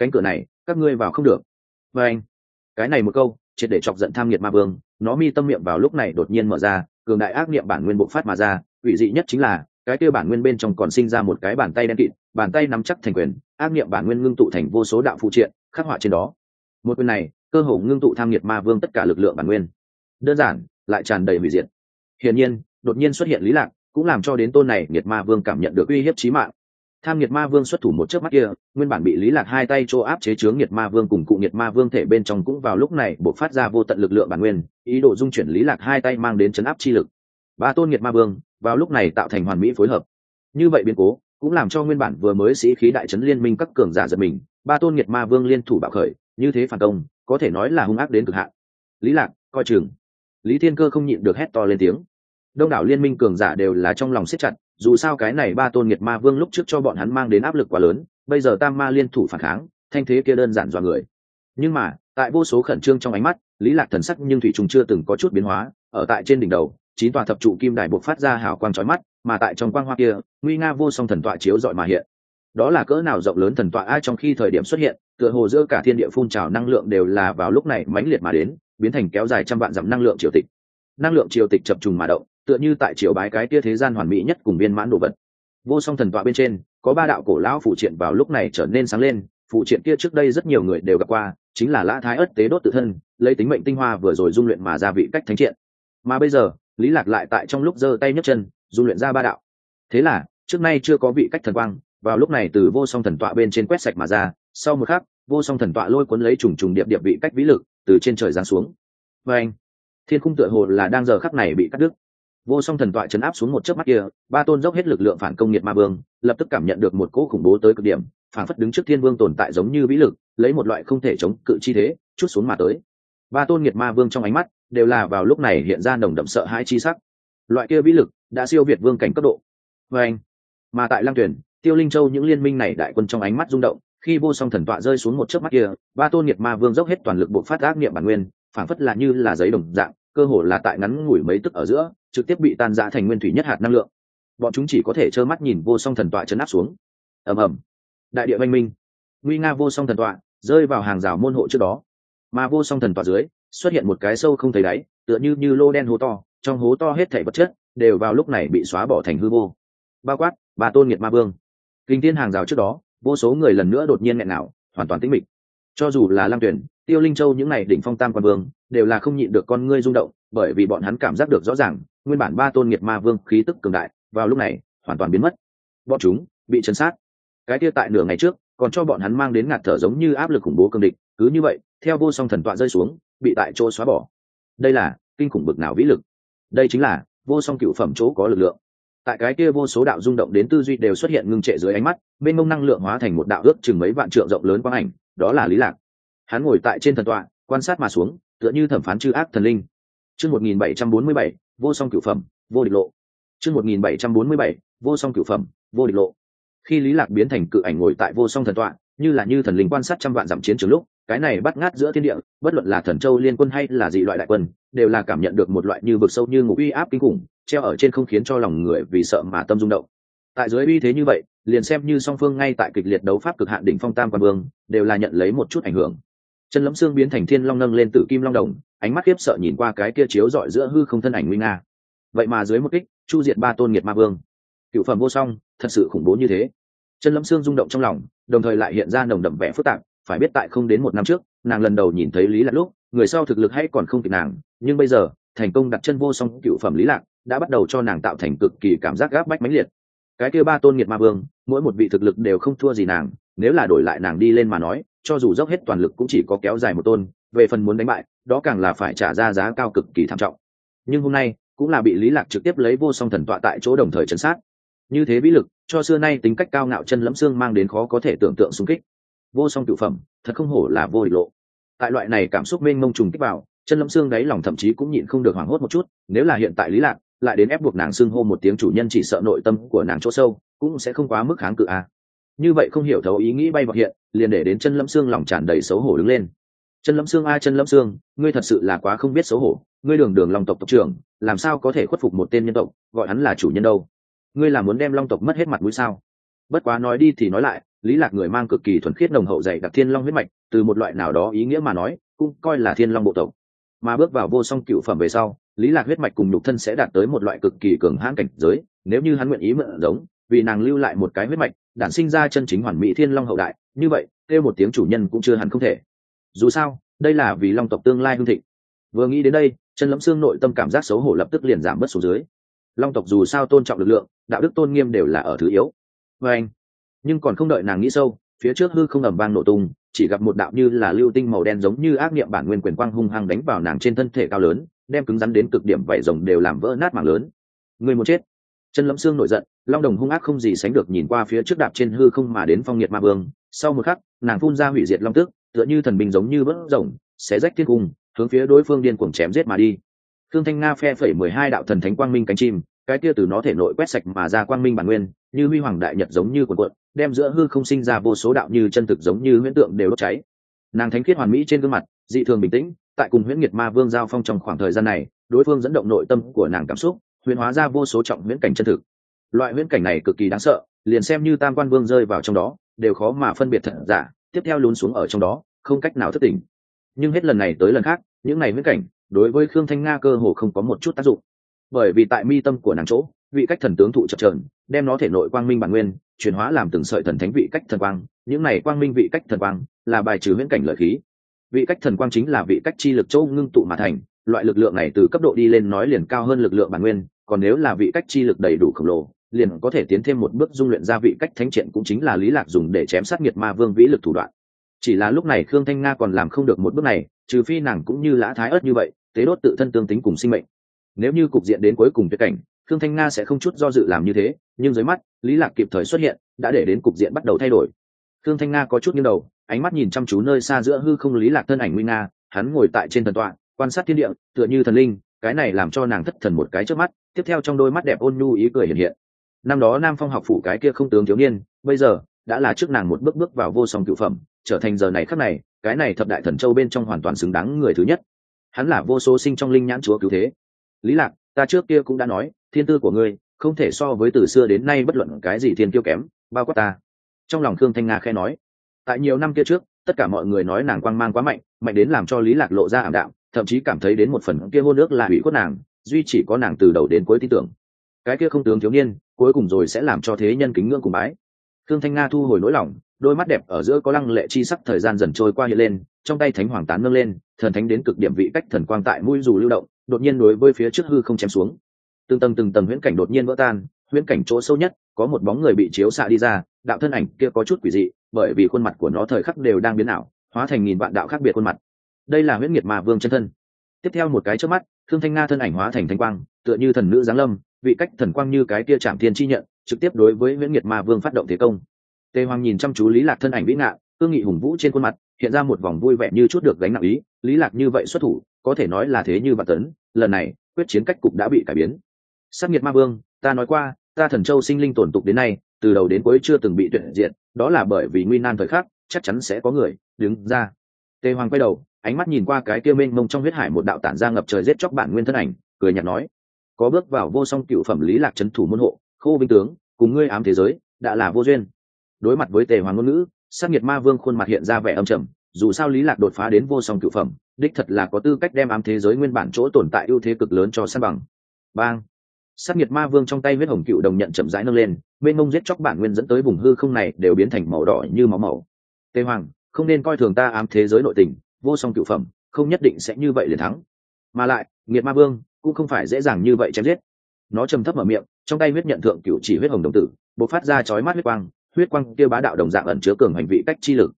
cánh cửa này, các ngươi vào không được. Và anh, cái này một câu, triệt để chọc giận tham nghiệt ma vương, nó mi tâm miệng vào lúc này đột nhiên mở ra, cường đại ác niệm bản nguyên bộ phát mà ra ủy dị nhất chính là, cái kia bản nguyên bên trong còn sinh ra một cái bàn tay đen kịt, bàn tay nắm chắc thành quyền, ác niệm bản nguyên ngưng tụ thành vô số đạo phụ triện, khắc họa trên đó. Một quyền này, cơ hồ ngưng tụ tham nghiệt ma vương tất cả lực lượng bản nguyên. Đơn giản, lại tràn đầy hủy diệt. Hiển nhiên, đột nhiên xuất hiện lý lạc, cũng làm cho đến tôn này nghiệt ma vương cảm nhận được uy hiếp chí mạng tham nhiệt ma vương xuất thủ một chớp mắt kia, nguyên bản bị lý lạc hai tay chỗ áp chế chướng nhiệt ma vương cùng cụ nhiệt ma vương thể bên trong cũng vào lúc này bộc phát ra vô tận lực lượng bản nguyên, ý đồ dung chuyển lý lạc hai tay mang đến chấn áp chi lực. Ba tôn nhiệt ma vương, vào lúc này tạo thành hoàn mỹ phối hợp. Như vậy biến cố, cũng làm cho nguyên bản vừa mới sĩ khí đại trấn liên minh các cường giả giật mình, ba tôn nhiệt ma vương liên thủ bạo khởi, như thế phản công, có thể nói là hung ác đến cực hạn. Lý lạc, coi chừng. Lý thiên cơ không nhịn được hét to lên tiếng. Đông đảo liên minh cường giả đều là trong lòng siết chặt dù sao cái này ba tôn nghiệt ma vương lúc trước cho bọn hắn mang đến áp lực quá lớn, bây giờ tam ma liên thủ phản kháng, thanh thế kia đơn giản dọa người. Nhưng mà, tại vô số khẩn trương trong ánh mắt, lý lạc thần sắc nhưng thủy trùng chưa từng có chút biến hóa, ở tại trên đỉnh đầu, chín tòa thập trụ kim đài buộc phát ra hào quang chói mắt, mà tại trong quang hoa kia, nguy nga vô song thần tọa chiếu dọi mà hiện. Đó là cỡ nào rộng lớn thần tọa ai trong khi thời điểm xuất hiện, tựa hồ giữa cả thiên địa phun trào năng lượng đều là vào lúc này mãnh liệt mà đến, biến thành kéo dài trăm vạn dặm năng lượng triều tịch. Năng lượng triều tịch chập trùng mà động tựa như tại triều bái cái tia thế gian hoàn mỹ nhất cùng viên mãn đồ vật. Vô song thần tọa bên trên, có ba đạo cổ lão phụ triện vào lúc này trở nên sáng lên, phụ triện kia trước đây rất nhiều người đều gặp qua, chính là lã thái ất tế đốt tự thân, lấy tính mệnh tinh hoa vừa rồi dung luyện mà ra vị cách thánh triện. Mà bây giờ, lý lạc lại tại trong lúc giơ tay nhấc chân, dung luyện ra ba đạo. Thế là, trước nay chưa có vị cách thần quang, vào lúc này từ vô song thần tọa bên trên quét sạch mà ra, sau một khắc, vô song thần tọa lôi cuốn lấy trùng trùng điệp điệp vị cách vĩ lực từ trên trời giáng xuống. Và anh, thiên khung tựa hồ là đang giờ khắc này bị cắt đứt vô song thần tọa chấn áp xuống một chớp mắt kia, ba tôn dốc hết lực lượng phản công nhiệt ma vương, lập tức cảm nhận được một cỗ khủng bố tới cực điểm, phản phất đứng trước thiên vương tồn tại giống như vĩ lực, lấy một loại không thể chống cự chi thế, chút xuống mà tới. Ba tôn nhiệt ma vương trong ánh mắt, đều là vào lúc này hiện ra nồng đậm sợ hãi chi sắc. Loại kia vĩ lực đã siêu việt vương cảnh cấp độ. Và anh, mà tại lăng tuyển, tiêu linh châu những liên minh này đại quân trong ánh mắt rung động, khi vô song thần tọa rơi xuống một chớp mắt kia, ba tôn nhiệt ma vương dốc hết toàn lực bộ phát ác niệm bản nguyên, phản phất là như là giấy đồng dạng, cơ hồ là tại ngắn ngủi mấy tức ở giữa trực tiếp bị tan rã thành nguyên thủy nhất hạt năng lượng. Bọn chúng chỉ có thể trơ mắt nhìn vô song thần tọa chấn áp xuống. Ầm ầm. Đại địa văn minh. Nguy nga vô song thần tọa rơi vào hàng rào môn hộ trước đó. Mà vô song thần tọa dưới xuất hiện một cái sâu không thấy đáy, tựa như như lô đen hố to, trong hố to hết thảy vật chất đều vào lúc này bị xóa bỏ thành hư vô. Bao quát, bà tôn nghiệt ma vương. Kinh tiên hàng rào trước đó, vô số người lần nữa đột nhiên nghẹn nào hoàn toàn tĩnh mịch. Cho dù là lang tuyển, tiêu linh châu những n à y đỉnh phong tam quan vương, đều là không nhịn được con ngươi rung động, bởi vì bọn hắn cảm giác được rõ ràng nguyên bản ba tôn nghiệt ma vương khí tức cường đại vào lúc này hoàn toàn biến mất. Bọn chúng bị chấn sát. Cái kia tại nửa ngày trước còn cho bọn hắn mang đến ngạt thở giống như áp lực khủng bố cương địch cứ như vậy theo vô song thần tọa rơi xuống bị tại chỗ xóa bỏ. Đây là kinh khủng bực nào vĩ lực? Đây chính là vô song cựu phẩm chỗ có lực lượng. Tại cái kia vô số đạo rung động đến tư duy đều xuất hiện ngưng trệ dưới ánh mắt bên mông năng lượng hóa thành một đạo ước chừng mấy vạn trượng rộng lớn quang ảnh đó là lý lạc. Hắn ngồi tại trên thần tọa quan sát mà xuống tựa như thẩm phán chư ác thần linh. Chương 1747, vô song cửu phẩm, vô địch lộ. Chương một nghìn bảy trăm bốn mươi bảy, vô song cửu phẩm, vô địch lộ. Khi lý lạc biến thành cự ảnh ngồi tại vô song thần tọa, như là như thần linh quan sát trăm vạn dặm chiến trường lúc, cái này bắt ngát giữa thiên địa, bất luận là thần châu liên quân hay là dị loại đại quân, đều là cảm nhận được một loại như vực sâu như ngục uy áp kinh khủng, treo ở trên không khiến cho lòng người vì sợ mà tâm rung động. Tại dưới uy thế như vậy, liền xem như song phương ngay tại kịch liệt đấu pháp cực hạn đỉnh phong tam quan vương, đều là nhận lấy một chút ảnh hưởng. Chân lẫm xương biến thành thiên long nâng lên tử kim long đồng ánh mắt khiếp sợ nhìn qua cái kia chiếu dọi giữa hư không thân ảnh nguy nga. Vậy mà dưới một kích, chu diệt ba tôn nghiệt ma vương. Cựu phẩm vô song, thật sự khủng bố như thế. Chân lâm xương rung động trong lòng, đồng thời lại hiện ra nồng đậm vẻ phức tạp, phải biết tại không đến một năm trước, nàng lần đầu nhìn thấy lý lạc lúc, người sau thực lực hay còn không kịp nàng, nhưng bây giờ, thành công đặt chân vô song cựu phẩm lý lạc, đã bắt đầu cho nàng tạo thành cực kỳ cảm giác gáp bách mãnh liệt. Cái kia ba tôn nghiệt ma vương, mỗi một vị thực lực đều không thua gì nàng, nếu là đổi lại nàng đi lên mà nói, cho dù dốc hết toàn lực cũng chỉ có kéo dài một tôn, về phần muốn đánh bại đó càng là phải trả ra giá cao cực kỳ thảm trọng. Nhưng hôm nay, cũng là bị lý lạc trực tiếp lấy vô song thần tọa tại chỗ đồng thời chấn sát. Như thế vĩ lực, cho xưa nay tính cách cao ngạo chân lẫm xương mang đến khó có thể tưởng tượng xung kích. Vô song cựu phẩm, thật không hổ là vô địch lộ. Tại loại này cảm xúc mênh mông trùng kích vào, chân lẫm xương đáy lòng thậm chí cũng nhịn không được hoảng hốt một chút, nếu là hiện tại lý lạc lại đến ép buộc nàng xương hô một tiếng chủ nhân chỉ sợ nội tâm của nàng chỗ sâu cũng sẽ không quá mức kháng cự a. À. như vậy không hiểu thấu ý nghĩ bay vào hiện, liền để đến chân lẫm xương lòng tràn đầy xấu hổ đứng lên chân lâm xương a, chân lâm xương ngươi thật sự là quá không biết xấu hổ. Ngươi đường đường long tộc tộc trưởng, làm sao có thể khuất phục một tên nhân tộc, gọi hắn là chủ nhân đâu? Ngươi là muốn đem long tộc mất hết mặt mũi sao? Bất quá nói đi thì nói lại, lý lạc người mang cực kỳ thuần khiết nồng hậu dày đặc thiên long huyết mạch, từ một loại nào đó ý nghĩa mà nói, cũng coi là thiên long bộ tộc. Mà bước vào vô song cựu phẩm về sau, lý lạc huyết mạch cùng nhục thân sẽ đạt tới một loại cực kỳ cường hãn cảnh giới, nếu như hắn nguyện ý mượn giống, vì nàng lưu lại một cái huyết mạch, đản sinh ra chân chính hoàn mỹ thiên long hậu đại, như vậy, kêu một tiếng chủ nhân cũng chưa hẳn không thể dù sao, đây là vì long tộc tương lai hương thịnh. Vừa nghĩ đến đây chân lẫm xương nội tâm cảm giác xấu hổ lập tức liền giảm bớt xuống dưới. Long tộc dù sao tôn trọng lực lượng, đạo đức tôn nghiêm đều là ở thứ yếu. Và anh, nhưng còn không đợi nàng nghĩ sâu, phía trước hư không ầm vang nổ tung, chỉ gặp một đạo như là lưu tinh màu đen giống như ác niệm bản nguyên quyền quang hung hăng đánh vào nàng trên thân thể cao lớn, đem cứng rắn đến cực điểm vảy rồng đều làm vỡ nát mảng lớn. Người một chết. Chân lẫm xương nổi giận, long đồng hung ác không gì sánh được nhìn qua phía trước đạp trên hư không mà đến phong nhiệt ma vương. Sau một khắc, nàng phun ra hủy diệt long tức tựa như thần binh giống như vỡ rồng, xé rách thiên cung, hướng phía đối phương điên cuồng chém giết mà đi. Thương thanh nga phe phẩy mười hai đạo thần thánh quang minh cánh chim, cái tia từ nó thể nội quét sạch mà ra quang minh bản nguyên, như huy hoàng đại nhật giống như cuộn cuộn, đem giữa hư không sinh ra vô số đạo như chân thực giống như huyễn tượng đều đốt cháy. Nàng thánh khiết hoàn mỹ trên gương mặt, dị thường bình tĩnh, tại cùng huyễn nghiệt ma vương giao phong trong khoảng thời gian này, đối phương dẫn động nội tâm của nàng cảm xúc huyễn hóa ra vô số trọng huyễn cảnh chân thực. Loại huyễn cảnh này cực kỳ đáng sợ, liền xem như tam quan vương rơi vào trong đó, đều khó mà phân biệt thật giả tiếp theo lún xuống ở trong đó, không cách nào thất tình nhưng hết lần này tới lần khác, những này huyễn cảnh, đối với khương thanh nga cơ hồ không có một chút tác dụng. Bởi vì tại mi tâm của nàng chỗ, vị cách thần tướng thụ chập trờn đem nó thể nội quang minh bản nguyên, chuyển hóa làm từng sợi thần thánh vị cách thần quang. Những này quang minh vị cách thần quang là bài trừ huyễn cảnh lợi khí. Vị cách thần quang chính là vị cách chi lực châu ngưng tụ mà thành, loại lực lượng này từ cấp độ đi lên nói liền cao hơn lực lượng bản nguyên, còn nếu là vị cách chi lực đầy đủ khổng lồ liền có thể tiến thêm một bước dung luyện gia vị cách thánh triện cũng chính là lý lạc dùng để chém sát nghiệt ma vương vĩ lực thủ đoạn. Chỉ là lúc này khương thanh nga còn làm không được một bước này, trừ phi nàng cũng như lã thái ớt như vậy, tế đốt tự thân tương tính cùng sinh mệnh. Nếu như cục diện đến cuối cùng tuyệt cảnh, khương thanh nga sẽ không chút do dự làm như thế, nhưng dưới mắt, lý lạc kịp thời xuất hiện, đã để đến cục diện bắt đầu thay đổi. Khương thanh nga có chút nghiêng đầu, ánh mắt nhìn chăm chú nơi xa giữa hư không lý lạc thân ảnh nguy nga, hắn ngồi tại trên thần tọa, quan sát thiên địa, tựa như thần linh, cái này làm cho nàng thất thần một cái trước mắt, tiếp theo trong đôi mắt đẹp ôn nhu ý cười hiện hiện năm đó nam phong học phủ cái kia không tướng thiếu niên, bây giờ, đã là trước nàng một bước bước vào vô song cựu phẩm, trở thành giờ này khắc này, cái này thập đại thần châu bên trong hoàn toàn xứng đáng người thứ nhất. Hắn là vô số sinh trong linh nhãn chúa cứu thế. Lý lạc, ta trước kia cũng đã nói, thiên tư của ngươi, không thể so với từ xưa đến nay bất luận cái gì thiên kiêu kém, bao quát ta. Trong lòng khương thanh nga khẽ nói. Tại nhiều năm kia trước, tất cả mọi người nói nàng quang mang quá mạnh mạnh đến làm cho lý lạc lộ ra ảm đạm, thậm chí cảm thấy đến một phần kia hôn nước là hủy khuất nàng, duy chỉ có nàng từ đầu đến cuối tin tưởng. Cái kia không tướng thiếu niên cuối cùng rồi sẽ làm cho thế nhân kính ngưỡng cùng bái. Thương thanh nga thu hồi nỗi lòng, đôi mắt đẹp ở giữa có lăng lệ chi sắc thời gian dần trôi qua hiện lên, trong tay thánh hoàng tán nâng lên, thần thánh đến cực điểm vị cách thần quang tại mũi dù lưu động, đột nhiên đối với phía trước hư không chém xuống. Từng tầng từng tầng huyễn cảnh đột nhiên vỡ tan, huyễn cảnh chỗ sâu nhất, có một bóng người bị chiếu xạ đi ra, đạo thân ảnh kia có chút quỷ dị, bởi vì khuôn mặt của nó thời khắc đều đang biến ảo, hóa thành nghìn vạn đạo khác biệt khuôn mặt. Đây là huyễn nghiệt mà vương chân thân. Tiếp theo một cái trước mắt thương thanh nga thân ảnh hóa thành thanh quang tựa như thần nữ giáng lâm, vị cách thần quang như cái kia chạm thiên chi nhận, trực tiếp đối với nguyễn nghiệt ma vương phát động thế công. Tề hoàng nhìn chăm chú lý lạc thân ảnh vĩ ngạ, cương nghị hùng vũ trên khuôn mặt, hiện ra một vòng vui vẻ như chút được gánh nặng ý, lý lạc như vậy xuất thủ, có thể nói là thế như vạn tấn, lần này, quyết chiến cách cục đã bị cải biến. Sát nghiệt ma vương, ta nói qua, ta thần châu sinh linh tổn tục đến nay, từ đầu đến cuối chưa từng bị tuyệt diệt, đó là bởi vì nguy nan thời khắc, chắc chắn sẽ có người đứng ra. Tề hoàng quay đầu, ánh mắt nhìn qua cái kia mênh mông trong huyết hải một đạo tản ra ngập trời giết chóc bản nguyên thân ảnh, cười nhạt nói có bước vào vô song cựu phẩm lý lạc trấn thủ môn hộ, khô binh tướng, cùng ngươi ám thế giới, đã là vô duyên. Đối mặt với tề hoàng ngôn ngữ, sát nhiệt ma vương khuôn mặt hiện ra vẻ âm trầm, dù sao lý lạc đột phá đến vô song cựu phẩm, đích thật là có tư cách đem ám thế giới nguyên bản chỗ tồn tại ưu thế cực lớn cho san bằng. Bang! Sát nhiệt ma vương trong tay huyết hồng cựu đồng nhận chậm rãi nâng lên bên mông giết chóc bản nguyên dẫn tới vùng hư không này đều biến thành màu đỏ như máu màu. Tề hoàng, không nên coi thường ta ám thế giới nội tình, vô song cựu phẩm, không nhất định sẽ như vậy liền thắng. Mà lại, nghiệt ma vương cũng không phải dễ dàng như vậy chém giết. Nó trầm thấp mở miệng, trong tay huyết nhận thượng cựu chỉ huyết hồng đồng tử, bộc phát ra chói mắt huyết quang huyết quang kia bá đạo đồng dạng ẩn chứa cường hành vị cách chi lực.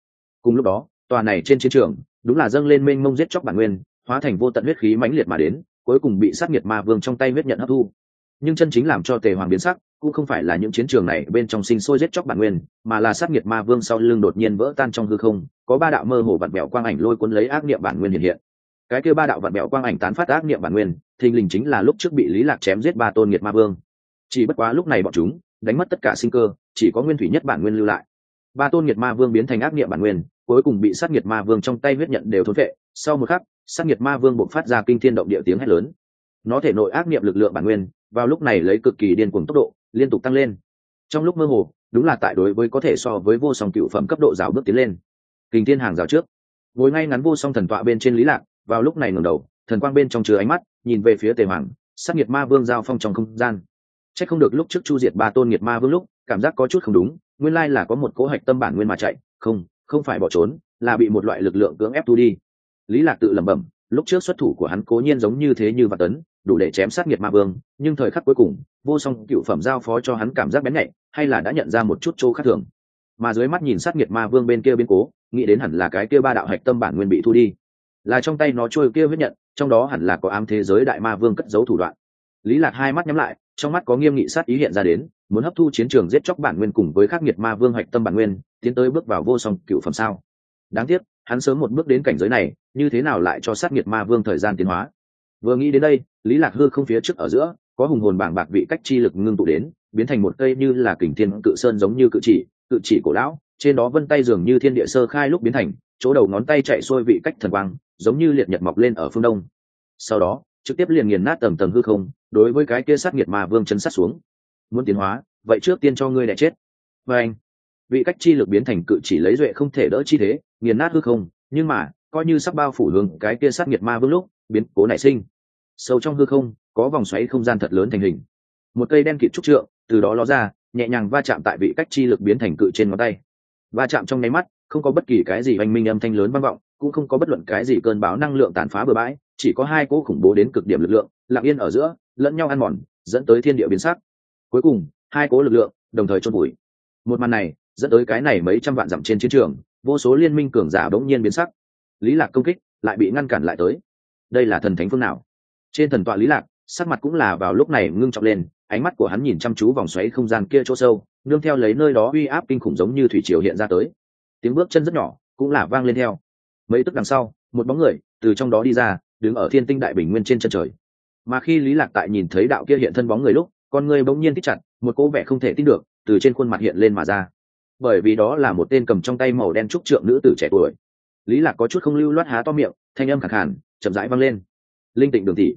Cùng lúc đó, tòa này trên chiến trường, đúng là dâng lên mênh mông giết chóc bản nguyên, hóa thành vô tận huyết khí mãnh liệt mà đến, cuối cùng bị sát nhiệt ma vương trong tay huyết nhận hấp thu. Nhưng chân chính làm cho tề hoàng biến sắc, cũng không phải là những chiến trường này bên trong sinh sôi giết chóc bản nguyên, mà là sát nhiệt ma vương sau lưng đột nhiên vỡ tan trong hư không, có ba đạo mơ hồ vặn bẹo quang ảnh lôi cuốn lấy ác niệm bản nguyên hiện hiện. Cái kia ba đạo vặn bẹo quang ảnh tán phát ác niệm bản nguyên thình lình chính là lúc trước bị lý lạc chém giết ba tôn nghiệt ma vương. Chỉ bất quá lúc này bọn chúng đánh mất tất cả sinh cơ, chỉ có nguyên thủy nhất bản nguyên lưu lại. Ba tôn nghiệt ma vương biến thành ác niệm bản nguyên, cuối cùng bị sát nghiệt ma vương trong tay huyết nhận đều thốn vệ sau một khắc, sát nghiệt ma vương buộc phát ra kinh thiên động địa tiếng hét lớn. Nó thể nội ác niệm lực lượng bản nguyên, vào lúc này lấy cực kỳ điên cuồng tốc độ, liên tục tăng lên. Trong lúc mơ hồ, đúng là tại đối với có thể so với vô song cựu phẩm cấp độ rào bước tiến lên. Kinh thiên hàng rào trước. Ngồi ngay ngắn vô song thần tọa bên trên lý lạc, vào lúc này ngẩng đầu thần quang bên trong chứa ánh mắt, nhìn về phía tề hoàng sát nghiệt ma vương giao phong trong không gian. Chắc không được lúc trước chu diệt ba tôn nghiệt ma vương lúc, cảm giác có chút không đúng, nguyên lai là có một cỗ hạch tâm bản nguyên mà chạy. Không không phải bỏ trốn, là bị một loại lực lượng cưỡng ép thu đi. Lý lạc tự lẩm bẩm, lúc trước xuất thủ của hắn cố nhiên giống như thế như và tấn, đủ để chém sát nghiệt ma vương, nhưng thời khắc cuối cùng, vô song cựu phẩm giao phó cho hắn cảm giác bén nhạy, hay là đã nhận ra một chút chỗ khác thường. Mà dưới mắt nhìn sát nghiệt ma vương bên kia biến cố, nghĩ đến hẳn là cái kia ba đạo hạch tâm bản nguyên bị thu đi. Là trong tay nó trôi kia huyết nhận trong đó hẳn là có ám thế giới đại ma vương cất giấu thủ đoạn. Lý lạc hai mắt nhắm lại, trong mắt có nghiêm nghị sát ý hiện ra đến, muốn hấp thu chiến trường giết chóc bản nguyên cùng với khắc nghiệt ma vương hạch tâm bản nguyên, tiến tới bước vào vô song cựu phẩm sao. Đáng tiếc, hắn sớm một bước đến cảnh giới này, như thế nào lại cho sát nghiệt ma vương thời gian tiến hóa? Vừa nghĩ đến đây, lý lạc hư không phía trước ở giữa, có hùng hồn bảng bạc vị cách chi lực ngưng tụ đến, biến thành một cây như là kình thiên cự sơn giống như cự chỉ cự chỉ cổ lão, trên đó vân tay dường như thiên địa sơ khai lúc biến thành chỗ đầu ngón tay chạy xuôi vị cách thần quang, giống như liệt nhật mọc lên ở phương đông. Sau đó, trực tiếp liền nghiền nát tầng tầng hư không, đối với cái kia sát nghiệt ma vương chấn sát xuống. Muốn tiến hóa, vậy trước tiên cho ngươi đẻ chết. Và anh, vị cách chi lực biến thành cự chỉ lấy duệ không thể đỡ chi thế, nghiền nát hư không, nhưng mà, coi như sắp bao phủ hướng cái kia sát nghiệt ma vương lúc, biến cố nảy sinh. Sâu trong hư không, có vòng xoáy không gian thật lớn thành hình. Một cây đen kịt trúc trượng, từ đó ló ra, nhẹ nhàng va chạm tại vị cách chi lực biến thành cự trên ngón tay. Va chạm trong nháy mắt không có bất kỳ cái gì oanh minh âm thanh lớn vang vọng, cũng không có bất luận cái gì cơn bão năng lượng tàn phá bừa bãi, chỉ có hai cỗ khủng bố đến cực điểm lực lượng, lặng yên ở giữa, lẫn nhau ăn mòn, dẫn tới thiên địa biến sắc. Cuối cùng, hai cỗ lực lượng đồng thời chôn bụi một màn này, dẫn tới cái này mấy trăm vạn dặm trên chiến trường, vô số liên minh cường giả bỗng nhiên biến sắc. Lý lạc công kích lại bị ngăn cản lại tới. Đây là thần thánh phương nào? Trên thần tọa lý lạc, sắc mặt cũng là vào lúc này ngưng trọng lên, ánh mắt của hắn nhìn chăm chú vòng xoáy không gian kia chỗ sâu, nương theo lấy nơi đó uy áp kinh khủng giống như thủy triều hiện ra tới tiếng bước chân rất nhỏ, cũng là vang lên theo. Mấy tức đằng sau, một bóng người từ trong đó đi ra, đứng ở thiên tinh đại bình nguyên trên chân trời. Mà khi lý lạc tại nhìn thấy đạo kia hiện thân bóng người lúc, con người bỗng nhiên thích chặt, một cô vẻ không thể tin được từ trên khuôn mặt hiện lên mà ra. Bởi vì đó là một tên cầm trong tay màu đen trúc trượng nữ tử trẻ tuổi. Lý lạc có chút không lưu loát há to miệng, thanh âm khẳng hẳn chậm rãi vang lên. Linh tịnh đường thị.